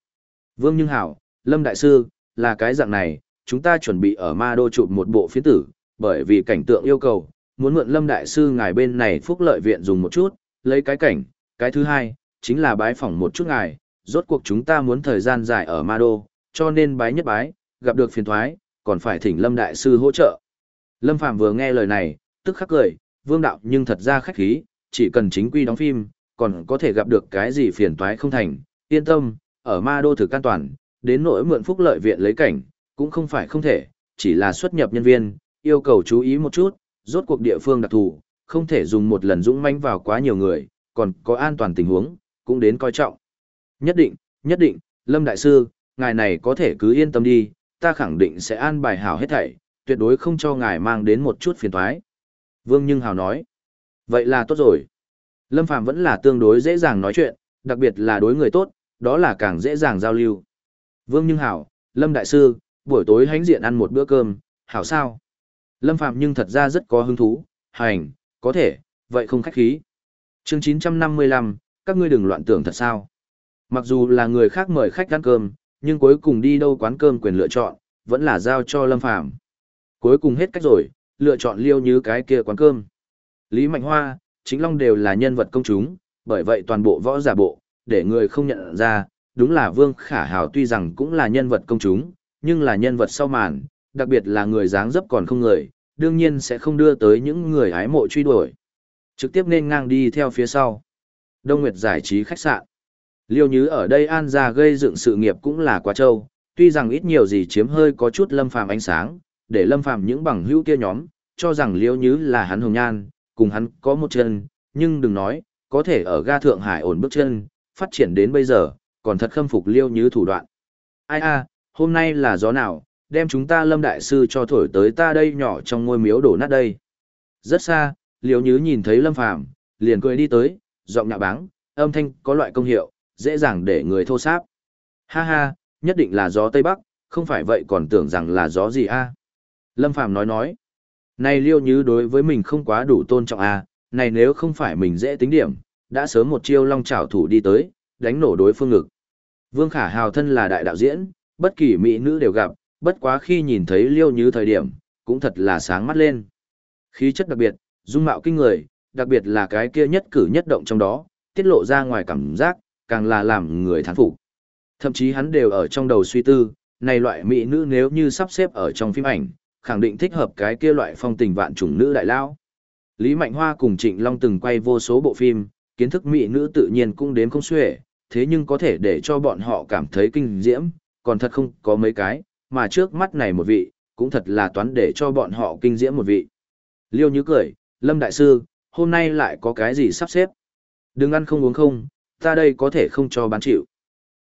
Vương Nhưng Hảo, Lâm Đại Sư, là cái dạng này, chúng ta chuẩn bị ở ma đô chụp một bộ phiến tử, bởi vì cảnh tượng yêu cầu, muốn mượn Lâm Đại Sư ngài bên này phúc lợi viện dùng một chút, lấy cái cảnh, cái thứ hai, chính là bái phỏng một chút ngài, rốt cuộc chúng ta muốn thời gian dài ở ma đô, cho nên bái nhất bái, gặp được phiền thoái, còn phải thỉnh Lâm Đại Sư hỗ trợ. Lâm Phạm vừa nghe lời này, tức khắc cười, vương đạo nhưng thật ra khách khí, chỉ cần chính quy đóng phim, còn có thể gặp được cái gì phiền toái không thành, yên tâm, ở ma đô thực an toàn, đến nỗi mượn phúc lợi viện lấy cảnh, cũng không phải không thể, chỉ là xuất nhập nhân viên, yêu cầu chú ý một chút, rốt cuộc địa phương đặc thù, không thể dùng một lần dũng manh vào quá nhiều người, còn có an toàn tình huống, cũng đến coi trọng. Nhất định, nhất định, Lâm Đại Sư, ngài này có thể cứ yên tâm đi, ta khẳng định sẽ an bài hảo hết thảy, tuyệt đối không cho ngài mang đến một chút phiền toái. Vương Nhưng Hào nói, vậy là tốt rồi. Lâm Phàm vẫn là tương đối dễ dàng nói chuyện, đặc biệt là đối người tốt, đó là càng dễ dàng giao lưu. Vương Nhưng Hảo, Lâm Đại Sư, buổi tối hánh diện ăn một bữa cơm, hảo sao? Lâm Phạm nhưng thật ra rất có hứng thú, hành, có thể, vậy không khách khí. chương 955, các ngươi đừng loạn tưởng thật sao. Mặc dù là người khác mời khách ăn cơm, nhưng cuối cùng đi đâu quán cơm quyền lựa chọn, vẫn là giao cho Lâm Phạm. Cuối cùng hết cách rồi, lựa chọn liêu như cái kia quán cơm. Lý Mạnh Hoa, Chính Long đều là nhân vật công chúng, bởi vậy toàn bộ võ giả bộ, để người không nhận ra, đúng là Vương Khả Hào tuy rằng cũng là nhân vật công chúng, nhưng là nhân vật sau màn, đặc biệt là người dáng dấp còn không người, đương nhiên sẽ không đưa tới những người hái mộ truy đuổi. Trực tiếp nên ngang đi theo phía sau. Đông Nguyệt giải trí khách sạn. Liêu Nhứ ở đây an ra gây dựng sự nghiệp cũng là quá trâu, tuy rằng ít nhiều gì chiếm hơi có chút lâm phàm ánh sáng, để lâm phàm những bằng hữu kia nhóm, cho rằng Liêu Nhứ là hắn hồng nhan, cùng hắn có một chân, nhưng đừng nói, có thể ở ga Thượng Hải ổn bước chân, phát triển đến bây giờ, còn thật khâm phục Liêu Nhứ thủ đoạn. Ai a, hôm nay là gió nào, đem chúng ta lâm đại sư cho thổi tới ta đây nhỏ trong ngôi miếu đổ nát đây. Rất xa, liêu nhứ nhìn thấy lâm phàm, liền cười đi tới, giọng nhạ báng, âm thanh có loại công hiệu, dễ dàng để người thô sáp. Ha ha, nhất định là gió Tây Bắc, không phải vậy còn tưởng rằng là gió gì a? Lâm Phàm nói nói. Này liêu Như đối với mình không quá đủ tôn trọng à? này nếu không phải mình dễ tính điểm, đã sớm một chiêu long trảo thủ đi tới, đánh nổ đối phương ngực. Vương Khả Hào thân là đại đạo diễn, bất kỳ mỹ nữ đều gặp, bất quá khi nhìn thấy Liêu Như thời điểm, cũng thật là sáng mắt lên. Khí chất đặc biệt, dung mạo kinh người, đặc biệt là cái kia nhất cử nhất động trong đó, tiết lộ ra ngoài cảm giác, càng là làm người thán phục. Thậm chí hắn đều ở trong đầu suy tư, này loại mỹ nữ nếu như sắp xếp ở trong phim ảnh, khẳng định thích hợp cái kia loại phong tình vạn chủng nữ đại lao. Lý Mạnh Hoa cùng Trịnh Long từng quay vô số bộ phim, kiến thức mỹ nữ tự nhiên cũng đến không xuể, thế nhưng có thể để cho bọn họ cảm thấy kinh diễm, còn thật không có mấy cái, mà trước mắt này một vị, cũng thật là toán để cho bọn họ kinh diễm một vị. Liêu Như cười, Lâm Đại Sư, hôm nay lại có cái gì sắp xếp? Đừng ăn không uống không, ta đây có thể không cho bán chịu.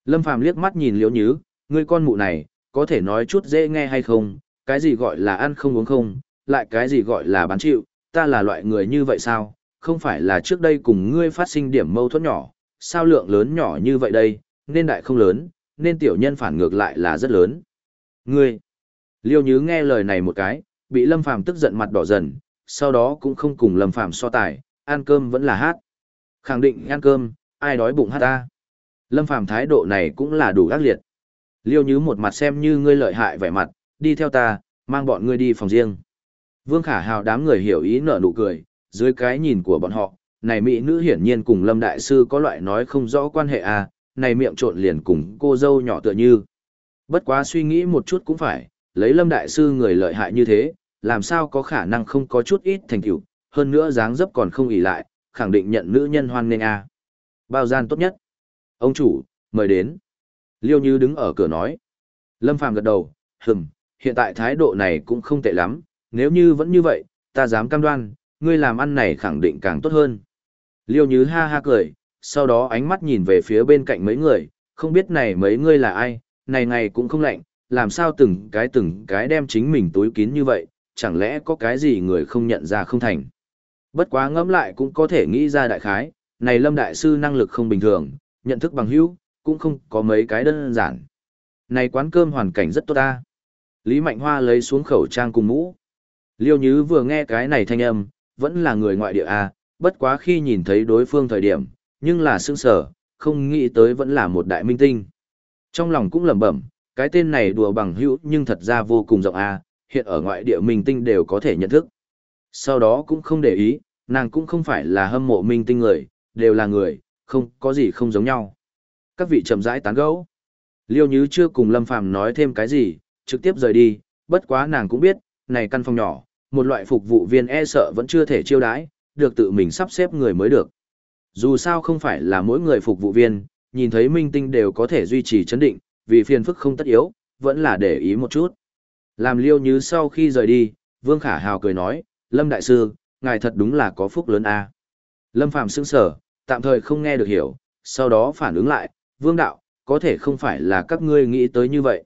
Lâm Phàm liếc mắt nhìn Liêu Như, ngươi con mụ này, có thể nói chút dễ nghe hay không, cái gì gọi là ăn không uống không, lại cái gì gọi là bán chịu, ta là loại người như vậy sao, không phải là trước đây cùng ngươi phát sinh điểm mâu thuẫn nhỏ, sao lượng lớn nhỏ như vậy đây, nên đại không lớn, nên tiểu nhân phản ngược lại là rất lớn. Ngươi, liêu nhứ nghe lời này một cái, bị Lâm Phàm tức giận mặt đỏ dần, sau đó cũng không cùng Lâm Phàm so tài, ăn cơm vẫn là hát. Khẳng định ăn cơm, ai đói bụng hát ta. Lâm Phàm thái độ này cũng là đủ ác liệt. Liêu Nhứ một mặt xem như ngươi lợi hại vẻ mặt, đi theo ta, mang bọn ngươi đi phòng riêng. Vương Khả Hào đám người hiểu ý nở nụ cười, dưới cái nhìn của bọn họ, này mỹ nữ hiển nhiên cùng Lâm Đại Sư có loại nói không rõ quan hệ à, này miệng trộn liền cùng cô dâu nhỏ tựa như. Bất quá suy nghĩ một chút cũng phải, lấy Lâm Đại Sư người lợi hại như thế, làm sao có khả năng không có chút ít thành tựu hơn nữa dáng dấp còn không ỉ lại, khẳng định nhận nữ nhân hoan nghênh à. Bao gian tốt nhất. Ông chủ, mời đến. Liêu Như đứng ở cửa nói. Lâm Phàm gật đầu, hừm, hiện tại thái độ này cũng không tệ lắm, nếu như vẫn như vậy, ta dám cam đoan, ngươi làm ăn này khẳng định càng tốt hơn. Liêu nhứ ha ha cười, sau đó ánh mắt nhìn về phía bên cạnh mấy người, không biết này mấy ngươi là ai, này ngày cũng không lạnh, làm sao từng cái từng cái đem chính mình túi kín như vậy, chẳng lẽ có cái gì người không nhận ra không thành. Bất quá ngẫm lại cũng có thể nghĩ ra đại khái, này Lâm Đại Sư năng lực không bình thường, nhận thức bằng hữu, cũng không có mấy cái đơn giản. Này quán cơm hoàn cảnh rất tốt ta. Lý Mạnh Hoa lấy xuống khẩu trang cùng mũ. Liêu Nhứ vừa nghe cái này thanh âm, vẫn là người ngoại địa à? bất quá khi nhìn thấy đối phương thời điểm, nhưng là sững sở, không nghĩ tới vẫn là một đại minh tinh. Trong lòng cũng lẩm bẩm, cái tên này đùa bằng hữu nhưng thật ra vô cùng rộng à, hiện ở ngoại địa minh tinh đều có thể nhận thức. Sau đó cũng không để ý, nàng cũng không phải là hâm mộ minh tinh người, đều là người, không có gì không giống nhau. Các vị chậm rãi tán gẫu. Liêu Nhứ chưa cùng Lâm Phàm nói thêm cái gì, trực tiếp rời đi, bất quá nàng cũng biết, này căn phòng nhỏ, một loại phục vụ viên e sợ vẫn chưa thể chiêu đãi, được tự mình sắp xếp người mới được. Dù sao không phải là mỗi người phục vụ viên, nhìn thấy minh tinh đều có thể duy trì chấn định, vì phiền phức không tất yếu, vẫn là để ý một chút. Làm liêu như sau khi rời đi, Vương Khả Hào cười nói, Lâm Đại Sư, ngài thật đúng là có phúc lớn a Lâm Phạm sững sở, tạm thời không nghe được hiểu, sau đó phản ứng lại, Vương Đạo, có thể không phải là các ngươi nghĩ tới như vậy.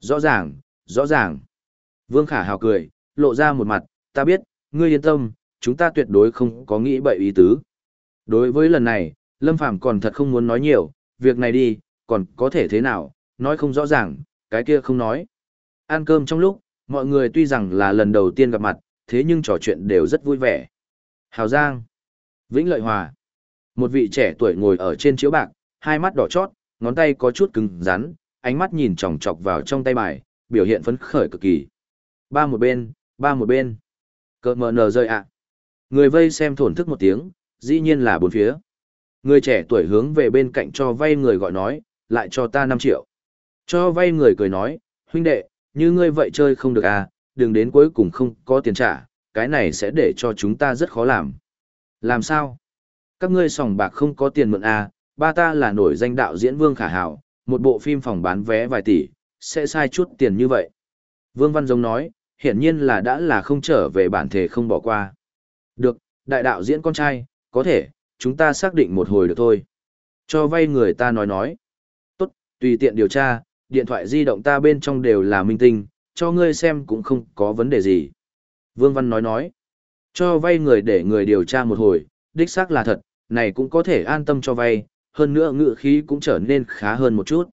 Rõ ràng, rõ ràng. Vương Khả Hào cười, lộ ra một mặt, ta biết, ngươi yên tâm, chúng ta tuyệt đối không có nghĩ bậy ý tứ. Đối với lần này, Lâm Phàm còn thật không muốn nói nhiều, việc này đi, còn có thể thế nào, nói không rõ ràng, cái kia không nói. Ăn cơm trong lúc, mọi người tuy rằng là lần đầu tiên gặp mặt, thế nhưng trò chuyện đều rất vui vẻ. Hào Giang, Vĩnh Lợi Hòa, một vị trẻ tuổi ngồi ở trên chiếu bạc, hai mắt đỏ chót, ngón tay có chút cứng rắn, ánh mắt nhìn chòng chọc vào trong tay bài, biểu hiện phấn khởi cực kỳ. Ba một bên, ba một bên. Cợt mờ nờ rơi ạ. Người vây xem thổn thức một tiếng, dĩ nhiên là bốn phía. Người trẻ tuổi hướng về bên cạnh cho vay người gọi nói, lại cho ta 5 triệu. Cho vay người cười nói, huynh đệ, như ngươi vậy chơi không được à, đừng đến cuối cùng không có tiền trả, cái này sẽ để cho chúng ta rất khó làm. Làm sao? Các ngươi sòng bạc không có tiền mượn à, ba ta là nổi danh đạo diễn Vương Khả Hảo, một bộ phim phòng bán vé vài tỷ, sẽ sai chút tiền như vậy. Vương Văn Giống nói, hiển nhiên là đã là không trở về bản thể không bỏ qua. Được, đại đạo diễn con trai, có thể, chúng ta xác định một hồi được thôi. Cho vay người ta nói nói. Tốt, tùy tiện điều tra, điện thoại di động ta bên trong đều là minh tinh, cho ngươi xem cũng không có vấn đề gì. Vương Văn nói nói. Cho vay người để người điều tra một hồi, đích xác là thật, này cũng có thể an tâm cho vay, hơn nữa ngự khí cũng trở nên khá hơn một chút.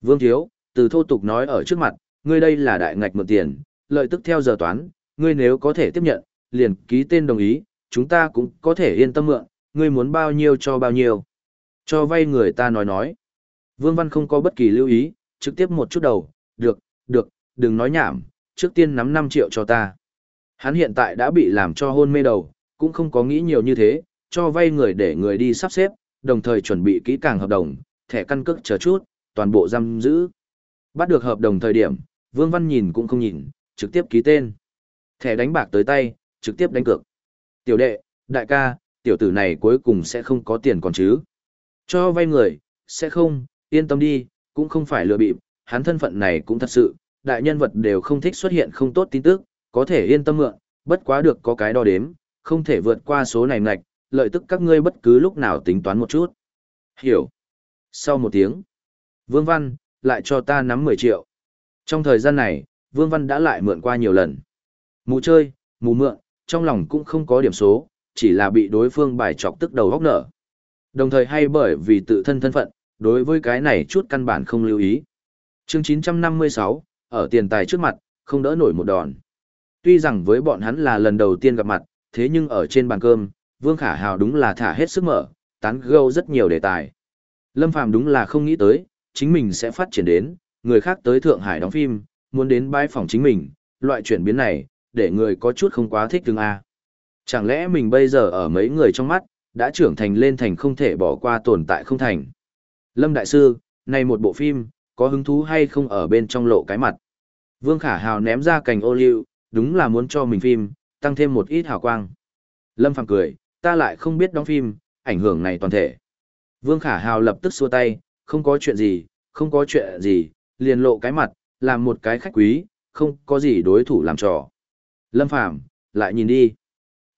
Vương Thiếu, từ thô tục nói ở trước mặt, ngươi đây là đại ngạch mượn tiền, lợi tức theo giờ toán, ngươi nếu có thể tiếp nhận, liền ký tên đồng ý, chúng ta cũng có thể yên tâm mượn, ngươi muốn bao nhiêu cho bao nhiêu. Cho vay người ta nói nói. Vương Văn không có bất kỳ lưu ý, trực tiếp một chút đầu, được, được, đừng nói nhảm, trước tiên nắm 5 triệu cho ta. Hắn hiện tại đã bị làm cho hôn mê đầu, cũng không có nghĩ nhiều như thế, cho vay người để người đi sắp xếp, đồng thời chuẩn bị kỹ càng hợp đồng, thẻ căn cước chờ chút, toàn bộ giam giữ. Bắt được hợp đồng thời điểm, Vương Văn nhìn cũng không nhìn, trực tiếp ký tên. Thẻ đánh bạc tới tay, trực tiếp đánh cược. Tiểu đệ, đại ca, tiểu tử này cuối cùng sẽ không có tiền còn chứ. Cho vay người, sẽ không, yên tâm đi, cũng không phải lừa bịp, hắn thân phận này cũng thật sự, đại nhân vật đều không thích xuất hiện không tốt tin tức, có thể yên tâm mượn, bất quá được có cái đo đếm, không thể vượt qua số này ngạch, lợi tức các ngươi bất cứ lúc nào tính toán một chút. Hiểu. Sau một tiếng, Vương Văn, lại cho ta nắm 10 triệu. Trong thời gian này, Vương Văn đã lại mượn qua nhiều lần. Mù chơi, mù mượn, trong lòng cũng không có điểm số, chỉ là bị đối phương bài chọc tức đầu góc nở. Đồng thời hay bởi vì tự thân thân phận, đối với cái này chút căn bản không lưu ý. Chương 956, ở tiền tài trước mặt, không đỡ nổi một đòn. Tuy rằng với bọn hắn là lần đầu tiên gặp mặt, thế nhưng ở trên bàn cơm, Vương Khả Hào đúng là thả hết sức mở, tán gẫu rất nhiều đề tài. Lâm Phàm đúng là không nghĩ tới, chính mình sẽ phát triển đến, người khác tới Thượng Hải đóng phim, muốn đến bãi phòng chính mình, loại chuyển biến này, để người có chút không quá thích tương a. Chẳng lẽ mình bây giờ ở mấy người trong mắt, đã trưởng thành lên thành không thể bỏ qua tồn tại không thành. Lâm Đại Sư, này một bộ phim, có hứng thú hay không ở bên trong lộ cái mặt. Vương Khả Hào ném ra cành ô liu, đúng là muốn cho mình phim, tăng thêm một ít hào quang. Lâm Phàm cười, ta lại không biết đóng phim, ảnh hưởng này toàn thể. Vương Khả Hào lập tức xua tay, không có chuyện gì, không có chuyện gì, liền lộ cái mặt, làm một cái khách quý, không có gì đối thủ làm trò. Lâm Phàm lại nhìn đi.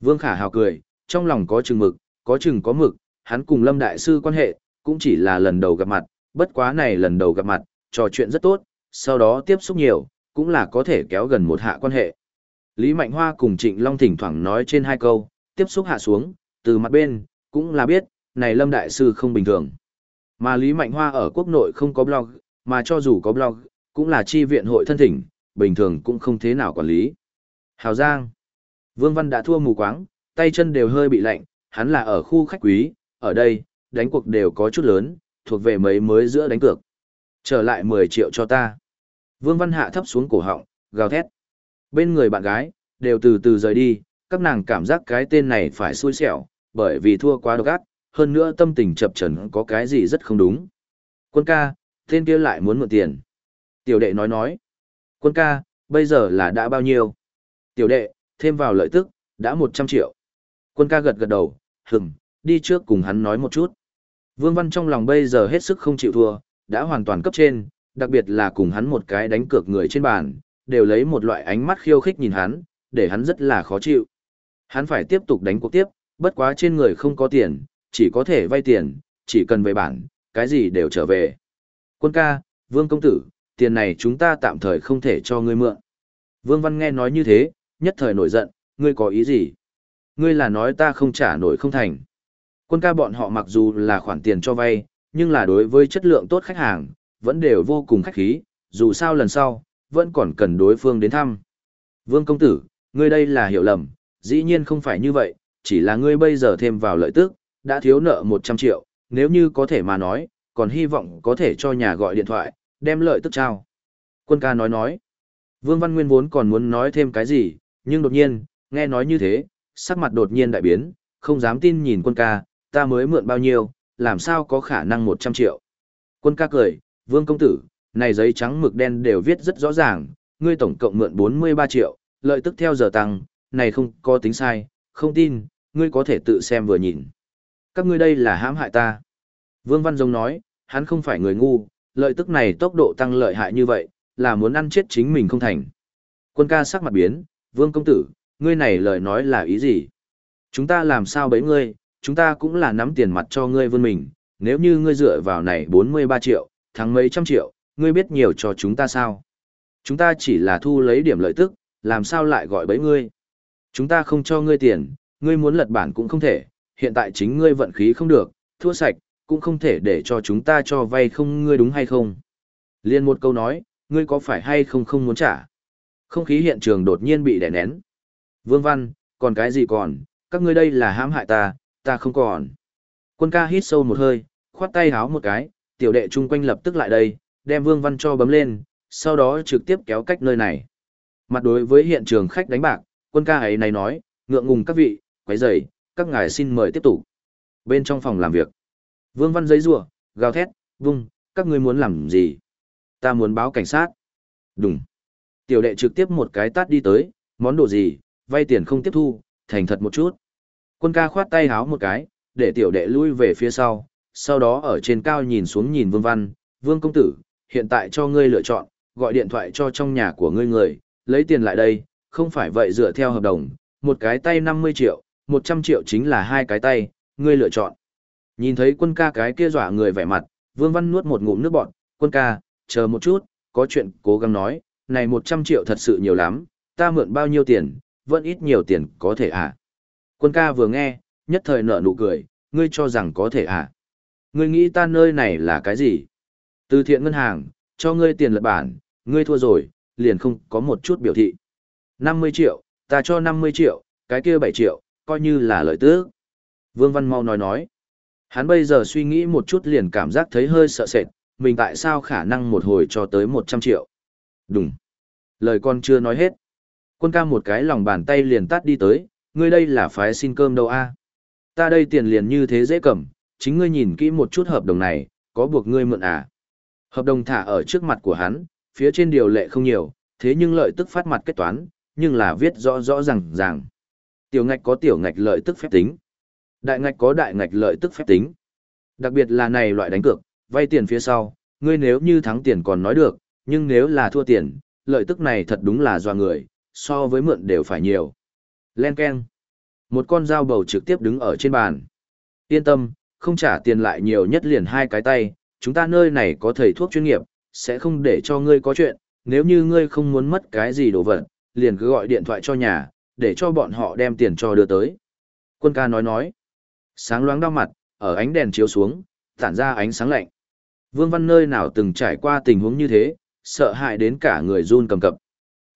Vương Khả Hào cười, trong lòng có chừng mực, có chừng có mực, hắn cùng Lâm Đại Sư quan hệ, cũng chỉ là lần đầu gặp mặt, bất quá này lần đầu gặp mặt, trò chuyện rất tốt, sau đó tiếp xúc nhiều, cũng là có thể kéo gần một hạ quan hệ. Lý Mạnh Hoa cùng Trịnh Long thỉnh thoảng nói trên hai câu, tiếp xúc hạ xuống, từ mặt bên, cũng là biết, này Lâm Đại Sư không bình thường. Mà Lý Mạnh Hoa ở quốc nội không có blog, mà cho dù có blog, cũng là chi viện hội thân thỉnh, bình thường cũng không thế nào quản lý. Hào Giang Vương Văn đã thua mù quáng, tay chân đều hơi bị lạnh, hắn là ở khu khách quý, ở đây, đánh cuộc đều có chút lớn, thuộc về mấy mới giữa đánh cược. Trở lại 10 triệu cho ta. Vương Văn Hạ thấp xuống cổ họng, gào thét. Bên người bạn gái, đều từ từ rời đi, các nàng cảm giác cái tên này phải xui xẻo, bởi vì thua quá độc ác, hơn nữa tâm tình chập trần có cái gì rất không đúng. Quân ca, tên kia lại muốn mượn tiền. Tiểu đệ nói nói. Quân ca, bây giờ là đã bao nhiêu? Tiểu đệ, thêm vào lợi tức, đã 100 triệu. Quân ca gật gật đầu, hừng, đi trước cùng hắn nói một chút. Vương Văn trong lòng bây giờ hết sức không chịu thua, đã hoàn toàn cấp trên, đặc biệt là cùng hắn một cái đánh cược người trên bàn, đều lấy một loại ánh mắt khiêu khích nhìn hắn, để hắn rất là khó chịu. Hắn phải tiếp tục đánh cuộc tiếp, bất quá trên người không có tiền, chỉ có thể vay tiền, chỉ cần về bản, cái gì đều trở về. Quân ca, Vương Công Tử, tiền này chúng ta tạm thời không thể cho ngươi mượn. Vương Văn nghe nói như thế, nhất thời nổi giận, ngươi có ý gì? Ngươi là nói ta không trả nổi không thành. Quân ca bọn họ mặc dù là khoản tiền cho vay, nhưng là đối với chất lượng tốt khách hàng, vẫn đều vô cùng khách khí, dù sao lần sau, vẫn còn cần đối phương đến thăm. Vương công tử, ngươi đây là hiểu lầm, dĩ nhiên không phải như vậy, chỉ là ngươi bây giờ thêm vào lợi tức, đã thiếu nợ 100 triệu, nếu như có thể mà nói, còn hy vọng có thể cho nhà gọi điện thoại, đem lợi tức trao. Quân ca nói nói, Vương Văn Nguyên vốn còn muốn nói thêm cái gì, nhưng đột nhiên, nghe nói như thế, sắc mặt đột nhiên đại biến, không dám tin nhìn quân ca, ta mới mượn bao nhiêu, làm sao có khả năng 100 triệu. Quân ca cười, vương công tử, này giấy trắng mực đen đều viết rất rõ ràng, ngươi tổng cộng mượn 43 triệu, lợi tức theo giờ tăng, này không có tính sai, không tin, ngươi có thể tự xem vừa nhìn. Các ngươi đây là hãm hại ta. Vương Văn Dông nói, hắn không phải người ngu, lợi tức này tốc độ tăng lợi hại như vậy, là muốn ăn chết chính mình không thành. Quân ca sắc mặt biến, vương công tử, ngươi này lời nói là ý gì? Chúng ta làm sao bấy ngươi, chúng ta cũng là nắm tiền mặt cho ngươi vươn mình, nếu như ngươi dựa vào này 43 triệu, thắng mấy trăm triệu, ngươi biết nhiều cho chúng ta sao? Chúng ta chỉ là thu lấy điểm lợi tức, làm sao lại gọi bấy ngươi? Chúng ta không cho ngươi tiền, ngươi muốn lật bản cũng không thể, hiện tại chính ngươi vận khí không được, thua sạch, cũng không thể để cho chúng ta cho vay không ngươi đúng hay không? Liên một câu nói, ngươi có phải hay không không muốn trả? Không khí hiện trường đột nhiên bị đè nén. Vương Văn, còn cái gì còn, các ngươi đây là hãm hại ta, ta không còn. Quân ca hít sâu một hơi, khoát tay háo một cái, tiểu đệ chung quanh lập tức lại đây, đem Vương Văn cho bấm lên, sau đó trực tiếp kéo cách nơi này. Mặt đối với hiện trường khách đánh bạc, quân ca ấy này nói, ngượng ngùng các vị, quấy rầy, các ngài xin mời tiếp tục. Bên trong phòng làm việc, Vương Văn giấy rủa, gào thét, vung, các ngươi muốn làm gì? Ta muốn báo cảnh sát. Đúng. Tiểu đệ trực tiếp một cái tát đi tới, món đồ gì, vay tiền không tiếp thu, thành thật một chút. Quân ca khoát tay háo một cái, để tiểu đệ lui về phía sau, sau đó ở trên cao nhìn xuống nhìn Vương Văn, Vương Công Tử, hiện tại cho ngươi lựa chọn, gọi điện thoại cho trong nhà của ngươi người, lấy tiền lại đây, không phải vậy dựa theo hợp đồng, một cái tay 50 triệu, 100 triệu chính là hai cái tay, ngươi lựa chọn. Nhìn thấy quân ca cái kia dọa người vẻ mặt, Vương Văn nuốt một ngụm nước bọt, quân ca, chờ một chút, có chuyện cố gắng nói, này 100 triệu thật sự nhiều lắm, ta mượn bao nhiêu tiền, vẫn ít nhiều tiền có thể à. Quân ca vừa nghe, nhất thời nở nụ cười, ngươi cho rằng có thể à. Ngươi nghĩ ta nơi này là cái gì? Từ thiện ngân hàng, cho ngươi tiền lật bản, ngươi thua rồi, liền không có một chút biểu thị. 50 triệu, ta cho 50 triệu, cái kia 7 triệu, coi như là lợi tước. Vương Văn Mau nói nói. Hắn bây giờ suy nghĩ một chút liền cảm giác thấy hơi sợ sệt, mình tại sao khả năng một hồi cho tới 100 triệu. Đúng. Lời con chưa nói hết. Quân ca một cái lòng bàn tay liền tắt đi tới, ngươi đây là phái xin cơm đâu a? Ta đây tiền liền như thế dễ cầm, chính ngươi nhìn kỹ một chút hợp đồng này, có buộc ngươi mượn à. Hợp đồng thả ở trước mặt của hắn, phía trên điều lệ không nhiều, thế nhưng lợi tức phát mặt kết toán, nhưng là viết rõ rõ ràng ràng. Tiểu ngạch có tiểu ngạch lợi tức phép tính. Đại ngạch có đại ngạch lợi tức phép tính. Đặc biệt là này loại đánh cược, vay tiền phía sau, ngươi nếu như thắng tiền còn nói được, nhưng nếu là thua tiền, lợi tức này thật đúng là doa người, so với mượn đều phải nhiều. Len Ken. Một con dao bầu trực tiếp đứng ở trên bàn. Yên tâm, không trả tiền lại nhiều nhất liền hai cái tay, chúng ta nơi này có thầy thuốc chuyên nghiệp, sẽ không để cho ngươi có chuyện, nếu như ngươi không muốn mất cái gì đồ vật, liền cứ gọi điện thoại cho nhà, để cho bọn họ đem tiền cho đưa tới. Quân ca nói nói, sáng loáng đau mặt, ở ánh đèn chiếu xuống, tản ra ánh sáng lạnh. Vương Văn nơi nào từng trải qua tình huống như thế, sợ hãi đến cả người run cầm cập.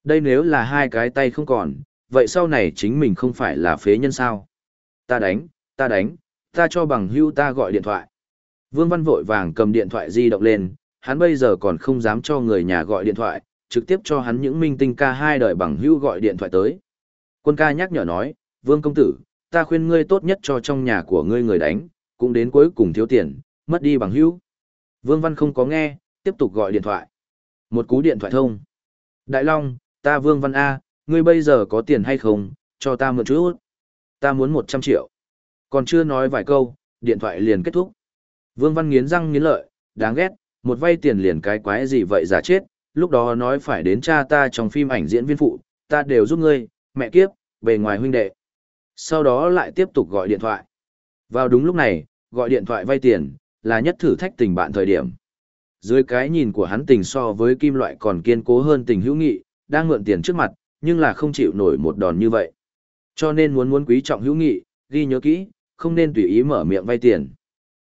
Đây nếu là hai cái tay không còn, vậy sau này chính mình không phải là phế nhân sao? Ta đánh, ta đánh, ta cho bằng hưu ta gọi điện thoại. Vương Văn vội vàng cầm điện thoại di động lên, hắn bây giờ còn không dám cho người nhà gọi điện thoại, trực tiếp cho hắn những minh tinh ca hai đời bằng hữu gọi điện thoại tới. Quân ca nhắc nhở nói, Vương công tử, ta khuyên ngươi tốt nhất cho trong nhà của ngươi người đánh, cũng đến cuối cùng thiếu tiền, mất đi bằng hữu. Vương Văn không có nghe, tiếp tục gọi điện thoại. Một cú điện thoại thông. Đại Long, ta Vương Văn A, ngươi bây giờ có tiền hay không, cho ta mượn chút. Ta muốn 100 triệu. Còn chưa nói vài câu, điện thoại liền kết thúc. Vương Văn nghiến răng nghiến lợi, đáng ghét, một vay tiền liền cái quái gì vậy giả chết, lúc đó nói phải đến cha ta trong phim ảnh diễn viên phụ, ta đều giúp ngươi, mẹ kiếp, bề ngoài huynh đệ. Sau đó lại tiếp tục gọi điện thoại. Vào đúng lúc này, gọi điện thoại vay tiền, là nhất thử thách tình bạn thời điểm. Dưới cái nhìn của hắn tình so với kim loại còn kiên cố hơn tình hữu nghị, đang mượn tiền trước mặt, nhưng là không chịu nổi một đòn như vậy. Cho nên muốn muốn quý trọng hữu nghị, ghi nhớ kỹ, không nên tùy ý mở miệng vay tiền.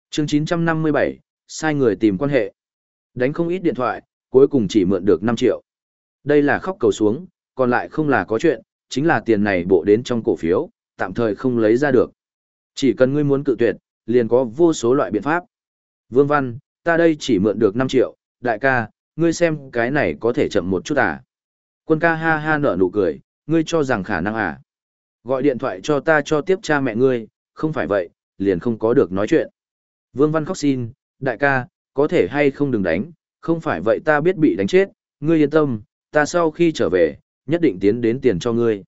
Chương 957, sai người tìm quan hệ. Đánh không ít điện thoại, cuối cùng chỉ mượn được 5 triệu. Đây là khóc cầu xuống, còn lại không là có chuyện, chính là tiền này bộ đến trong cổ phiếu, tạm thời không lấy ra được. Chỉ cần ngươi muốn cự tuyệt, liền có vô số loại biện pháp. Vương Văn, ta đây chỉ mượn được 5 triệu, đại ca, ngươi xem cái này có thể chậm một chút à? Quân ca ha ha nở nụ cười, ngươi cho rằng khả năng à? Gọi điện thoại cho ta cho tiếp cha mẹ ngươi, không phải vậy, liền không có được nói chuyện. Vương Văn khóc xin, đại ca, có thể hay không đừng đánh, không phải vậy ta biết bị đánh chết, ngươi yên tâm, ta sau khi trở về, nhất định tiến đến tiền cho ngươi.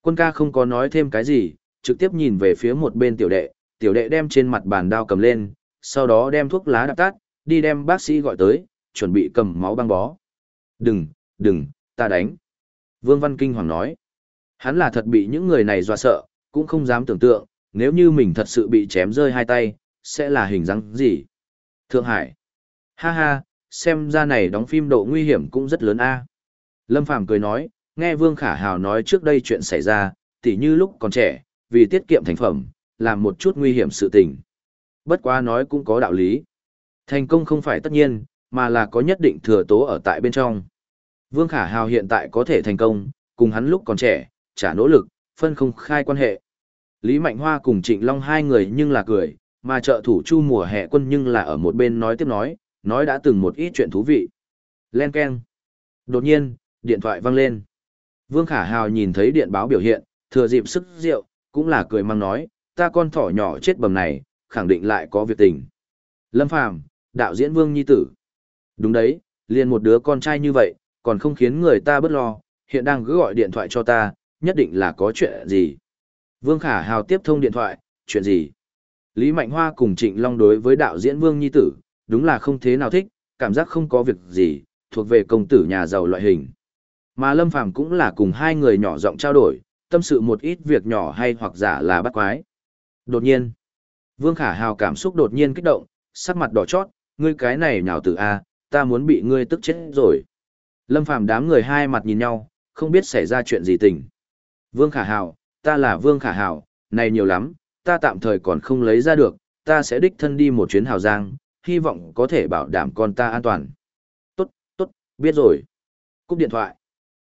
Quân ca không có nói thêm cái gì, trực tiếp nhìn về phía một bên tiểu đệ, tiểu đệ đem trên mặt bàn đao cầm lên, sau đó đem thuốc lá đặt tắt, đi đem bác sĩ gọi tới, chuẩn bị cầm máu băng bó. Đừng, đừng, ta đánh. Vương Văn Kinh hoàng nói. Hắn là thật bị những người này dọa sợ, cũng không dám tưởng tượng, nếu như mình thật sự bị chém rơi hai tay, sẽ là hình dáng gì. Thượng Hải. Ha ha, xem ra này đóng phim độ nguy hiểm cũng rất lớn a. Lâm Phàm cười nói, nghe Vương Khả Hào nói trước đây chuyện xảy ra, tỉ như lúc còn trẻ, vì tiết kiệm thành phẩm, làm một chút nguy hiểm sự tình. Bất quá nói cũng có đạo lý. Thành công không phải tất nhiên, mà là có nhất định thừa tố ở tại bên trong. Vương Khả Hào hiện tại có thể thành công, cùng hắn lúc còn trẻ, trả nỗ lực, phân không khai quan hệ. Lý Mạnh Hoa cùng Trịnh Long hai người nhưng là cười, mà trợ thủ Chu mùa hè quân nhưng là ở một bên nói tiếp nói, nói đã từng một ít chuyện thú vị. Len Ken. Đột nhiên, điện thoại vang lên. Vương Khả Hào nhìn thấy điện báo biểu hiện, thừa dịp sức rượu, cũng là cười mang nói, ta con thỏ nhỏ chết bầm này, khẳng định lại có việc tình. Lâm Phàm, đạo diễn Vương Nhi Tử. Đúng đấy, liền một đứa con trai như vậy, còn không khiến người ta bất lo, hiện đang cứ gọi điện thoại cho ta, nhất định là có chuyện gì. Vương Khả Hào tiếp thông điện thoại, chuyện gì? Lý Mạnh Hoa cùng Trịnh Long đối với đạo diễn Vương Nhi Tử, đúng là không thế nào thích, cảm giác không có việc gì, thuộc về công tử nhà giàu loại hình. Mà Lâm Phàm cũng là cùng hai người nhỏ giọng trao đổi, tâm sự một ít việc nhỏ hay hoặc giả là bắt quái. Đột nhiên, Vương Khả Hào cảm xúc đột nhiên kích động, sắc mặt đỏ chót, ngươi cái này nhào tử A, ta muốn bị ngươi tức chết rồi. Lâm Phàm đám người hai mặt nhìn nhau, không biết xảy ra chuyện gì tình. Vương Khả Hào, ta là Vương Khả Hào, này nhiều lắm, ta tạm thời còn không lấy ra được, ta sẽ đích thân đi một chuyến hào giang, hy vọng có thể bảo đảm con ta an toàn. Tốt, tốt, biết rồi. Cúp điện thoại.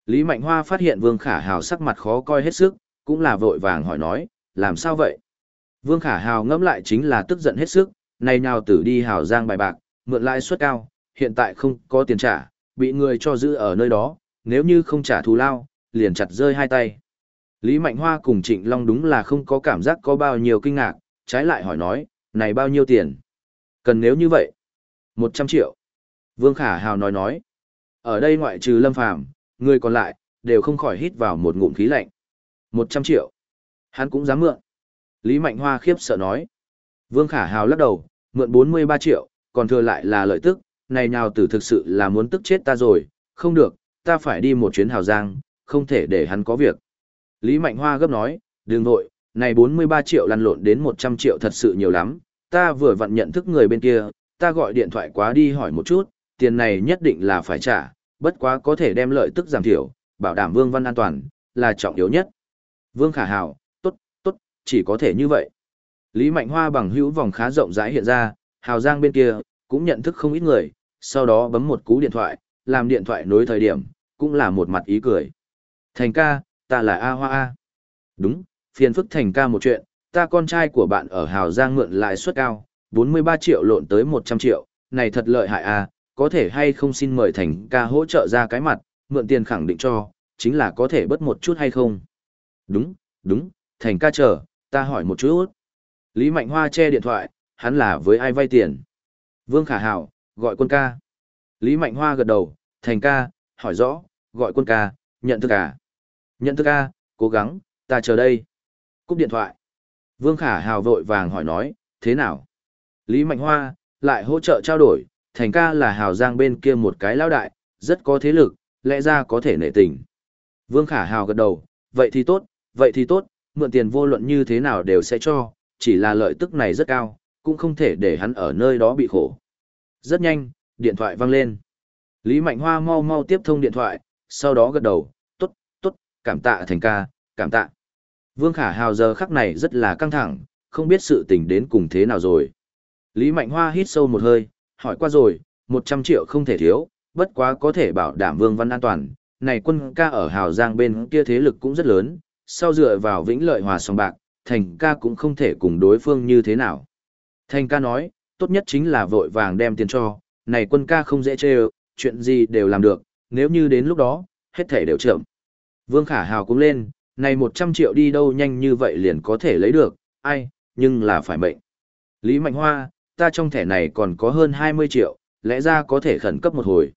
Lý Mạnh Hoa phát hiện Vương Khả Hào sắc mặt khó coi hết sức, cũng là vội vàng hỏi nói, làm sao vậy? Vương Khả Hào ngẫm lại chính là tức giận hết sức, này nào tử đi hào giang bài bạc, mượn lãi suất cao, hiện tại không có tiền trả, bị người cho giữ ở nơi đó, nếu như không trả thù lao, liền chặt rơi hai tay. Lý Mạnh Hoa cùng Trịnh Long đúng là không có cảm giác có bao nhiêu kinh ngạc, trái lại hỏi nói, này bao nhiêu tiền? Cần nếu như vậy? 100 triệu. Vương Khả Hào nói nói. Ở đây ngoại trừ Lâm Phàm người còn lại, đều không khỏi hít vào một ngụm khí lạnh. 100 triệu. Hắn cũng dám mượn. Lý Mạnh Hoa khiếp sợ nói. Vương Khả Hào lắc đầu, mượn 43 triệu, còn thừa lại là lợi tức, này nào tử thực sự là muốn tức chết ta rồi, không được, ta phải đi một chuyến hào giang, không thể để hắn có việc. Lý Mạnh Hoa gấp nói, đừng vội, này 43 triệu lăn lộn đến 100 triệu thật sự nhiều lắm, ta vừa vặn nhận thức người bên kia, ta gọi điện thoại quá đi hỏi một chút, tiền này nhất định là phải trả, bất quá có thể đem lợi tức giảm thiểu, bảo đảm Vương Văn an toàn, là trọng yếu nhất. Vương Khả Hào, tốt, tốt, chỉ có thể như vậy. Lý Mạnh Hoa bằng hữu vòng khá rộng rãi hiện ra, Hào Giang bên kia, cũng nhận thức không ít người, sau đó bấm một cú điện thoại, làm điện thoại nối thời điểm, cũng là một mặt ý cười. Thành ca, ta là A Hoa A. Đúng, phiền phức thành ca một chuyện, ta con trai của bạn ở Hào Giang mượn lãi suất cao, 43 triệu lộn tới 100 triệu, này thật lợi hại A, có thể hay không xin mời thành ca hỗ trợ ra cái mặt, mượn tiền khẳng định cho, chính là có thể bớt một chút hay không. Đúng, đúng, thành ca chờ, ta hỏi một chút. Lý Mạnh Hoa che điện thoại, hắn là với ai vay tiền. Vương Khả Hảo, gọi quân ca. Lý Mạnh Hoa gật đầu, thành ca, hỏi rõ, gọi quân ca, nhận thức à? Nhận thức ca, cố gắng, ta chờ đây. Cúp điện thoại. Vương Khả Hào vội vàng hỏi nói, thế nào? Lý Mạnh Hoa, lại hỗ trợ trao đổi, thành ca là Hào Giang bên kia một cái lao đại, rất có thế lực, lẽ ra có thể nể tình. Vương Khả Hào gật đầu, vậy thì tốt, vậy thì tốt, mượn tiền vô luận như thế nào đều sẽ cho, chỉ là lợi tức này rất cao, cũng không thể để hắn ở nơi đó bị khổ. Rất nhanh, điện thoại vang lên. Lý Mạnh Hoa mau mau tiếp thông điện thoại, sau đó gật đầu, tốt, tốt, cảm tạ thành ca, cảm tạ. Vương Khả Hào giờ khắc này rất là căng thẳng, không biết sự tình đến cùng thế nào rồi. Lý Mạnh Hoa hít sâu một hơi, hỏi qua rồi, 100 triệu không thể thiếu, bất quá có thể bảo đảm Vương Văn an toàn. Này quân ca ở Hào Giang bên kia thế lực cũng rất lớn, sau dựa vào vĩnh lợi hòa song bạc, thành ca cũng không thể cùng đối phương như thế nào. Thành ca nói, tốt nhất chính là vội vàng đem tiền cho, này quân ca không dễ chê chuyện gì đều làm được, nếu như đến lúc đó, hết thể đều chậm. Vương Khả Hào cũng lên, này 100 triệu đi đâu nhanh như vậy liền có thể lấy được, ai, nhưng là phải mệnh. Lý Mạnh Hoa, ta trong thẻ này còn có hơn 20 triệu, lẽ ra có thể khẩn cấp một hồi.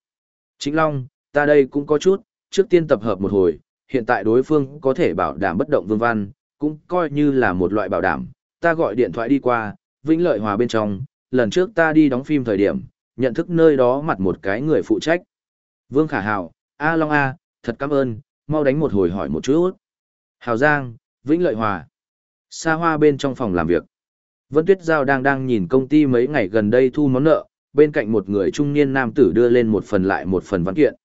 Chính Long, ta đây cũng có chút, trước tiên tập hợp một hồi, hiện tại đối phương có thể bảo đảm bất động vương văn, cũng coi như là một loại bảo đảm. Ta gọi điện thoại đi qua, Vĩnh Lợi Hòa bên trong, lần trước ta đi đóng phim thời điểm, nhận thức nơi đó mặt một cái người phụ trách. Vương Khả Hảo, A Long A, thật cảm ơn, mau đánh một hồi hỏi một chút. Hào Giang, Vĩnh Lợi Hòa. Xa hoa bên trong phòng làm việc. Vân Tuyết Giao đang đang nhìn công ty mấy ngày gần đây thu món nợ, bên cạnh một người trung niên nam tử đưa lên một phần lại một phần văn kiện.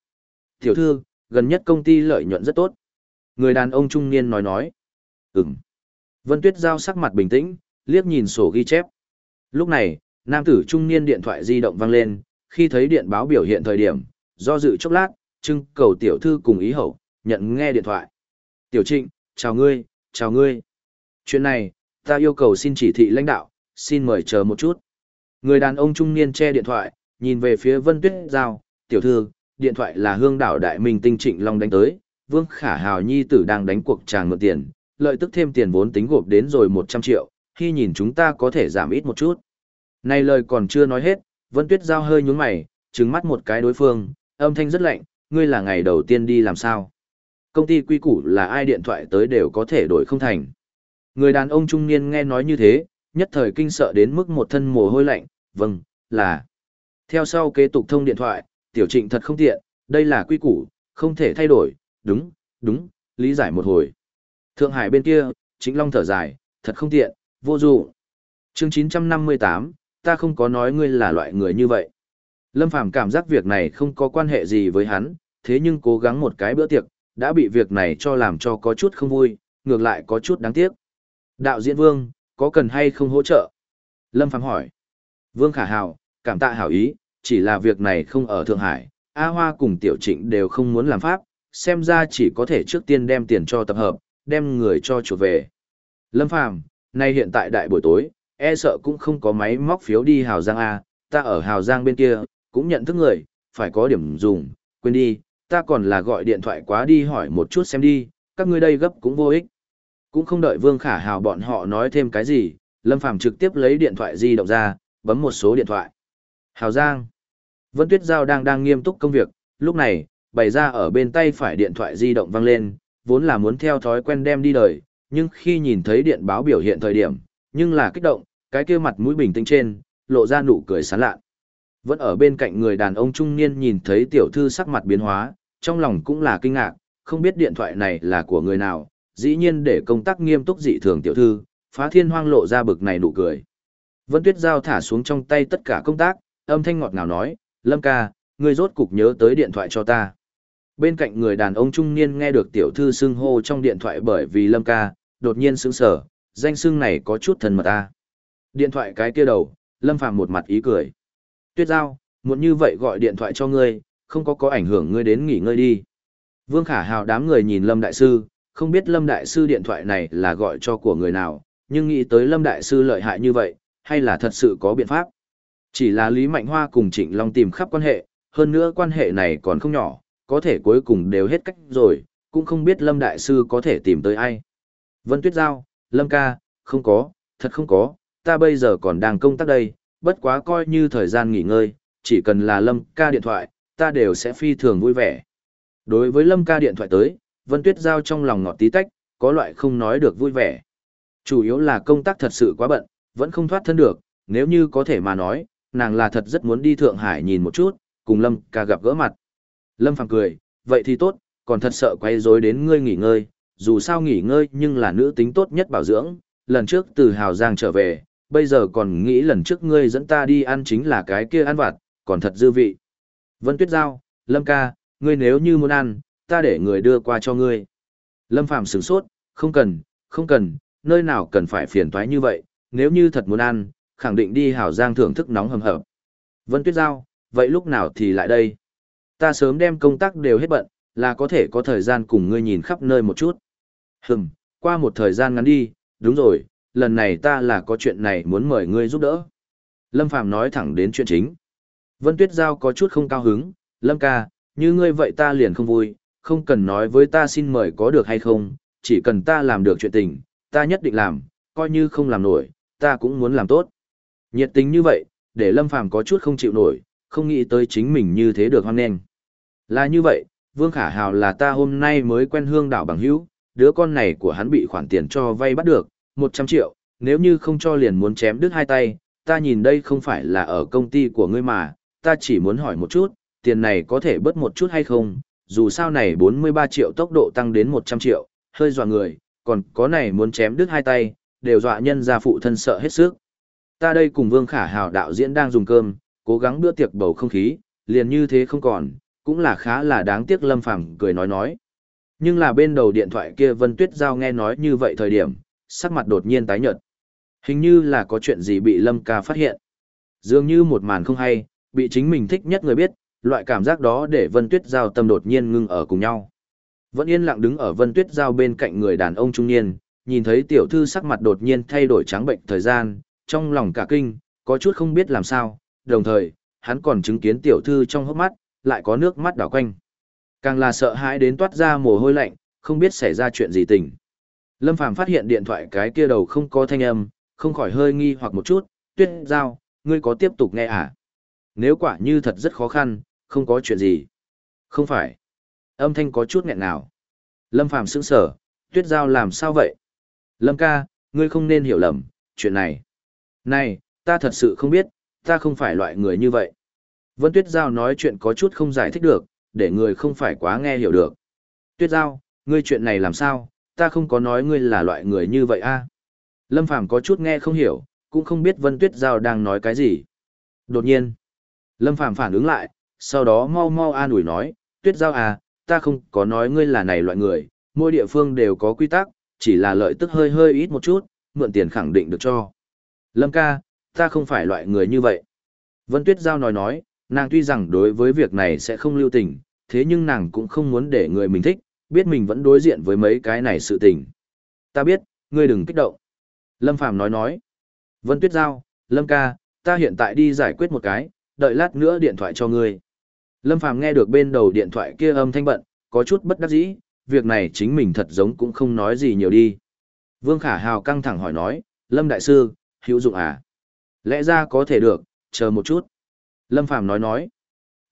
Tiểu thư, gần nhất công ty lợi nhuận rất tốt. Người đàn ông trung niên nói nói. Ừm. Vân Tuyết Giao sắc mặt bình tĩnh, liếc nhìn sổ ghi chép. Lúc này, nam tử trung niên điện thoại di động vang lên, khi thấy điện báo biểu hiện thời điểm, do dự chốc lát, trưng cầu tiểu thư cùng ý hậu, nhận nghe điện thoại. Tiểu trịnh, chào ngươi, chào ngươi. Chuyện này, ta yêu cầu xin chỉ thị lãnh đạo, xin mời chờ một chút. Người đàn ông trung niên che điện thoại, nhìn về phía Vân Tuyết Giao, tiểu thư, điện thoại là hương đảo đại minh tinh trịnh long đánh tới, Vương Khả Hào Nhi tử đang đánh cuộc tràng mượn tiền, lợi tức thêm tiền vốn tính gộp đến rồi 100 triệu, khi nhìn chúng ta có thể giảm ít một chút. Này lời còn chưa nói hết, Vân Tuyết Giao hơi nhúng mày, trừng mắt một cái đối phương, âm thanh rất lạnh, ngươi là ngày đầu tiên đi làm sao? Công ty quy củ là ai điện thoại tới đều có thể đổi không thành. Người đàn ông trung niên nghe nói như thế, nhất thời kinh sợ đến mức một thân mồ hôi lạnh, vâng, là. Theo sau kế tục thông điện thoại, tiểu trịnh thật không tiện, đây là quy củ, không thể thay đổi, đúng, đúng, lý giải một hồi. Thượng Hải bên kia, Trịnh Long thở dài, thật không tiện, vô dụng. Chương 958, ta không có nói ngươi là loại người như vậy. Lâm Phàm cảm giác việc này không có quan hệ gì với hắn, thế nhưng cố gắng một cái bữa tiệc, đã bị việc này cho làm cho có chút không vui, ngược lại có chút đáng tiếc. Đạo diễn Vương, có cần hay không hỗ trợ? Lâm Phàm hỏi. Vương Khả Hào, cảm tạ hảo ý, chỉ là việc này không ở Thượng Hải, A Hoa cùng Tiểu Trịnh đều không muốn làm pháp, xem ra chỉ có thể trước tiên đem tiền cho tập hợp, đem người cho chuột về. Lâm Phàm, nay hiện tại đại buổi tối, e sợ cũng không có máy móc phiếu đi Hào Giang A, ta ở Hào Giang bên kia, cũng nhận thức người, phải có điểm dùng, quên đi, ta còn là gọi điện thoại quá đi hỏi một chút xem đi, các ngươi đây gấp cũng vô ích. Cũng không đợi Vương Khả Hào bọn họ nói thêm cái gì, Lâm Phàm trực tiếp lấy điện thoại di động ra, bấm một số điện thoại. Hào Giang. Vân Tuyết Giao đang đang nghiêm túc công việc, lúc này, bày ra ở bên tay phải điện thoại di động vang lên, vốn là muốn theo thói quen đem đi đời, nhưng khi nhìn thấy điện báo biểu hiện thời điểm, nhưng là kích động, cái kia mặt mũi bình tĩnh trên, lộ ra nụ cười sán lạ. Vẫn ở bên cạnh người đàn ông trung niên nhìn thấy tiểu thư sắc mặt biến hóa, trong lòng cũng là kinh ngạc, không biết điện thoại này là của người nào, dĩ nhiên để công tác nghiêm túc dị thường tiểu thư, phá thiên hoang lộ ra bực này nụ cười. Vân Tuyết Giao thả xuống trong tay tất cả công tác, âm thanh ngọt ngào nói, Lâm ca, người rốt cục nhớ tới điện thoại cho ta. Bên cạnh người đàn ông trung niên nghe được tiểu thư xưng hô trong điện thoại bởi vì Lâm ca, đột nhiên sững sở, danh xưng này có chút thần mật ta. Điện thoại cái kia đầu, Lâm Phàm một mặt ý cười. Tuyết Giao, muốn như vậy gọi điện thoại cho ngươi, không có có ảnh hưởng ngươi đến nghỉ ngơi đi. Vương Khả Hào đám người nhìn Lâm Đại Sư, không biết Lâm Đại Sư điện thoại này là gọi cho của người nào, nhưng nghĩ tới Lâm Đại Sư lợi hại như vậy, hay là thật sự có biện pháp. Chỉ là Lý Mạnh Hoa cùng Trịnh Long tìm khắp quan hệ, hơn nữa quan hệ này còn không nhỏ, có thể cuối cùng đều hết cách rồi, cũng không biết Lâm Đại Sư có thể tìm tới ai. Vân Tuyết Giao, Lâm ca, không có, thật không có, ta bây giờ còn đang công tác đây, bất quá coi như thời gian nghỉ ngơi, chỉ cần là Lâm ca điện thoại, ta đều sẽ phi thường vui vẻ. Đối với Lâm ca điện thoại tới, Vân Tuyết Giao trong lòng ngọt tí tách, có loại không nói được vui vẻ. Chủ yếu là công tác thật sự quá bận, vẫn không thoát thân được, nếu như có thể mà nói, nàng là thật rất muốn đi Thượng Hải nhìn một chút, cùng Lâm ca gặp gỡ mặt. Lâm Phàm cười, vậy thì tốt, còn thật sợ quay rối đến ngươi nghỉ ngơi, dù sao nghỉ ngơi nhưng là nữ tính tốt nhất bảo dưỡng, lần trước từ Hào Giang trở về, bây giờ còn nghĩ lần trước ngươi dẫn ta đi ăn chính là cái kia ăn vặt, còn thật dư vị. Vân Tuyết Giao, Lâm ca, ngươi nếu như muốn ăn, ta để người đưa qua cho ngươi. Lâm Phàm sửng sốt, không cần, không cần, nơi nào cần phải phiền toái như vậy, nếu như thật muốn ăn, khẳng định đi Hảo Giang thưởng thức nóng hầm hập. Vân Tuyết Giao, vậy lúc nào thì lại đây? Ta sớm đem công tác đều hết bận, là có thể có thời gian cùng ngươi nhìn khắp nơi một chút. Hừm, qua một thời gian ngắn đi, đúng rồi, lần này ta là có chuyện này muốn mời ngươi giúp đỡ. Lâm Phàm nói thẳng đến chuyện chính. Vân Tuyết Giao có chút không cao hứng, Lâm ca, như ngươi vậy ta liền không vui, không cần nói với ta xin mời có được hay không, chỉ cần ta làm được chuyện tình, ta nhất định làm, coi như không làm nổi, ta cũng muốn làm tốt. Nhiệt tình như vậy, để Lâm Phàm có chút không chịu nổi, không nghĩ tới chính mình như thế được hoan nghênh. Là như vậy, Vương Khả Hào là ta hôm nay mới quen hương đảo bằng hữu, đứa con này của hắn bị khoản tiền cho vay bắt được, 100 triệu, nếu như không cho liền muốn chém đứt hai tay, ta nhìn đây không phải là ở công ty của ngươi mà, ta chỉ muốn hỏi một chút, tiền này có thể bớt một chút hay không, dù sao này 43 triệu tốc độ tăng đến 100 triệu, hơi dọa người, còn có này muốn chém đứt hai tay, đều dọa nhân gia phụ thân sợ hết sức. Ta đây cùng Vương Khả Hào đạo diễn đang dùng cơm, cố gắng bữa tiệc bầu không khí, liền như thế không còn, cũng là khá là đáng tiếc Lâm Phàm cười nói nói. Nhưng là bên đầu điện thoại kia Vân Tuyết Giao nghe nói như vậy thời điểm, sắc mặt đột nhiên tái nhợt. Hình như là có chuyện gì bị Lâm ca phát hiện. Dường như một màn không hay, bị chính mình thích nhất người biết, loại cảm giác đó để Vân Tuyết Giao tâm đột nhiên ngưng ở cùng nhau. Vẫn yên lặng đứng ở Vân Tuyết Giao bên cạnh người đàn ông trung niên, nhìn thấy tiểu thư sắc mặt đột nhiên thay đổi trắng bệnh thời gian, trong lòng cả kinh, có chút không biết làm sao, đồng thời, hắn còn chứng kiến tiểu thư trong hốc mắt, lại có nước mắt đảo quanh. Càng là sợ hãi đến toát ra mồ hôi lạnh, không biết xảy ra chuyện gì tình. Lâm Phàm phát hiện điện thoại cái kia đầu không có thanh âm, không khỏi hơi nghi hoặc một chút, tuyết giao, ngươi có tiếp tục nghe à? Nếu quả như thật rất khó khăn, không có chuyện gì. Không phải. Âm thanh có chút nghẹn nào. Lâm Phàm sững sở, tuyết giao làm sao vậy? Lâm ca, ngươi không nên hiểu lầm, chuyện này. Này, ta thật sự không biết, ta không phải loại người như vậy. Vân Tuyết Giao nói chuyện có chút không giải thích được, để người không phải quá nghe hiểu được. Tuyết Giao, ngươi chuyện này làm sao, ta không có nói ngươi là loại người như vậy a. Lâm Phàm có chút nghe không hiểu, cũng không biết Vân Tuyết Giao đang nói cái gì. Đột nhiên, Lâm Phàm phản ứng lại, sau đó mau mau an ủi nói, Tuyết Giao à, ta không có nói ngươi là này loại người, mỗi địa phương đều có quy tắc, chỉ là lợi tức hơi hơi ít một chút, mượn tiền khẳng định được cho. Lâm ca, ta không phải loại người như vậy. Vân Tuyết Giao nói nói, nàng tuy rằng đối với việc này sẽ không lưu tình, thế nhưng nàng cũng không muốn để người mình thích, biết mình vẫn đối diện với mấy cái này sự tình. Ta biết, ngươi đừng kích động. Lâm Phàm nói nói. Vân Tuyết Giao, Lâm ca, ta hiện tại đi giải quyết một cái, đợi lát nữa điện thoại cho ngươi. Lâm Phàm nghe được bên đầu điện thoại kia âm thanh bận, có chút bất đắc dĩ, việc này chính mình thật giống cũng không nói gì nhiều đi. Vương Khả Hào căng thẳng hỏi nói, Lâm Đại Sư, hữu dụng à? Lẽ ra có thể được, chờ một chút. Lâm Phàm nói nói.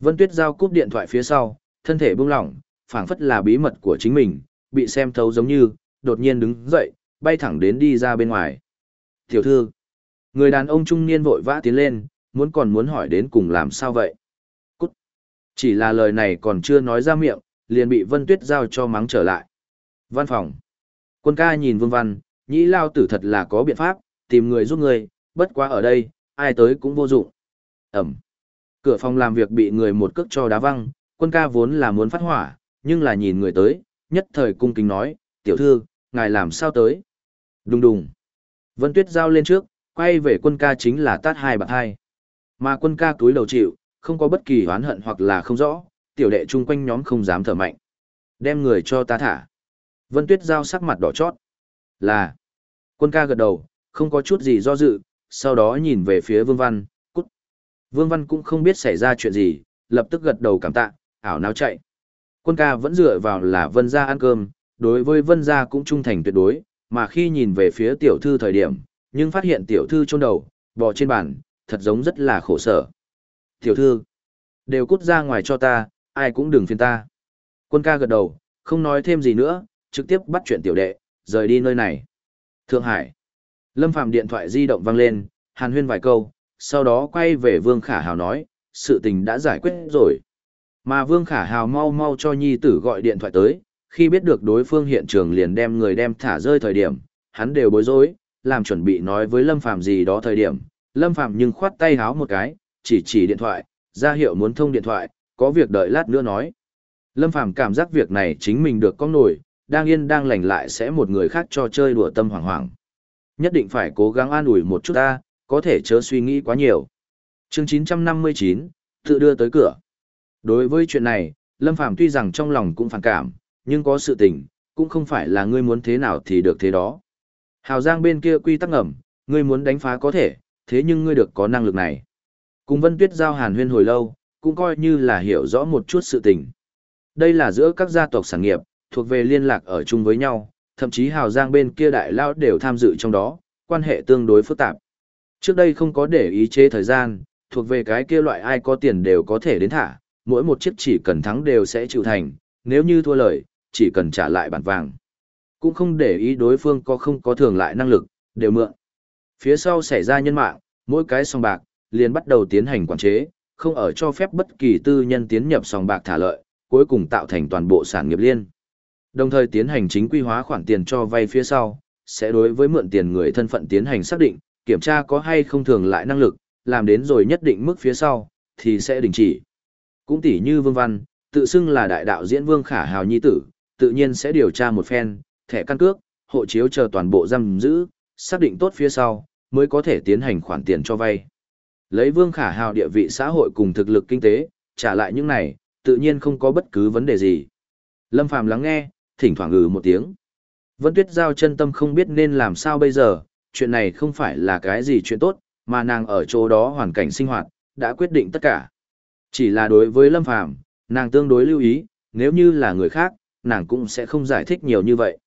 Vân Tuyết giao cúp điện thoại phía sau, thân thể buông lỏng, phảng phất là bí mật của chính mình, bị xem thấu giống như, đột nhiên đứng dậy, bay thẳng đến đi ra bên ngoài. Tiểu thư, người đàn ông trung niên vội vã tiến lên, muốn còn muốn hỏi đến cùng làm sao vậy. Cút. Chỉ là lời này còn chưa nói ra miệng, liền bị Vân Tuyết giao cho mắng trở lại. Văn phòng. Quân ca nhìn Vương Văn, nhĩ lao tử thật là có biện pháp, tìm người giúp người, bất quá ở đây, ai tới cũng vô dụng. Ẩm. Cửa phòng làm việc bị người một cước cho đá văng, quân ca vốn là muốn phát hỏa, nhưng là nhìn người tới, nhất thời cung kính nói, tiểu thư, ngài làm sao tới? Đùng đùng. Vân Tuyết giao lên trước, quay về quân ca chính là tát hai bạc hai. Mà quân ca túi đầu chịu, không có bất kỳ oán hận hoặc là không rõ, tiểu đệ chung quanh nhóm không dám thở mạnh. Đem người cho ta thả. Vân Tuyết giao sắc mặt đỏ chót. Là. Quân ca gật đầu, không có chút gì do dự, sau đó nhìn về phía Vương Văn, cút. Vương Văn cũng không biết xảy ra chuyện gì, lập tức gật đầu cảm tạ, ảo náo chạy. Quân ca vẫn dựa vào là Vân gia ăn cơm, đối với Vân gia cũng trung thành tuyệt đối, mà khi nhìn về phía tiểu thư thời điểm, nhưng phát hiện tiểu thư chôn đầu, bò trên bàn, thật giống rất là khổ sở. Tiểu thư, đều cút ra ngoài cho ta, ai cũng đừng phiền ta. Quân ca gật đầu, không nói thêm gì nữa, trực tiếp bắt chuyện tiểu đệ, rời đi nơi này. Thượng Hải. Lâm Phàm điện thoại di động vang lên, hàn huyên vài câu, sau đó quay về Vương Khả Hào nói, sự tình đã giải quyết rồi. Mà Vương Khả Hào mau mau cho nhi tử gọi điện thoại tới, khi biết được đối phương hiện trường liền đem người đem thả rơi thời điểm, hắn đều bối rối, làm chuẩn bị nói với Lâm Phàm gì đó thời điểm, Lâm Phạm nhưng khoát tay háo một cái, chỉ chỉ điện thoại, ra hiệu muốn thông điện thoại, có việc đợi lát nữa nói. Lâm Phàm cảm giác việc này chính mình được có nổi, đang yên đang lành lại sẽ một người khác cho chơi đùa tâm hoảng hoảng. Nhất định phải cố gắng an ủi một chút ta, có thể chớ suy nghĩ quá nhiều. Chương 959, tự đưa tới cửa. Đối với chuyện này, Lâm Phàm tuy rằng trong lòng cũng phản cảm, nhưng có sự tình, cũng không phải là ngươi muốn thế nào thì được thế đó. Hào Giang bên kia quy tắc ngầm, ngươi muốn đánh phá có thể, thế nhưng ngươi được có năng lực này. Cùng Vân Tuyết giao hàn huyên hồi lâu, cũng coi như là hiểu rõ một chút sự tình. Đây là giữa các gia tộc sản nghiệp, thuộc về liên lạc ở chung với nhau, thậm chí Hào Giang bên kia đại lao đều tham dự trong đó, quan hệ tương đối phức tạp. Trước đây không có để ý chế thời gian, thuộc về cái kia loại ai có tiền đều có thể đến thả, mỗi một chiếc chỉ cần thắng đều sẽ chịu thành, nếu như thua lời, chỉ cần trả lại bản vàng. Cũng không để ý đối phương có không có thường lại năng lực, đều mượn. Phía sau xảy ra nhân mạng, mỗi cái sòng bạc, liền bắt đầu tiến hành quản chế, không ở cho phép bất kỳ tư nhân tiến nhập sòng bạc thả lợi, cuối cùng tạo thành toàn bộ sản nghiệp liên. Đồng thời tiến hành chính quy hóa khoản tiền cho vay phía sau, sẽ đối với mượn tiền người thân phận tiến hành xác định, kiểm tra có hay không thường lại năng lực, làm đến rồi nhất định mức phía sau, thì sẽ đình chỉ. Cũng tỷ như Vương Văn, tự xưng là đại đạo diễn Vương Khả Hào Nhi Tử, tự nhiên sẽ điều tra một phen, thẻ căn cước, hộ chiếu chờ toàn bộ giam giữ, xác định tốt phía sau, mới có thể tiến hành khoản tiền cho vay. Lấy Vương Khả Hào địa vị xã hội cùng thực lực kinh tế, trả lại những này, tự nhiên không có bất cứ vấn đề gì. Lâm Phàm lắng nghe, thỉnh thoảng ngừ một tiếng. Vân Tuyết Giao chân tâm không biết nên làm sao bây giờ, chuyện này không phải là cái gì chuyện tốt, mà nàng ở chỗ đó hoàn cảnh sinh hoạt, đã quyết định tất cả. Chỉ là đối với Lâm Phàm, nàng tương đối lưu ý, nếu như là người khác, nàng cũng sẽ không giải thích nhiều như vậy.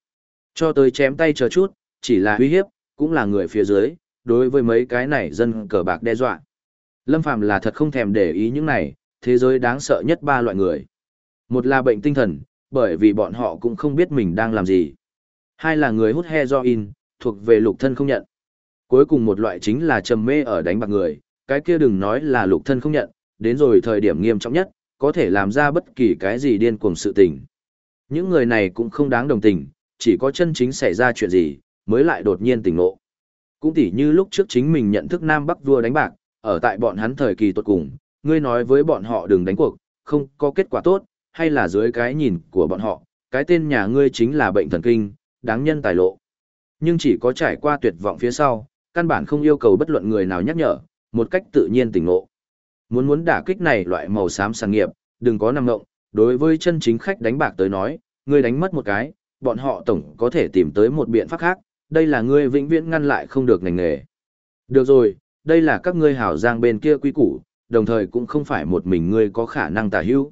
Cho tới chém tay chờ chút, chỉ là uy hiếp, cũng là người phía dưới, đối với mấy cái này dân cờ bạc đe dọa. Lâm Phàm là thật không thèm để ý những này, thế giới đáng sợ nhất ba loại người. Một là bệnh tinh thần, bởi vì bọn họ cũng không biết mình đang làm gì. Hai là người hút heroin, thuộc về lục thân không nhận. Cuối cùng một loại chính là trầm mê ở đánh bạc người, cái kia đừng nói là lục thân không nhận, đến rồi thời điểm nghiêm trọng nhất, có thể làm ra bất kỳ cái gì điên cuồng sự tình. Những người này cũng không đáng đồng tình, chỉ có chân chính xảy ra chuyện gì, mới lại đột nhiên tỉnh ngộ. Cũng tỉ như lúc trước chính mình nhận thức Nam Bắc vua đánh bạc, ở tại bọn hắn thời kỳ tốt cùng, ngươi nói với bọn họ đừng đánh cuộc, không có kết quả tốt, hay là dưới cái nhìn của bọn họ, cái tên nhà ngươi chính là bệnh thần kinh, đáng nhân tài lộ. Nhưng chỉ có trải qua tuyệt vọng phía sau, căn bản không yêu cầu bất luận người nào nhắc nhở, một cách tự nhiên tỉnh ngộ. Muốn muốn đả kích này loại màu xám sáng nghiệp, đừng có nằm ngộng, đối với chân chính khách đánh bạc tới nói, ngươi đánh mất một cái, bọn họ tổng có thể tìm tới một biện pháp khác, đây là ngươi vĩnh viễn ngăn lại không được ngành nghề. Được rồi, đây là các ngươi hảo giang bên kia quý củ, đồng thời cũng không phải một mình ngươi có khả năng tả hữu.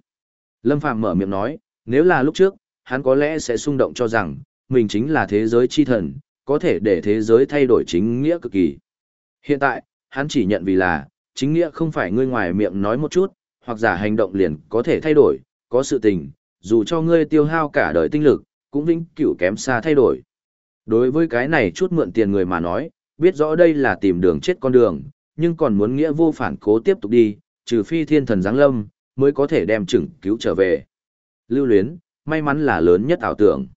Lâm Phàm mở miệng nói, nếu là lúc trước, hắn có lẽ sẽ xung động cho rằng, mình chính là thế giới chi thần, có thể để thế giới thay đổi chính nghĩa cực kỳ. Hiện tại, hắn chỉ nhận vì là, chính nghĩa không phải ngươi ngoài miệng nói một chút, hoặc giả hành động liền có thể thay đổi, có sự tình, dù cho ngươi tiêu hao cả đời tinh lực, cũng vĩnh cửu kém xa thay đổi. Đối với cái này chút mượn tiền người mà nói, biết rõ đây là tìm đường chết con đường, nhưng còn muốn nghĩa vô phản cố tiếp tục đi, trừ phi thiên thần giáng lâm, mới có thể đem chừng cứu trở về. Lưu luyến, may mắn là lớn nhất ảo tưởng.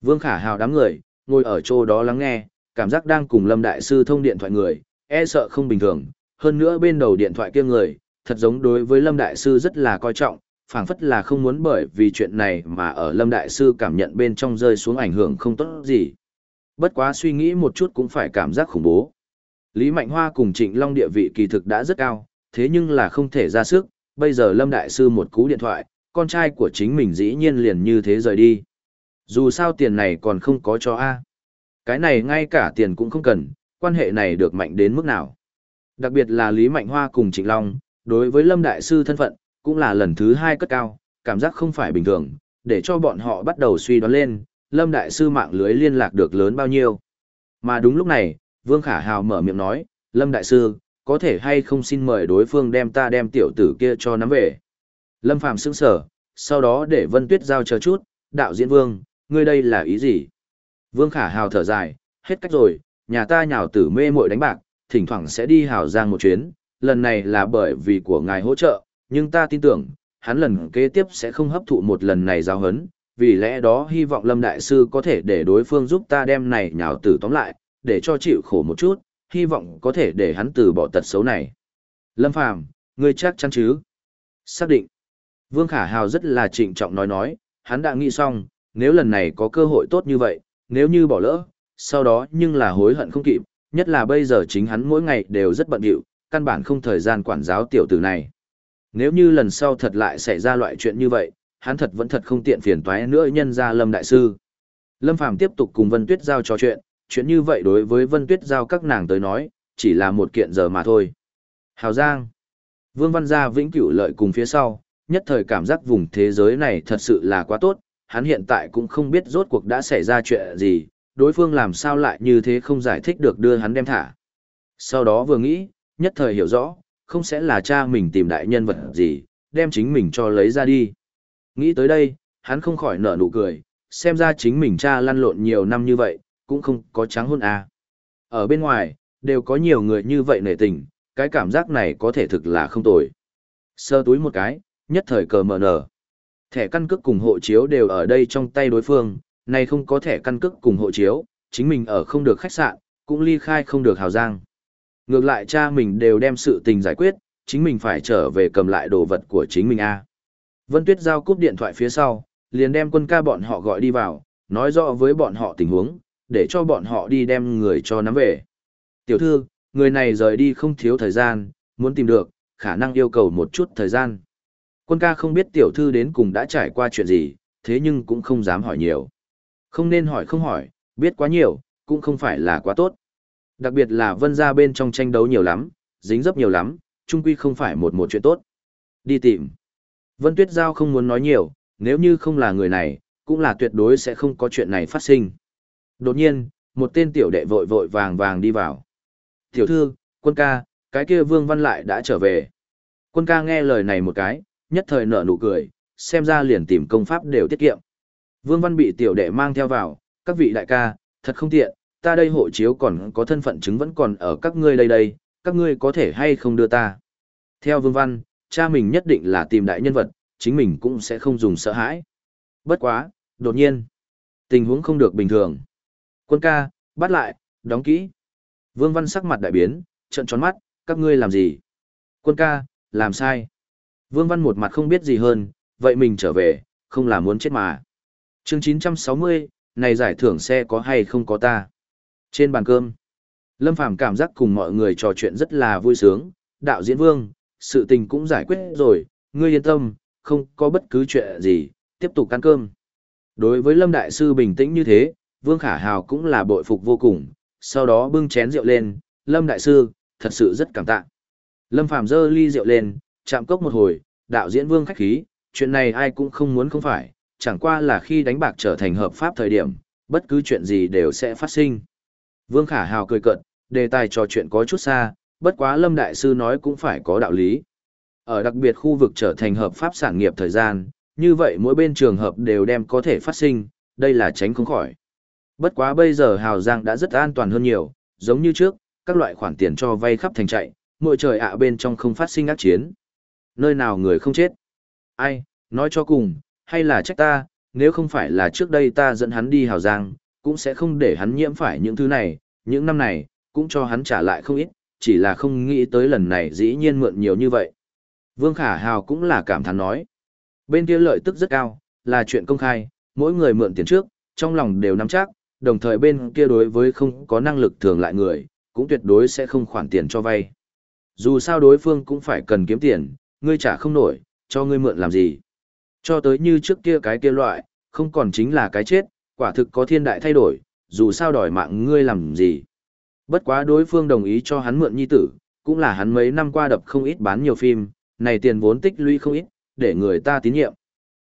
Vương Khả Hào đám người, ngồi ở chỗ đó lắng nghe, cảm giác đang cùng Lâm Đại Sư thông điện thoại người, e sợ không bình thường, hơn nữa bên đầu điện thoại kia người, thật giống đối với Lâm Đại Sư rất là coi trọng, phảng phất là không muốn bởi vì chuyện này mà ở Lâm Đại Sư cảm nhận bên trong rơi xuống ảnh hưởng không tốt gì. Bất quá suy nghĩ một chút cũng phải cảm giác khủng bố. Lý Mạnh Hoa cùng Trịnh Long địa vị kỳ thực đã rất cao, thế nhưng là không thể ra sức, bây giờ Lâm Đại Sư một cú điện thoại, con trai của chính mình dĩ nhiên liền như thế rời đi. Dù sao tiền này còn không có cho A. Cái này ngay cả tiền cũng không cần, quan hệ này được mạnh đến mức nào. Đặc biệt là Lý Mạnh Hoa cùng Trịnh Long, đối với Lâm Đại Sư thân phận, cũng là lần thứ hai cất cao, cảm giác không phải bình thường, để cho bọn họ bắt đầu suy đoán lên, Lâm Đại Sư mạng lưới liên lạc được lớn bao nhiêu. Mà đúng lúc này, Vương Khả Hào mở miệng nói, Lâm Đại Sư, có thể hay không xin mời đối phương đem ta đem tiểu tử kia cho nắm về. Lâm Phàm sững sở, sau đó để Vân Tuyết giao chờ chút, đạo diễn Vương, ngươi đây là ý gì? Vương Khả Hào thở dài, hết cách rồi, nhà ta nhào tử mê muội đánh bạc, thỉnh thoảng sẽ đi hào giang một chuyến, lần này là bởi vì của ngài hỗ trợ, nhưng ta tin tưởng, hắn lần kế tiếp sẽ không hấp thụ một lần này giao hấn, vì lẽ đó hy vọng Lâm Đại Sư có thể để đối phương giúp ta đem này nhào tử tóm lại, để cho chịu khổ một chút, hy vọng có thể để hắn từ bỏ tật xấu này. Lâm Phàm, ngươi chắc chắn chứ? Xác định. Vương Khả Hào rất là trịnh trọng nói nói, hắn đã nghĩ xong, nếu lần này có cơ hội tốt như vậy, nếu như bỏ lỡ, sau đó nhưng là hối hận không kịp, nhất là bây giờ chính hắn mỗi ngày đều rất bận rộn, căn bản không thời gian quản giáo tiểu tử này. Nếu như lần sau thật lại xảy ra loại chuyện như vậy, hắn thật vẫn thật không tiện phiền toái nữa nhân ra Lâm Đại Sư. Lâm Phàm tiếp tục cùng Vân Tuyết Giao trò chuyện, chuyện như vậy đối với Vân Tuyết Giao các nàng tới nói, chỉ là một kiện giờ mà thôi. Hào Giang Vương Văn Gia vĩnh cửu lợi cùng phía sau, nhất thời cảm giác vùng thế giới này thật sự là quá tốt, hắn hiện tại cũng không biết rốt cuộc đã xảy ra chuyện gì, đối phương làm sao lại như thế không giải thích được đưa hắn đem thả. Sau đó vừa nghĩ, nhất thời hiểu rõ, không sẽ là cha mình tìm đại nhân vật gì, đem chính mình cho lấy ra đi. Nghĩ tới đây, hắn không khỏi nở nụ cười, xem ra chính mình cha lăn lộn nhiều năm như vậy, cũng không có trắng hôn à. Ở bên ngoài, đều có nhiều người như vậy nể tình, cái cảm giác này có thể thực là không tồi. Sơ túi một cái, nhất thời cờ mở nở. Thẻ căn cước cùng hộ chiếu đều ở đây trong tay đối phương, nay không có thẻ căn cước cùng hộ chiếu, chính mình ở không được khách sạn, cũng ly khai không được hào giang. Ngược lại cha mình đều đem sự tình giải quyết, chính mình phải trở về cầm lại đồ vật của chính mình a. Vân Tuyết giao cúp điện thoại phía sau, liền đem quân ca bọn họ gọi đi vào, nói rõ với bọn họ tình huống, để cho bọn họ đi đem người cho nắm về. Tiểu thư, người này rời đi không thiếu thời gian, muốn tìm được, khả năng yêu cầu một chút thời gian. Quân ca không biết tiểu thư đến cùng đã trải qua chuyện gì, thế nhưng cũng không dám hỏi nhiều. Không nên hỏi không hỏi, biết quá nhiều, cũng không phải là quá tốt. Đặc biệt là vân ra bên trong tranh đấu nhiều lắm, dính dấp nhiều lắm, chung quy không phải một một chuyện tốt. Đi tìm. Vân Tuyết Giao không muốn nói nhiều, nếu như không là người này, cũng là tuyệt đối sẽ không có chuyện này phát sinh. Đột nhiên, một tên tiểu đệ vội vội vàng vàng đi vào. Tiểu thư, quân ca, cái kia Vương Văn lại đã trở về. Quân ca nghe lời này một cái, nhất thời nở nụ cười, xem ra liền tìm công pháp đều tiết kiệm. Vương Văn bị tiểu đệ mang theo vào, các vị đại ca, thật không tiện, ta đây hộ chiếu còn có thân phận chứng vẫn còn ở các ngươi đây đây, các ngươi có thể hay không đưa ta. Theo Vương Văn, cha mình nhất định là tìm đại nhân vật, chính mình cũng sẽ không dùng sợ hãi. Bất quá, đột nhiên, tình huống không được bình thường. Quân ca, bắt lại, đóng kỹ. Vương Văn sắc mặt đại biến, trợn tròn mắt, các ngươi làm gì? Quân ca, làm sai. Vương Văn một mặt không biết gì hơn, vậy mình trở về, không là muốn chết mà. chương 960, này giải thưởng xe có hay không có ta? Trên bàn cơm, Lâm Phàm cảm giác cùng mọi người trò chuyện rất là vui sướng, đạo diễn vương, sự tình cũng giải quyết rồi, ngươi yên tâm, không có bất cứ chuyện gì, tiếp tục ăn cơm. Đối với Lâm Đại Sư bình tĩnh như thế, Vương Khả Hào cũng là bội phục vô cùng, sau đó bưng chén rượu lên, Lâm Đại Sư, thật sự rất cảm tạ. Lâm Phàm dơ ly rượu lên, chạm cốc một hồi, đạo diễn Vương khách khí, chuyện này ai cũng không muốn không phải, chẳng qua là khi đánh bạc trở thành hợp pháp thời điểm, bất cứ chuyện gì đều sẽ phát sinh. Vương Khả Hào cười cận, đề tài trò chuyện có chút xa, bất quá Lâm Đại Sư nói cũng phải có đạo lý. Ở đặc biệt khu vực trở thành hợp pháp sản nghiệp thời gian, như vậy mỗi bên trường hợp đều đem có thể phát sinh, đây là tránh không khỏi. Bất quá bây giờ Hào Giang đã rất an toàn hơn nhiều, giống như trước, các loại khoản tiền cho vay khắp thành chạy, mỗi trời ạ bên trong không phát sinh ác chiến. Nơi nào người không chết? Ai, nói cho cùng, hay là trách ta, nếu không phải là trước đây ta dẫn hắn đi Hào Giang, cũng sẽ không để hắn nhiễm phải những thứ này, những năm này, cũng cho hắn trả lại không ít, chỉ là không nghĩ tới lần này dĩ nhiên mượn nhiều như vậy. Vương Khả Hào cũng là cảm thán nói. Bên kia lợi tức rất cao, là chuyện công khai, mỗi người mượn tiền trước, trong lòng đều nắm chắc, đồng thời bên kia đối với không có năng lực thường lại người, cũng tuyệt đối sẽ không khoản tiền cho vay. Dù sao đối phương cũng phải cần kiếm tiền, ngươi trả không nổi, cho ngươi mượn làm gì. Cho tới như trước kia cái kia loại, không còn chính là cái chết, quả thực có thiên đại thay đổi, dù sao đòi mạng ngươi làm gì. Bất quá đối phương đồng ý cho hắn mượn nhi tử, cũng là hắn mấy năm qua đập không ít bán nhiều phim, này tiền vốn tích lũy không ít, để người ta tín nhiệm.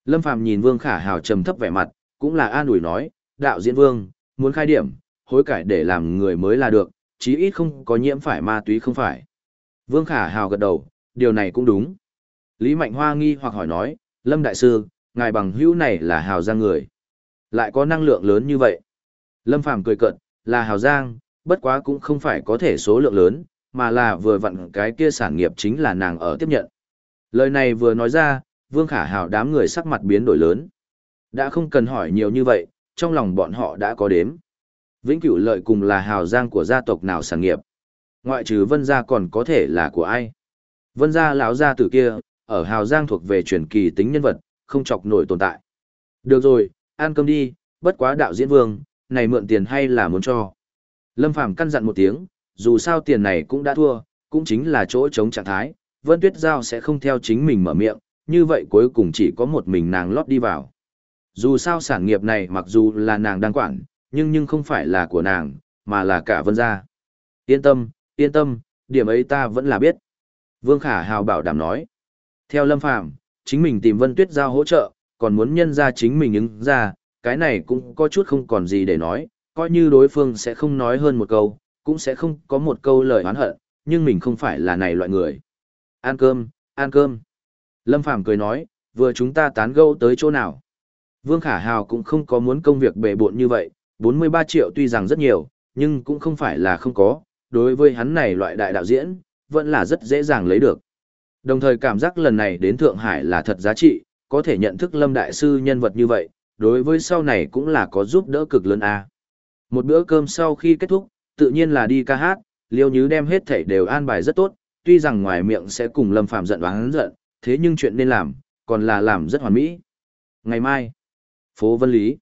Lâm Phàm nhìn Vương Khả Hào trầm thấp vẻ mặt, cũng là an ủi nói, đạo diễn Vương, muốn khai điểm, hối cải để làm người mới là được, chí ít không có nhiễm phải ma túy không phải. Vương Khả Hào gật đầu, điều này cũng đúng. Lý Mạnh Hoa nghi hoặc hỏi nói, Lâm Đại Sư, ngài bằng hữu này là Hào Giang người. Lại có năng lượng lớn như vậy. Lâm Phàm cười cận, là Hào Giang, bất quá cũng không phải có thể số lượng lớn, mà là vừa vặn cái kia sản nghiệp chính là nàng ở tiếp nhận. Lời này vừa nói ra, Vương Khả Hào đám người sắc mặt biến đổi lớn. Đã không cần hỏi nhiều như vậy, trong lòng bọn họ đã có đếm. Vĩnh cửu lợi cùng là hào giang của gia tộc nào sản nghiệp. Ngoại trừ vân gia còn có thể là của ai. Vân gia lão gia tử kia, ở hào giang thuộc về truyền kỳ tính nhân vật, không chọc nổi tồn tại. Được rồi, ăn cơm đi, bất quá đạo diễn vương, này mượn tiền hay là muốn cho. Lâm Phàm căn dặn một tiếng, dù sao tiền này cũng đã thua, cũng chính là chỗ chống trạng thái, Vân Tuyết Giao sẽ không theo chính mình mở miệng, như vậy cuối cùng chỉ có một mình nàng lót đi vào. Dù sao sản nghiệp này mặc dù là nàng đang quản, nhưng nhưng không phải là của nàng, mà là cả vân gia. Yên tâm, yên tâm, điểm ấy ta vẫn là biết. Vương Khả Hào bảo đảm nói. Theo Lâm Phàm chính mình tìm Vân Tuyết Giao hỗ trợ, còn muốn nhân ra chính mình ứng ra, cái này cũng có chút không còn gì để nói, coi như đối phương sẽ không nói hơn một câu, cũng sẽ không có một câu lời oán hận, nhưng mình không phải là này loại người. Ăn cơm, ăn cơm. Lâm Phàm cười nói, vừa chúng ta tán gẫu tới chỗ nào. Vương Khả Hào cũng không có muốn công việc bể bộn như vậy, 43 triệu tuy rằng rất nhiều, nhưng cũng không phải là không có, đối với hắn này loại đại đạo diễn, vẫn là rất dễ dàng lấy được. Đồng thời cảm giác lần này đến Thượng Hải là thật giá trị, có thể nhận thức Lâm Đại Sư nhân vật như vậy, đối với sau này cũng là có giúp đỡ cực lớn a. Một bữa cơm sau khi kết thúc, tự nhiên là đi ca hát, Liêu Nhứ đem hết thảy đều an bài rất tốt, tuy rằng ngoài miệng sẽ cùng Lâm Phàm giận oán giận, thế nhưng chuyện nên làm, còn là làm rất hoàn mỹ. Ngày mai, phố Vân Lý,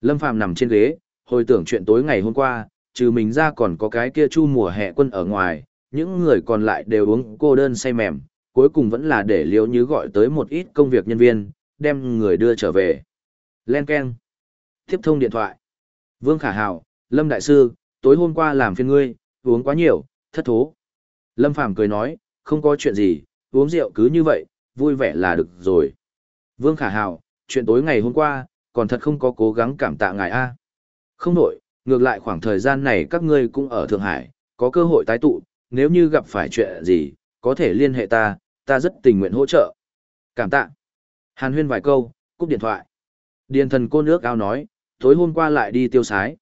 Lâm Phàm nằm trên ghế, hồi tưởng chuyện tối ngày hôm qua, trừ mình ra còn có cái kia chu mùa hè quân ở ngoài, những người còn lại đều uống cô đơn say mềm, cuối cùng vẫn là để Liễu Như gọi tới một ít công việc nhân viên, đem người đưa trở về. Len Ken. Tiếp thông điện thoại. Vương Khả Hảo, Lâm Đại Sư, tối hôm qua làm phiền ngươi, uống quá nhiều, thất thố. Lâm Phàm cười nói, không có chuyện gì, uống rượu cứ như vậy, vui vẻ là được rồi. Vương Khả Hảo, chuyện tối ngày hôm qua, còn thật không có cố gắng cảm tạ ngài A. Không nổi, ngược lại khoảng thời gian này các ngươi cũng ở Thượng Hải, có cơ hội tái tụ, nếu như gặp phải chuyện gì, có thể liên hệ ta, ta rất tình nguyện hỗ trợ. Cảm tạ. Hàn huyên vài câu, cúp điện thoại. Điền thần cô nước ao nói, tối hôm qua lại đi tiêu sái.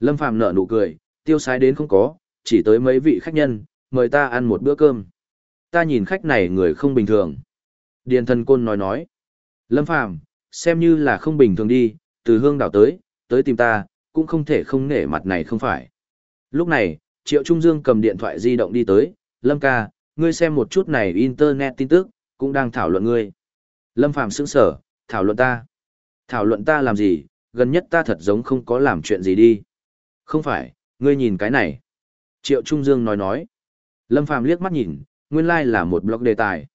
Lâm Phàm nở nụ cười, tiêu sái đến không có, chỉ tới mấy vị khách nhân, mời ta ăn một bữa cơm. Ta nhìn khách này người không bình thường. Điền thần côn nói nói. Lâm Phàm xem như là không bình thường đi, từ hương đảo tới, tới tìm ta, cũng không thể không nể mặt này không phải. Lúc này, Triệu Trung Dương cầm điện thoại di động đi tới, Lâm ca, ngươi xem một chút này internet tin tức, cũng đang thảo luận ngươi. Lâm Phàm sững sở, thảo luận ta. Thảo luận ta làm gì, gần nhất ta thật giống không có làm chuyện gì đi. Không phải, ngươi nhìn cái này. Triệu Trung Dương nói nói. Lâm Phàm liếc mắt nhìn, nguyên lai like là một blog đề tài.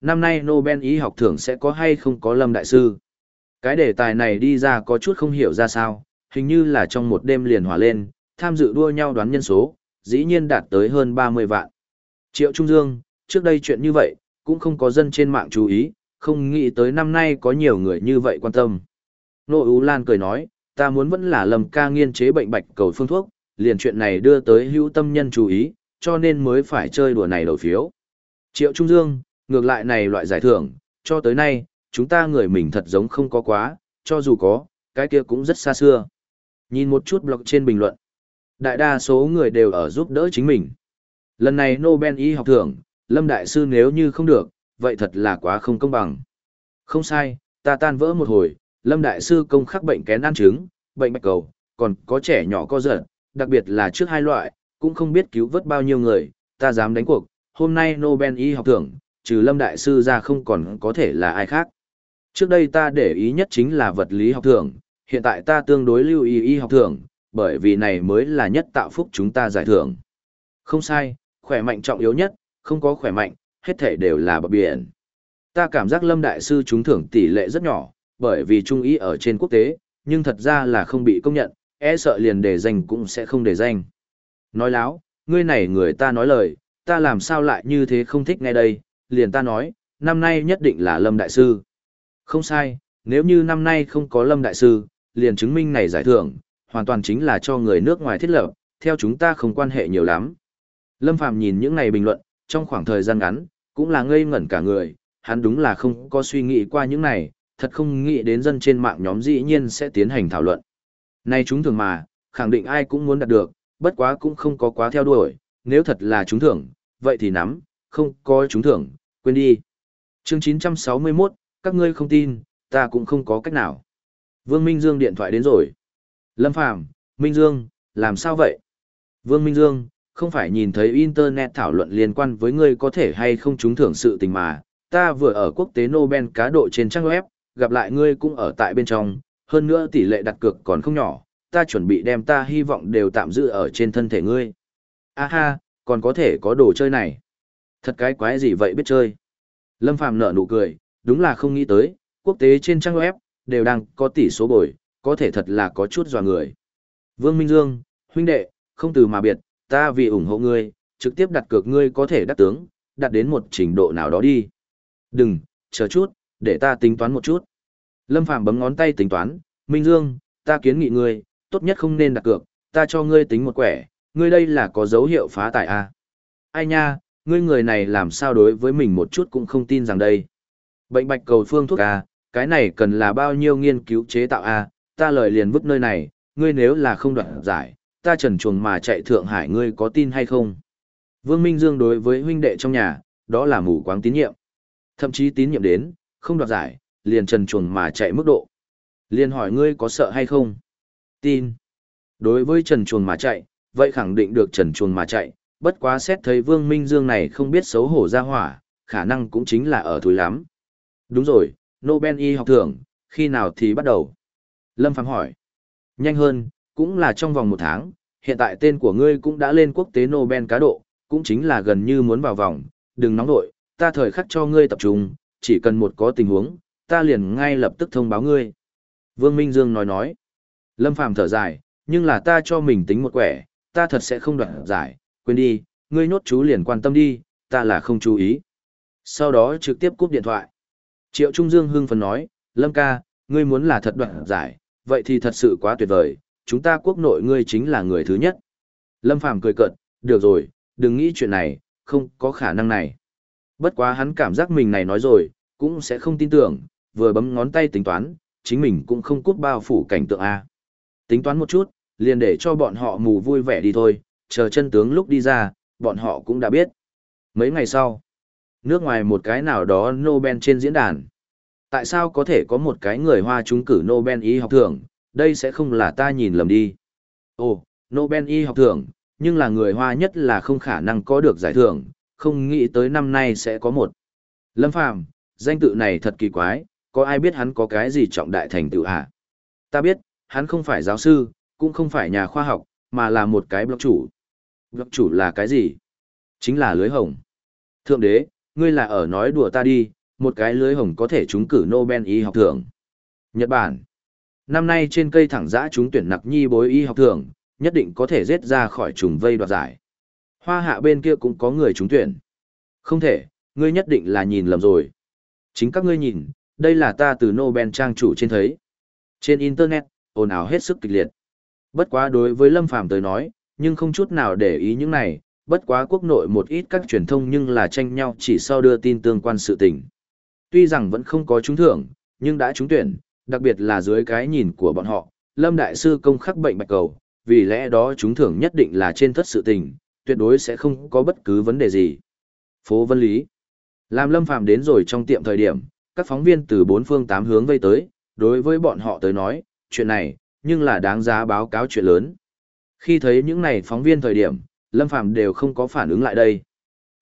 Năm nay Nobel y học thưởng sẽ có hay không có Lâm Đại Sư. Cái đề tài này đi ra có chút không hiểu ra sao, hình như là trong một đêm liền hỏa lên, tham dự đua nhau đoán nhân số, dĩ nhiên đạt tới hơn 30 vạn. Triệu Trung Dương, trước đây chuyện như vậy, cũng không có dân trên mạng chú ý, không nghĩ tới năm nay có nhiều người như vậy quan tâm. Nô U Lan cười nói, ta muốn vẫn là lầm ca nghiên chế bệnh bạch cầu phương thuốc, liền chuyện này đưa tới hữu tâm nhân chú ý, cho nên mới phải chơi đùa này đổi phiếu. Triệu Trung Dương, ngược lại này loại giải thưởng, cho tới nay, chúng ta người mình thật giống không có quá, cho dù có, cái kia cũng rất xa xưa. Nhìn một chút blog trên bình luận, đại đa số người đều ở giúp đỡ chính mình. Lần này Nobel y học thưởng, Lâm Đại Sư nếu như không được, vậy thật là quá không công bằng. Không sai, ta tan vỡ một hồi, Lâm Đại Sư công khắc bệnh kén ăn trứng, bệnh bạch cầu, còn có trẻ nhỏ co giật, đặc biệt là trước hai loại, cũng không biết cứu vớt bao nhiêu người, ta dám đánh cuộc, hôm nay Nobel y học thưởng, trừ Lâm Đại Sư ra không còn có thể là ai khác. Trước đây ta để ý nhất chính là vật lý học thưởng, hiện tại ta tương đối lưu ý y học thưởng, bởi vì này mới là nhất tạo phúc chúng ta giải thưởng. Không sai, khỏe mạnh trọng yếu nhất, không có khỏe mạnh, hết thể đều là bậc biển. Ta cảm giác Lâm Đại Sư trúng thưởng tỷ lệ rất nhỏ, bởi vì trung ý ở trên quốc tế, nhưng thật ra là không bị công nhận, e sợ liền để danh cũng sẽ không để danh. Nói láo, ngươi này người ta nói lời, ta làm sao lại như thế không thích nghe đây, liền ta nói, năm nay nhất định là Lâm Đại Sư. Không sai, nếu như năm nay không có Lâm Đại Sư, liền chứng minh này giải thưởng, hoàn toàn chính là cho người nước ngoài thiết lập, theo chúng ta không quan hệ nhiều lắm. Lâm Phàm nhìn những này bình luận, trong khoảng thời gian ngắn, cũng là ngây ngẩn cả người, hắn đúng là không có suy nghĩ qua những này, thật không nghĩ đến dân trên mạng nhóm dĩ nhiên sẽ tiến hành thảo luận. nay chúng thường mà, khẳng định ai cũng muốn đạt được, bất quá cũng không có quá theo đuổi, nếu thật là chúng thưởng, vậy thì nắm, không có chúng thưởng, quên đi. Chương 961, các ngươi không tin, ta cũng không có cách nào. Vương Minh Dương điện thoại đến rồi. Lâm Phàm, Minh Dương, làm sao vậy? Vương Minh Dương, không phải nhìn thấy Internet thảo luận liên quan với ngươi có thể hay không trúng thưởng sự tình mà, ta vừa ở quốc tế Nobel cá độ trên trang web, gặp lại ngươi cũng ở tại bên trong, hơn nữa tỷ lệ đặt cược còn không nhỏ, ta chuẩn bị đem ta hy vọng đều tạm giữ ở trên thân thể ngươi. A ha, còn có thể có đồ chơi này. Thật cái quái gì vậy biết chơi. Lâm Phàm nở nụ cười, đúng là không nghĩ tới, quốc tế trên trang web, đều đang có tỷ số bồi, có thể thật là có chút dò người. Vương Minh Dương, huynh đệ, không từ mà biệt, ta vì ủng hộ ngươi, trực tiếp đặt cược ngươi có thể đắc tướng, đạt đến một trình độ nào đó đi. Đừng, chờ chút, để ta tính toán một chút. Lâm Phàm bấm ngón tay tính toán, Minh Dương, ta kiến nghị ngươi, tốt nhất không nên đặt cược, ta cho ngươi tính một quẻ, ngươi đây là có dấu hiệu phá tài à. Ai nha, ngươi người này làm sao đối với mình một chút cũng không tin rằng đây. Bệnh bạch cầu phương thuốc à, cái này cần là bao nhiêu nghiên cứu chế tạo à, ta lời liền vứt nơi này, ngươi nếu là không đoạt giải, ta trần chuồng mà chạy Thượng Hải ngươi có tin hay không? Vương Minh Dương đối với huynh đệ trong nhà, đó là mù quáng tín nhiệm. Thậm chí tín nhiệm đến, không đoạt giải, liền trần chuồng mà chạy mức độ. Liền hỏi ngươi có sợ hay không? Tin. Đối với trần chuồng mà chạy, vậy khẳng định được trần chuồng mà chạy, bất quá xét thấy Vương Minh Dương này không biết xấu hổ ra hỏa, khả năng cũng chính là ở thúi lắm. Đúng rồi, Nobel y học thưởng, khi nào thì bắt đầu? Lâm Phàm hỏi. Nhanh hơn, cũng là trong vòng một tháng, hiện tại tên của ngươi cũng đã lên quốc tế Nobel cá độ, cũng chính là gần như muốn vào vòng, đừng nóng nội, ta thời khắc cho ngươi tập trung, chỉ cần một có tình huống, ta liền ngay lập tức thông báo ngươi. Vương Minh Dương nói nói. Lâm Phàm thở dài, nhưng là ta cho mình tính một quẻ, ta thật sẽ không đoạt giải, quên đi, ngươi nhốt chú liền quan tâm đi, ta là không chú ý. Sau đó trực tiếp cúp điện thoại. Triệu Trung Dương hưng phấn nói, Lâm ca, ngươi muốn là thật đoạn giải, vậy thì thật sự quá tuyệt vời, chúng ta quốc nội ngươi chính là người thứ nhất. Lâm Phàm cười cợt, được rồi, đừng nghĩ chuyện này, không có khả năng này. Bất quá hắn cảm giác mình này nói rồi, cũng sẽ không tin tưởng, vừa bấm ngón tay tính toán, chính mình cũng không cút bao phủ cảnh tượng A. Tính toán một chút, liền để cho bọn họ mù vui vẻ đi thôi, chờ chân tướng lúc đi ra, bọn họ cũng đã biết. Mấy ngày sau, nước ngoài một cái nào đó Nobel trên diễn đàn. Tại sao có thể có một cái người Hoa trúng cử Nobel y học thưởng, đây sẽ không là ta nhìn lầm đi. Ồ, Nobel y học thưởng, nhưng là người Hoa nhất là không khả năng có được giải thưởng, không nghĩ tới năm nay sẽ có một. Lâm Phàm, danh tự này thật kỳ quái, có ai biết hắn có cái gì trọng đại thành tựu hả? Ta biết, hắn không phải giáo sư, cũng không phải nhà khoa học, mà là một cái blog chủ. Blog chủ là cái gì? Chính là lưới hồng. Thượng đế, ngươi là ở nói đùa ta đi, một cái lưới hồng có thể trúng cử Nobel y học thưởng. Nhật Bản. Năm nay trên cây thẳng giã trúng tuyển nặc nhi bối y học thưởng, nhất định có thể giết ra khỏi trùng vây đoạt giải. Hoa hạ bên kia cũng có người trúng tuyển. Không thể, ngươi nhất định là nhìn lầm rồi. Chính các ngươi nhìn, đây là ta từ Nobel trang chủ trên thấy. Trên Internet, ồn ào hết sức kịch liệt. Bất quá đối với Lâm Phàm tới nói, nhưng không chút nào để ý những này, bất quá quốc nội một ít các truyền thông nhưng là tranh nhau chỉ sau đưa tin tương quan sự tình. Tuy rằng vẫn không có trúng thưởng, nhưng đã trúng tuyển, đặc biệt là dưới cái nhìn của bọn họ, Lâm Đại Sư công khắc bệnh bạch cầu, vì lẽ đó trúng thưởng nhất định là trên thất sự tình, tuyệt đối sẽ không có bất cứ vấn đề gì. Phố Vân Lý Làm Lâm Phàm đến rồi trong tiệm thời điểm, các phóng viên từ bốn phương tám hướng vây tới, đối với bọn họ tới nói, chuyện này, nhưng là đáng giá báo cáo chuyện lớn. Khi thấy những này phóng viên thời điểm, Lâm Phàm đều không có phản ứng lại đây.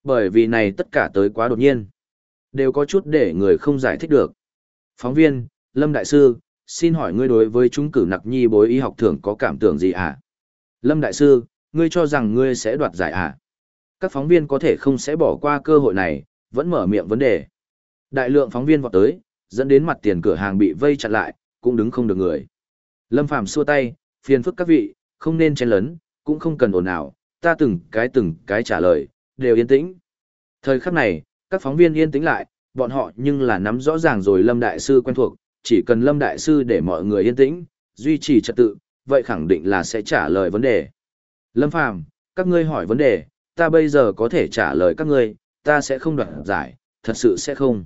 Bởi vì này tất cả tới quá đột nhiên. Đều có chút để người không giải thích được. Phóng viên, Lâm Đại Sư, xin hỏi ngươi đối với chúng cử nặc nhi bối y học thưởng có cảm tưởng gì ạ? À? Lâm Đại Sư, ngươi cho rằng ngươi sẽ đoạt giải? À? Các phóng viên có thể không sẽ bỏ qua cơ hội này, vẫn mở miệng vấn đề. Đại lượng phóng viên vọt tới, dẫn đến mặt tiền cửa hàng bị vây chặn lại, cũng đứng không được người. Lâm Phàm xua tay, phiền phức các vị, không nên chen lấn, cũng không cần ồn ào, ta từng cái từng cái trả lời, đều yên tĩnh. Thời khắc này, các phóng viên yên tĩnh lại, bọn họ nhưng là nắm rõ ràng rồi Lâm Đại Sư quen thuộc, chỉ cần Lâm Đại Sư để mọi người yên tĩnh, duy trì trật tự, vậy khẳng định là sẽ trả lời vấn đề. Lâm Phàm, các ngươi hỏi vấn đề, ta bây giờ có thể trả lời các ngươi, ta sẽ không đoạt giải, thật sự sẽ không.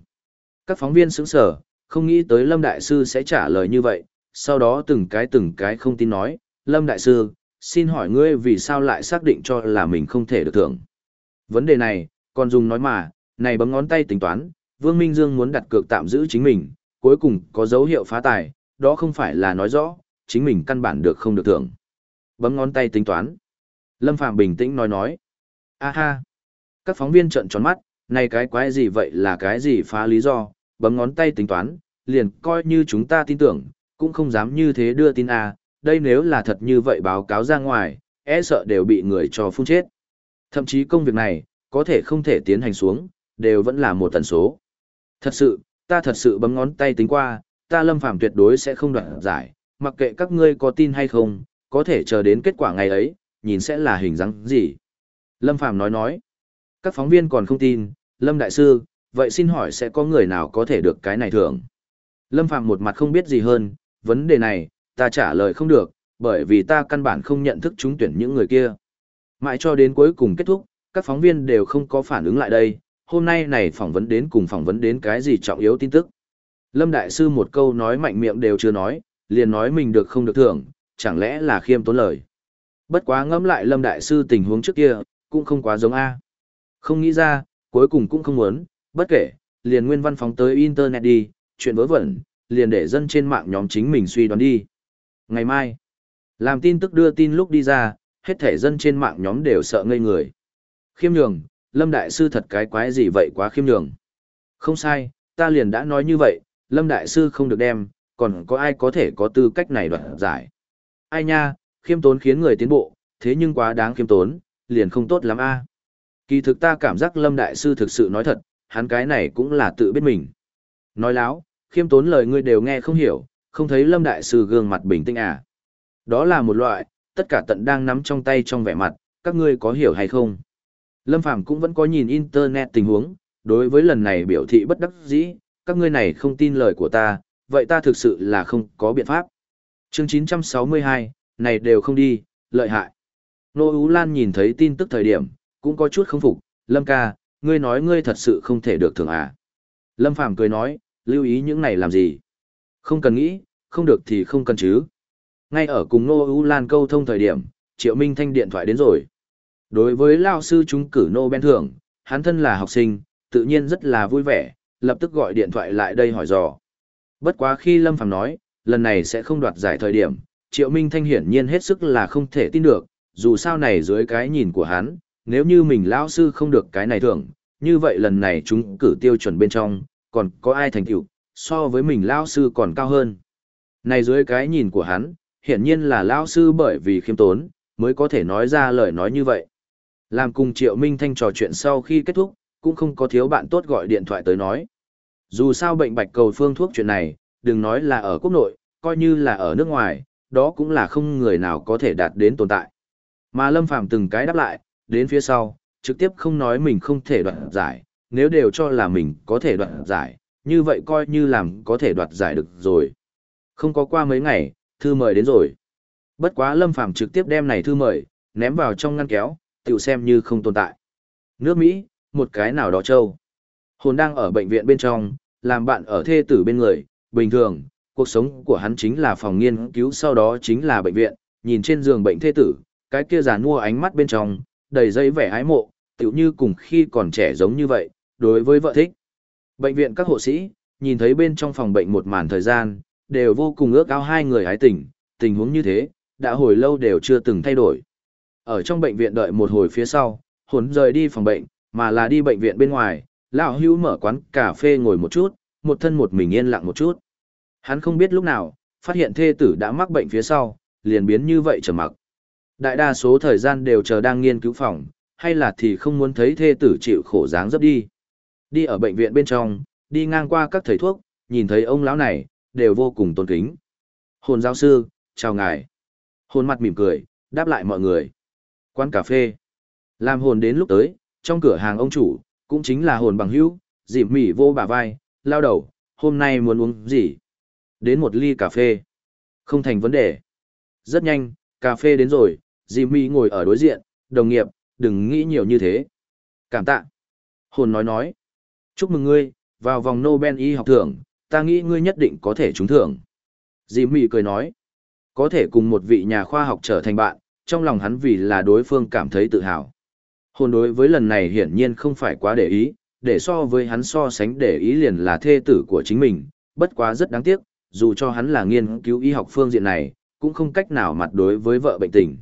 Các phóng viên sững sở, không nghĩ tới Lâm Đại Sư sẽ trả lời như vậy, sau đó từng cái từng cái không tin nói, Lâm Đại Sư, xin hỏi ngươi vì sao lại xác định cho là mình không thể được thưởng. Vấn đề này, còn dùng nói mà, này bấm ngón tay tính toán, Vương Minh Dương muốn đặt cược tạm giữ chính mình, cuối cùng có dấu hiệu phá tài, đó không phải là nói rõ, chính mình căn bản được không được thưởng. Bấm ngón tay tính toán. Lâm Phạm bình tĩnh nói nói. A ha. Các phóng viên trợn tròn mắt, này cái quái gì vậy là cái gì phá lý do, bấm ngón tay tính toán, liền coi như chúng ta tin tưởng, cũng không dám như thế đưa tin a đây nếu là thật như vậy báo cáo ra ngoài, e sợ đều bị người cho phun chết. Thậm chí công việc này, có thể không thể tiến hành xuống, đều vẫn là một tần số. Thật sự, ta thật sự bấm ngón tay tính qua, ta lâm phàm tuyệt đối sẽ không đoạn giải, mặc kệ các ngươi có tin hay không, có thể chờ đến kết quả ngày ấy, nhìn sẽ là hình dáng gì. Lâm phàm nói nói, các phóng viên còn không tin, Lâm Đại Sư, vậy xin hỏi sẽ có người nào có thể được cái này thưởng? Lâm phàm một mặt không biết gì hơn, vấn đề này, ta trả lời không được, bởi vì ta căn bản không nhận thức trúng tuyển những người kia. Mãi cho đến cuối cùng kết thúc, các phóng viên đều không có phản ứng lại đây, hôm nay này phỏng vấn đến cùng phỏng vấn đến cái gì trọng yếu tin tức. Lâm Đại Sư một câu nói mạnh miệng đều chưa nói, liền nói mình được không được thưởng, chẳng lẽ là khiêm tốn lời. Bất quá ngẫm lại Lâm Đại Sư tình huống trước kia, cũng không quá giống A. Không nghĩ ra, cuối cùng cũng không muốn, bất kể, liền nguyên văn phóng tới Internet đi, chuyện vớ vẩn, liền để dân trên mạng nhóm chính mình suy đoán đi. Ngày mai, làm tin tức đưa tin lúc đi ra, hết thể dân trên mạng nhóm đều sợ ngây người. Khiêm nhường, Lâm Đại Sư thật cái quái gì vậy quá khiêm nhường. Không sai, ta liền đã nói như vậy, Lâm Đại Sư không được đem, còn có ai có thể có tư cách này đoạt giải. Ai nha, khiêm tốn khiến người tiến bộ, thế nhưng quá đáng khiêm tốn, liền không tốt lắm a. Kỳ thực ta cảm giác Lâm Đại Sư thực sự nói thật, hắn cái này cũng là tự biết mình. Nói láo, khiêm tốn lời ngươi đều nghe không hiểu, không thấy Lâm Đại Sư gương mặt bình tĩnh à. Đó là một loại, tất cả tận đang nắm trong tay trong vẻ mặt, các ngươi có hiểu hay không? Lâm Phàm cũng vẫn có nhìn internet tình huống, đối với lần này biểu thị bất đắc dĩ, các ngươi này không tin lời của ta, vậy ta thực sự là không có biện pháp. Chương 962, này đều không đi, lợi hại. Nô Ú Lan nhìn thấy tin tức thời điểm, cũng có chút không phục, Lâm ca, ngươi nói ngươi thật sự không thể được thưởng à. Lâm Phàm cười nói, lưu ý những này làm gì? Không cần nghĩ, không được thì không cần chứ. Ngay ở cùng Nô Ú Lan câu thông thời điểm, Triệu Minh Thanh điện thoại đến rồi. Đối với lao sư chúng cử Nô Ben thưởng, hắn thân là học sinh, tự nhiên rất là vui vẻ, lập tức gọi điện thoại lại đây hỏi dò. Bất quá khi Lâm Phàm nói, lần này sẽ không đoạt giải thời điểm, Triệu Minh Thanh hiển nhiên hết sức là không thể tin được, dù sao này dưới cái nhìn của hắn, nếu như mình lão sư không được cái này thưởng, như vậy lần này chúng cử tiêu chuẩn bên trong, còn có ai thành tựu so với mình lão sư còn cao hơn. Này dưới cái nhìn của hắn, hiển nhiên là lão sư bởi vì khiêm tốn, mới có thể nói ra lời nói như vậy. Làm cùng Triệu Minh Thanh trò chuyện sau khi kết thúc, cũng không có thiếu bạn tốt gọi điện thoại tới nói. Dù sao bệnh bạch cầu phương thuốc chuyện này, đừng nói là ở quốc nội, coi như là ở nước ngoài, đó cũng là không người nào có thể đạt đến tồn tại. Mà Lâm Phàm từng cái đáp lại, đến phía sau, trực tiếp không nói mình không thể đoạt giải, nếu đều cho là mình có thể đoạt giải, như vậy coi như làm có thể đoạt giải được rồi. Không có qua mấy ngày, thư mời đến rồi. Bất quá Lâm Phàm trực tiếp đem này thư mời, ném vào trong ngăn kéo, tiểu xem như không tồn tại. Nước Mỹ, một cái nào đó châu. Hồn đang ở bệnh viện bên trong, làm bạn ở thê tử bên người, bình thường, cuộc sống của hắn chính là phòng nghiên cứu sau đó chính là bệnh viện, nhìn trên giường bệnh thê tử, cái kia giàn mua ánh mắt bên trong, đầy dây vẻ ái mộ, tựu như cùng khi còn trẻ giống như vậy, đối với vợ thích. Bệnh viện các hộ sĩ, nhìn thấy bên trong phòng bệnh một màn thời gian, đều vô cùng ước ao hai người hái tình, tình huống như thế, đã hồi lâu đều chưa từng thay đổi. Ở trong bệnh viện đợi một hồi phía sau, hồn rời đi phòng bệnh, mà là đi bệnh viện bên ngoài, lão hữu mở quán cà phê ngồi một chút, một thân một mình yên lặng một chút. Hắn không biết lúc nào, phát hiện thê tử đã mắc bệnh phía sau, liền biến như vậy trầm mặc. Đại đa số thời gian đều chờ đang nghiên cứu phòng, hay là thì không muốn thấy thê tử chịu khổ dáng dấp đi. Đi ở bệnh viện bên trong, đi ngang qua các thầy thuốc, nhìn thấy ông lão này, đều vô cùng tôn kính. Hồn giáo sư, chào ngài. Hồn mặt mỉm cười, đáp lại mọi người. Quán cà phê. Làm hồn đến lúc tới, trong cửa hàng ông chủ, cũng chính là hồn bằng hữu, dịp mỉ vô bà vai, lao đầu, hôm nay muốn uống gì? Đến một ly cà phê. Không thành vấn đề. Rất nhanh, cà phê đến rồi, Jimmy ngồi ở đối diện, đồng nghiệp, đừng nghĩ nhiều như thế. Cảm tạ. Hồn nói nói. Chúc mừng ngươi, vào vòng Nobel y học thưởng, ta nghĩ ngươi nhất định có thể trúng thưởng. Jimmy cười nói. Có thể cùng một vị nhà khoa học trở thành bạn, trong lòng hắn vì là đối phương cảm thấy tự hào. Hồn đối với lần này hiển nhiên không phải quá để ý, để so với hắn so sánh để ý liền là thê tử của chính mình, bất quá rất đáng tiếc, dù cho hắn là nghiên cứu y học phương diện này, cũng không cách nào mặt đối với vợ bệnh tình.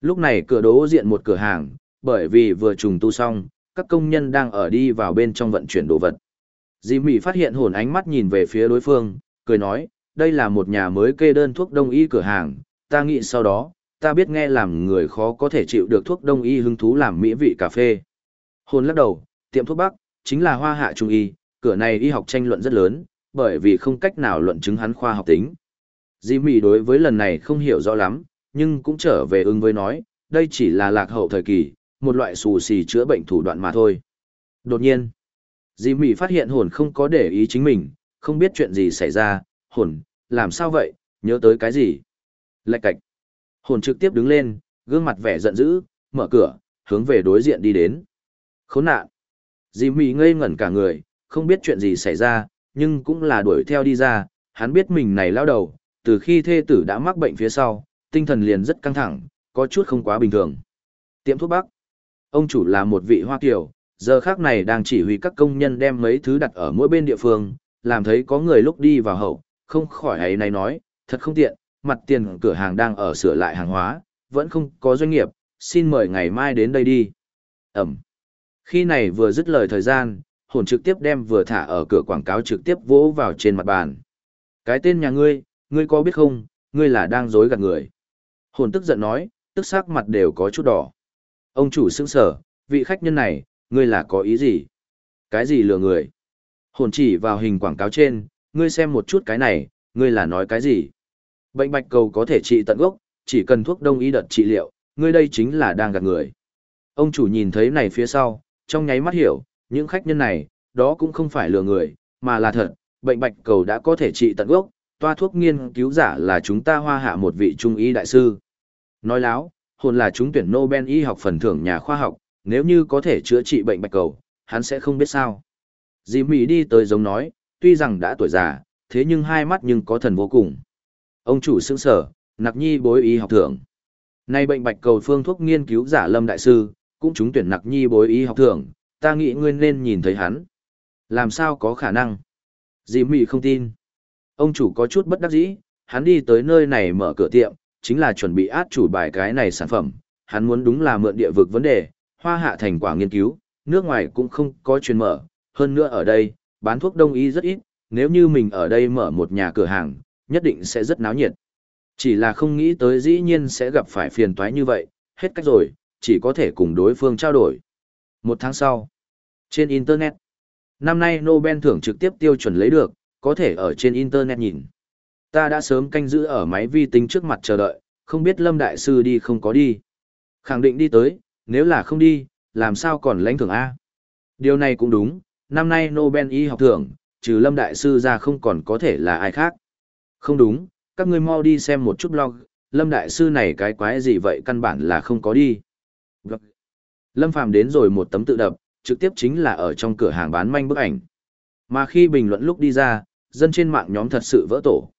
Lúc này cửa đố diện một cửa hàng, bởi vì vừa trùng tu xong, các công nhân đang ở đi vào bên trong vận chuyển đồ vật. Dì Mỹ phát hiện hồn ánh mắt nhìn về phía đối phương, cười nói, đây là một nhà mới kê đơn thuốc đông y cửa hàng, ta nghĩ sau đó, ta biết nghe làm người khó có thể chịu được thuốc đông y hứng thú làm mỹ vị cà phê. Hồn lắc đầu, tiệm thuốc bắc, chính là hoa hạ trung y, cửa này y học tranh luận rất lớn, bởi vì không cách nào luận chứng hắn khoa học tính. Di Mị đối với lần này không hiểu rõ lắm, nhưng cũng trở về ứng với nói, đây chỉ là lạc hậu thời kỳ, một loại xù xì chữa bệnh thủ đoạn mà thôi. Đột nhiên, Di Mị phát hiện hồn không có để ý chính mình, không biết chuyện gì xảy ra, hồn, làm sao vậy, nhớ tới cái gì? Lạch cạch. Hồn trực tiếp đứng lên, gương mặt vẻ giận dữ, mở cửa, hướng về đối diện đi đến. Khốn nạn. Di Mị ngây ngẩn cả người, không biết chuyện gì xảy ra, nhưng cũng là đuổi theo đi ra, hắn biết mình này lao đầu, từ khi thê tử đã mắc bệnh phía sau, tinh thần liền rất căng thẳng, có chút không quá bình thường. Tiệm thuốc bắc. Ông chủ là một vị Hoa Kiều, giờ khác này đang chỉ huy các công nhân đem mấy thứ đặt ở mỗi bên địa phương, làm thấy có người lúc đi vào hậu, không khỏi ấy này nói, thật không tiện, mặt tiền cửa hàng đang ở sửa lại hàng hóa, vẫn không có doanh nghiệp, xin mời ngày mai đến đây đi. Ẩm. Khi này vừa dứt lời thời gian, hồn trực tiếp đem vừa thả ở cửa quảng cáo trực tiếp vỗ vào trên mặt bàn. Cái tên nhà ngươi, ngươi có biết không, ngươi là đang dối gạt người. Hồn tức giận nói, tức sắc mặt đều có chút đỏ. Ông chủ sững sở, vị khách nhân này, ngươi là có ý gì? Cái gì lừa người? Hồn chỉ vào hình quảng cáo trên, ngươi xem một chút cái này, ngươi là nói cái gì? Bệnh bạch cầu có thể trị tận gốc, Chỉ cần thuốc đông y đợt trị liệu, ngươi đây chính là đang gạt người. Ông chủ nhìn thấy này phía sau, trong nháy mắt hiểu, những khách nhân này, đó cũng không phải lừa người, mà là thật, bệnh bạch cầu đã có thể trị tận gốc, toa thuốc nghiên cứu giả là chúng ta hoa hạ một vị trung y đại sư. Nói láo, hồn là chúng tuyển Nobel y học phần thưởng nhà khoa học, nếu như có thể chữa trị bệnh bạch cầu, hắn sẽ không biết sao. Dì Mỹ đi tới giống nói, tuy rằng đã tuổi già, thế nhưng hai mắt nhưng có thần vô cùng. Ông chủ sững sở, nặc nhi bối y học thưởng. Nay bệnh bạch cầu phương thuốc nghiên cứu giả lâm đại sư, cũng chúng tuyển nặc nhi bối y học thưởng, ta nghĩ ngươi nên nhìn thấy hắn. Làm sao có khả năng? Dì Mị không tin. Ông chủ có chút bất đắc dĩ, hắn đi tới nơi này mở cửa tiệm, chính là chuẩn bị át chủ bài cái này sản phẩm. Hắn muốn đúng là mượn địa vực vấn đề, hoa hạ thành quả nghiên cứu, nước ngoài cũng không có chuyên mở. Hơn nữa ở đây, bán thuốc đông y rất ít, nếu như mình ở đây mở một nhà cửa hàng, nhất định sẽ rất náo nhiệt. Chỉ là không nghĩ tới dĩ nhiên sẽ gặp phải phiền toái như vậy, hết cách rồi, chỉ có thể cùng đối phương trao đổi. Một tháng sau, trên Internet, năm nay Nobel thưởng trực tiếp tiêu chuẩn lấy được, có thể ở trên Internet nhìn. Ta đã sớm canh giữ ở máy vi tính trước mặt chờ đợi, không biết Lâm Đại Sư đi không có đi. Khẳng định đi tới, nếu là không đi, làm sao còn lãnh thưởng A. Điều này cũng đúng, năm nay Nobel y học thưởng, trừ Lâm Đại Sư ra không còn có thể là ai khác. Không đúng, các ngươi mau đi xem một chút blog, Lâm Đại Sư này cái quái gì vậy căn bản là không có đi. Lâm Phàm đến rồi một tấm tự đập, trực tiếp chính là ở trong cửa hàng bán manh bức ảnh. Mà khi bình luận lúc đi ra, dân trên mạng nhóm thật sự vỡ tổ.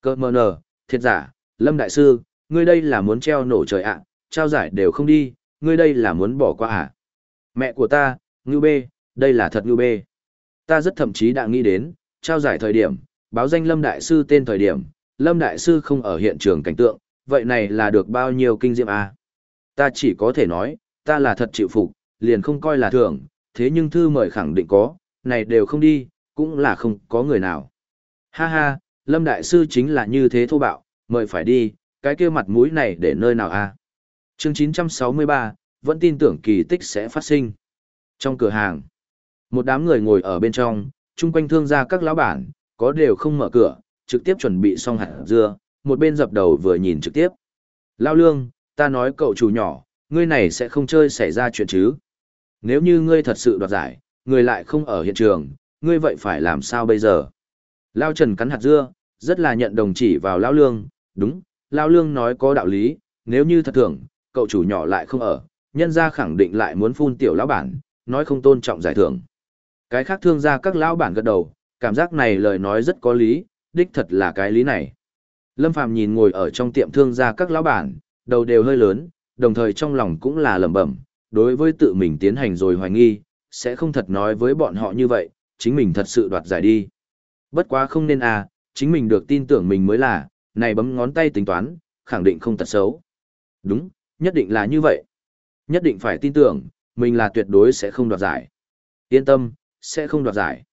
Cơ mờ nờ, thiệt giả, Lâm Đại Sư, ngươi đây là muốn treo nổ trời ạ, trao giải đều không đi, ngươi đây là muốn bỏ qua à. Mẹ của ta, ngưu bê, đây là thật ngưu bê. Ta rất thậm chí đã nghĩ đến, trao giải thời điểm, báo danh Lâm Đại Sư tên thời điểm, Lâm Đại Sư không ở hiện trường cảnh tượng, vậy này là được bao nhiêu kinh diệm à? Ta chỉ có thể nói, ta là thật chịu phục, liền không coi là thưởng, thế nhưng thư mời khẳng định có, này đều không đi, cũng là không có người nào. Ha ha, Lâm Đại Sư chính là như thế thô bạo, mời phải đi, cái kia mặt mũi này để nơi nào a? À? Chương 963, vẫn tin tưởng kỳ tích sẽ phát sinh. Trong cửa hàng, một đám người ngồi ở bên trong, chung quanh thương gia các lão bản, có đều không mở cửa, trực tiếp chuẩn bị xong hạt dưa, một bên dập đầu vừa nhìn trực tiếp. Lao lương, ta nói cậu chủ nhỏ, ngươi này sẽ không chơi xảy ra chuyện chứ. Nếu như ngươi thật sự đoạt giải, người lại không ở hiện trường, ngươi vậy phải làm sao bây giờ? Lao Trần cắn hạt dưa, rất là nhận đồng chỉ vào Lao Lương, đúng, Lao Lương nói có đạo lý, nếu như thật thưởng, cậu chủ nhỏ lại không ở, nhân gia khẳng định lại muốn phun tiểu lão bản, nói không tôn trọng giải thưởng. Cái khác thương gia các lão bản gật đầu, cảm giác này lời nói rất có lý, đích thật là cái lý này. Lâm Phàm nhìn ngồi ở trong tiệm thương gia các lão bản, đầu đều hơi lớn, đồng thời trong lòng cũng là lẩm bẩm, đối với tự mình tiến hành rồi hoài nghi, sẽ không thật nói với bọn họ như vậy, chính mình thật sự đoạt giải đi. Bất quá không nên à, chính mình được tin tưởng mình mới là, này bấm ngón tay tính toán, khẳng định không tật xấu. Đúng, nhất định là như vậy. Nhất định phải tin tưởng, mình là tuyệt đối sẽ không đoạt giải. Yên tâm, sẽ không đoạt giải.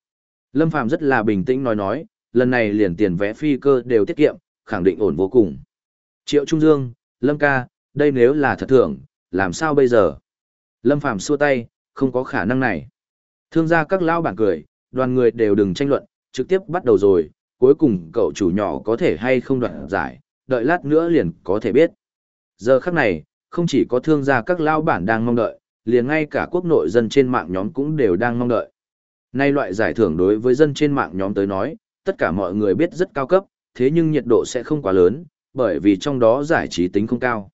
Lâm Phàm rất là bình tĩnh nói nói, lần này liền tiền vé phi cơ đều tiết kiệm, khẳng định ổn vô cùng. Triệu Trung Dương, Lâm ca, đây nếu là thật thưởng, làm sao bây giờ? Lâm Phàm xua tay, không có khả năng này. Thương gia các lão bản cười, đoàn người đều đừng tranh luận, trực tiếp bắt đầu rồi, cuối cùng cậu chủ nhỏ có thể hay không đoạt giải, đợi lát nữa liền có thể biết. Giờ khắc này, không chỉ có thương gia các lão bản đang mong đợi, liền ngay cả quốc nội dân trên mạng nhóm cũng đều đang mong đợi. Nay loại giải thưởng đối với dân trên mạng nhóm tới nói, tất cả mọi người biết rất cao cấp, thế nhưng nhiệt độ sẽ không quá lớn, bởi vì trong đó giải trí tính không cao.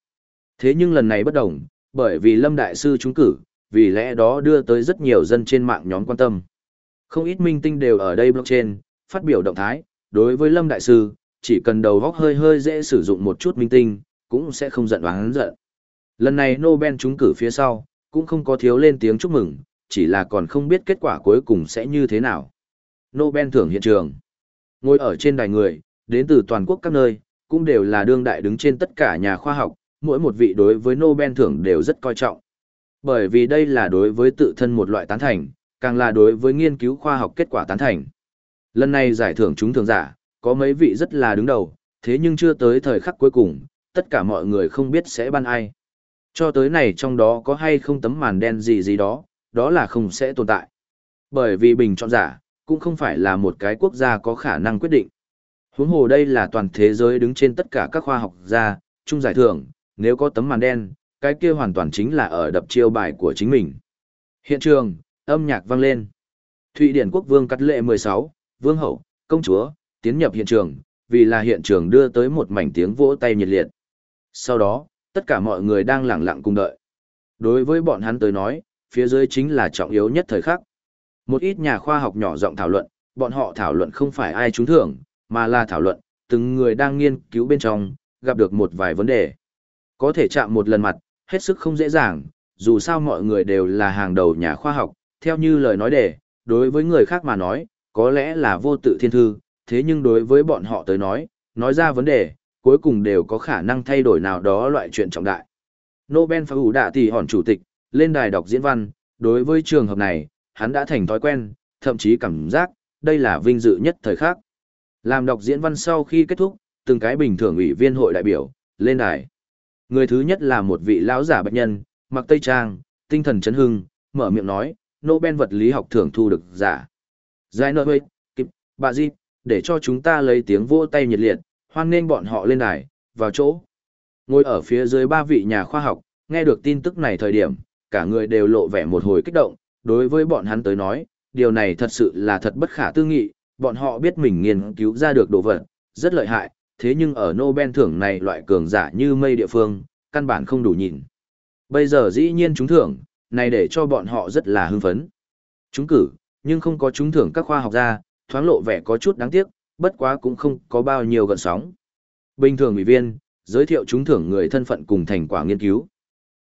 Thế nhưng lần này bất đồng, bởi vì Lâm Đại Sư trúng cử, vì lẽ đó đưa tới rất nhiều dân trên mạng nhóm quan tâm. Không ít minh tinh đều ở đây blockchain, phát biểu động thái, đối với Lâm Đại Sư, chỉ cần đầu góc hơi hơi dễ sử dụng một chút minh tinh, cũng sẽ không giận oán giận. Lần này Nobel trúng cử phía sau, cũng không có thiếu lên tiếng chúc mừng, chỉ là còn không biết kết quả cuối cùng sẽ như thế nào. Nobel thưởng hiện trường. Ngồi ở trên đài người, đến từ toàn quốc các nơi, cũng đều là đương đại đứng trên tất cả nhà khoa học, mỗi một vị đối với Nobel thưởng đều rất coi trọng. Bởi vì đây là đối với tự thân một loại tán thành, càng là đối với nghiên cứu khoa học kết quả tán thành. Lần này giải thưởng chúng thường giả, có mấy vị rất là đứng đầu, thế nhưng chưa tới thời khắc cuối cùng, tất cả mọi người không biết sẽ ban ai. Cho tới này trong đó có hay không tấm màn đen gì gì đó, đó là không sẽ tồn tại. Bởi vì bình chọn giả, cũng không phải là một cái quốc gia có khả năng quyết định. Huống hồ đây là toàn thế giới đứng trên tất cả các khoa học gia, chung giải thưởng, nếu có tấm màn đen, cái kia hoàn toàn chính là ở đập chiêu bài của chính mình. Hiện trường, âm nhạc vang lên. Thụy Điển quốc vương cắt lệ 16, vương hậu, công chúa, tiến nhập hiện trường, vì là hiện trường đưa tới một mảnh tiếng vỗ tay nhiệt liệt. Sau đó, tất cả mọi người đang lặng lặng cùng đợi. Đối với bọn hắn tới nói, phía dưới chính là trọng yếu nhất thời khắc. Một ít nhà khoa học nhỏ giọng thảo luận, bọn họ thảo luận không phải ai trúng thưởng, mà là thảo luận, từng người đang nghiên cứu bên trong, gặp được một vài vấn đề. Có thể chạm một lần mặt, hết sức không dễ dàng, dù sao mọi người đều là hàng đầu nhà khoa học, theo như lời nói đề, đối với người khác mà nói, có lẽ là vô tự thiên thư, thế nhưng đối với bọn họ tới nói, nói ra vấn đề, cuối cùng đều có khả năng thay đổi nào đó loại chuyện trọng đại. Nobel phải ủ đạ tỷ hòn chủ tịch, lên đài đọc diễn văn, đối với trường hợp này, hắn đã thành thói quen, thậm chí cảm giác, đây là vinh dự nhất thời khắc. Làm đọc diễn văn sau khi kết thúc, từng cái bình thường ủy viên hội đại biểu, lên đài. Người thứ nhất là một vị lão giả bệnh nhân, mặc tây trang, tinh thần chấn hưng, mở miệng nói, Nobel vật lý học thưởng thu được giả. Giải nợ kịp, bà Di, để cho chúng ta lấy tiếng vỗ tay nhiệt liệt, hoan nghênh bọn họ lên đài, vào chỗ. Ngồi ở phía dưới ba vị nhà khoa học, nghe được tin tức này thời điểm, cả người đều lộ vẻ một hồi kích động, đối với bọn hắn tới nói, điều này thật sự là thật bất khả tư nghị, bọn họ biết mình nghiên cứu ra được đồ vật, rất lợi hại, thế nhưng ở Nobel thưởng này loại cường giả như mây địa phương, căn bản không đủ nhìn. Bây giờ dĩ nhiên chúng thưởng, này để cho bọn họ rất là hưng phấn. Chúng cử, nhưng không có chúng thưởng các khoa học gia, thoáng lộ vẻ có chút đáng tiếc, bất quá cũng không có bao nhiêu gợn sóng. Bình thường ủy viên, giới thiệu chúng thưởng người thân phận cùng thành quả nghiên cứu.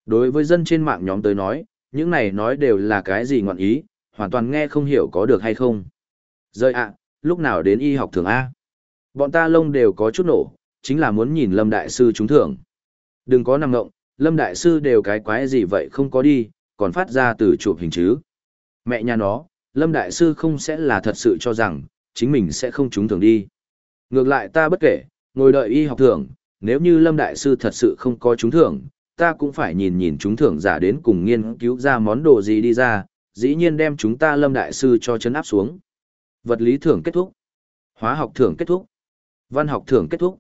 Đối với dân trên mạng nhóm tới nói, những này nói đều là cái gì ngọn ý, hoàn toàn nghe không hiểu có được hay không. Rơi ạ, lúc nào đến y học thường A. Bọn ta lông đều có chút nổ, chính là muốn nhìn Lâm Đại Sư trúng thưởng. Đừng có nằm ngộng, Lâm Đại Sư đều cái quái gì vậy không có đi, còn phát ra từ chụp hình chứ. Mẹ nhà nó, Lâm Đại Sư không sẽ là thật sự cho rằng, chính mình sẽ không trúng thưởng đi. Ngược lại ta bất kể, ngồi đợi y học thưởng, nếu như Lâm Đại Sư thật sự không có trúng thưởng, ta cũng phải nhìn nhìn chúng thưởng giả đến cùng nghiên cứu ra món đồ gì đi ra, dĩ nhiên đem chúng ta Lâm Đại Sư cho chấn áp xuống. Vật lý thưởng kết thúc. Hóa học thưởng kết thúc. Văn học thưởng kết thúc.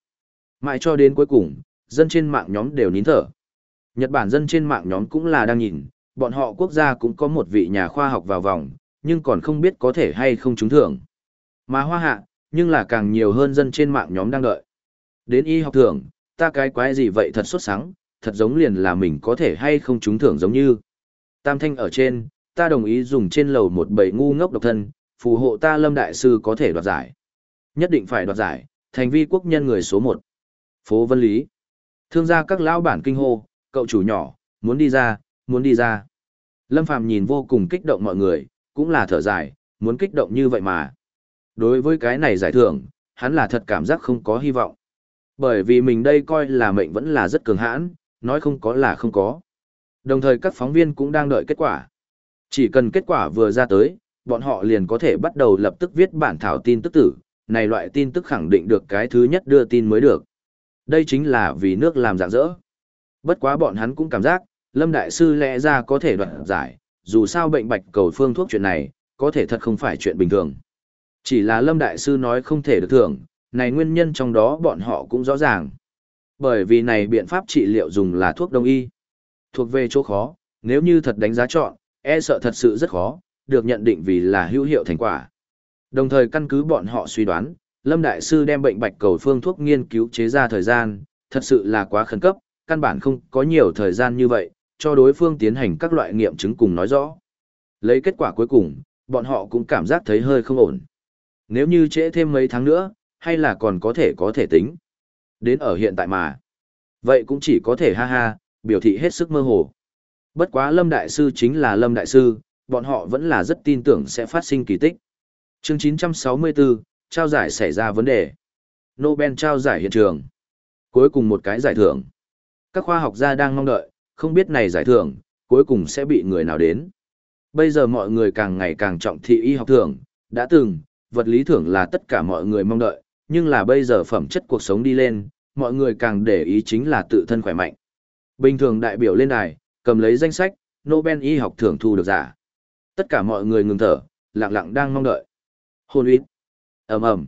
Mãi cho đến cuối cùng, dân trên mạng nhóm đều nín thở. Nhật Bản dân trên mạng nhóm cũng là đang nhìn, bọn họ quốc gia cũng có một vị nhà khoa học vào vòng, nhưng còn không biết có thể hay không trúng thưởng. Mà hoa hạ, nhưng là càng nhiều hơn dân trên mạng nhóm đang đợi. Đến y học thưởng, ta cái quái gì vậy thật xuất sáng, thật giống liền là mình có thể hay không trúng thưởng giống như. Tam thanh ở trên, ta đồng ý dùng trên lầu một bầy ngu ngốc độc thân, phù hộ ta lâm đại sư có thể đoạt giải. Nhất định phải đoạt giải, thành vi quốc nhân người số một. Phố Vân Lý. Thương gia các lão bản kinh hô, cậu chủ nhỏ, muốn đi ra, muốn đi ra. Lâm Phàm nhìn vô cùng kích động mọi người, cũng là thở dài, muốn kích động như vậy mà. Đối với cái này giải thưởng, hắn là thật cảm giác không có hy vọng. Bởi vì mình đây coi là mệnh vẫn là rất cường hãn, nói không có là không có. Đồng thời các phóng viên cũng đang đợi kết quả. Chỉ cần kết quả vừa ra tới, bọn họ liền có thể bắt đầu lập tức viết bản thảo tin tức tử, này loại tin tức khẳng định được cái thứ nhất đưa tin mới được. Đây chính là vì nước làm dạng dỡ. Bất quá bọn hắn cũng cảm giác, Lâm Đại Sư lẽ ra có thể đoạt giải, dù sao bệnh bạch cầu phương thuốc chuyện này, có thể thật không phải chuyện bình thường. Chỉ là Lâm Đại Sư nói không thể được thưởng, này nguyên nhân trong đó bọn họ cũng rõ ràng. Bởi vì này biện pháp trị liệu dùng là thuốc đông y. Thuộc về chỗ khó, nếu như thật đánh giá chọn, e sợ thật sự rất khó, được nhận định vì là hữu hiệu thành quả. Đồng thời căn cứ bọn họ suy đoán, Lâm Đại Sư đem bệnh bạch cầu phương thuốc nghiên cứu chế ra thời gian, thật sự là quá khẩn cấp, căn bản không có nhiều thời gian như vậy, cho đối phương tiến hành các loại nghiệm chứng cùng nói rõ. Lấy kết quả cuối cùng, bọn họ cũng cảm giác thấy hơi không ổn. Nếu như trễ thêm mấy tháng nữa, hay là còn có thể có thể tính. Đến ở hiện tại mà. Vậy cũng chỉ có thể ha ha, biểu thị hết sức mơ hồ. Bất quá Lâm Đại Sư chính là Lâm Đại Sư, bọn họ vẫn là rất tin tưởng sẽ phát sinh kỳ tích. Chương 964, trao giải xảy ra vấn đề. Nobel trao giải hiện trường. Cuối cùng một cái giải thưởng. Các khoa học gia đang mong đợi, không biết này giải thưởng, cuối cùng sẽ bị người nào đến. Bây giờ mọi người càng ngày càng trọng thị y học thưởng, đã từng, vật lý thưởng là tất cả mọi người mong đợi, nhưng là bây giờ phẩm chất cuộc sống đi lên, mọi người càng để ý chính là tự thân khỏe mạnh. Bình thường đại biểu lên đài, cầm lấy danh sách, Nobel y học thưởng thu được giả. Tất cả mọi người ngừng thở, lặng lặng đang mong đợi. Hôn uýt. ầm ầm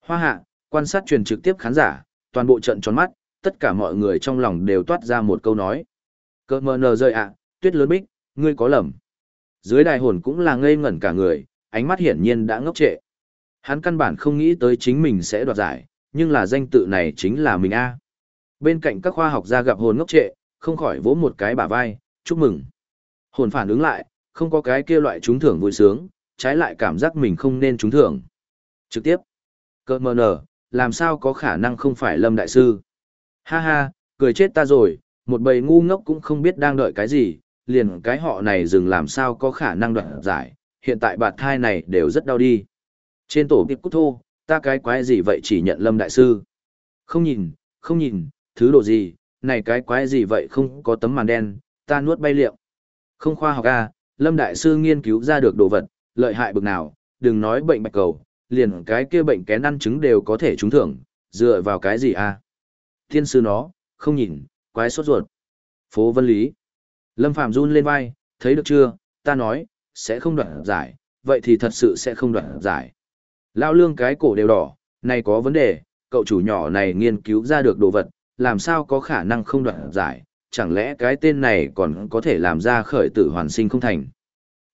Hoa hạ, quan sát truyền trực tiếp khán giả, toàn bộ trận tròn mắt, tất cả mọi người trong lòng đều toát ra một câu nói. Cơ mờ nờ rơi ạ, tuyết lớn bích, ngươi có lầm. Dưới đài hồn cũng là ngây ngẩn cả người, ánh mắt hiển nhiên đã ngốc trệ. Hắn căn bản không nghĩ tới chính mình sẽ đoạt giải, nhưng là danh tự này chính là mình A. Bên cạnh các khoa học gia gặp hồn ngốc trệ, không khỏi vỗ một cái bả vai, chúc mừng. Hồn phản ứng lại, không có cái kia loại trúng thưởng vui sướng, trái lại cảm giác mình không nên trúng thưởng. Trực tiếp, cơ mờ nở, làm sao có khả năng không phải Lâm Đại Sư. Ha ha, cười chết ta rồi, một bầy ngu ngốc cũng không biết đang đợi cái gì, liền cái họ này dừng làm sao có khả năng đoạt giải, hiện tại bạt thai này đều rất đau đi. Trên tổ tiệp cút thô, ta cái quái gì vậy chỉ nhận Lâm Đại Sư. Không nhìn, không nhìn, thứ đồ gì, này cái quái gì vậy không có tấm màn đen, ta nuốt bay liệu. Không khoa học à, Lâm Đại Sư nghiên cứu ra được đồ vật, lợi hại bực nào, đừng nói bệnh bạch cầu, liền cái kia bệnh kén ăn trứng đều có thể trúng thưởng, dựa vào cái gì à? Thiên sư nó, không nhìn, quái sốt ruột. Phố Vân Lý. Lâm Phạm run lên vai, thấy được chưa, ta nói, sẽ không đoạn giải, vậy thì thật sự sẽ không đoạn giải. Lao lương cái cổ đều đỏ, này có vấn đề, cậu chủ nhỏ này nghiên cứu ra được đồ vật, làm sao có khả năng không đoạn giải, chẳng lẽ cái tên này còn có thể làm ra khởi tử hoàn sinh không thành.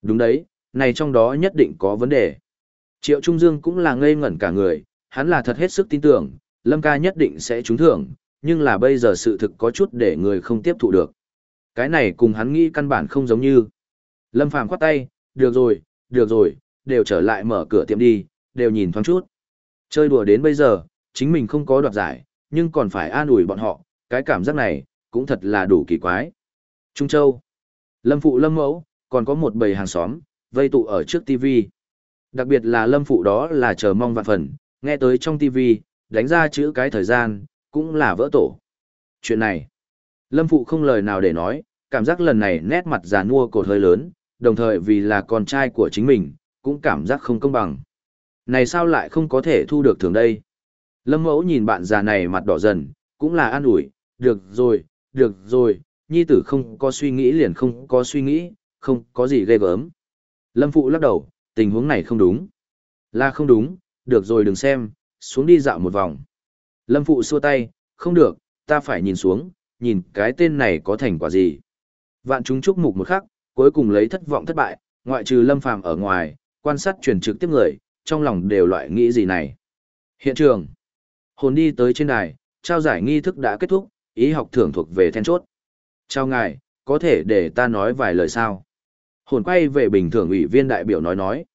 Đúng đấy, này trong đó nhất định có vấn đề. Triệu Trung Dương cũng là ngây ngẩn cả người, hắn là thật hết sức tin tưởng, Lâm ca nhất định sẽ trúng thưởng, nhưng là bây giờ sự thực có chút để người không tiếp thụ được. Cái này cùng hắn nghĩ căn bản không giống như. Lâm Phàm khoát tay, được rồi, được rồi, đều trở lại mở cửa tiệm đi, đều nhìn thoáng chút. Chơi đùa đến bây giờ, chính mình không có đoạt giải, nhưng còn phải an ủi bọn họ, cái cảm giác này, cũng thật là đủ kỳ quái. Trung Châu, Lâm Phụ Lâm Mẫu, còn có một bầy hàng xóm, vây tụ ở trước TV. Đặc biệt là Lâm Phụ đó là chờ mong vạn phần, nghe tới trong TV, đánh ra chữ cái thời gian, cũng là vỡ tổ. Chuyện này, Lâm Phụ không lời nào để nói, cảm giác lần này nét mặt già nua cột hơi lớn, đồng thời vì là con trai của chính mình, cũng cảm giác không công bằng. Này sao lại không có thể thu được thưởng đây? Lâm Mẫu nhìn bạn già này mặt đỏ dần, cũng là an ủi, được rồi, được rồi, nhi tử không có suy nghĩ liền không có suy nghĩ, không có gì ghê gớm. Lâm Phụ lắc đầu, tình huống này không đúng. Là không đúng, được rồi đừng xem, xuống đi dạo một vòng. Lâm Phụ xua tay, không được, ta phải nhìn xuống, nhìn cái tên này có thành quả gì. Vạn chúng chúc mục một khắc, cuối cùng lấy thất vọng thất bại, ngoại trừ Lâm Phàm ở ngoài, quan sát truyền trực tiếp người, trong lòng đều loại nghĩ gì này. Hiện trường, hồn đi tới trên đài, trao giải nghi thức đã kết thúc, ý học thưởng thuộc về then chốt. Chào ngài, có thể để ta nói vài lời sao? Hồn quay về bình thường ủy viên đại biểu nói nói.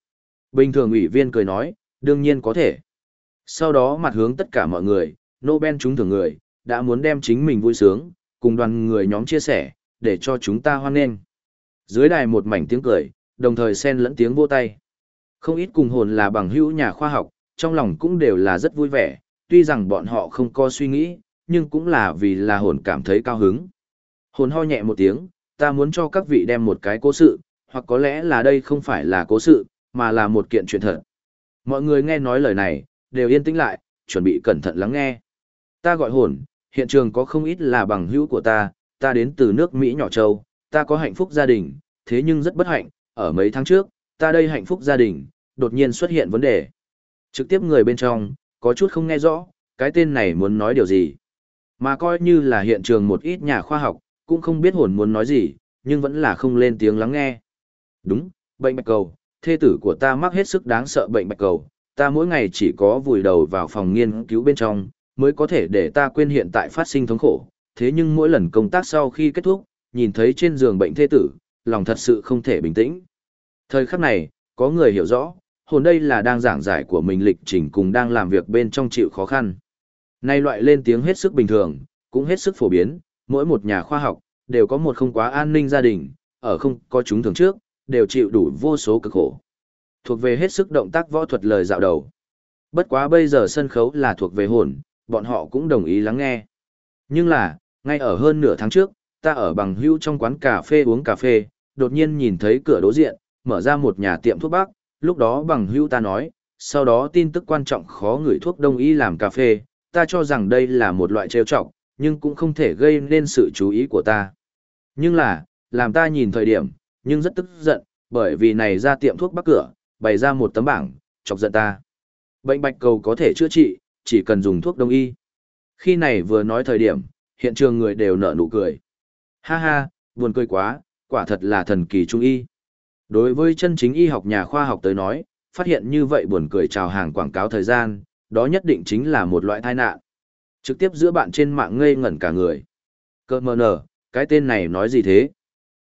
Bình thường ủy viên cười nói, đương nhiên có thể. Sau đó mặt hướng tất cả mọi người, Nobel chúng thường người, đã muốn đem chính mình vui sướng, cùng đoàn người nhóm chia sẻ, để cho chúng ta hoan nghênh. Dưới đài một mảnh tiếng cười, đồng thời xen lẫn tiếng vô tay. Không ít cùng hồn là bằng hữu nhà khoa học, trong lòng cũng đều là rất vui vẻ, tuy rằng bọn họ không có suy nghĩ, nhưng cũng là vì là hồn cảm thấy cao hứng. Hồn ho nhẹ một tiếng, ta muốn cho các vị đem một cái cố sự, hoặc có lẽ là đây không phải là cố sự, mà là một kiện chuyện thật. Mọi người nghe nói lời này, đều yên tĩnh lại, chuẩn bị cẩn thận lắng nghe. Ta gọi hồn, hiện trường có không ít là bằng hữu của ta, ta đến từ nước Mỹ nhỏ châu, ta có hạnh phúc gia đình, thế nhưng rất bất hạnh, ở mấy tháng trước, ta đây hạnh phúc gia đình, đột nhiên xuất hiện vấn đề. Trực tiếp người bên trong, có chút không nghe rõ, cái tên này muốn nói điều gì. Mà coi như là hiện trường một ít nhà khoa học, cũng không biết hồn muốn nói gì, nhưng vẫn là không lên tiếng lắng nghe. Đúng, bệnh bạch cầu, thê tử của ta mắc hết sức đáng sợ bệnh bạch cầu, ta mỗi ngày chỉ có vùi đầu vào phòng nghiên cứu bên trong, mới có thể để ta quên hiện tại phát sinh thống khổ. Thế nhưng mỗi lần công tác sau khi kết thúc, nhìn thấy trên giường bệnh thê tử, lòng thật sự không thể bình tĩnh. Thời khắc này, có người hiểu rõ, hồn đây là đang giảng giải của mình lịch trình cùng đang làm việc bên trong chịu khó khăn. Nay loại lên tiếng hết sức bình thường, cũng hết sức phổ biến, mỗi một nhà khoa học, đều có một không quá an ninh gia đình, ở không có chúng thường trước, đều chịu đủ vô số cực khổ. Thuộc về hết sức động tác võ thuật lời dạo đầu. Bất quá bây giờ sân khấu là thuộc về hồn, bọn họ cũng đồng ý lắng nghe. Nhưng là, ngay ở hơn nửa tháng trước, ta ở bằng hưu trong quán cà phê uống cà phê, đột nhiên nhìn thấy cửa đối diện, mở ra một nhà tiệm thuốc bắc, lúc đó bằng hưu ta nói, sau đó tin tức quan trọng khó người thuốc đông y làm cà phê, ta cho rằng đây là một loại trêu trọng, nhưng cũng không thể gây nên sự chú ý của ta. Nhưng là, làm ta nhìn thời điểm, nhưng rất tức giận, bởi vì này ra tiệm thuốc bắc cửa, bày ra một tấm bảng, chọc giận ta. Bệnh bạch cầu có thể chữa trị, chỉ cần dùng thuốc đông y. Khi này vừa nói thời điểm, hiện trường người đều nở nụ cười. Ha ha, buồn cười quá, quả thật là thần kỳ trung y. Đối với chân chính y học nhà khoa học tới nói, phát hiện như vậy buồn cười chào hàng quảng cáo thời gian, đó nhất định chính là một loại tai nạn. Trực tiếp giữa bạn trên mạng ngây ngẩn cả người. Cơ mờ nở, cái tên này nói gì thế?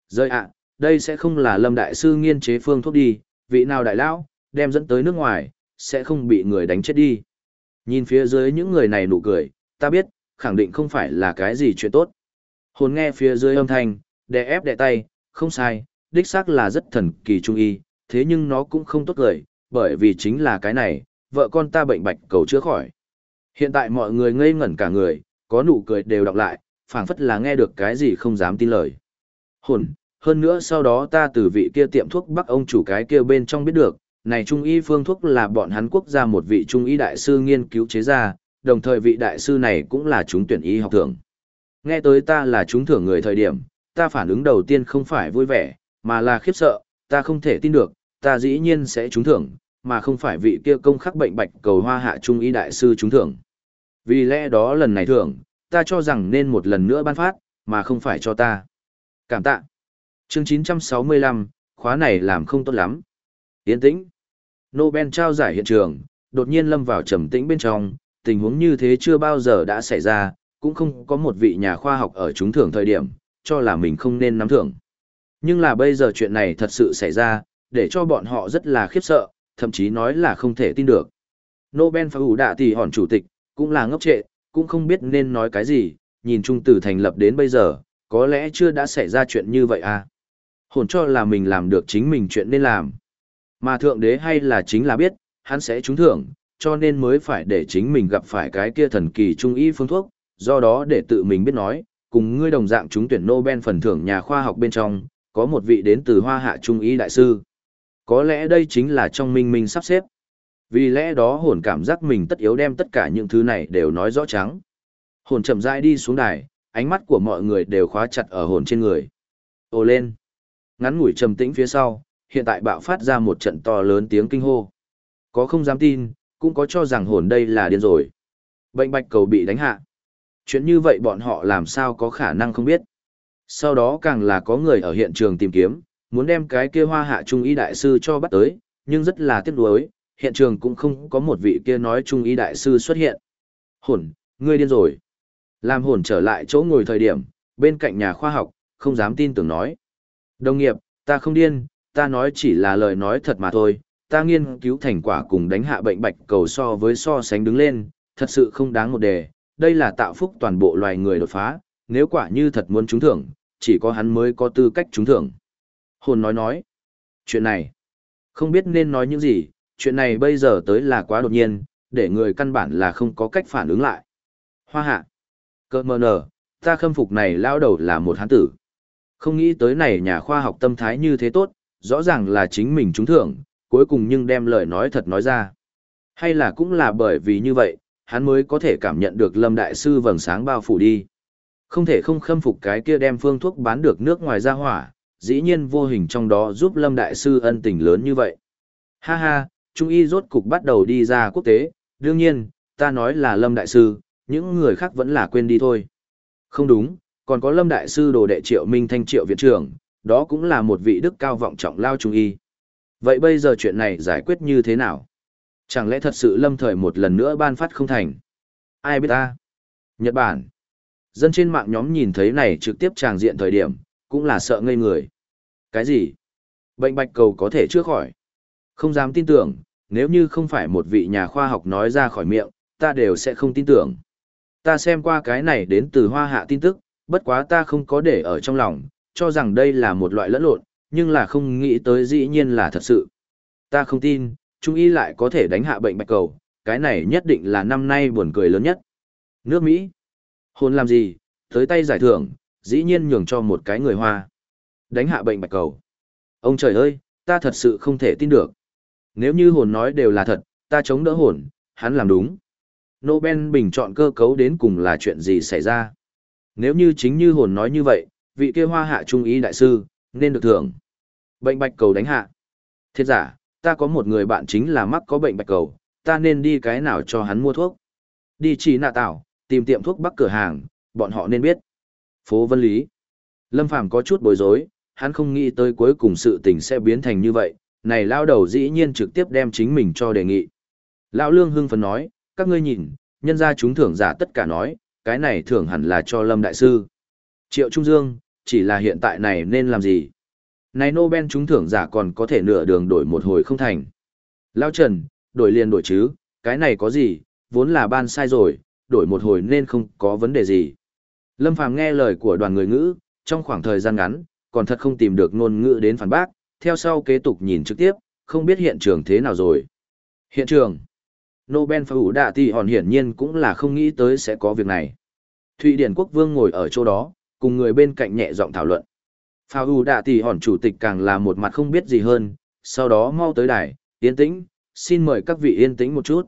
Rơi ạ, đây sẽ không là lâm đại sư nghiên chế phương thuốc đi, vị nào đại lão, đem dẫn tới nước ngoài, sẽ không bị người đánh chết đi. Nhìn phía dưới những người này nụ cười, ta biết, khẳng định không phải là cái gì chuyện tốt. Hồn nghe phía dưới âm thanh, đè ép đè tay, không sai, đích xác là rất thần kỳ trung y, thế nhưng nó cũng không tốt cười, bởi vì chính là cái này, vợ con ta bệnh bạch cầu chữa khỏi. Hiện tại mọi người ngây ngẩn cả người, có nụ cười đều đọc lại, phảng phất là nghe được cái gì không dám tin lời. Hồn, hơn nữa sau đó ta từ vị kia tiệm thuốc bắc ông chủ cái kia bên trong biết được, này trung y phương thuốc là bọn hắn quốc gia một vị trung y đại sư nghiên cứu chế ra, đồng thời vị đại sư này cũng là chúng tuyển y học thưởng. Nghe tới ta là chúng thưởng người thời điểm, ta phản ứng đầu tiên không phải vui vẻ, mà là khiếp sợ, ta không thể tin được, ta dĩ nhiên sẽ trúng thưởng, mà không phải vị kia công khắc bệnh bạch cầu hoa hạ trung y đại sư trúng thưởng. Vì lẽ đó lần này thưởng, ta cho rằng nên một lần nữa ban phát, mà không phải cho ta. Cảm tạ. Chương 965, khóa này làm không tốt lắm. Yên tĩnh. Nobel trao giải hiện trường, đột nhiên lâm vào trầm tĩnh bên trong, tình huống như thế chưa bao giờ đã xảy ra, cũng không có một vị nhà khoa học ở trúng thưởng thời điểm, cho là mình không nên nắm thưởng. Nhưng là bây giờ chuyện này thật sự xảy ra, để cho bọn họ rất là khiếp sợ, thậm chí nói là không thể tin được. Nobel phải ủ đạ tỷ hòn chủ tịch, cũng là ngốc trệ, cũng không biết nên nói cái gì, nhìn chung từ thành lập đến bây giờ, có lẽ chưa đã xảy ra chuyện như vậy à. Hồn cho là mình làm được chính mình chuyện nên làm. Mà thượng đế hay là chính là biết, hắn sẽ trúng thưởng, cho nên mới phải để chính mình gặp phải cái kia thần kỳ trung y phương thuốc, do đó để tự mình biết nói, cùng ngươi đồng dạng trúng tuyển Nobel phần thưởng nhà khoa học bên trong, có một vị đến từ hoa hạ trung y đại sư. Có lẽ đây chính là trong minh minh sắp xếp. Vì lẽ đó hồn cảm giác mình tất yếu đem tất cả những thứ này đều nói rõ trắng. Hồn chậm rãi đi xuống đài, ánh mắt của mọi người đều khóa chặt ở hồn trên người. ô lên! Ngắn ngủi trầm tĩnh phía sau, hiện tại bạo phát ra một trận to lớn tiếng kinh hô. Có không dám tin, cũng có cho rằng hồn đây là điên rồi. Bệnh bạch cầu bị đánh hạ. Chuyện như vậy bọn họ làm sao có khả năng không biết. Sau đó càng là có người ở hiện trường tìm kiếm, muốn đem cái kia hoa hạ trung y đại sư cho bắt tới, nhưng rất là tiếc nuối, hiện trường cũng không có một vị kia nói trung y đại sư xuất hiện. Hồn, ngươi điên rồi. Làm hồn trở lại chỗ ngồi thời điểm, bên cạnh nhà khoa học, không dám tin tưởng nói. Đồng nghiệp, ta không điên, ta nói chỉ là lời nói thật mà thôi, ta nghiên cứu thành quả cùng đánh hạ bệnh bạch cầu so với so sánh đứng lên, thật sự không đáng một đề, đây là tạo phúc toàn bộ loài người đột phá, nếu quả như thật muốn trúng thưởng, chỉ có hắn mới có tư cách trúng thưởng. Hồn nói nói, chuyện này, không biết nên nói những gì, chuyện này bây giờ tới là quá đột nhiên, để người căn bản là không có cách phản ứng lại. Hoa hạ, cơ mờ nở, ta khâm phục này lao đầu là một hán tử. Không nghĩ tới này nhà khoa học tâm thái như thế tốt, rõ ràng là chính mình trúng thưởng, cuối cùng nhưng đem lời nói thật nói ra. Hay là cũng là bởi vì như vậy, hắn mới có thể cảm nhận được Lâm Đại Sư vầng sáng bao phủ đi. Không thể không khâm phục cái kia đem phương thuốc bán được nước ngoài ra hỏa, dĩ nhiên vô hình trong đó giúp Lâm Đại Sư ân tình lớn như vậy. Ha ha, Trung y rốt cục bắt đầu đi ra quốc tế, đương nhiên, ta nói là Lâm Đại Sư, những người khác vẫn là quên đi thôi. Không đúng, còn có Lâm Đại Sư đồ đệ triệu Minh Thanh triệu viện trưởng, đó cũng là một vị đức cao vọng trọng lao Trung y. Vậy bây giờ chuyện này giải quyết như thế nào? Chẳng lẽ thật sự lâm thời một lần nữa ban phát không thành? Ai biết ta? Nhật Bản. Dân trên mạng nhóm nhìn thấy này trực tiếp tràng diện thời điểm, cũng là sợ ngây người. Cái gì? Bệnh bạch cầu có thể chữa khỏi. Không dám tin tưởng, nếu như không phải một vị nhà khoa học nói ra khỏi miệng, ta đều sẽ không tin tưởng. Ta xem qua cái này đến từ hoa hạ tin tức, bất quá ta không có để ở trong lòng, cho rằng đây là một loại lẫn lộn, nhưng là không nghĩ tới dĩ nhiên là thật sự. Ta không tin, Trung y lại có thể đánh hạ bệnh bạch cầu, cái này nhất định là năm nay buồn cười lớn nhất. Nước Mỹ. Hôn làm gì, tới tay giải thưởng, dĩ nhiên nhường cho một cái người Hoa. Đánh hạ bệnh bạch cầu. Ông trời ơi, ta thật sự không thể tin được. Nếu như hồn nói đều là thật, ta chống đỡ hồn, hắn làm đúng. Nobel bình chọn cơ cấu đến cùng là chuyện gì xảy ra. Nếu như chính như hồn nói như vậy, vị kia hoa hạ trung ý đại sư, nên được thưởng. Bệnh bạch cầu đánh hạ. Thiệt giả, ta có một người bạn chính là mắc có bệnh bạch cầu, ta nên đi cái nào cho hắn mua thuốc. Đi chỉ nạ tạo, tìm tiệm thuốc bắc cửa hàng, bọn họ nên biết. Phố Vân Lý. Lâm Phàm có chút bối rối, hắn không nghĩ tới cuối cùng sự tình sẽ biến thành như vậy, này lao đầu dĩ nhiên trực tiếp đem chính mình cho đề nghị. Lão Lương hưng phấn nói, các ngươi nhìn, nhân ra chúng thưởng giả tất cả nói, cái này thường hẳn là cho Lâm Đại Sư. Triệu Trung Dương, chỉ là hiện tại này nên làm gì? Này Nobel chúng thưởng giả còn có thể nửa đường đổi một hồi không thành. Lao Trần, đổi liền đổi chứ, cái này có gì, vốn là ban sai rồi, đổi một hồi nên không có vấn đề gì. Lâm Phàm nghe lời của đoàn người ngữ, trong khoảng thời gian ngắn, còn thật không tìm được ngôn ngữ đến phản bác, theo sau kế tục nhìn trực tiếp, không biết hiện trường thế nào rồi. Hiện trường, Nobel Phủ Đạ Tỷ hòn hiển nhiên cũng là không nghĩ tới sẽ có việc này. Thụy Điển Quốc Vương ngồi ở chỗ đó, cùng người bên cạnh nhẹ giọng thảo luận. Phao U Đạ Tỷ hòn chủ tịch càng là một mặt không biết gì hơn, sau đó mau tới đài, yên tĩnh, xin mời các vị yên tĩnh một chút.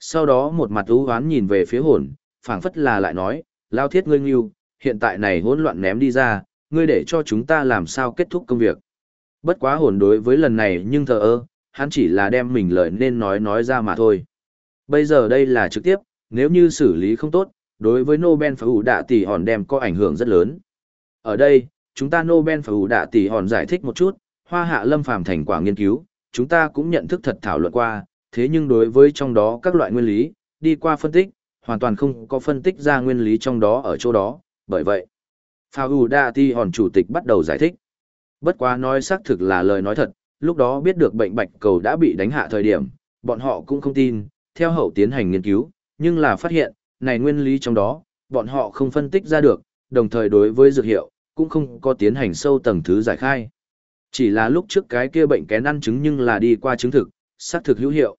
Sau đó một mặt ú hoán nhìn về phía hồn, phảng phất là lại nói, lao thiết ngươi nghiêu, hiện tại này hỗn loạn ném đi ra, ngươi để cho chúng ta làm sao kết thúc công việc. Bất quá hồn đối với lần này nhưng thờ ơ, hắn chỉ là đem mình lời nên nói nói ra mà thôi. Bây giờ đây là trực tiếp, nếu như xử lý không tốt, đối với Nobel phải ủ đạ tỷ hòn đem có ảnh hưởng rất lớn. Ở đây, chúng ta Nobel phải ủ đạ tỷ hòn giải thích một chút, hoa hạ lâm phàm thành quả nghiên cứu, chúng ta cũng nhận thức thật thảo luận qua, thế nhưng đối với trong đó các loại nguyên lý, đi qua phân tích, hoàn toàn không có phân tích ra nguyên lý trong đó ở chỗ đó, bởi vậy. Phao ủ đạ tỷ hòn chủ tịch bắt đầu giải thích. Bất quá nói xác thực là lời nói thật, lúc đó biết được bệnh bạch cầu đã bị đánh hạ thời điểm, bọn họ cũng không tin, theo hậu tiến hành nghiên cứu, nhưng là phát hiện, này nguyên lý trong đó, bọn họ không phân tích ra được, đồng thời đối với dược hiệu, cũng không có tiến hành sâu tầng thứ giải khai. Chỉ là lúc trước cái kia bệnh kén ăn chứng nhưng là đi qua chứng thực, xác thực hữu hiệu.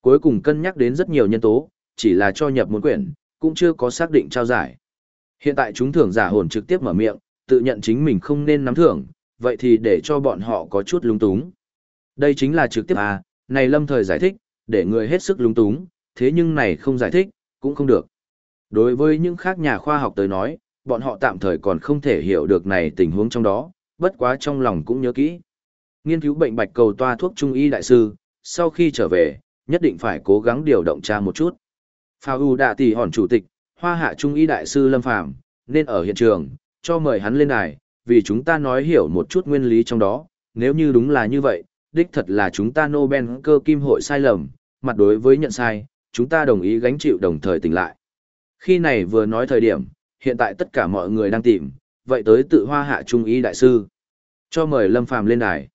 Cuối cùng cân nhắc đến rất nhiều nhân tố, chỉ là cho nhập một quyển, cũng chưa có xác định trao giải. Hiện tại chúng thưởng giả hồn trực tiếp mở miệng, tự nhận chính mình không nên nắm thưởng, vậy thì để cho bọn họ có chút lung túng. Đây chính là trực tiếp à, này lâm thời giải thích, để người hết sức lung túng, thế nhưng này không giải thích, cũng không được. Đối với những khác nhà khoa học tới nói, bọn họ tạm thời còn không thể hiểu được này tình huống trong đó, bất quá trong lòng cũng nhớ kỹ. Nghiên cứu bệnh bạch cầu toa thuốc trung y đại sư, sau khi trở về, nhất định phải cố gắng điều động tra một chút. Phao U Đạ Tỷ hòn chủ tịch, hoa hạ trung y đại sư Lâm Phàm nên ở hiện trường, cho mời hắn lên đài, vì chúng ta nói hiểu một chút nguyên lý trong đó, nếu như đúng là như vậy, đích thật là chúng ta Nobel cơ kim hội sai lầm, mặt đối với nhận sai, chúng ta đồng ý gánh chịu đồng thời tỉnh lại. Khi này vừa nói thời điểm, hiện tại tất cả mọi người đang tìm, vậy tới tự hoa hạ trung ý đại sư. Cho mời Lâm Phàm lên đài.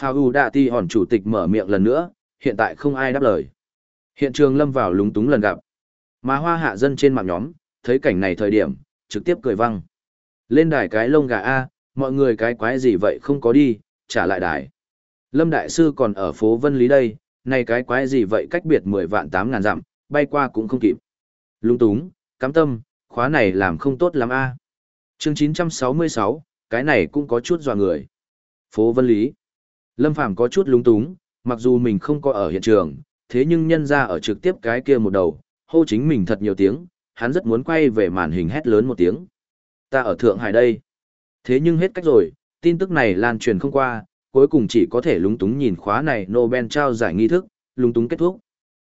Phao U Đạ Ti hòn chủ tịch mở miệng lần nữa, hiện tại không ai đáp lời. Hiện trường Lâm vào lúng túng lần gặp. Mà hoa hạ dân trên mạng nhóm, thấy cảnh này thời điểm, trực tiếp cười văng. Lên đài cái lông gà A, mọi người cái quái gì vậy không có đi, trả lại đài. Lâm Đại Sư còn ở phố Vân Lý đây, này cái quái gì vậy cách biệt 10 vạn tám ngàn dặm, bay qua cũng không kịp. Lung túng, cắm tâm, khóa này làm không tốt lắm a. Chương 966, cái này cũng có chút dọa người. Phố Vân Lý. Lâm Phàm có chút lung túng, mặc dù mình không có ở hiện trường, thế nhưng nhân ra ở trực tiếp cái kia một đầu, hô chính mình thật nhiều tiếng, hắn rất muốn quay về màn hình hét lớn một tiếng. Ta ở Thượng Hải đây. Thế nhưng hết cách rồi, tin tức này lan truyền không qua, cuối cùng chỉ có thể lúng túng nhìn khóa này Nobel trao giải nghi thức, lúng túng kết thúc.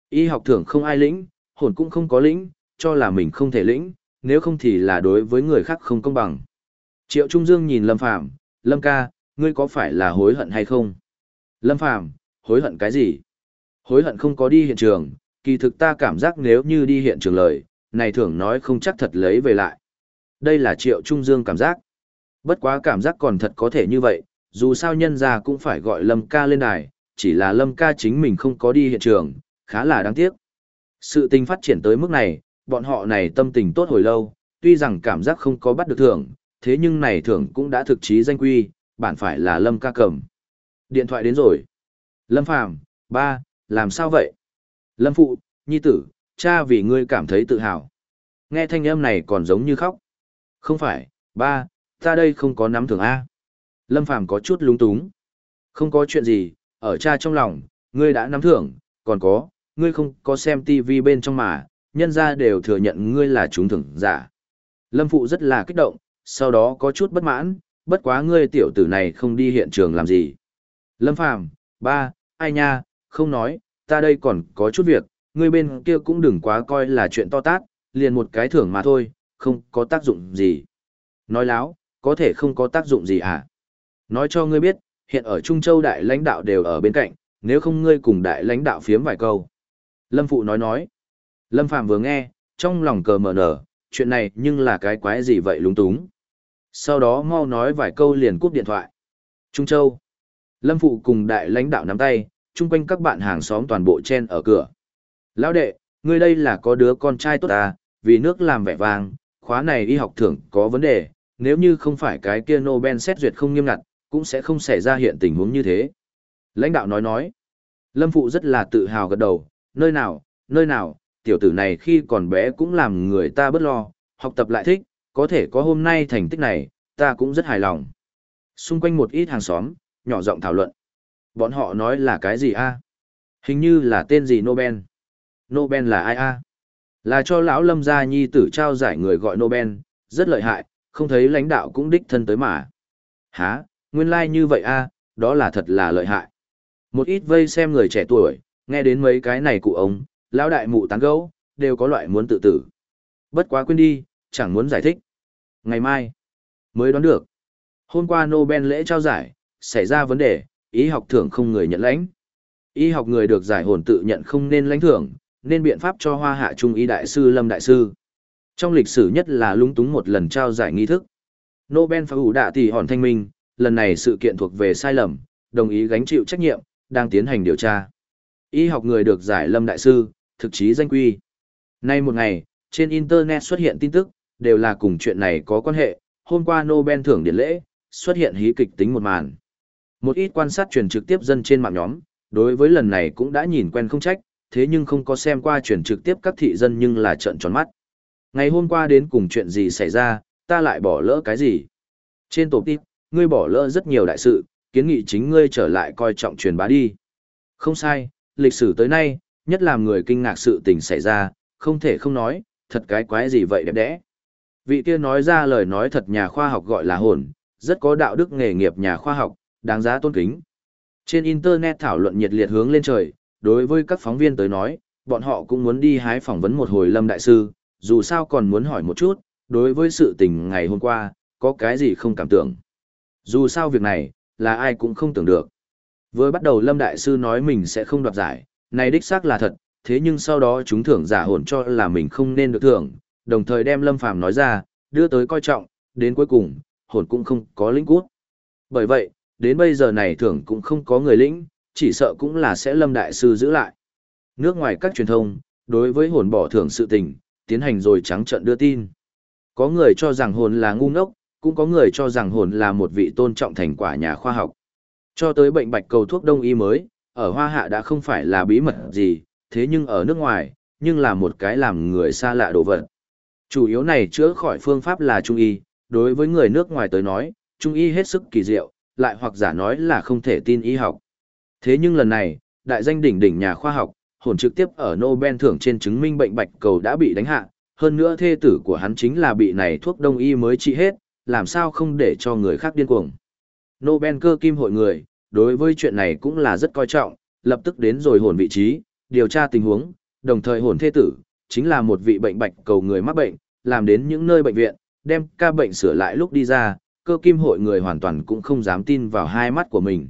Y học thưởng không ai lĩnh, hồn cũng không có lĩnh, cho là mình không thể lĩnh, nếu không thì là đối với người khác không công bằng. Triệu Trung Dương nhìn Lâm Phàm, Lâm ca, ngươi có phải là hối hận hay không? Lâm Phàm, hối hận cái gì? Hối hận không có đi hiện trường, kỳ thực ta cảm giác nếu như đi hiện trường lời, này thưởng nói không chắc thật lấy về lại. Đây là Triệu Trung Dương cảm giác. Bất quá cảm giác còn thật có thể như vậy, dù sao nhân ra cũng phải gọi Lâm ca lên đài, chỉ là Lâm ca chính mình không có đi hiện trường, khá là đáng tiếc. Sự tình phát triển tới mức này, bọn họ này tâm tình tốt hồi lâu, tuy rằng cảm giác không có bắt được thưởng, thế nhưng này thưởng cũng đã thực chí danh quy, bản phải là Lâm ca cầm. Điện thoại đến rồi. Lâm Phàm ba, làm sao vậy? Lâm Phụ, Nhi tử, cha vì ngươi cảm thấy tự hào. Nghe thanh âm này còn giống như khóc. Không phải, ba, ta đây không có nắm thưởng A. Lâm Phàm có chút lúng túng. Không có chuyện gì, ở cha trong lòng, ngươi đã nắm thưởng, còn có, ngươi không có xem TV bên trong mà, nhân ra đều thừa nhận ngươi là chúng thưởng giả. Lâm Phụ rất là kích động, sau đó có chút bất mãn, bất quá ngươi tiểu tử này không đi hiện trường làm gì. Lâm Phàm ba, ai nha, không nói, ta đây còn có chút việc, ngươi bên kia cũng đừng quá coi là chuyện to tát, liền một cái thưởng mà thôi, không có tác dụng gì. Nói láo, có thể không có tác dụng gì à? Nói cho ngươi biết, hiện ở Trung Châu đại lãnh đạo đều ở bên cạnh, nếu không ngươi cùng đại lãnh đạo phiếm vài câu. Lâm Phụ nói nói. Lâm Phạm vừa nghe, trong lòng cờ mở nở, chuyện này nhưng là cái quái gì vậy lúng túng. Sau đó mau nói vài câu liền cúp điện thoại. Trung Châu. Lâm Phụ cùng đại lãnh đạo nắm tay, chung quanh các bạn hàng xóm toàn bộ chen ở cửa. Lão đệ, ngươi đây là có đứa con trai tốt à, vì nước làm vẻ vang, khóa này đi học thưởng có vấn đề, nếu như không phải cái kia Nobel xét duyệt không nghiêm ngặt, cũng sẽ không xảy ra hiện tình huống như thế. Lãnh đạo nói nói, Lâm Phụ rất là tự hào gật đầu, nơi nào, nơi nào, tiểu tử này khi còn bé cũng làm người ta bất lo, học tập lại thích, có thể có hôm nay thành tích này, ta cũng rất hài lòng. Xung quanh một ít hàng xóm, nhỏ giọng thảo luận. Bọn họ nói là cái gì a? Hình như là tên gì Nobel. Nobel là ai a? Là cho lão Lâm gia nhi tử trao giải người gọi Nobel, rất lợi hại, không thấy lãnh đạo cũng đích thân tới mà. Hả, nguyên lai like như vậy a, đó là thật là lợi hại. Một ít vây xem người trẻ tuổi, nghe đến mấy cái này cụ ông, lão đại mụ tán gấu, đều có loại muốn tự tử. Bất quá quên đi, chẳng muốn giải thích. Ngày mai, mới đoán được. Hôm qua Nobel lễ trao giải, xảy ra vấn đề, ý học thưởng không người nhận lãnh. Y học người được giải hồn tự nhận không nên lãnh thưởng, nên biện pháp cho hoa hạ trung y đại sư Lâm Đại Sư. Trong lịch sử nhất là lúng túng một lần trao giải nghi thức. Nobel phá hủ đạ tỷ hòn thanh minh, lần này sự kiện thuộc về sai lầm, đồng ý gánh chịu trách nhiệm, đang tiến hành điều tra. Y học người được giải Lâm Đại Sư, thực chí danh quy. Nay một ngày, trên Internet xuất hiện tin tức, đều là cùng chuyện này có quan hệ, hôm qua Nobel thưởng điện lễ, xuất hiện hí kịch tính một màn. Một ít quan sát truyền trực tiếp dân trên mạng nhóm, đối với lần này cũng đã nhìn quen không trách, thế nhưng không có xem qua truyền trực tiếp các thị dân nhưng là trợn tròn mắt. Ngày hôm qua đến cùng chuyện gì xảy ra, ta lại bỏ lỡ cái gì? Trên tổ tiếp, ngươi bỏ lỡ rất nhiều đại sự, kiến nghị chính ngươi trở lại coi trọng truyền bá đi. Không sai, lịch sử tới nay, nhất làm người kinh ngạc sự tình xảy ra, không thể không nói, thật cái quái gì vậy đẹp đẽ. Vị kia nói ra lời nói thật nhà khoa học gọi là hồn, rất có đạo đức nghề nghiệp nhà khoa học, đáng giá tôn kính. Trên Internet thảo luận nhiệt liệt hướng lên trời, đối với các phóng viên tới nói, bọn họ cũng muốn đi hái phỏng vấn một hồi Lâm Đại Sư, dù sao còn muốn hỏi một chút, đối với sự tình ngày hôm qua, có cái gì không cảm tưởng. Dù sao việc này, là ai cũng không tưởng được. Với bắt đầu Lâm Đại Sư nói mình sẽ không đoạt giải, này đích xác là thật, thế nhưng sau đó chúng thưởng giả hồn cho là mình không nên được thưởng, đồng thời đem Lâm Phàm nói ra, đưa tới coi trọng, đến cuối cùng, hồn cũng không có lĩnh cút. Bởi vậy, đến bây giờ này thưởng cũng không có người lĩnh, chỉ sợ cũng là sẽ Lâm Đại Sư giữ lại. Nước ngoài các truyền thông, đối với hồn bỏ thưởng sự tình, tiến hành rồi trắng trận đưa tin. Có người cho rằng hồn là ngu ngốc, cũng có người cho rằng hồn là một vị tôn trọng thành quả nhà khoa học. Cho tới bệnh bạch cầu thuốc đông y mới, ở Hoa Hạ đã không phải là bí mật gì, thế nhưng ở nước ngoài, nhưng là một cái làm người xa lạ đồ vật. Chủ yếu này chữa khỏi phương pháp là trung y, đối với người nước ngoài tới nói, trung y hết sức kỳ diệu, lại hoặc giả nói là không thể tin y học. Thế nhưng lần này, đại danh đỉnh đỉnh nhà khoa học, hồn trực tiếp ở Nobel thưởng trên chứng minh bệnh bạch cầu đã bị đánh hạ, hơn nữa thê tử của hắn chính là bị này thuốc đông y mới trị hết, làm sao không để cho người khác điên cuồng. Nobel cơ kim hội người, đối với chuyện này cũng là rất coi trọng, lập tức đến rồi hồn vị trí, điều tra tình huống, đồng thời hồn thê tử, chính là một vị bệnh bạch cầu người mắc bệnh, làm đến những nơi bệnh viện, đem ca bệnh sửa lại lúc đi ra, cơ kim hội người hoàn toàn cũng không dám tin vào hai mắt của mình.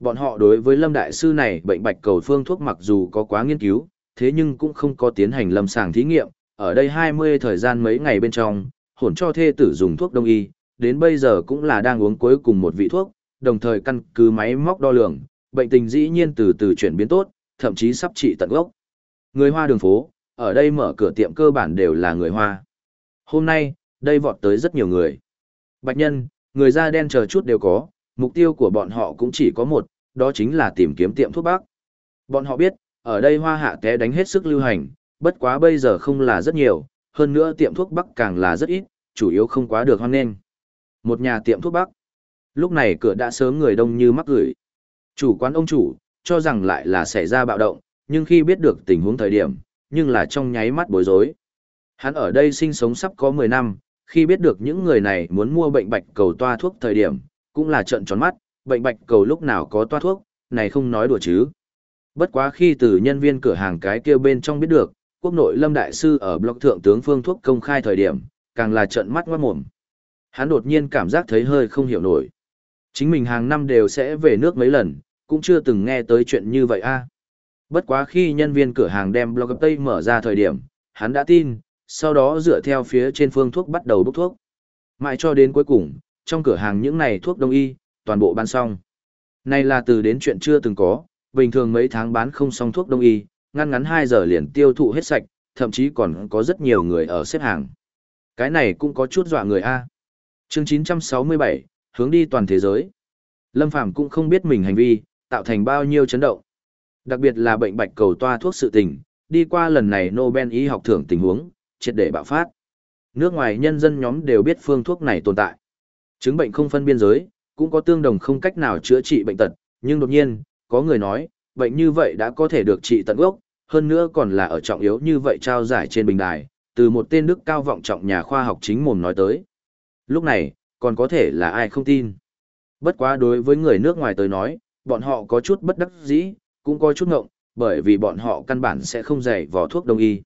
Bọn họ đối với Lâm Đại Sư này bệnh bạch cầu phương thuốc mặc dù có quá nghiên cứu, thế nhưng cũng không có tiến hành lâm sàng thí nghiệm, ở đây 20 thời gian mấy ngày bên trong, hổn cho thê tử dùng thuốc đông y, đến bây giờ cũng là đang uống cuối cùng một vị thuốc, đồng thời căn cứ máy móc đo lường, bệnh tình dĩ nhiên từ từ chuyển biến tốt, thậm chí sắp trị tận gốc. Người Hoa đường phố, ở đây mở cửa tiệm cơ bản đều là người Hoa. Hôm nay, đây vọt tới rất nhiều người. Bạch nhân, người da đen chờ chút đều có, mục tiêu của bọn họ cũng chỉ có một, đó chính là tìm kiếm tiệm thuốc bắc. Bọn họ biết, ở đây hoa hạ té đánh hết sức lưu hành, bất quá bây giờ không là rất nhiều, hơn nữa tiệm thuốc bắc càng là rất ít, chủ yếu không quá được hoan nghênh. Một nhà tiệm thuốc bắc. Lúc này cửa đã sớm người đông như mắc gửi. Chủ quán ông chủ, cho rằng lại là xảy ra bạo động, nhưng khi biết được tình huống thời điểm, nhưng là trong nháy mắt bối rối. Hắn ở đây sinh sống sắp có 10 năm, khi biết được những người này muốn mua bệnh bạch cầu toa thuốc thời điểm, cũng là trận tròn mắt, bệnh bạch cầu lúc nào có toa thuốc, này không nói đùa chứ. Bất quá khi từ nhân viên cửa hàng cái kia bên trong biết được, quốc nội lâm đại sư ở blog thượng tướng phương thuốc công khai thời điểm, càng là trận mắt ngoát mồm. Hắn đột nhiên cảm giác thấy hơi không hiểu nổi. Chính mình hàng năm đều sẽ về nước mấy lần, cũng chưa từng nghe tới chuyện như vậy a. Bất quá khi nhân viên cửa hàng đem blog Tây mở ra thời điểm, hắn đã tin, sau đó dựa theo phía trên phương thuốc bắt đầu đúc thuốc. Mãi cho đến cuối cùng, trong cửa hàng những này thuốc đông y, toàn bộ bán xong. Này là từ đến chuyện chưa từng có, bình thường mấy tháng bán không xong thuốc đông y, ngăn ngắn 2 giờ liền tiêu thụ hết sạch, thậm chí còn có rất nhiều người ở xếp hàng. Cái này cũng có chút dọa người A. Chương 967, hướng đi toàn thế giới. Lâm Phàm cũng không biết mình hành vi, tạo thành bao nhiêu chấn động. Đặc biệt là bệnh bạch cầu toa thuốc sự tình, đi qua lần này Nobel y học thưởng tình huống, triệt để bạo phát. Nước ngoài nhân dân nhóm đều biết phương thuốc này tồn tại. Chứng bệnh không phân biên giới, cũng có tương đồng không cách nào chữa trị bệnh tật, nhưng đột nhiên, có người nói, bệnh như vậy đã có thể được trị tận gốc, hơn nữa còn là ở trọng yếu như vậy trao giải trên bình đài, từ một tên đức cao vọng trọng nhà khoa học chính mồm nói tới. Lúc này, còn có thể là ai không tin. Bất quá đối với người nước ngoài tới nói, bọn họ có chút bất đắc dĩ, cũng có chút ngộng, bởi vì bọn họ căn bản sẽ không dạy vò thuốc đông y.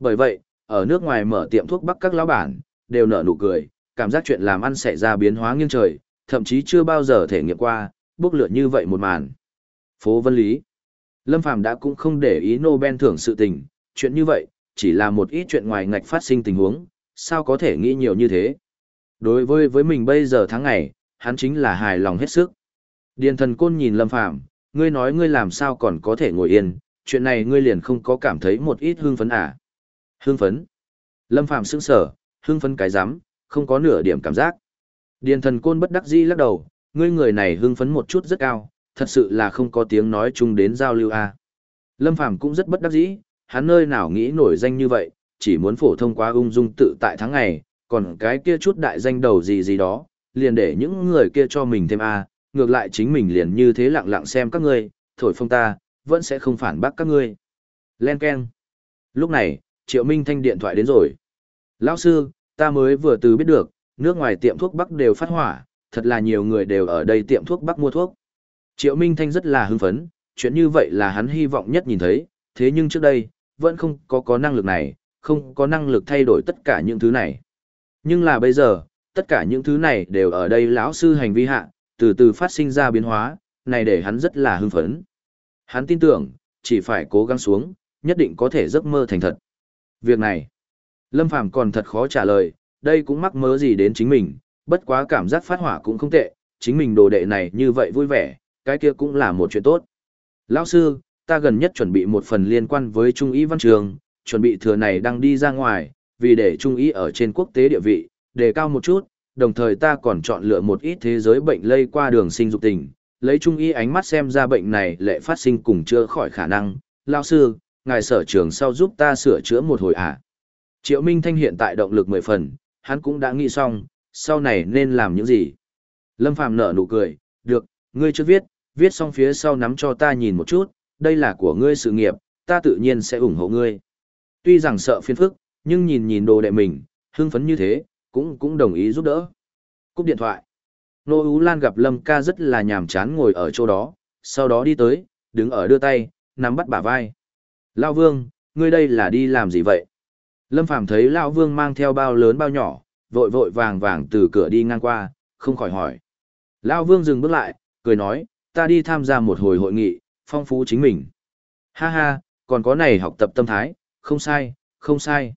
Bởi vậy, ở nước ngoài mở tiệm thuốc bắc các lão bản, đều nở nụ cười, cảm giác chuyện làm ăn xảy ra biến hóa nghiêng trời, thậm chí chưa bao giờ thể nghiệm qua, bước lửa như vậy một màn. Phố Vân Lý Lâm Phàm đã cũng không để ý Nobel thưởng sự tình, chuyện như vậy, chỉ là một ít chuyện ngoài ngạch phát sinh tình huống, sao có thể nghĩ nhiều như thế. Đối với với mình bây giờ tháng ngày, hắn chính là hài lòng hết sức. Điền thần côn nhìn Lâm Phàm ngươi nói ngươi làm sao còn có thể ngồi yên, chuyện này ngươi liền không có cảm thấy một ít hương phấn à. Hương phấn. Lâm Phàm sững sở, hương phấn cái rắm không có nửa điểm cảm giác. Điền thần côn bất đắc dĩ lắc đầu, ngươi người này hương phấn một chút rất cao, thật sự là không có tiếng nói chung đến giao lưu a. À. Lâm Phàm cũng rất bất đắc dĩ, hắn nơi nào nghĩ nổi danh như vậy, chỉ muốn phổ thông quá ung dung tự tại tháng ngày, còn cái kia chút đại danh đầu gì gì đó, liền để những người kia cho mình thêm a, ngược lại chính mình liền như thế lặng lặng xem các ngươi, thổi phong ta, vẫn sẽ không phản bác các ngươi. Len keng. Lúc này, Triệu Minh Thanh điện thoại đến rồi. Lão sư, ta mới vừa từ biết được, nước ngoài tiệm thuốc Bắc đều phát hỏa, thật là nhiều người đều ở đây tiệm thuốc Bắc mua thuốc. Triệu Minh Thanh rất là hưng phấn, chuyện như vậy là hắn hy vọng nhất nhìn thấy, thế nhưng trước đây, vẫn không có có năng lực này, không có năng lực thay đổi tất cả những thứ này. Nhưng là bây giờ, tất cả những thứ này đều ở đây lão sư hành vi hạ, từ từ phát sinh ra biến hóa, này để hắn rất là hưng phấn. Hắn tin tưởng, chỉ phải cố gắng xuống, nhất định có thể giấc mơ thành thật. Việc này, Lâm Phàm còn thật khó trả lời, đây cũng mắc mớ gì đến chính mình, bất quá cảm giác phát hỏa cũng không tệ, chính mình đồ đệ này như vậy vui vẻ, cái kia cũng là một chuyện tốt. Lão sư, ta gần nhất chuẩn bị một phần liên quan với Trung ý văn trường, chuẩn bị thừa này đang đi ra ngoài, vì để Trung ý ở trên quốc tế địa vị, đề cao một chút, đồng thời ta còn chọn lựa một ít thế giới bệnh lây qua đường sinh dục tình, lấy Trung ý ánh mắt xem ra bệnh này lệ phát sinh cùng chưa khỏi khả năng. Lão sư, ngài sở trường sau giúp ta sửa chữa một hồi à? Triệu Minh Thanh hiện tại động lực mười phần, hắn cũng đã nghĩ xong, sau này nên làm những gì. Lâm Phàm nở nụ cười, được, ngươi chưa viết, viết xong phía sau nắm cho ta nhìn một chút, đây là của ngươi sự nghiệp, ta tự nhiên sẽ ủng hộ ngươi. Tuy rằng sợ phiền phức, nhưng nhìn nhìn đồ đệ mình, hưng phấn như thế, cũng cũng đồng ý giúp đỡ. Cúp điện thoại. Nô Ú Lan gặp Lâm ca rất là nhàm chán ngồi ở chỗ đó, sau đó đi tới, đứng ở đưa tay, nắm bắt bả vai. Lao Vương, ngươi đây là đi làm gì vậy? Lâm Phàm thấy Lao Vương mang theo bao lớn bao nhỏ, vội vội vàng vàng từ cửa đi ngang qua, không khỏi hỏi. Lao Vương dừng bước lại, cười nói, ta đi tham gia một hồi hội nghị, phong phú chính mình. Ha ha, còn có này học tập tâm thái, không sai, không sai.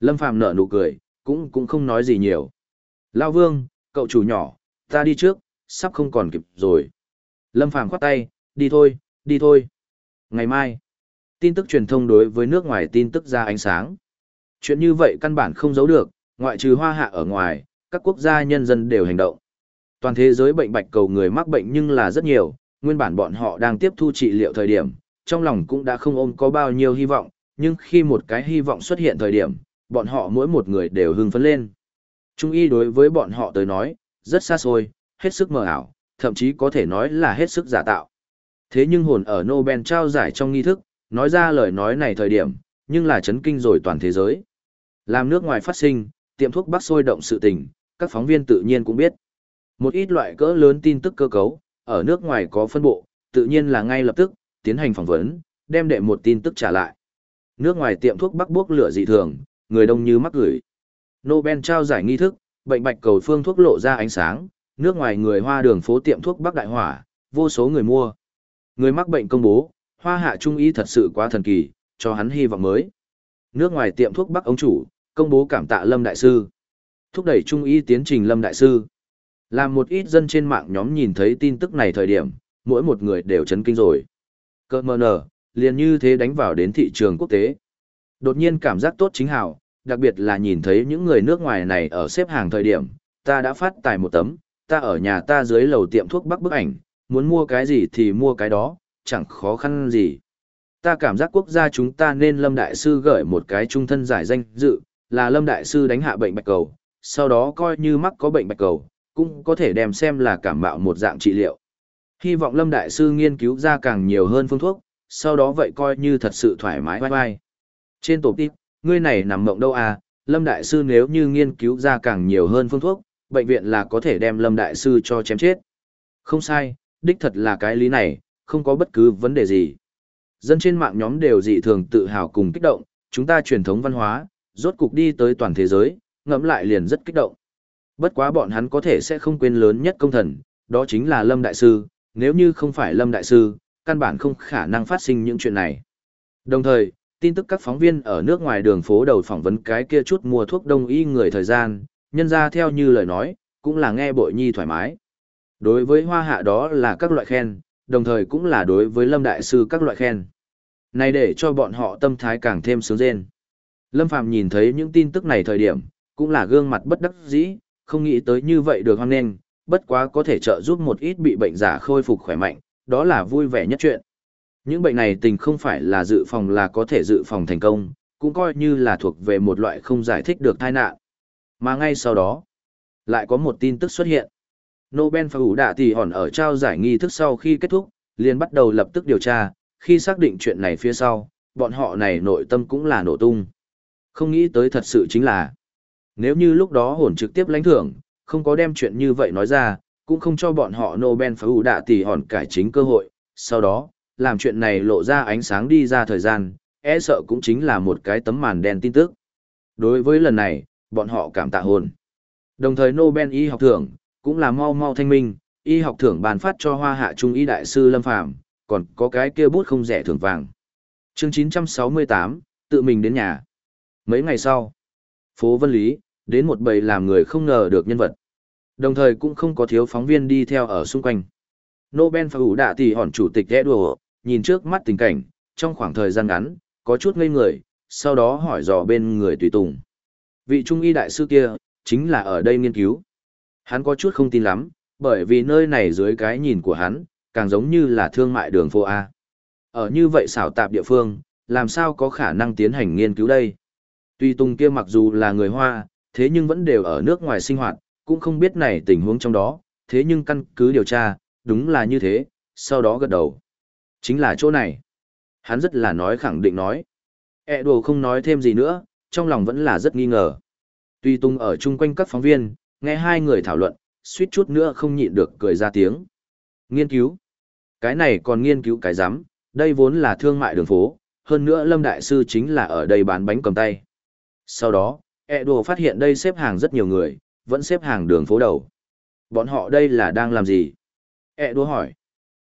Lâm Phàm nở nụ cười, cũng cũng không nói gì nhiều. Lao Vương, cậu chủ nhỏ, ta đi trước, sắp không còn kịp rồi. Lâm Phàm khoát tay, đi thôi, đi thôi. Ngày mai, tin tức truyền thông đối với nước ngoài tin tức ra ánh sáng. Chuyện như vậy căn bản không giấu được, ngoại trừ hoa hạ ở ngoài, các quốc gia nhân dân đều hành động. Toàn thế giới bệnh bạch cầu người mắc bệnh nhưng là rất nhiều, nguyên bản bọn họ đang tiếp thu trị liệu thời điểm, trong lòng cũng đã không ôm có bao nhiêu hy vọng, nhưng khi một cái hy vọng xuất hiện thời điểm, bọn họ mỗi một người đều hưng phấn lên. Trung y đối với bọn họ tới nói, rất xa xôi, hết sức mờ ảo, thậm chí có thể nói là hết sức giả tạo. Thế nhưng hồn ở Nobel trao giải trong nghi thức, nói ra lời nói này thời điểm, nhưng là chấn kinh rồi toàn thế giới. Làm nước ngoài phát sinh, tiệm thuốc bắc sôi động sự tình, các phóng viên tự nhiên cũng biết. Một ít loại cỡ lớn tin tức cơ cấu, ở nước ngoài có phân bộ, tự nhiên là ngay lập tức, tiến hành phỏng vấn, đem đệ một tin tức trả lại. Nước ngoài tiệm thuốc bắc bước lửa dị thường, người đông như mắc gửi. Nobel trao giải nghi thức, bệnh bạch cầu phương thuốc lộ ra ánh sáng, nước ngoài người hoa đường phố tiệm thuốc bắc đại hỏa, vô số người mua. Người mắc bệnh công bố, hoa hạ trung y thật sự quá thần kỳ, cho hắn hy vọng mới. Nước ngoài tiệm thuốc bắc ông chủ, công bố cảm tạ Lâm Đại Sư. Thúc đẩy trung y tiến trình Lâm Đại Sư. Làm một ít dân trên mạng nhóm nhìn thấy tin tức này thời điểm, mỗi một người đều chấn kinh rồi. Cơ mơ nở, liền như thế đánh vào đến thị trường quốc tế. Đột nhiên cảm giác tốt chính hảo, đặc biệt là nhìn thấy những người nước ngoài này ở xếp hàng thời điểm, ta đã phát tài một tấm, ta ở nhà ta dưới lầu tiệm thuốc bắc bức ảnh, muốn mua cái gì thì mua cái đó, chẳng khó khăn gì. Ta cảm giác quốc gia chúng ta nên Lâm Đại Sư gửi một cái trung thân giải danh dự, là Lâm Đại Sư đánh hạ bệnh bạch cầu, sau đó coi như mắc có bệnh bạch cầu, cũng có thể đem xem là cảm mạo một dạng trị liệu. Hy vọng Lâm Đại Sư nghiên cứu ra càng nhiều hơn phương thuốc, sau đó vậy coi như thật sự thoải mái vai vai. Trên tổ tiếp, ngươi này nằm mộng đâu à, Lâm Đại Sư nếu như nghiên cứu ra càng nhiều hơn phương thuốc, bệnh viện là có thể đem Lâm Đại Sư cho chém chết. Không sai, đích thật là cái lý này, không có bất cứ vấn đề gì. Dân trên mạng nhóm đều dị thường tự hào cùng kích động, chúng ta truyền thống văn hóa, rốt cục đi tới toàn thế giới, ngẫm lại liền rất kích động. Bất quá bọn hắn có thể sẽ không quên lớn nhất công thần, đó chính là Lâm Đại Sư, nếu như không phải Lâm Đại Sư, căn bản không khả năng phát sinh những chuyện này. Đồng thời, tin tức các phóng viên ở nước ngoài đường phố đầu phỏng vấn cái kia chút mua thuốc đông y người thời gian, nhân ra theo như lời nói, cũng là nghe bội nhi thoải mái. Đối với hoa hạ đó là các loại khen, đồng thời cũng là đối với Lâm Đại Sư các loại khen. Này để cho bọn họ tâm thái càng thêm sướng rên. Lâm Phàm nhìn thấy những tin tức này thời điểm, cũng là gương mặt bất đắc dĩ, không nghĩ tới như vậy được hoan nghênh, bất quá có thể trợ giúp một ít bị bệnh giả khôi phục khỏe mạnh, đó là vui vẻ nhất chuyện. Những bệnh này tình không phải là dự phòng là có thể dự phòng thành công, cũng coi như là thuộc về một loại không giải thích được tai nạn. Mà ngay sau đó, lại có một tin tức xuất hiện. Nobel và ủ đạ tỷ hòn ở trao giải nghi thức sau khi kết thúc, liền bắt đầu lập tức điều tra, khi xác định chuyện này phía sau, bọn họ này nội tâm cũng là nổ tung. Không nghĩ tới thật sự chính là, nếu như lúc đó hồn trực tiếp lãnh thưởng, không có đem chuyện như vậy nói ra, cũng không cho bọn họ Nobel phá ủ đạ tỷ hòn cải chính cơ hội, sau đó, làm chuyện này lộ ra ánh sáng đi ra thời gian, e sợ cũng chính là một cái tấm màn đen tin tức. Đối với lần này, bọn họ cảm tạ hồn. Đồng thời Nobel y học thưởng, cũng là mau mau thanh minh, y học thưởng bàn phát cho hoa hạ trung y đại sư Lâm Phàm còn có cái kia bút không rẻ thưởng vàng. Chương 968, tự mình đến nhà. Mấy ngày sau, phố Vân Lý, đến một bầy làm người không ngờ được nhân vật. Đồng thời cũng không có thiếu phóng viên đi theo ở xung quanh. Nobel và ủ đạ tỷ hòn chủ tịch ghé đùa, nhìn trước mắt tình cảnh, trong khoảng thời gian ngắn, có chút ngây người, sau đó hỏi dò bên người tùy tùng. Vị trung y đại sư kia, chính là ở đây nghiên cứu. Hắn có chút không tin lắm, bởi vì nơi này dưới cái nhìn của hắn, càng giống như là thương mại đường phố A. Ở như vậy xảo tạp địa phương, làm sao có khả năng tiến hành nghiên cứu đây? Tuy Tùng kia mặc dù là người Hoa, thế nhưng vẫn đều ở nước ngoài sinh hoạt, cũng không biết này tình huống trong đó, thế nhưng căn cứ điều tra, đúng là như thế, sau đó gật đầu. Chính là chỗ này. Hắn rất là nói khẳng định nói. E đồ không nói thêm gì nữa, trong lòng vẫn là rất nghi ngờ. Tuy Tung ở chung quanh các phóng viên, nghe hai người thảo luận, suýt chút nữa không nhịn được cười ra tiếng. Nghiên cứu. Cái này còn nghiên cứu cái giám, đây vốn là thương mại đường phố, hơn nữa Lâm Đại Sư chính là ở đây bán bánh cầm tay. Sau đó, e đồ phát hiện đây xếp hàng rất nhiều người, vẫn xếp hàng đường phố đầu. Bọn họ đây là đang làm gì? E đồ hỏi.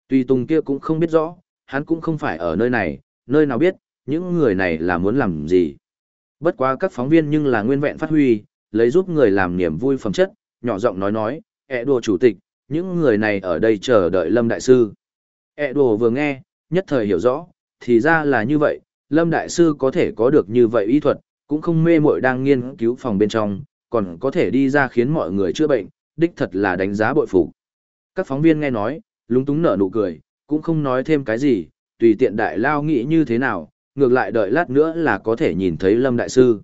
Tùy Tùng kia cũng không biết rõ, hắn cũng không phải ở nơi này, nơi nào biết, những người này là muốn làm gì. Bất quá các phóng viên nhưng là nguyên vẹn phát huy, lấy giúp người làm niềm vui phẩm chất, nhỏ giọng nói nói, E đồ chủ tịch, những người này ở đây chờ đợi Lâm Đại Sư. E đồ vừa nghe, nhất thời hiểu rõ, thì ra là như vậy, Lâm Đại Sư có thể có được như vậy ý thuật, cũng không mê mội đang nghiên cứu phòng bên trong, còn có thể đi ra khiến mọi người chữa bệnh, đích thật là đánh giá bội phục. Các phóng viên nghe nói, lúng túng nở nụ cười, cũng không nói thêm cái gì, tùy tiện đại lao nghĩ như thế nào, ngược lại đợi lát nữa là có thể nhìn thấy Lâm Đại Sư.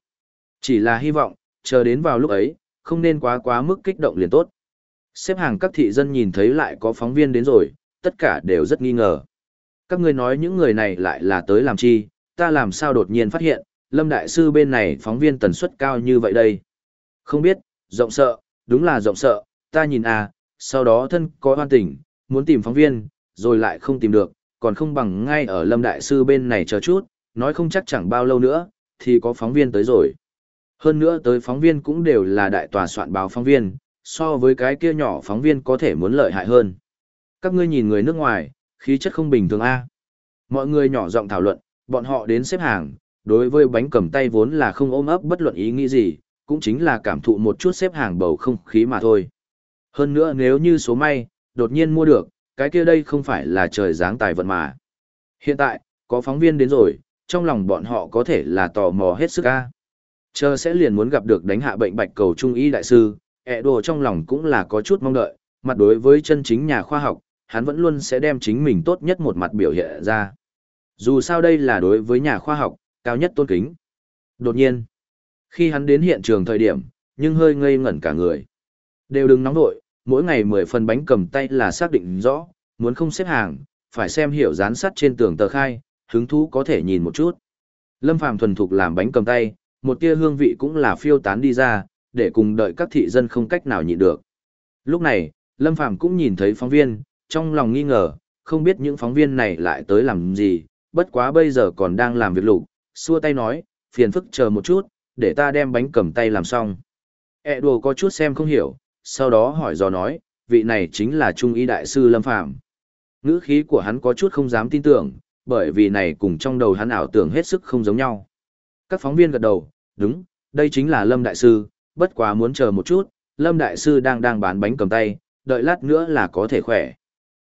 Chỉ là hy vọng, chờ đến vào lúc ấy, không nên quá quá mức kích động liền tốt. Xếp hàng các thị dân nhìn thấy lại có phóng viên đến rồi, tất cả đều rất nghi ngờ. Các ngươi nói những người này lại là tới làm chi, ta làm sao đột nhiên phát hiện, Lâm Đại Sư bên này phóng viên tần suất cao như vậy đây. Không biết, rộng sợ, đúng là rộng sợ, ta nhìn à, sau đó thân có hoan tỉnh, muốn tìm phóng viên, rồi lại không tìm được, còn không bằng ngay ở Lâm Đại Sư bên này chờ chút, nói không chắc chẳng bao lâu nữa, thì có phóng viên tới rồi. Hơn nữa tới phóng viên cũng đều là đại tòa soạn báo phóng viên, so với cái kia nhỏ phóng viên có thể muốn lợi hại hơn. Các ngươi nhìn người nước ngoài, khí chất không bình thường a. Mọi người nhỏ giọng thảo luận, bọn họ đến xếp hàng, đối với bánh cầm tay vốn là không ôm ấp bất luận ý nghĩ gì, cũng chính là cảm thụ một chút xếp hàng bầu không khí mà thôi. Hơn nữa nếu như số may, đột nhiên mua được, cái kia đây không phải là trời giáng tài vận mà. Hiện tại, có phóng viên đến rồi, trong lòng bọn họ có thể là tò mò hết sức a. Chờ sẽ liền muốn gặp được đánh hạ bệnh bạch cầu trung y đại sư, ẹ đồ trong lòng cũng là có chút mong đợi, mặt đối với chân chính nhà khoa học, hắn vẫn luôn sẽ đem chính mình tốt nhất một mặt biểu hiện ra. Dù sao đây là đối với nhà khoa học, cao nhất tôn kính. Đột nhiên, khi hắn đến hiện trường thời điểm, nhưng hơi ngây ngẩn cả người. Đều đừng nóng nội, mỗi ngày 10 phần bánh cầm tay là xác định rõ, muốn không xếp hàng, phải xem hiểu dán sắt trên tường tờ khai, hứng thú có thể nhìn một chút. Lâm Phàm thuần thục làm bánh cầm tay, một tia hương vị cũng là phiêu tán đi ra, để cùng đợi các thị dân không cách nào nhịn được. Lúc này, Lâm Phàm cũng nhìn thấy phóng viên, trong lòng nghi ngờ, không biết những phóng viên này lại tới làm gì, bất quá bây giờ còn đang làm việc lục, xua tay nói, phiền phức chờ một chút, để ta đem bánh cầm tay làm xong. E đồ có chút xem không hiểu, sau đó hỏi dò nói, vị này chính là Trung y đại sư Lâm Phàm Ngữ khí của hắn có chút không dám tin tưởng, bởi vì này cùng trong đầu hắn ảo tưởng hết sức không giống nhau. Các phóng viên gật đầu, đúng, đây chính là Lâm Đại Sư, bất quá muốn chờ một chút, Lâm Đại Sư đang đang bán bánh cầm tay, đợi lát nữa là có thể khỏe.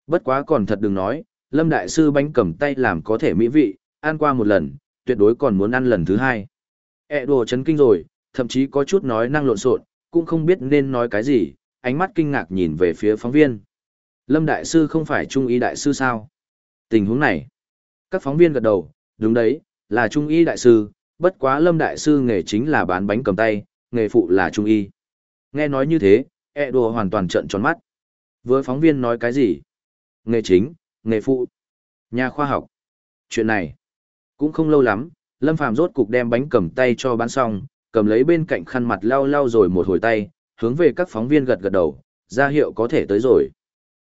Bất quá còn thật đừng nói, Lâm Đại Sư bánh cầm tay làm có thể mỹ vị, ăn qua một lần, tuyệt đối còn muốn ăn lần thứ hai. E đồ chấn kinh rồi, thậm chí có chút nói năng lộn xộn, cũng không biết nên nói cái gì, ánh mắt kinh ngạc nhìn về phía phóng viên. Lâm Đại Sư không phải Trung y Đại Sư sao? Tình huống này. Các phóng viên gật đầu, đúng đấy, là Trung y Đại Sư, bất quá Lâm Đại Sư nghề chính là bán bánh cầm tay, nghề phụ là Trung y. Nghe nói như thế, e đùa hoàn toàn trận tròn mắt. Với phóng viên nói cái gì? Nghề chính, nghề phụ, nhà khoa học. Chuyện này, cũng không lâu lắm, Lâm Phàm rốt cục đem bánh cầm tay cho bán xong, cầm lấy bên cạnh khăn mặt lau lau rồi một hồi tay, hướng về các phóng viên gật gật đầu, ra hiệu có thể tới rồi.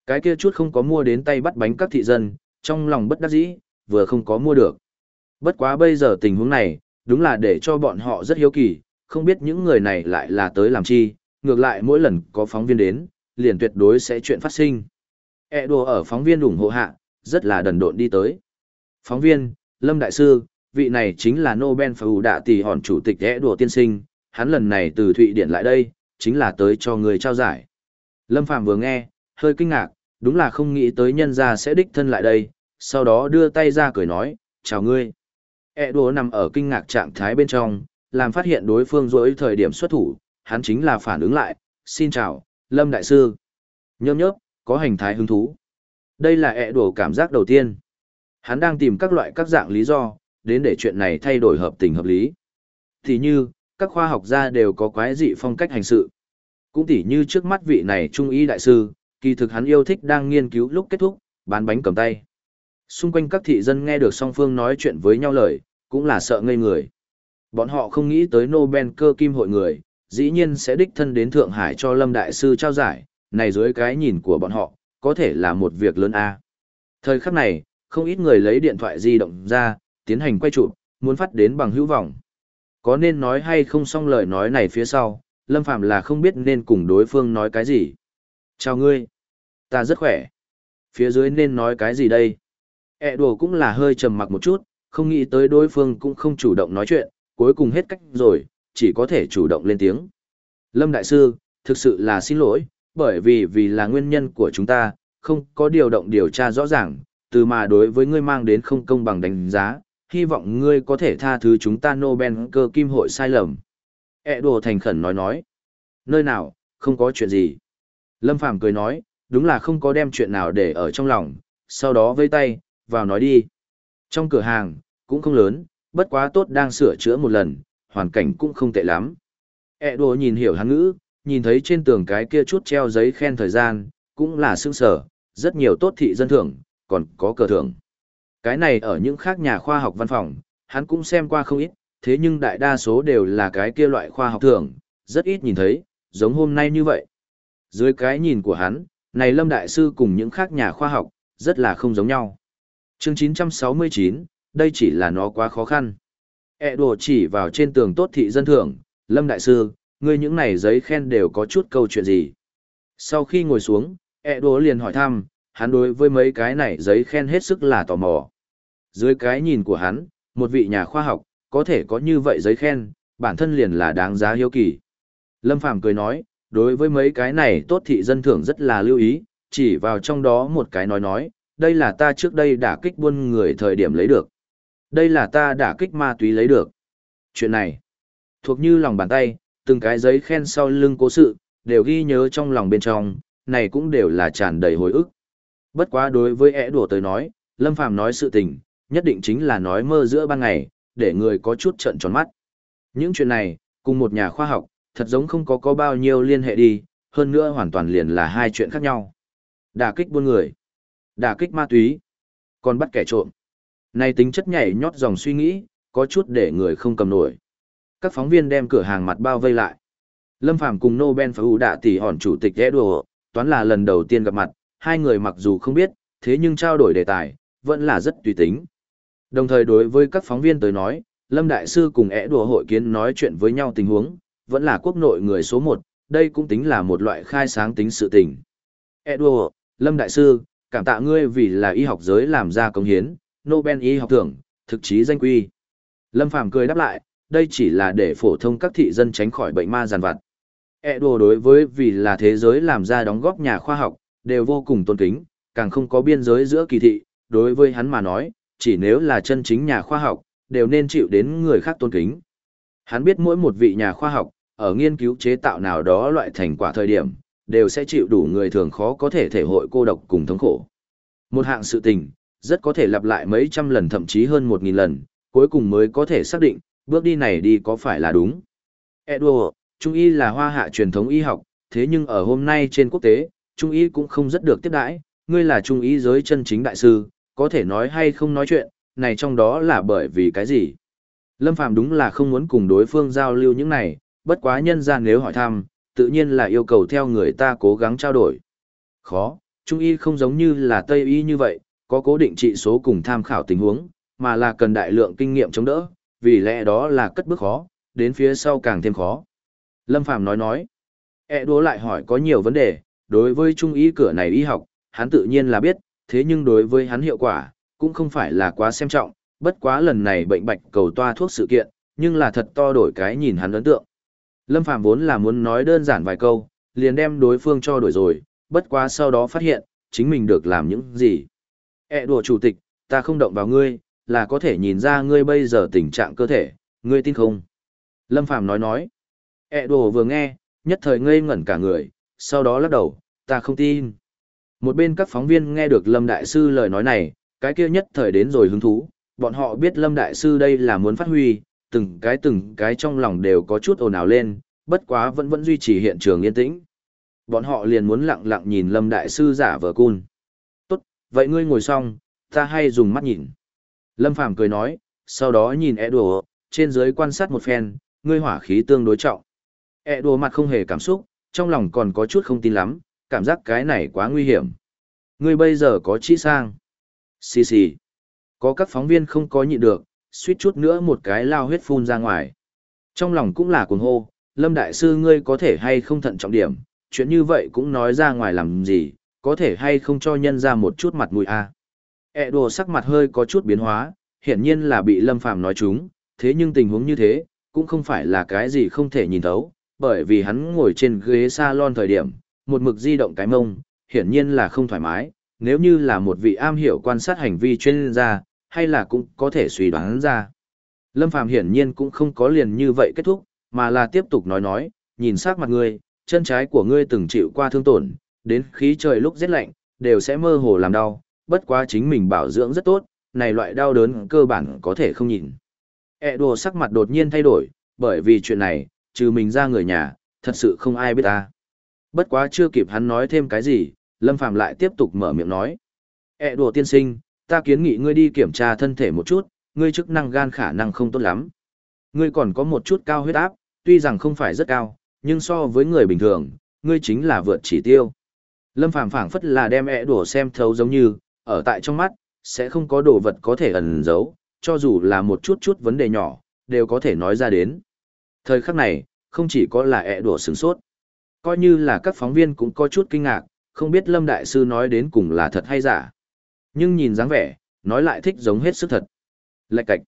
Cái kia chút không có mua đến tay bắt bánh các thị dân, trong lòng bất đắc dĩ, vừa không có mua được. Bất quá bây giờ tình huống này, đúng là để cho bọn họ rất hiếu kỳ, không biết những người này lại là tới làm chi, ngược lại mỗi lần có phóng viên đến, liền tuyệt đối sẽ chuyện phát sinh. E đùa ở phóng viên ủng hộ hạ, rất là đần độn đi tới. Phóng viên, Lâm Đại Sư, vị này chính là Nobel Phù Đạ Tỷ Hòn Chủ tịch Ế đùa tiên sinh, hắn lần này từ Thụy Điển lại đây, chính là tới cho người trao giải. Lâm Phạm vừa nghe, hơi kinh ngạc, đúng là không nghĩ tới nhân gia sẽ đích thân lại đây, sau đó đưa tay ra cười nói, chào ngươi. Ế đùa nằm ở kinh ngạc trạng thái bên trong, làm phát hiện đối phương dối thời điểm xuất thủ, hắn chính là phản ứng lại, xin chào, Lâm Đại Sư. Nhâm nhớp, có hành thái hứng thú. Đây là ẹ đổ cảm giác đầu tiên. Hắn đang tìm các loại các dạng lý do, đến để chuyện này thay đổi hợp tình hợp lý. Thì như, các khoa học gia đều có quái dị phong cách hành sự. Cũng tỉ như trước mắt vị này trung ý đại sư, kỳ thực hắn yêu thích đang nghiên cứu lúc kết thúc, bán bánh cầm tay. Xung quanh các thị dân nghe được song phương nói chuyện với nhau lời, cũng là sợ ngây người. Bọn họ không nghĩ tới Nobel cơ kim hội người, dĩ nhiên sẽ đích thân đến Thượng Hải cho Lâm Đại Sư trao giải, này dưới cái nhìn của bọn họ, có thể là một việc lớn a. Thời khắc này, không ít người lấy điện thoại di động ra, tiến hành quay chụp, muốn phát đến bằng hữu vọng. Có nên nói hay không xong lời nói này phía sau, Lâm Phạm là không biết nên cùng đối phương nói cái gì. Chào ngươi. Ta rất khỏe. Phía dưới nên nói cái gì đây? E đùa cũng là hơi trầm mặc một chút, không nghĩ tới đối phương cũng không chủ động nói chuyện, cuối cùng hết cách rồi, chỉ có thể chủ động lên tiếng. Lâm Đại Sư, thực sự là xin lỗi, bởi vì vì là nguyên nhân của chúng ta, không có điều động điều tra rõ ràng, từ mà đối với ngươi mang đến không công bằng đánh giá, hy vọng ngươi có thể tha thứ chúng ta Nobel cơ kim hội sai lầm. E đồ thành khẩn nói nói. Nơi nào, không có chuyện gì. Lâm Phàm cười nói, đúng là không có đem chuyện nào để ở trong lòng, sau đó vây tay, vào nói đi. Trong cửa hàng, cũng không lớn, bất quá tốt đang sửa chữa một lần, hoàn cảnh cũng không tệ lắm. E đồ nhìn hiểu hắn ngữ, nhìn thấy trên tường cái kia chút treo giấy khen thời gian, cũng là sương sở, rất nhiều tốt thị dân thưởng, còn có cờ thưởng. Cái này ở những khác nhà khoa học văn phòng, hắn cũng xem qua không ít, thế nhưng đại đa số đều là cái kia loại khoa học thưởng, rất ít nhìn thấy, giống hôm nay như vậy. Dưới cái nhìn của hắn, này Lâm Đại Sư cùng những khác nhà khoa học, rất là không giống nhau. Chương 969, đây chỉ là nó quá khó khăn. E đồ chỉ vào trên tường tốt thị dân thưởng, Lâm Đại Sư, ngươi những này giấy khen đều có chút câu chuyện gì. Sau khi ngồi xuống, E đồ liền hỏi thăm, hắn đối với mấy cái này giấy khen hết sức là tò mò. Dưới cái nhìn của hắn, một vị nhà khoa học, có thể có như vậy giấy khen, bản thân liền là đáng giá hiếu kỳ. Lâm Phàm cười nói, đối với mấy cái này tốt thị dân thưởng rất là lưu ý, chỉ vào trong đó một cái nói nói, đây là ta trước đây đã kích buôn người thời điểm lấy được. Đây là ta đã kích ma túy lấy được. Chuyện này, thuộc như lòng bàn tay, từng cái giấy khen sau lưng cố sự, đều ghi nhớ trong lòng bên trong, này cũng đều là tràn đầy hồi ức. Bất quá đối với ẻ đùa tới nói, Lâm Phàm nói sự tình, nhất định chính là nói mơ giữa ban ngày, để người có chút trận tròn mắt. Những chuyện này, cùng một nhà khoa học, thật giống không có có bao nhiêu liên hệ đi, hơn nữa hoàn toàn liền là hai chuyện khác nhau. Đả kích buôn người, đả kích ma túy, còn bắt kẻ trộm. Này tính chất nhảy nhót dòng suy nghĩ, có chút để người không cầm nổi. Các phóng viên đem cửa hàng mặt bao vây lại. Lâm Phàm cùng Nobel và U đạ tỷ hòn chủ tịch Edward, toán là lần đầu tiên gặp mặt, hai người mặc dù không biết, thế nhưng trao đổi đề tài, vẫn là rất tùy tính. Đồng thời đối với các phóng viên tới nói, Lâm Đại Sư cùng ẻ đùa hội kiến nói chuyện với nhau tình huống, vẫn là quốc nội người số một, đây cũng tính là một loại khai sáng tính sự tình. ẻ đùa, Lâm Đại Sư, cảm tạ ngươi vì là y học giới làm ra công hiến, Nobel y học thưởng, thực chí danh quy. Lâm Phàm cười đáp lại, đây chỉ là để phổ thông các thị dân tránh khỏi bệnh ma giàn vặt. ẻ đùa đối với vì là thế giới làm ra đóng góp nhà khoa học, đều vô cùng tôn kính, càng không có biên giới giữa kỳ thị, đối với hắn mà nói, chỉ nếu là chân chính nhà khoa học, đều nên chịu đến người khác tôn kính. Hắn biết mỗi một vị nhà khoa học, ở nghiên cứu chế tạo nào đó loại thành quả thời điểm, đều sẽ chịu đủ người thường khó có thể thể hội cô độc cùng thống khổ. Một hạng sự tình, rất có thể lặp lại mấy trăm lần thậm chí hơn một nghìn lần, cuối cùng mới có thể xác định, bước đi này đi có phải là đúng. Edward, Trung y là hoa hạ truyền thống y học, thế nhưng ở hôm nay trên quốc tế, Trung y cũng không rất được tiếp đãi, ngươi là Trung y giới chân chính đại sư, có thể nói hay không nói chuyện, này trong đó là bởi vì cái gì? Lâm Phàm đúng là không muốn cùng đối phương giao lưu những này, bất quá nhân ra nếu hỏi thăm, tự nhiên là yêu cầu theo người ta cố gắng trao đổi. Khó, Trung y không giống như là Tây y như vậy, có cố định trị số cùng tham khảo tình huống, mà là cần đại lượng kinh nghiệm chống đỡ, vì lẽ đó là cất bước khó, đến phía sau càng thêm khó. Lâm Phàm nói nói, e đố lại hỏi có nhiều vấn đề, đối với Trung ý cửa này y học, hắn tự nhiên là biết, thế nhưng đối với hắn hiệu quả, cũng không phải là quá xem trọng, bất quá lần này bệnh bạch cầu toa thuốc sự kiện, nhưng là thật to đổi cái nhìn hắn ấn tượng. Lâm Phàm vốn là muốn nói đơn giản vài câu, liền đem đối phương cho đổi rồi, bất quá sau đó phát hiện, chính mình được làm những gì. E đùa chủ tịch, ta không động vào ngươi, là có thể nhìn ra ngươi bây giờ tình trạng cơ thể, ngươi tin không? Lâm Phàm nói nói. E đùa vừa nghe, nhất thời ngây ngẩn cả người, sau đó lắc đầu, ta không tin. Một bên các phóng viên nghe được Lâm Đại Sư lời nói này, cái kia nhất thời đến rồi hứng thú, bọn họ biết Lâm Đại Sư đây là muốn phát huy, từng cái từng cái trong lòng đều có chút ồn ào lên, bất quá vẫn vẫn duy trì hiện trường yên tĩnh. Bọn họ liền muốn lặng lặng nhìn Lâm Đại Sư giả vờ cun. Tốt, vậy ngươi ngồi xong, ta hay dùng mắt nhìn. Lâm Phàm cười nói, sau đó nhìn e đùa, trên dưới quan sát một phen, ngươi hỏa khí tương đối trọng. E đùa mặt không hề cảm xúc, trong lòng còn có chút không tin lắm, cảm giác cái này quá nguy hiểm. Ngươi bây giờ có chi sang. Xì xì. Có các phóng viên không có nhịn được, suýt chút nữa một cái lao huyết phun ra ngoài. Trong lòng cũng là cuồng hô, Lâm Đại Sư ngươi có thể hay không thận trọng điểm, chuyện như vậy cũng nói ra ngoài làm gì, có thể hay không cho nhân ra một chút mặt mũi a. À. E đồ sắc mặt hơi có chút biến hóa, hiển nhiên là bị Lâm Phàm nói chúng, thế nhưng tình huống như thế, cũng không phải là cái gì không thể nhìn thấu, bởi vì hắn ngồi trên ghế salon thời điểm, một mực di động cái mông, hiển nhiên là không thoải mái, nếu như là một vị am hiểu quan sát hành vi chuyên gia, hay là cũng có thể suy đoán ra. Lâm Phàm hiển nhiên cũng không có liền như vậy kết thúc, mà là tiếp tục nói nói, nhìn sắc mặt ngươi, chân trái của ngươi từng chịu qua thương tổn, đến khí trời lúc rét lạnh, đều sẽ mơ hồ làm đau, bất quá chính mình bảo dưỡng rất tốt, này loại đau đớn cơ bản có thể không nhìn. E đồ sắc mặt đột nhiên thay đổi, bởi vì chuyện này, trừ mình ra người nhà, thật sự không ai biết ta. Bất quá chưa kịp hắn nói thêm cái gì, Lâm Phàm lại tiếp tục mở miệng nói. E đùa tiên sinh, ta kiến nghị ngươi đi kiểm tra thân thể một chút, ngươi chức năng gan khả năng không tốt lắm. Ngươi còn có một chút cao huyết áp, tuy rằng không phải rất cao, nhưng so với người bình thường, ngươi chính là vượt chỉ tiêu. Lâm Phàm phảng phất là đem e đùa xem thấu giống như, ở tại trong mắt, sẽ không có đồ vật có thể ẩn giấu, cho dù là một chút chút vấn đề nhỏ, đều có thể nói ra đến. Thời khắc này, không chỉ có là ẹ đùa sửng sốt. Coi như là các phóng viên cũng có chút kinh ngạc, không biết Lâm Đại Sư nói đến cùng là thật hay giả. Nhưng nhìn dáng vẻ, nói lại thích giống hết sức thật. Lạch cạch.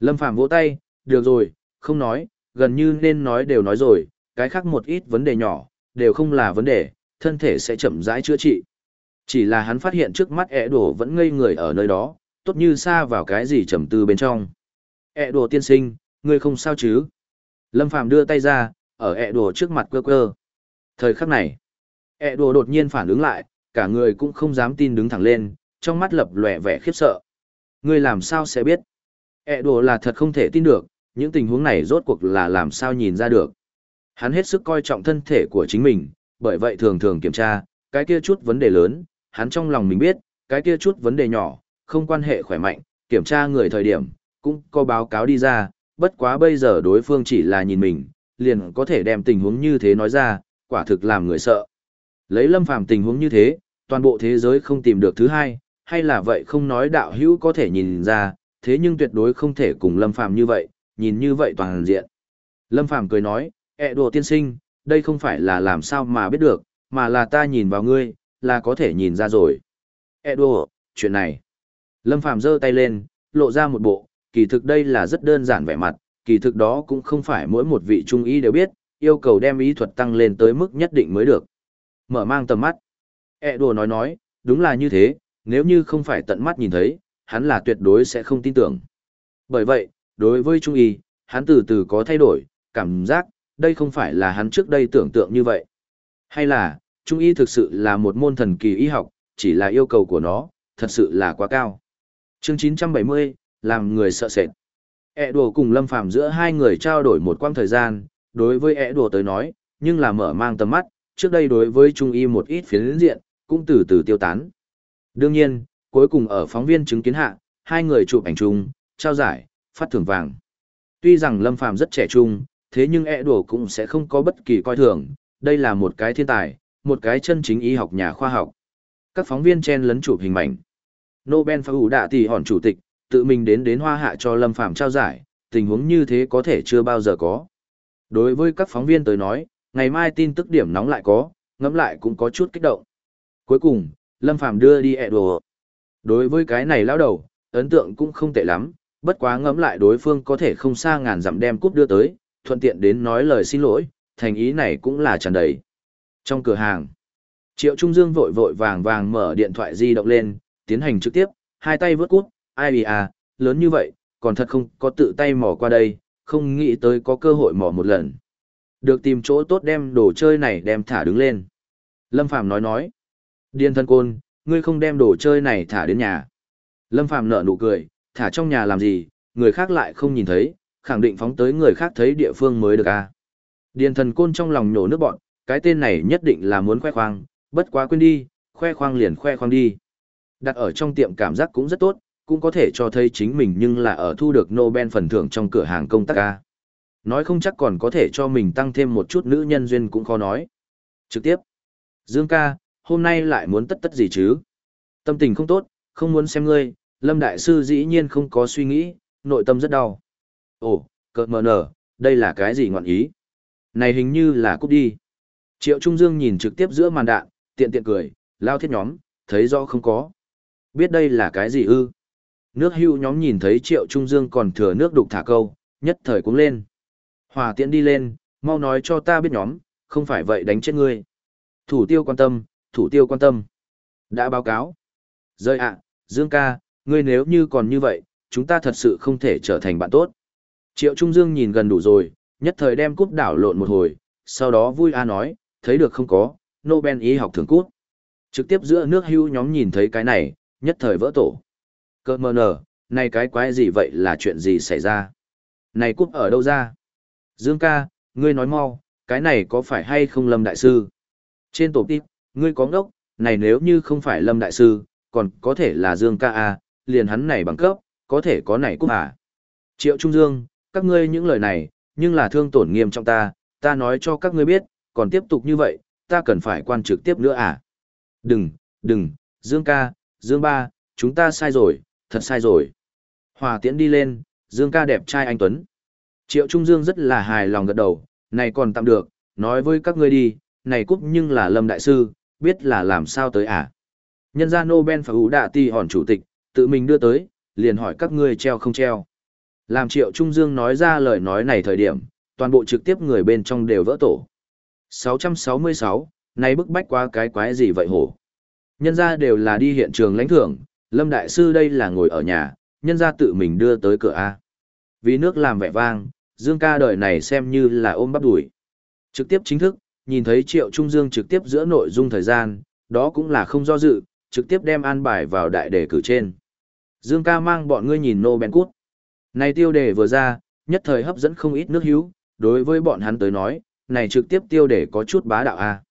Lâm Phàm vỗ tay, được rồi, không nói, gần như nên nói đều nói rồi, cái khác một ít vấn đề nhỏ, đều không là vấn đề, thân thể sẽ chậm rãi chữa trị. Chỉ là hắn phát hiện trước mắt ẹ đổ vẫn ngây người ở nơi đó, tốt như xa vào cái gì trầm tư bên trong. ẹ đổ tiên sinh, ngươi không sao chứ? Lâm Phàm đưa tay ra, ở ẹ đùa trước mặt cơ cơ. Thời khắc này, ẹ đùa đột nhiên phản ứng lại, cả người cũng không dám tin đứng thẳng lên, trong mắt lập lòe vẻ khiếp sợ. Ngươi làm sao sẽ biết? ẹ đùa là thật không thể tin được, những tình huống này rốt cuộc là làm sao nhìn ra được. Hắn hết sức coi trọng thân thể của chính mình, bởi vậy thường thường kiểm tra, cái kia chút vấn đề lớn, hắn trong lòng mình biết, cái kia chút vấn đề nhỏ, không quan hệ khỏe mạnh, kiểm tra người thời điểm, cũng có báo cáo đi ra, bất quá bây giờ đối phương chỉ là nhìn mình, liền có thể đem tình huống như thế nói ra, quả thực làm người sợ. Lấy lâm phàm tình huống như thế, toàn bộ thế giới không tìm được thứ hai, hay là vậy không nói đạo hữu có thể nhìn ra, thế nhưng tuyệt đối không thể cùng lâm phàm như vậy, nhìn như vậy toàn diện. Lâm phàm cười nói, ẹ đùa tiên sinh, đây không phải là làm sao mà biết được, mà là ta nhìn vào ngươi, là có thể nhìn ra rồi. Ẹ đùa, chuyện này. Lâm phàm giơ tay lên, lộ ra một bộ, kỳ thực đây là rất đơn giản vẻ mặt, kỳ thực đó cũng không phải mỗi một vị trung y đều biết, yêu cầu đem ý thuật tăng lên tới mức nhất định mới được. Mở mang tầm mắt. E đùa nói nói, đúng là như thế, nếu như không phải tận mắt nhìn thấy, hắn là tuyệt đối sẽ không tin tưởng. Bởi vậy, đối với trung y, hắn từ từ có thay đổi, cảm giác, đây không phải là hắn trước đây tưởng tượng như vậy. Hay là, trung y thực sự là một môn thần kỳ y học, chỉ là yêu cầu của nó, thật sự là quá cao. Chương 970, làm người sợ sệt. E đùa cùng Lâm Phàm giữa hai người trao đổi một quãng thời gian, đối với E đùa tới nói, nhưng là mở mang tầm mắt, trước đây đối với Trung Y một ít phiến diện, cũng từ từ tiêu tán. Đương nhiên, cuối cùng ở phóng viên chứng kiến hạ, hai người chụp ảnh chung, trao giải, phát thưởng vàng. Tuy rằng Lâm Phàm rất trẻ trung, thế nhưng E đùa cũng sẽ không có bất kỳ coi thường, đây là một cái thiên tài, một cái chân chính y học nhà khoa học. Các phóng viên chen lấn chụp hình ảnh. Nobel Phá Hủ Đạ Tỷ hòn chủ tịch, tự mình đến đến hoa hạ cho Lâm Phàm trao giải, tình huống như thế có thể chưa bao giờ có. Đối với các phóng viên tới nói, ngày mai tin tức điểm nóng lại có, ngẫm lại cũng có chút kích động. Cuối cùng, Lâm Phàm đưa đi ẹ đồ. Đối với cái này lão đầu, ấn tượng cũng không tệ lắm, bất quá ngẫm lại đối phương có thể không xa ngàn dặm đem cúp đưa tới, thuận tiện đến nói lời xin lỗi, thành ý này cũng là tràn đầy. Trong cửa hàng, Triệu Trung Dương vội vội vàng vàng mở điện thoại di động lên, tiến hành trực tiếp, hai tay vớt cút, ai à, lớn như vậy, còn thật không có tự tay mò qua đây, không nghĩ tới có cơ hội mò một lần. Được tìm chỗ tốt đem đồ chơi này đem thả đứng lên. Lâm Phàm nói nói. Điên thân côn, ngươi không đem đồ chơi này thả đến nhà. Lâm Phàm nở nụ cười, thả trong nhà làm gì, người khác lại không nhìn thấy, khẳng định phóng tới người khác thấy địa phương mới được à. Điền thần côn trong lòng nhổ nước bọn, cái tên này nhất định là muốn khoe khoang, bất quá quên đi, khoe khoang liền khoe khoang đi. Đặt ở trong tiệm cảm giác cũng rất tốt, cũng có thể cho thấy chính mình nhưng là ở thu được Nobel phần thưởng trong cửa hàng công tác ca. Nói không chắc còn có thể cho mình tăng thêm một chút nữ nhân duyên cũng khó nói. Trực tiếp. Dương ca, hôm nay lại muốn tất tất gì chứ? Tâm tình không tốt, không muốn xem ngươi, Lâm Đại Sư dĩ nhiên không có suy nghĩ, nội tâm rất đau. Ồ, cợt mờ nở, đây là cái gì ngọn ý? Này hình như là cút đi. Triệu Trung Dương nhìn trực tiếp giữa màn đạn, tiện tiện cười, lao thiết nhóm, thấy rõ không có. Biết đây là cái gì ư? Nước hưu nhóm nhìn thấy Triệu Trung Dương còn thừa nước đục thả câu, nhất thời cũng lên. Hòa tiễn đi lên, mau nói cho ta biết nhóm, không phải vậy đánh chết ngươi. Thủ tiêu quan tâm, thủ tiêu quan tâm. Đã báo cáo. Rơi ạ, Dương ca, ngươi nếu như còn như vậy, chúng ta thật sự không thể trở thành bạn tốt. Triệu Trung Dương nhìn gần đủ rồi, nhất thời đem cúp đảo lộn một hồi, sau đó vui a nói, thấy được không có, Nobel y học thường cút. Trực tiếp giữa nước hưu nhóm nhìn thấy cái này, nhất thời vỡ tổ. Cơ mờ nở, này cái quái gì vậy là chuyện gì xảy ra? Này cúp ở đâu ra? Dương ca, ngươi nói mau, cái này có phải hay không Lâm Đại Sư? Trên tổ tiếp, ngươi có ngốc, này nếu như không phải Lâm Đại Sư, còn có thể là Dương ca à, liền hắn này bằng cấp, có thể có này cúp à? Triệu Trung Dương, các ngươi những lời này, nhưng là thương tổn nghiêm trọng ta, ta nói cho các ngươi biết, còn tiếp tục như vậy, ta cần phải quan trực tiếp nữa à? Đừng, đừng, Dương ca, Dương ba, chúng ta sai rồi, thật sai rồi. Hòa tiễn đi lên, Dương ca đẹp trai anh Tuấn. Triệu Trung Dương rất là hài lòng gật đầu, này còn tạm được, nói với các ngươi đi, này cúp nhưng là Lâm Đại Sư, biết là làm sao tới à. Nhân gia Nobel phải ủ đạ ti hòn chủ tịch, tự mình đưa tới, liền hỏi các ngươi treo không treo. Làm Triệu Trung Dương nói ra lời nói này thời điểm, toàn bộ trực tiếp người bên trong đều vỡ tổ. 666, này bức bách qua cái quái gì vậy hổ. Nhân ra đều là đi hiện trường lãnh thưởng, Lâm Đại Sư đây là ngồi ở nhà, nhân ra tự mình đưa tới cửa A. Vì nước làm vẻ vang, Dương ca đời này xem như là ôm bắp đuổi. Trực tiếp chính thức, nhìn thấy Triệu Trung Dương trực tiếp giữa nội dung thời gian, đó cũng là không do dự, trực tiếp đem an bài vào đại đề cử trên. Dương ca mang bọn ngươi nhìn nô bèn cút. Này tiêu đề vừa ra, nhất thời hấp dẫn không ít nước hữu, đối với bọn hắn tới nói, này trực tiếp tiêu đề có chút bá đạo a.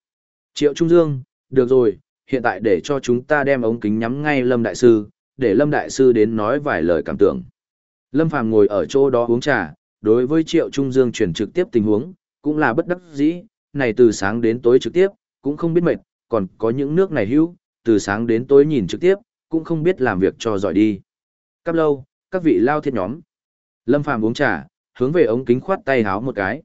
Triệu Trung Dương, được rồi, hiện tại để cho chúng ta đem ống kính nhắm ngay Lâm Đại Sư, để Lâm Đại Sư đến nói vài lời cảm tưởng. Lâm Phàm ngồi ở chỗ đó uống trà, đối với Triệu Trung Dương chuyển trực tiếp tình huống, cũng là bất đắc dĩ, này từ sáng đến tối trực tiếp, cũng không biết mệt, còn có những nước này hữu, từ sáng đến tối nhìn trực tiếp, cũng không biết làm việc cho giỏi đi. Cắp lâu, các vị lao thiết nhóm. Lâm Phàm uống trà, hướng về ống kính khoát tay háo một cái.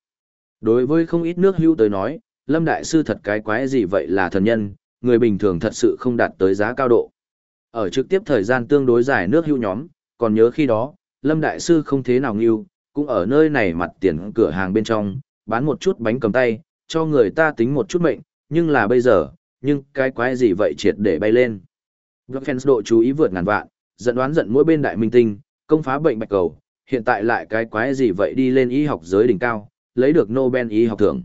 Đối với không ít nước hữu tới nói, Lâm Đại Sư thật cái quái gì vậy là thần nhân, người bình thường thật sự không đạt tới giá cao độ. Ở trực tiếp thời gian tương đối dài nước hữu nhóm, còn nhớ khi đó, Lâm Đại Sư không thế nào nghiêu, cũng ở nơi này mặt tiền cửa hàng bên trong, bán một chút bánh cầm tay, cho người ta tính một chút mệnh, nhưng là bây giờ, nhưng cái quái gì vậy triệt để bay lên. Blockfans độ chú ý vượt ngàn vạn, dẫn đoán giận mỗi bên đại minh tinh, công phá bệnh bạch cầu, hiện tại lại cái quái gì vậy đi lên y học giới đỉnh cao, lấy được Nobel y học thưởng.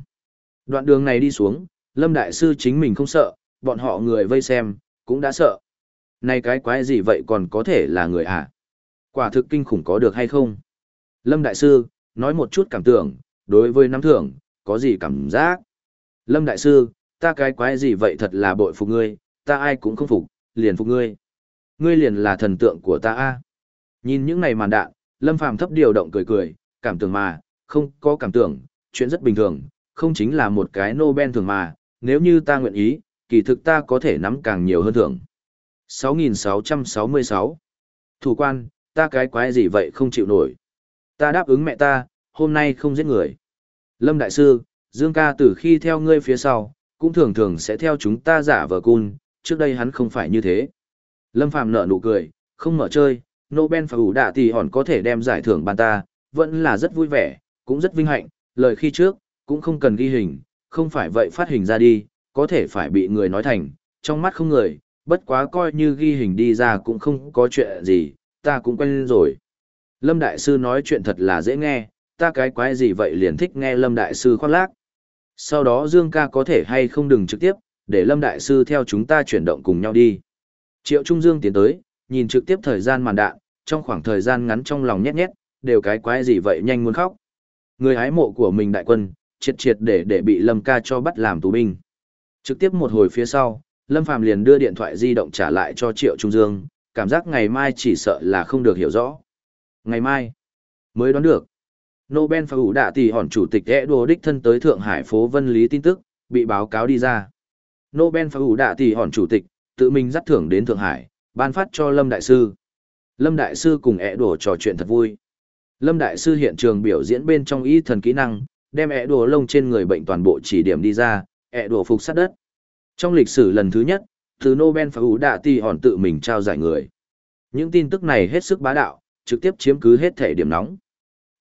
Đoạn đường này đi xuống, Lâm Đại Sư chính mình không sợ, bọn họ người vây xem, cũng đã sợ. Này cái quái gì vậy còn có thể là người à? Quả thực kinh khủng có được hay không? Lâm Đại Sư, nói một chút cảm tưởng, đối với nắm thưởng, có gì cảm giác? Lâm Đại Sư, ta cái quái gì vậy thật là bội phục ngươi, ta ai cũng không phục, liền phục ngươi. Ngươi liền là thần tượng của ta a. Nhìn những này màn đạn, Lâm Phàm thấp điều động cười cười, cảm tưởng mà, không có cảm tưởng, chuyện rất bình thường, không chính là một cái Nobel thường mà, nếu như ta nguyện ý, kỳ thực ta có thể nắm càng nhiều hơn thưởng. 6666 Thủ quan, ta cái quái gì vậy không chịu nổi. Ta đáp ứng mẹ ta, hôm nay không giết người. Lâm Đại Sư, Dương ca từ khi theo ngươi phía sau, cũng thường thường sẽ theo chúng ta giả vờ cun, trước đây hắn không phải như thế. Lâm Phàm nở nụ cười, không mở chơi, Nobel và ủ đạ thì hòn có thể đem giải thưởng ban ta, vẫn là rất vui vẻ, cũng rất vinh hạnh, lời khi trước, cũng không cần ghi hình, không phải vậy phát hình ra đi, có thể phải bị người nói thành, trong mắt không người, bất quá coi như ghi hình đi ra cũng không có chuyện gì, ta cũng quen rồi. Lâm Đại Sư nói chuyện thật là dễ nghe, ta cái quái gì vậy liền thích nghe Lâm Đại Sư khoác lác. Sau đó Dương ca có thể hay không đừng trực tiếp, để Lâm Đại Sư theo chúng ta chuyển động cùng nhau đi. Triệu Trung Dương tiến tới, nhìn trực tiếp thời gian màn đạn, trong khoảng thời gian ngắn trong lòng nhét nhét, đều cái quái gì vậy nhanh muốn khóc. Người hái mộ của mình đại quân, triệt triệt để để bị Lâm ca cho bắt làm tù binh. Trực tiếp một hồi phía sau, Lâm Phàm liền đưa điện thoại di động trả lại cho Triệu Trung Dương, cảm giác ngày mai chỉ sợ là không được hiểu rõ. Ngày mai, mới đoán được. Nobel phá ủ đạ tỷ hòn chủ tịch ẹ đồ đích thân tới Thượng Hải phố Vân Lý tin tức, bị báo cáo đi ra. Nobel phá ủ đạ tỷ hòn chủ tịch, tự mình dắt thưởng đến Thượng Hải, ban phát cho Lâm Đại Sư. Lâm Đại Sư cùng ẹ đồ trò chuyện thật vui. Lâm Đại Sư hiện trường biểu diễn bên trong y thần kỹ năng, đem ẹ đồ lông trên người bệnh toàn bộ chỉ điểm đi ra, ẹ đổ phục sát đất. Trong lịch sử lần thứ nhất, từ Nobel và ủ đạ Tì hòn tự mình trao giải người. Những tin tức này hết sức bá đạo, trực tiếp chiếm cứ hết thể điểm nóng.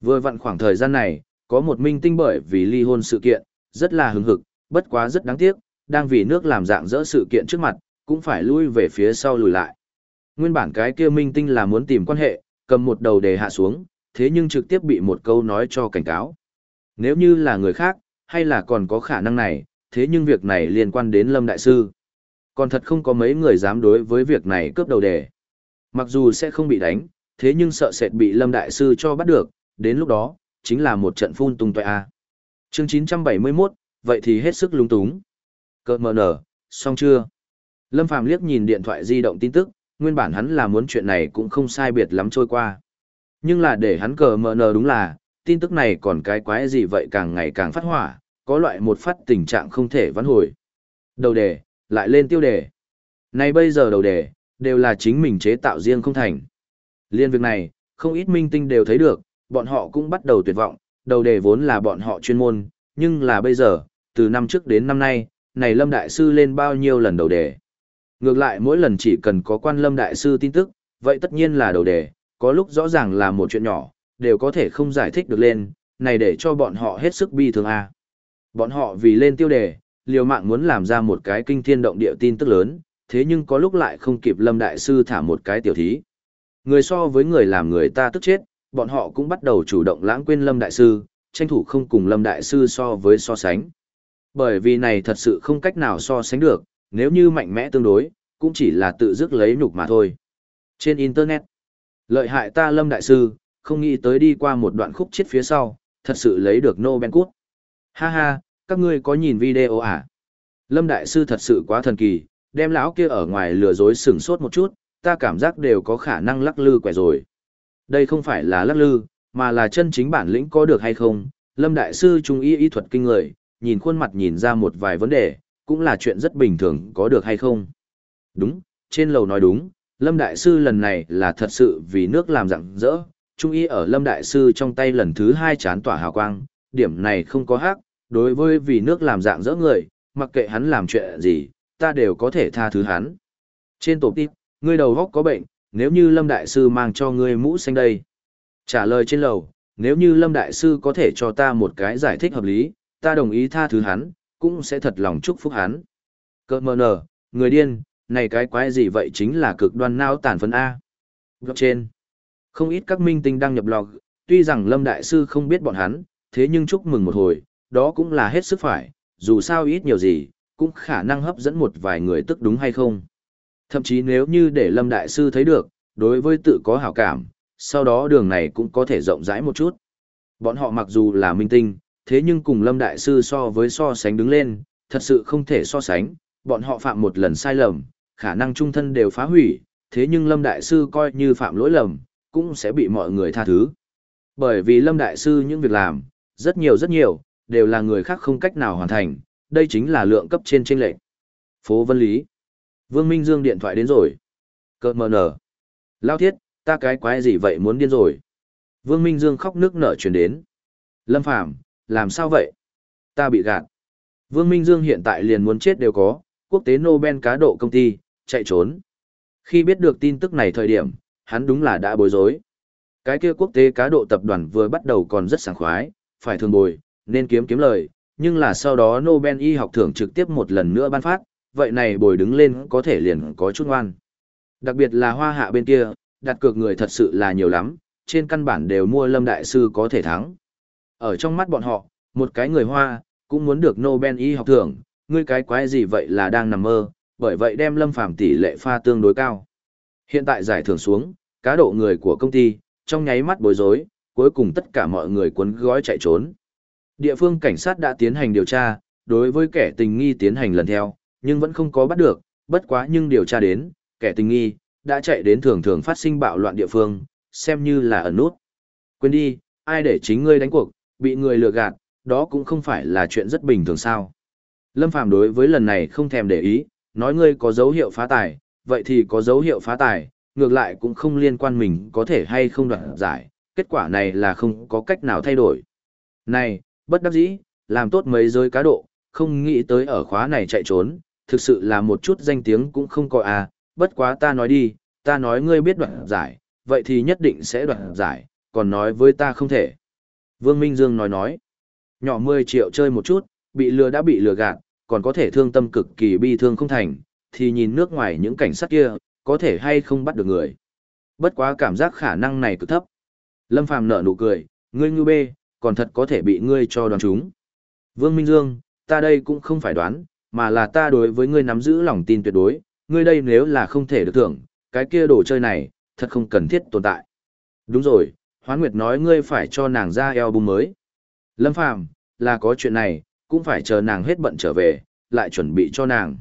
Vừa vặn khoảng thời gian này, có một minh tinh bởi vì ly hôn sự kiện, rất là hứng hực, bất quá rất đáng tiếc, đang vì nước làm dạng dỡ sự kiện trước mặt, cũng phải lui về phía sau lùi lại. Nguyên bản cái kia minh tinh là muốn tìm quan hệ, cầm một đầu đề hạ xuống, thế nhưng trực tiếp bị một câu nói cho cảnh cáo. Nếu như là người khác, hay là còn có khả năng này, thế nhưng việc này liên quan đến Lâm Đại Sư. Còn thật không có mấy người dám đối với việc này cướp đầu đề. Mặc dù sẽ không bị đánh, thế nhưng sợ sệt bị Lâm Đại Sư cho bắt được, đến lúc đó, chính là một trận phun tung toại A. Chương 971, vậy thì hết sức lung túng. Cơ mờ nở, xong chưa? Lâm Phàm liếc nhìn điện thoại di động tin tức, nguyên bản hắn là muốn chuyện này cũng không sai biệt lắm trôi qua. Nhưng là để hắn cờ mờ nở đúng là, tin tức này còn cái quái gì vậy càng ngày càng phát hỏa, có loại một phát tình trạng không thể vãn hồi. Đầu đề, lại lên tiêu đề. Nay bây giờ đầu đề, đều là chính mình chế tạo riêng không thành. Liên việc này, Không ít minh tinh đều thấy được, bọn họ cũng bắt đầu tuyệt vọng, đầu đề vốn là bọn họ chuyên môn, nhưng là bây giờ, từ năm trước đến năm nay, này Lâm Đại Sư lên bao nhiêu lần đầu đề. Ngược lại mỗi lần chỉ cần có quan Lâm Đại Sư tin tức, vậy tất nhiên là đầu đề, có lúc rõ ràng là một chuyện nhỏ, đều có thể không giải thích được lên, này để cho bọn họ hết sức bi thương a. Bọn họ vì lên tiêu đề, liều mạng muốn làm ra một cái kinh thiên động địa tin tức lớn, thế nhưng có lúc lại không kịp Lâm Đại Sư thả một cái tiểu thí. Người so với người làm người ta tức chết, bọn họ cũng bắt đầu chủ động lãng quên Lâm Đại Sư, tranh thủ không cùng Lâm Đại Sư so với so sánh. Bởi vì này thật sự không cách nào so sánh được, nếu như mạnh mẽ tương đối, cũng chỉ là tự dứt lấy nhục mà thôi. Trên Internet, lợi hại ta Lâm Đại Sư, không nghĩ tới đi qua một đoạn khúc chết phía sau, thật sự lấy được Nobel Cút. Ha ha, các ngươi có nhìn video à? Lâm Đại Sư thật sự quá thần kỳ, đem lão kia ở ngoài lừa dối sừng sốt một chút, ta cảm giác đều có khả năng lắc lư quẻ rồi. Đây không phải là lắc lư, mà là chân chính bản lĩnh có được hay không. Lâm Đại Sư Trung y y thuật kinh người, nhìn khuôn mặt nhìn ra một vài vấn đề, cũng là chuyện rất bình thường có được hay không. Đúng, trên lầu nói đúng, Lâm Đại Sư lần này là thật sự vì nước làm rạng rỡ. Trung y ở Lâm Đại Sư trong tay lần thứ hai chán tỏa hào quang, điểm này không có hắc, đối với vì nước làm dạng dỡ người, mặc kệ hắn làm chuyện gì, ta đều có thể tha thứ hắn. Trên tổ tiếp, ngươi đầu góc có bệnh, nếu như Lâm Đại Sư mang cho ngươi mũ xanh đây. Trả lời trên lầu, nếu như Lâm Đại Sư có thể cho ta một cái giải thích hợp lý, ta đồng ý tha thứ hắn, cũng sẽ thật lòng chúc phúc hắn. Cơ mờ nở, người điên, này cái quái gì vậy chính là cực đoan nao tàn phân A. Blog trên, không ít các minh tinh đăng nhập log, tuy rằng Lâm Đại Sư không biết bọn hắn, thế nhưng chúc mừng một hồi, đó cũng là hết sức phải, dù sao ít nhiều gì, cũng khả năng hấp dẫn một vài người tức đúng hay không. Thậm chí nếu như để Lâm Đại Sư thấy được, đối với tự có hảo cảm, sau đó đường này cũng có thể rộng rãi một chút. Bọn họ mặc dù là minh tinh, thế nhưng cùng Lâm Đại Sư so với so sánh đứng lên, thật sự không thể so sánh, bọn họ phạm một lần sai lầm, khả năng trung thân đều phá hủy, thế nhưng Lâm Đại Sư coi như phạm lỗi lầm, cũng sẽ bị mọi người tha thứ. Bởi vì Lâm Đại Sư những việc làm, rất nhiều rất nhiều, đều là người khác không cách nào hoàn thành, đây chính là lượng cấp trên chênh lệch. Phố Vân Lý. Vương Minh Dương điện thoại đến rồi. cợt mờ nở. Lao thiết, ta cái quái gì vậy muốn điên rồi. Vương Minh Dương khóc nước nở chuyển đến. Lâm Phàm làm sao vậy? Ta bị gạt. Vương Minh Dương hiện tại liền muốn chết đều có, quốc tế Nobel cá độ công ty, chạy trốn. Khi biết được tin tức này thời điểm, hắn đúng là đã bối rối. Cái kia quốc tế cá độ tập đoàn vừa bắt đầu còn rất sảng khoái, phải thường bồi, nên kiếm kiếm lời, nhưng là sau đó Nobel y học thưởng trực tiếp một lần nữa ban phát, vậy này bồi đứng lên có thể liền có chút ngoan. Đặc biệt là hoa hạ bên kia, đặt cược người thật sự là nhiều lắm, trên căn bản đều mua Lâm Đại Sư có thể thắng. Ở trong mắt bọn họ, một cái người hoa, cũng muốn được Nobel y học thưởng, ngươi cái quái gì vậy là đang nằm mơ, bởi vậy đem Lâm Phàm tỷ lệ pha tương đối cao. Hiện tại giải thưởng xuống, cá độ người của công ty, trong nháy mắt bối rối, cuối cùng tất cả mọi người cuốn gói chạy trốn. Địa phương cảnh sát đã tiến hành điều tra, đối với kẻ tình nghi tiến hành lần theo, nhưng vẫn không có bắt được, bất quá nhưng điều tra đến, kẻ tình nghi, đã chạy đến thường thường phát sinh bạo loạn địa phương, xem như là ẩn nút. Quên đi, ai để chính ngươi đánh cuộc, bị người lừa gạt, đó cũng không phải là chuyện rất bình thường sao. Lâm Phàm đối với lần này không thèm để ý, nói ngươi có dấu hiệu phá tài, vậy thì có dấu hiệu phá tài, ngược lại cũng không liên quan mình có thể hay không đoạt giải, kết quả này là không có cách nào thay đổi. Này, bất đắc dĩ, làm tốt mấy giới cá độ, không nghĩ tới ở khóa này chạy trốn, thực sự là một chút danh tiếng cũng không có à, bất quá ta nói đi, ta nói ngươi biết đoạt giải, vậy thì nhất định sẽ đoạt giải, còn nói với ta không thể. Vương Minh Dương nói nói, nhỏ 10 triệu chơi một chút, bị lừa đã bị lừa gạt, còn có thể thương tâm cực kỳ bi thương không thành, thì nhìn nước ngoài những cảnh sát kia, có thể hay không bắt được người. Bất quá cảm giác khả năng này cực thấp. Lâm Phàm nở nụ cười, ngươi ngư bê, còn thật có thể bị ngươi cho đoán chúng. Vương Minh Dương, ta đây cũng không phải đoán, mà là ta đối với ngươi nắm giữ lòng tin tuyệt đối, ngươi đây nếu là không thể được thưởng, cái kia đồ chơi này, thật không cần thiết tồn tại. Đúng rồi, Hoán Nguyệt nói ngươi phải cho nàng ra album mới. Lâm Phàm là có chuyện này, cũng phải chờ nàng hết bận trở về, lại chuẩn bị cho nàng.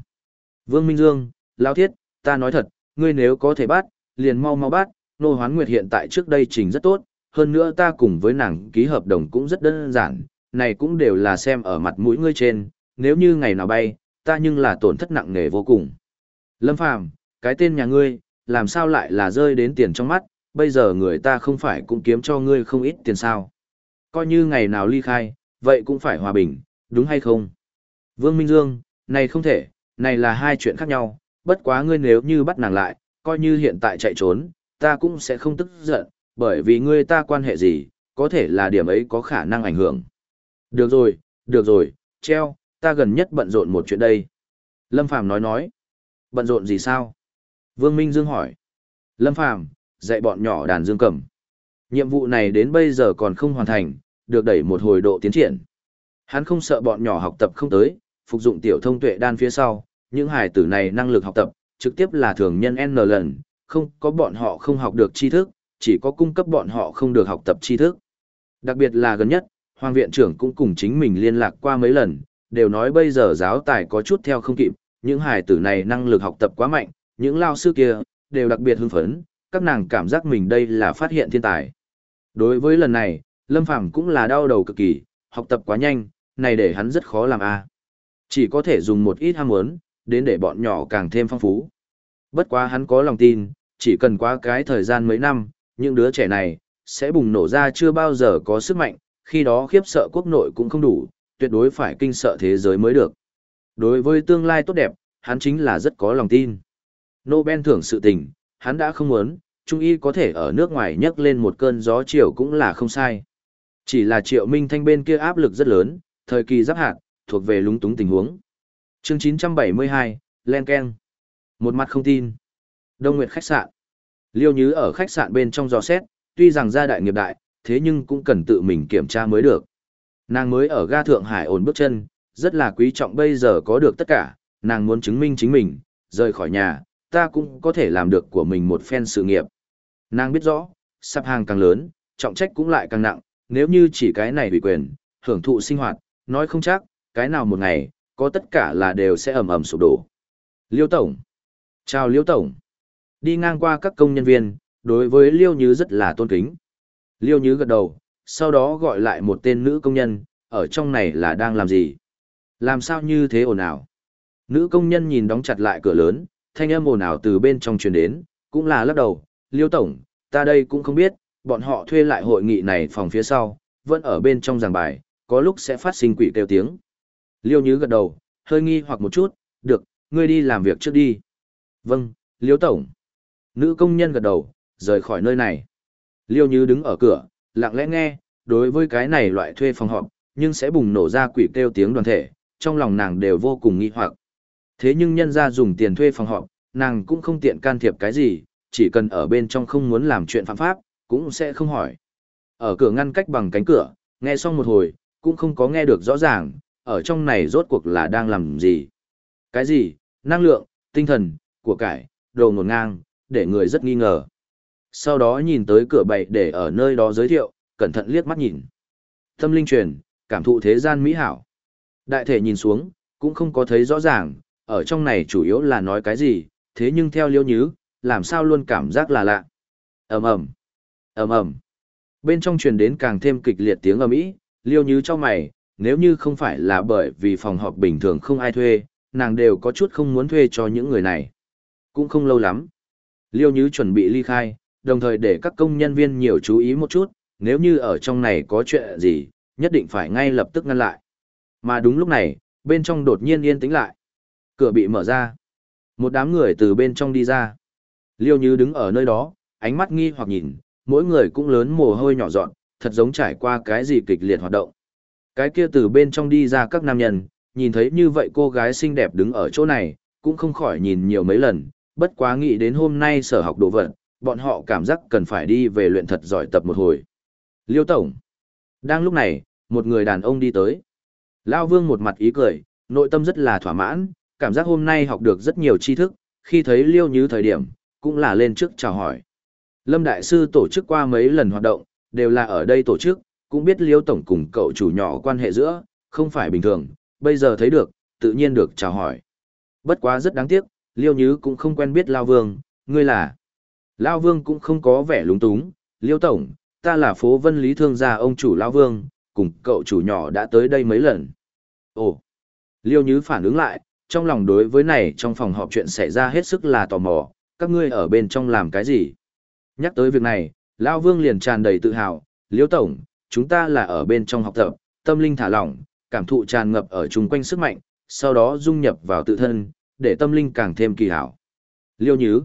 Vương Minh Dương, Lao Thiết, ta nói thật, ngươi nếu có thể bắt, liền mau mau bắt, Nô Hoán Nguyệt hiện tại trước đây trình rất tốt, hơn nữa ta cùng với nàng ký hợp đồng cũng rất đơn giản, này cũng đều là xem ở mặt mũi ngươi trên, nếu như ngày nào bay, ta nhưng là tổn thất nặng nề vô cùng. Lâm Phàm cái tên nhà ngươi, làm sao lại là rơi đến tiền trong mắt, bây giờ người ta không phải cũng kiếm cho ngươi không ít tiền sao. Coi như ngày nào ly khai, vậy cũng phải hòa bình, đúng hay không? Vương Minh Dương, này không thể, này là hai chuyện khác nhau, bất quá ngươi nếu như bắt nàng lại, coi như hiện tại chạy trốn, ta cũng sẽ không tức giận, bởi vì ngươi ta quan hệ gì, có thể là điểm ấy có khả năng ảnh hưởng. Được rồi, được rồi, treo, ta gần nhất bận rộn một chuyện đây. Lâm Phàm nói nói. Bận rộn gì sao? Vương Minh Dương hỏi. Lâm Phàm dạy bọn nhỏ đàn dương cầm. Nhiệm vụ này đến bây giờ còn không hoàn thành, được đẩy một hồi độ tiến triển. Hắn không sợ bọn nhỏ học tập không tới, phục dụng tiểu thông tuệ đan phía sau, những hài tử này năng lực học tập, trực tiếp là thường nhân N lần, không có bọn họ không học được tri thức, chỉ có cung cấp bọn họ không được học tập tri thức. Đặc biệt là gần nhất, Hoàng viện trưởng cũng cùng chính mình liên lạc qua mấy lần, đều nói bây giờ giáo tài có chút theo không kịp, những hài tử này năng lực học tập quá mạnh, những lao sư kia, đều đặc biệt hưng phấn, các nàng cảm giác mình đây là phát hiện thiên tài. Đối với lần này, Lâm Phàm cũng là đau đầu cực kỳ, học tập quá nhanh, này để hắn rất khó làm a. Chỉ có thể dùng một ít ham muốn, đến để bọn nhỏ càng thêm phong phú. Bất quá hắn có lòng tin, chỉ cần qua cái thời gian mấy năm, những đứa trẻ này, sẽ bùng nổ ra chưa bao giờ có sức mạnh, khi đó khiếp sợ quốc nội cũng không đủ, tuyệt đối phải kinh sợ thế giới mới được. Đối với tương lai tốt đẹp, hắn chính là rất có lòng tin. Nobel thưởng sự tình, hắn đã không muốn, Trung Y có thể ở nước ngoài nhấc lên một cơn gió chiều cũng là không sai. Chỉ là Triệu Minh Thanh bên kia áp lực rất lớn, thời kỳ giáp hạt, thuộc về lúng túng tình huống. Chương 972, Len Ken. Một mặt không tin. Đông Nguyệt khách sạn. Liêu Nhứ ở khách sạn bên trong dò xét, tuy rằng gia đại nghiệp đại, thế nhưng cũng cần tự mình kiểm tra mới được. Nàng mới ở ga Thượng Hải ổn bước chân, rất là quý trọng bây giờ có được tất cả, nàng muốn chứng minh chính mình, rời khỏi nhà, ta cũng có thể làm được của mình một phen sự nghiệp. Nàng biết rõ, sắp hàng càng lớn, trọng trách cũng lại càng nặng, nếu như chỉ cái này bị quyền, hưởng thụ sinh hoạt, nói không chắc, cái nào một ngày, có tất cả là đều sẽ ầm ầm sụp đổ. Liêu Tổng. Chào Liêu Tổng. Đi ngang qua các công nhân viên, đối với Liêu Như rất là tôn kính. Liêu Như gật đầu, sau đó gọi lại một tên nữ công nhân, ở trong này là đang làm gì? Làm sao như thế ồn ào? Nữ công nhân nhìn đóng chặt lại cửa lớn, thanh âm ồn ào từ bên trong truyền đến, cũng là lắc đầu, Liêu Tổng, ta đây cũng không biết, bọn họ thuê lại hội nghị này phòng phía sau, vẫn ở bên trong giảng bài, có lúc sẽ phát sinh quỷ kêu tiếng. Liêu Nhứ gật đầu, hơi nghi hoặc một chút, được, ngươi đi làm việc trước đi. Vâng, Liêu Tổng. Nữ công nhân gật đầu, rời khỏi nơi này. Liêu như đứng ở cửa, lặng lẽ nghe, đối với cái này loại thuê phòng họp, nhưng sẽ bùng nổ ra quỷ kêu tiếng đoàn thể, trong lòng nàng đều vô cùng nghi hoặc. Thế nhưng nhân ra dùng tiền thuê phòng họp, nàng cũng không tiện can thiệp cái gì, chỉ cần ở bên trong không muốn làm chuyện phạm pháp, cũng sẽ không hỏi. Ở cửa ngăn cách bằng cánh cửa, nghe xong một hồi, cũng không có nghe được rõ ràng, ở trong này rốt cuộc là đang làm gì. Cái gì, năng lượng, tinh thần, của cải, đồ ngột ngang, để người rất nghi ngờ. Sau đó nhìn tới cửa bậy để ở nơi đó giới thiệu, cẩn thận liếc mắt nhìn. Tâm linh truyền, cảm thụ thế gian mỹ hảo. Đại thể nhìn xuống, cũng không có thấy rõ ràng, ở trong này chủ yếu là nói cái gì, thế nhưng theo liêu nhứ, làm sao luôn cảm giác là lạ. ầm ầm ầm ầm Bên trong truyền đến càng thêm kịch liệt tiếng ầm ĩ, liêu nhứ cho mày, nếu như không phải là bởi vì phòng họp bình thường không ai thuê, nàng đều có chút không muốn thuê cho những người này. Cũng không lâu lắm. Liêu Nhứ chuẩn bị ly khai, đồng thời để các công nhân viên nhiều chú ý một chút, nếu như ở trong này có chuyện gì, nhất định phải ngay lập tức ngăn lại. Mà đúng lúc này, bên trong đột nhiên yên tĩnh lại. Cửa bị mở ra. Một đám người từ bên trong đi ra. Liêu Như đứng ở nơi đó, ánh mắt nghi hoặc nhìn, mỗi người cũng lớn mồ hôi nhỏ dọn, thật giống trải qua cái gì kịch liệt hoạt động. Cái kia từ bên trong đi ra các nam nhân, nhìn thấy như vậy cô gái xinh đẹp đứng ở chỗ này, cũng không khỏi nhìn nhiều mấy lần, bất quá nghĩ đến hôm nay sở học đồ vật, bọn họ cảm giác cần phải đi về luyện thật giỏi tập một hồi. Liêu Tổng. Đang lúc này, một người đàn ông đi tới. Lao Vương một mặt ý cười, nội tâm rất là thỏa mãn, cảm giác hôm nay học được rất nhiều tri thức, khi thấy Liêu Như thời điểm, cũng là lên trước chào hỏi. Lâm Đại Sư tổ chức qua mấy lần hoạt động, đều là ở đây tổ chức, cũng biết Liêu Tổng cùng cậu chủ nhỏ quan hệ giữa, không phải bình thường, bây giờ thấy được, tự nhiên được chào hỏi. Bất quá rất đáng tiếc, Liêu nhứ cũng không quen biết Lao Vương, ngươi là. Lao Vương cũng không có vẻ lúng túng, Liêu Tổng, ta là phố vân lý thương gia ông chủ Lao Vương, cùng cậu chủ nhỏ đã tới đây mấy lần. Ồ, Liêu nhứ phản ứng lại, trong lòng đối với này trong phòng họp chuyện xảy ra hết sức là tò mò, các ngươi ở bên trong làm cái gì? Nhắc tới việc này, Lao Vương liền tràn đầy tự hào, Liêu Tổng, chúng ta là ở bên trong học tập, tâm linh thả lỏng, cảm thụ tràn ngập ở chung quanh sức mạnh, sau đó dung nhập vào tự thân, để tâm linh càng thêm kỳ hảo. Liêu Nhứ,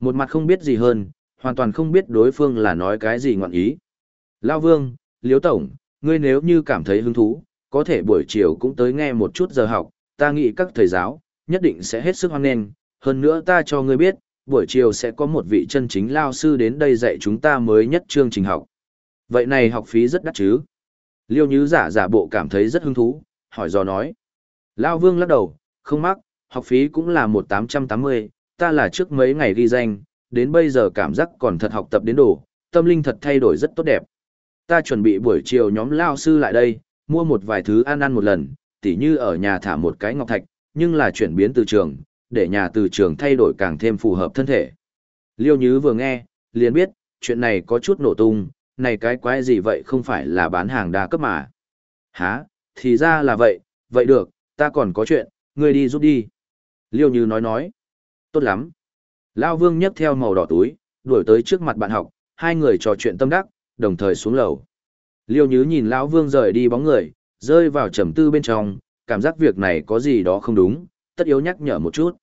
một mặt không biết gì hơn, hoàn toàn không biết đối phương là nói cái gì ngọn ý. Lao Vương, Liễu Tổng, ngươi nếu như cảm thấy hứng thú, có thể buổi chiều cũng tới nghe một chút giờ học, ta nghĩ các thầy giáo, nhất định sẽ hết sức hoan nghênh. Hơn nữa ta cho ngươi biết, buổi chiều sẽ có một vị chân chính lao sư đến đây dạy chúng ta mới nhất chương trình học. Vậy này học phí rất đắt chứ? Liêu Nhứ giả giả bộ cảm thấy rất hứng thú, hỏi dò nói. Lao Vương lắc đầu, không mắc, học phí cũng là một tám trăm tám mươi, ta là trước mấy ngày ghi danh, đến bây giờ cảm giác còn thật học tập đến đủ, tâm linh thật thay đổi rất tốt đẹp. Ta chuẩn bị buổi chiều nhóm Lao sư lại đây, mua một vài thứ ăn ăn một lần, tỉ như ở nhà thả một cái ngọc thạch, nhưng là chuyển biến từ trường, để nhà từ trường thay đổi càng thêm phù hợp thân thể. Liêu Nhứ vừa nghe, liền biết, chuyện này có chút nổ tung, này cái quái gì vậy không phải là bán hàng đa cấp mà. Hả, thì ra là vậy, vậy được, ta còn có chuyện, ngươi đi giúp đi. Liêu Như nói nói, tốt lắm. Lao Vương nhấc theo màu đỏ túi, đuổi tới trước mặt bạn học, hai người trò chuyện tâm đắc, đồng thời xuống lầu. Liêu Như nhìn Lão Vương rời đi bóng người, rơi vào trầm tư bên trong, cảm giác việc này có gì đó không đúng, tất yếu nhắc nhở một chút.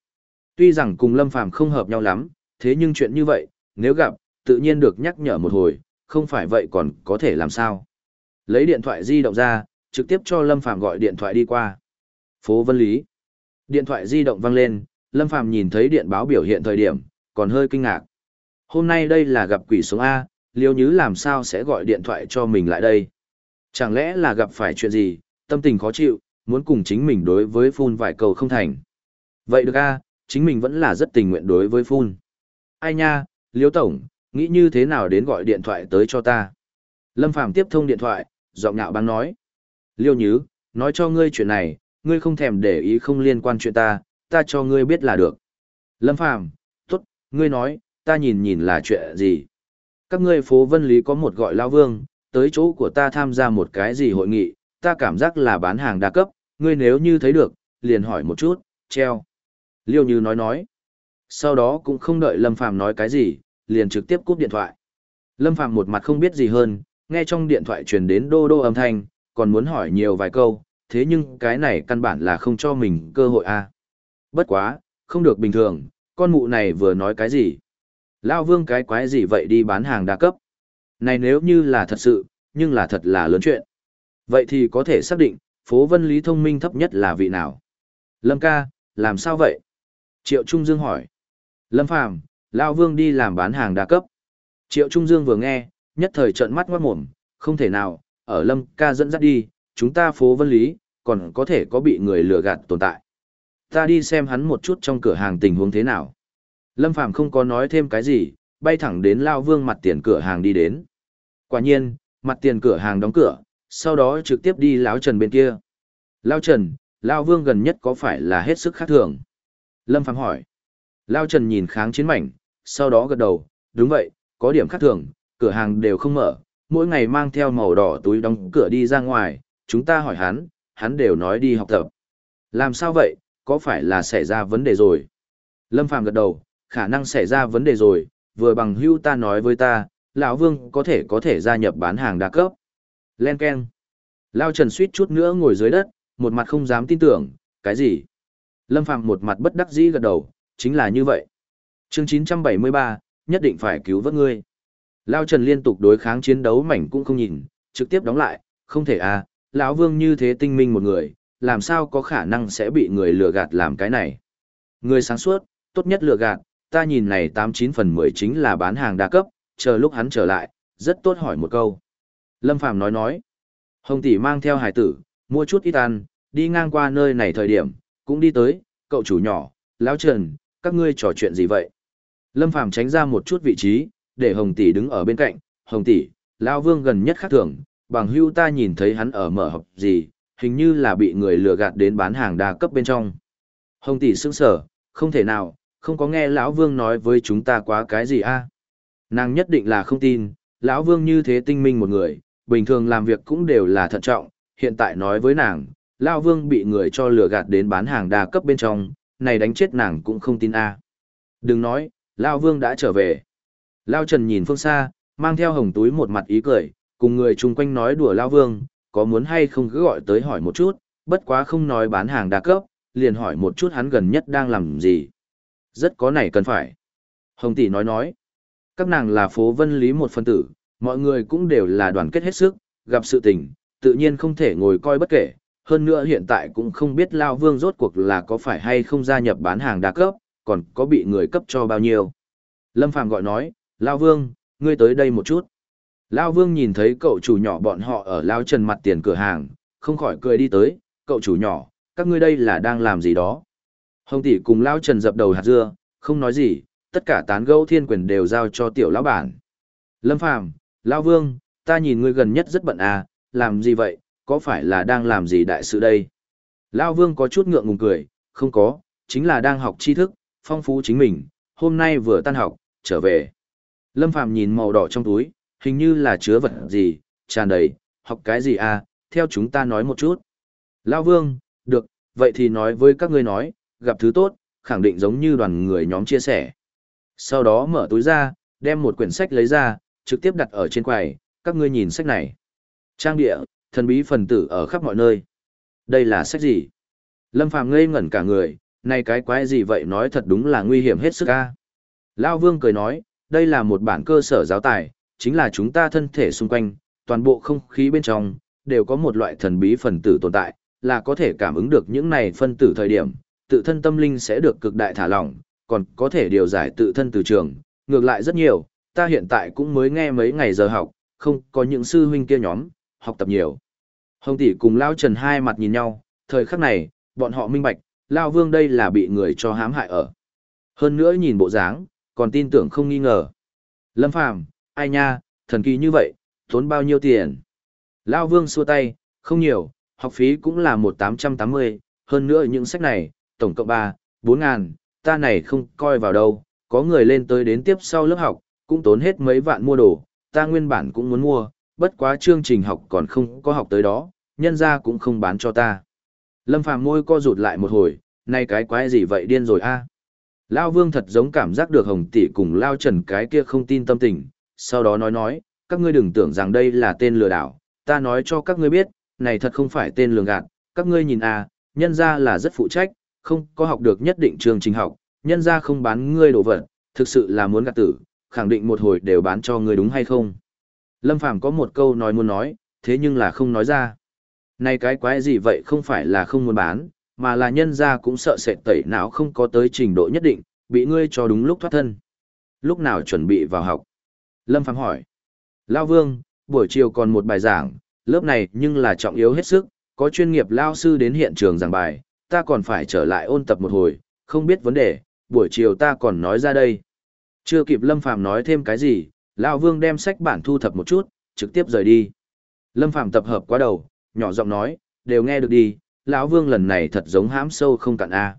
Tuy rằng cùng Lâm Phàm không hợp nhau lắm, thế nhưng chuyện như vậy, nếu gặp, tự nhiên được nhắc nhở một hồi, không phải vậy còn có thể làm sao. Lấy điện thoại di động ra, trực tiếp cho Lâm Phàm gọi điện thoại đi qua. Phố Vân Lý. Điện thoại di động vang lên, Lâm Phàm nhìn thấy điện báo biểu hiện thời điểm, còn hơi kinh ngạc. Hôm nay đây là gặp quỷ sống A, Liêu Nhứ làm sao sẽ gọi điện thoại cho mình lại đây? Chẳng lẽ là gặp phải chuyện gì, tâm tình khó chịu, muốn cùng chính mình đối với phun vài cầu không thành. Vậy được a, chính mình vẫn là rất tình nguyện đối với phun. Ai nha, Liêu Tổng, nghĩ như thế nào đến gọi điện thoại tới cho ta? Lâm Phàm tiếp thông điện thoại, giọng ngạo băng nói. Liêu Nhứ, nói cho ngươi chuyện này, ngươi không thèm để ý không liên quan chuyện ta, ta cho ngươi biết là được. Lâm Phàm, tốt, ngươi nói, ta nhìn nhìn là chuyện gì. Các ngươi phố Vân Lý có một gọi lao vương, tới chỗ của ta tham gia một cái gì hội nghị, ta cảm giác là bán hàng đa cấp, ngươi nếu như thấy được, liền hỏi một chút, treo. Liêu Như nói nói. Sau đó cũng không đợi Lâm Phàm nói cái gì, liền trực tiếp cúp điện thoại. Lâm Phàm một mặt không biết gì hơn, nghe trong điện thoại truyền đến đô đô âm thanh, còn muốn hỏi nhiều vài câu, thế nhưng cái này căn bản là không cho mình cơ hội a. À. Bất quá, không được bình thường, con mụ này vừa nói cái gì? Lao vương cái quái gì vậy đi bán hàng đa cấp? Này nếu như là thật sự, nhưng là thật là lớn chuyện. Vậy thì có thể xác định, phố vân lý thông minh thấp nhất là vị nào? Lâm ca, làm sao vậy? Triệu Trung Dương hỏi. Lâm Phàm, Lao Vương đi làm bán hàng đa cấp. Triệu Trung Dương vừa nghe, nhất thời trợn mắt ngoát mồm, không thể nào, ở Lâm ca dẫn dắt đi, chúng ta phố vân lý, còn có thể có bị người lừa gạt tồn tại. Ta đi xem hắn một chút trong cửa hàng tình huống thế nào. Lâm Phàm không có nói thêm cái gì, bay thẳng đến Lao Vương mặt tiền cửa hàng đi đến. Quả nhiên, mặt tiền cửa hàng đóng cửa, sau đó trực tiếp đi Lão Trần bên kia. Lao Trần, Lao Vương gần nhất có phải là hết sức khác thường? Lâm Phàm hỏi. Lao Trần nhìn kháng chiến mảnh, sau đó gật đầu, đúng vậy, có điểm khác thường, cửa hàng đều không mở, mỗi ngày mang theo màu đỏ túi đóng cửa đi ra ngoài, chúng ta hỏi hắn, hắn đều nói đi học tập. Làm sao vậy, có phải là xảy ra vấn đề rồi? Lâm Phàm gật đầu, khả năng xảy ra vấn đề rồi, vừa bằng hưu ta nói với ta, lão Vương có thể có thể gia nhập bán hàng đa cấp. Len Ken. Lao Trần suýt chút nữa ngồi dưới đất, một mặt không dám tin tưởng, cái gì? Lâm Phàm một mặt bất đắc dĩ gật đầu, chính là như vậy. Chương 973, nhất định phải cứu vớt ngươi. Lao Trần liên tục đối kháng chiến đấu mảnh cũng không nhìn, trực tiếp đóng lại, không thể à, lão Vương như thế tinh minh một người, làm sao có khả năng sẽ bị người lừa gạt làm cái này. Người sáng suốt, tốt nhất lừa gạt, ta nhìn này 89 phần 10 chính là bán hàng đa cấp, chờ lúc hắn trở lại, rất tốt hỏi một câu. Lâm Phàm nói nói, Hồng Tỷ mang theo hải tử, mua chút ít ăn, đi ngang qua nơi này thời điểm, cũng đi tới, cậu chủ nhỏ, lão Trần, các ngươi trò chuyện gì vậy? Lâm Phàm tránh ra một chút vị trí, để Hồng Tỷ đứng ở bên cạnh, Hồng Tỷ, lão Vương gần nhất khác thường, bằng hưu ta nhìn thấy hắn ở mở học gì, hình như là bị người lừa gạt đến bán hàng đa cấp bên trong. Hồng Tỷ sững sở, không thể nào, không có nghe lão Vương nói với chúng ta quá cái gì a? Nàng nhất định là không tin, lão Vương như thế tinh minh một người, bình thường làm việc cũng đều là thận trọng, hiện tại nói với nàng, lão Vương bị người cho lừa gạt đến bán hàng đa cấp bên trong, này đánh chết nàng cũng không tin a. Đừng nói, lão Vương đã trở về. Lão Trần nhìn phương xa, mang theo hồng túi một mặt ý cười, cùng người chung quanh nói đùa Lao Vương, có muốn hay không cứ gọi tới hỏi một chút, bất quá không nói bán hàng đa cấp, liền hỏi một chút hắn gần nhất đang làm gì. Rất có này cần phải. Hồng Tỷ nói nói, các nàng là phố vân lý một phân tử, mọi người cũng đều là đoàn kết hết sức, gặp sự tình, tự nhiên không thể ngồi coi bất kể. Hơn nữa hiện tại cũng không biết Lao Vương rốt cuộc là có phải hay không gia nhập bán hàng đa cấp, còn có bị người cấp cho bao nhiêu. Lâm Phàm gọi nói, Lao Vương, ngươi tới đây một chút. Lao Vương nhìn thấy cậu chủ nhỏ bọn họ ở Lao Trần mặt tiền cửa hàng, không khỏi cười đi tới, cậu chủ nhỏ, các ngươi đây là đang làm gì đó. Hồng tỷ cùng Lao Trần dập đầu hạt dưa, không nói gì, tất cả tán gẫu thiên quyền đều giao cho tiểu lão bản. Lâm Phàm, Lao Vương, ta nhìn ngươi gần nhất rất bận à, làm gì vậy, có phải là đang làm gì đại sự đây? Lao Vương có chút ngượng ngùng cười, không có, chính là đang học tri thức, phong phú chính mình, hôm nay vừa tan học, trở về. Lâm Phàm nhìn màu đỏ trong túi, hình như là chứa vật gì, tràn đầy, học cái gì à, theo chúng ta nói một chút. Lao Vương, được, vậy thì nói với các ngươi nói, gặp thứ tốt, khẳng định giống như đoàn người nhóm chia sẻ. Sau đó mở túi ra, đem một quyển sách lấy ra, trực tiếp đặt ở trên quầy, các ngươi nhìn sách này. Trang địa, thần bí phần tử ở khắp mọi nơi. Đây là sách gì? Lâm Phàm ngây ngẩn cả người, này cái quái gì vậy nói thật đúng là nguy hiểm hết sức a. Lao Vương cười nói, đây là một bản cơ sở giáo tài, chính là chúng ta thân thể xung quanh, toàn bộ không khí bên trong, đều có một loại thần bí phần tử tồn tại, là có thể cảm ứng được những này phân tử thời điểm, tự thân tâm linh sẽ được cực đại thả lỏng, còn có thể điều giải tự thân từ trường, ngược lại rất nhiều, ta hiện tại cũng mới nghe mấy ngày giờ học, không có những sư huynh kia nhóm, học tập nhiều. Hồng tỷ cùng Lao Trần hai mặt nhìn nhau, thời khắc này, bọn họ minh bạch, Lao Vương đây là bị người cho hãm hại ở. Hơn nữa nhìn bộ dáng, còn tin tưởng không nghi ngờ. Lâm Phàm, ai nha, thần kỳ như vậy, tốn bao nhiêu tiền? Lao Vương xua tay, không nhiều, học phí cũng là một tám trăm tám mươi, hơn nữa những sách này, tổng cộng ba, bốn ngàn, ta này không coi vào đâu, có người lên tới đến tiếp sau lớp học, cũng tốn hết mấy vạn mua đồ, ta nguyên bản cũng muốn mua, bất quá chương trình học còn không có học tới đó, nhân ra cũng không bán cho ta. Lâm Phàm môi co rụt lại một hồi, nay cái quái gì vậy điên rồi a? Lao Vương thật giống cảm giác được Hồng Tỷ cùng Lao Trần cái kia không tin tâm tình, sau đó nói nói, các ngươi đừng tưởng rằng đây là tên lừa đảo, ta nói cho các ngươi biết, này thật không phải tên lường gạt, các ngươi nhìn a, nhân ra là rất phụ trách, không có học được nhất định chương trình học, nhân ra không bán ngươi đồ vật, thực sự là muốn gạt tử, khẳng định một hồi đều bán cho ngươi đúng hay không. Lâm Phàm có một câu nói muốn nói, thế nhưng là không nói ra. Này cái quái gì vậy không phải là không muốn bán, mà là nhân ra cũng sợ sệt tẩy não không có tới trình độ nhất định, bị ngươi cho đúng lúc thoát thân. Lúc nào chuẩn bị vào học? Lâm Phàm hỏi. Lao Vương, buổi chiều còn một bài giảng, lớp này nhưng là trọng yếu hết sức, có chuyên nghiệp lao sư đến hiện trường giảng bài, ta còn phải trở lại ôn tập một hồi, không biết vấn đề, buổi chiều ta còn nói ra đây. Chưa kịp Lâm Phàm nói thêm cái gì, Lao Vương đem sách bản thu thập một chút, trực tiếp rời đi. Lâm Phàm tập hợp quá đầu, nhỏ giọng nói, đều nghe được đi, lão Vương lần này thật giống hãm sâu không cạn a.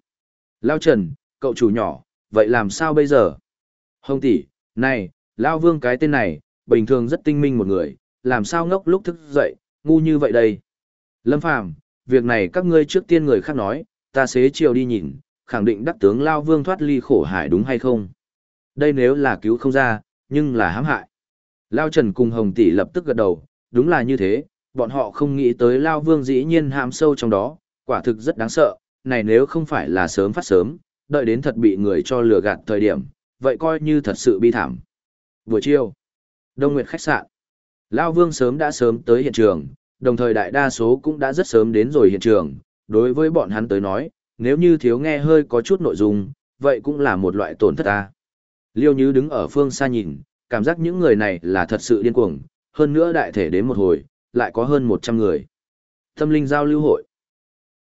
Lao Trần, cậu chủ nhỏ, vậy làm sao bây giờ? Hồng tỷ, này, Lao Vương cái tên này, bình thường rất tinh minh một người, làm sao ngốc lúc thức dậy, ngu như vậy đây? Lâm Phàm, việc này các ngươi trước tiên người khác nói, ta xế chiều đi nhìn, khẳng định đắc tướng Lao Vương thoát ly khổ hải đúng hay không? Đây nếu là cứu không ra, nhưng là hãm hại. Lao Trần cùng Hồng Tỷ lập tức gật đầu, đúng là như thế, bọn họ không nghĩ tới Lao Vương dĩ nhiên hãm sâu trong đó, quả thực rất đáng sợ, này nếu không phải là sớm phát sớm, đợi đến thật bị người cho lừa gạt thời điểm, vậy coi như thật sự bi thảm. Buổi chiều, Đông Nguyệt khách sạn. Lao Vương sớm đã sớm tới hiện trường, đồng thời đại đa số cũng đã rất sớm đến rồi hiện trường, đối với bọn hắn tới nói, nếu như thiếu nghe hơi có chút nội dung, vậy cũng là một loại tổn thất ta. Liêu Như đứng ở phương xa nhìn, cảm giác những người này là thật sự điên cuồng, hơn nữa đại thể đến một hồi, lại có hơn 100 người. Tâm linh giao lưu hội.